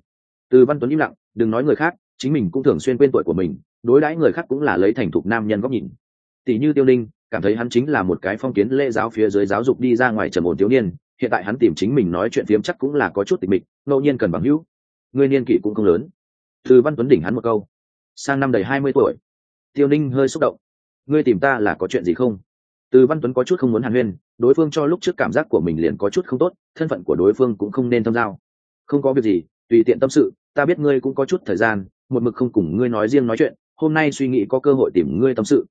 Từ văn tuấn im lặng, đừng nói người khác, chính mình cũng thường xuyên quên tuổi của mình, đối đãi người khác cũng là lấy thành thục nam nhân góc nhìn. Tỷ như tiêu ninh, cảm thấy hắn chính là một cái phong kiến lễ giáo phía dưới giáo dục đi ra ngoài trầm ổn thiếu niên hiện tại hắn tìm chính mình nói chuyện phiếm chắc cũng là có chút tịch mịch, ngẫu nhiên cần bằng hữu. Người niên kỷ cũng không lớn. Từ văn tuấn đỉnh hắn một câu. Sang năm đầy hai mươi tuổi. Tiêu ninh hơi xúc động. Ngươi tìm ta là có chuyện gì không? Từ văn tuấn có chút không muốn hàn huyên, đối phương cho lúc trước cảm giác của mình liền có chút không tốt, thân phận của đối phương cũng không nên thâm giao. Không có việc gì, tùy tiện tâm sự, ta biết ngươi cũng có chút thời gian, một mực không cùng ngươi nói riêng nói chuyện, hôm nay suy nghĩ có cơ hội tìm ngươi tâm sự.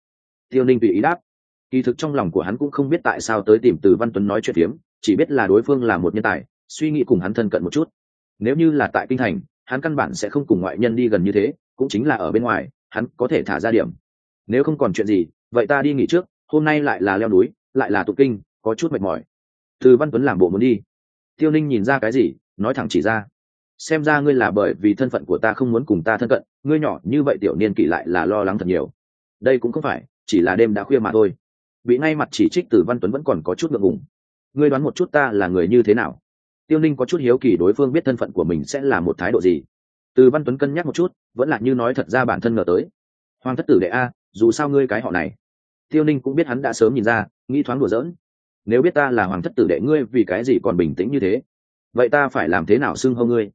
Tiêu ninh tùy ý đáp. Kỳ thực trong lòng của hắn cũng không biết tại sao tới tìm từ văn tuấn nói chuyện phiếm chỉ biết là đối phương là một nhân tài, suy nghĩ cùng hắn thân cận một chút. Nếu như là tại kinh thành, hắn căn bản sẽ không cùng ngoại nhân đi gần như thế, cũng chính là ở bên ngoài, hắn có thể thả ra điểm. Nếu không còn chuyện gì, vậy ta đi nghỉ trước, hôm nay lại là leo núi, lại là tụ kinh, có chút mệt mỏi. Từ văn tuấn làm bộ muốn đi. Tiêu ninh nhìn ra cái gì, nói thẳng chỉ ra. Xem ra ngươi là bởi vì thân phận của ta không muốn cùng ta thân cận, ngươi nhỏ như vậy tiểu niên kỷ lại là lo lắng thật nhiều. Đây cũng không phải, chỉ là đêm đã khuya mà thôi. Bị ngay mặt chỉ trích từ văn tuấn vẫn còn có chút ngượng ngùng ngươi đoán một chút ta là người như thế nào? Tiêu ninh có chút hiếu kỳ đối phương biết thân phận của mình sẽ là một thái độ gì. Từ văn tuấn cân nhắc một chút, vẫn là như nói thật ra bản thân ngờ tới. Hoàng thất tử đệ a, dù sao ngươi cái họ này. Tiêu ninh cũng biết hắn đã sớm nhìn ra nghĩ thoáng đùa giỡn. Nếu biết ta là hoàng thất tử đệ ngươi vì cái gì còn bình tĩnh như thế? Vậy ta phải làm thế nào xưng hô ngươi?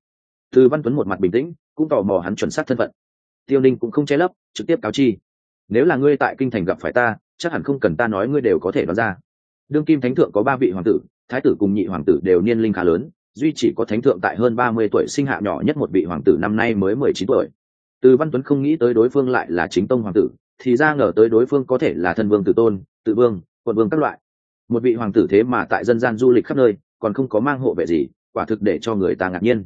Từ văn tuấn một mặt bình tĩnh, cũng tò mò hắn chuẩn xác thân phận. Tiêu ninh cũng không che lấp, trực tiếp cáo chi. Nếu là ngươi tại kinh thành gặp phải ta, chắc hẳn không cần ta nói ngươi đều có thể đoán ra đương kim thánh thượng có ba vị hoàng tử, thái tử cùng nhị hoàng tử đều niên linh khá lớn, duy chỉ có thánh thượng tại hơn ba mươi tuổi sinh hạ nhỏ nhất một vị hoàng tử năm nay mới mười chín tuổi. Từ văn tuấn không nghĩ tới đối phương lại là chính tông hoàng tử, thì ra ngờ tới đối phương có thể là thân vương tử tôn, tự vương, quận vương các loại. Một vị hoàng tử thế mà tại dân gian du lịch khắp nơi, còn không có mang hộ vệ gì, quả thực để cho người ta ngạc nhiên.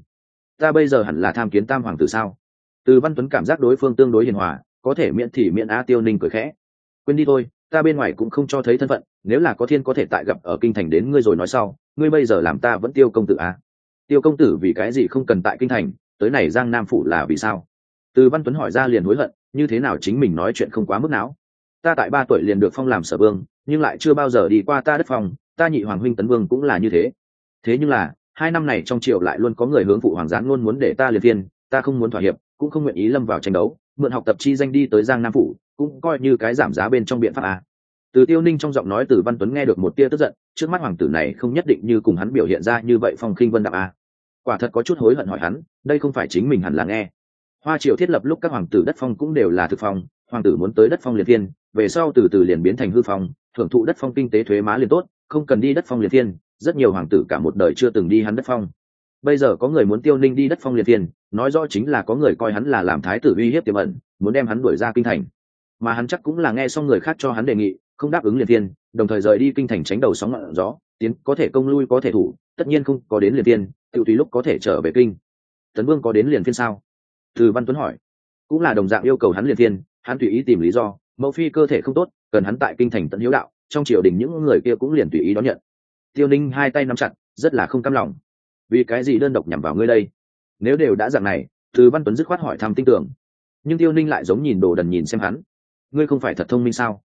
Ta bây giờ hẳn là tham kiến tam hoàng tử sao? Từ văn tuấn cảm giác đối phương tương đối hiền hòa, có thể miễn thì miễn a tiêu ninh cười khẽ. Quên đi thôi ta bên ngoài cũng không cho thấy thân phận, nếu là có thiên có thể tại gặp ở kinh thành đến ngươi rồi nói sau, ngươi bây giờ làm ta vẫn tiêu công tử à? tiêu công tử vì cái gì không cần tại kinh thành, tới này giang nam phủ là vì sao từ văn tuấn hỏi ra liền hối hận, như thế nào chính mình nói chuyện không quá mức não ta tại ba tuổi liền được phong làm sở vương, nhưng lại chưa bao giờ đi qua ta đất phòng. ta nhị hoàng huynh tấn vương cũng là như thế thế nhưng là, hai năm này trong triều lại luôn có người hướng phụ hoàng gián luôn muốn để ta liệt viên ta không muốn thỏa hiệp, cũng không nguyện ý lâm vào tranh đấu, mượn học tập chi danh đi tới giang nam phủ cũng coi như cái giảm giá bên trong biện pháp a từ tiêu ninh trong giọng nói từ văn tuấn nghe được một tia tức giận, trước mắt hoàng tử này không nhất định như cùng hắn biểu hiện ra như vậy phong khinh vân đạo a à. quả thật có chút hối hận hỏi hắn, đây không phải chính mình hẳn là nghe. Hoa triều thiết lập lúc các hoàng tử đất phong cũng đều là thực phong, hoàng tử muốn tới đất phong liệt thiên, về sau từ từ liền biến thành hư phong, thưởng thụ đất phong kinh tế thuế má liền tốt, không cần đi đất phong liệt thiên, rất nhiều hoàng tử cả một đời chưa từng đi hắn đất phong. Bây giờ có người muốn tiêu ninh đi đất phong liệt thiên, nói rõ chính là có người coi hắn là làm thái tử uy hiếp tiềm ẩn, muốn đem hắn đuổi ra kinh thành mà hắn chắc cũng là nghe xong người khác cho hắn đề nghị, không đáp ứng liền thiên, đồng thời rời đi kinh thành tránh đầu sóng ngọn gió, tiến, có thể công lui, có thể thủ, tất nhiên không có đến liền thiên tự tùy lúc có thể trở về kinh. Tấn vương có đến liền phiên sao? Từ văn tuấn hỏi. Cũng là đồng dạng yêu cầu hắn liền thiên, hắn tùy ý tìm lý do, mẫu phi cơ thể không tốt, cần hắn tại kinh thành tận hiếu đạo, trong triều đình những người kia cũng liền tùy ý đón nhận. Tiêu ninh hai tay nắm chặt, rất là không cam lòng. Vì cái gì đơn độc nhằm vào ngươi đây? Nếu đều đã dạng này, từ văn tuấn dứt khoát hỏi thăm tin tưởng. Nhưng tiêu ninh lại giống nhìn đồ đần nhìn xem hắn ngươi không phải thật thông minh sao?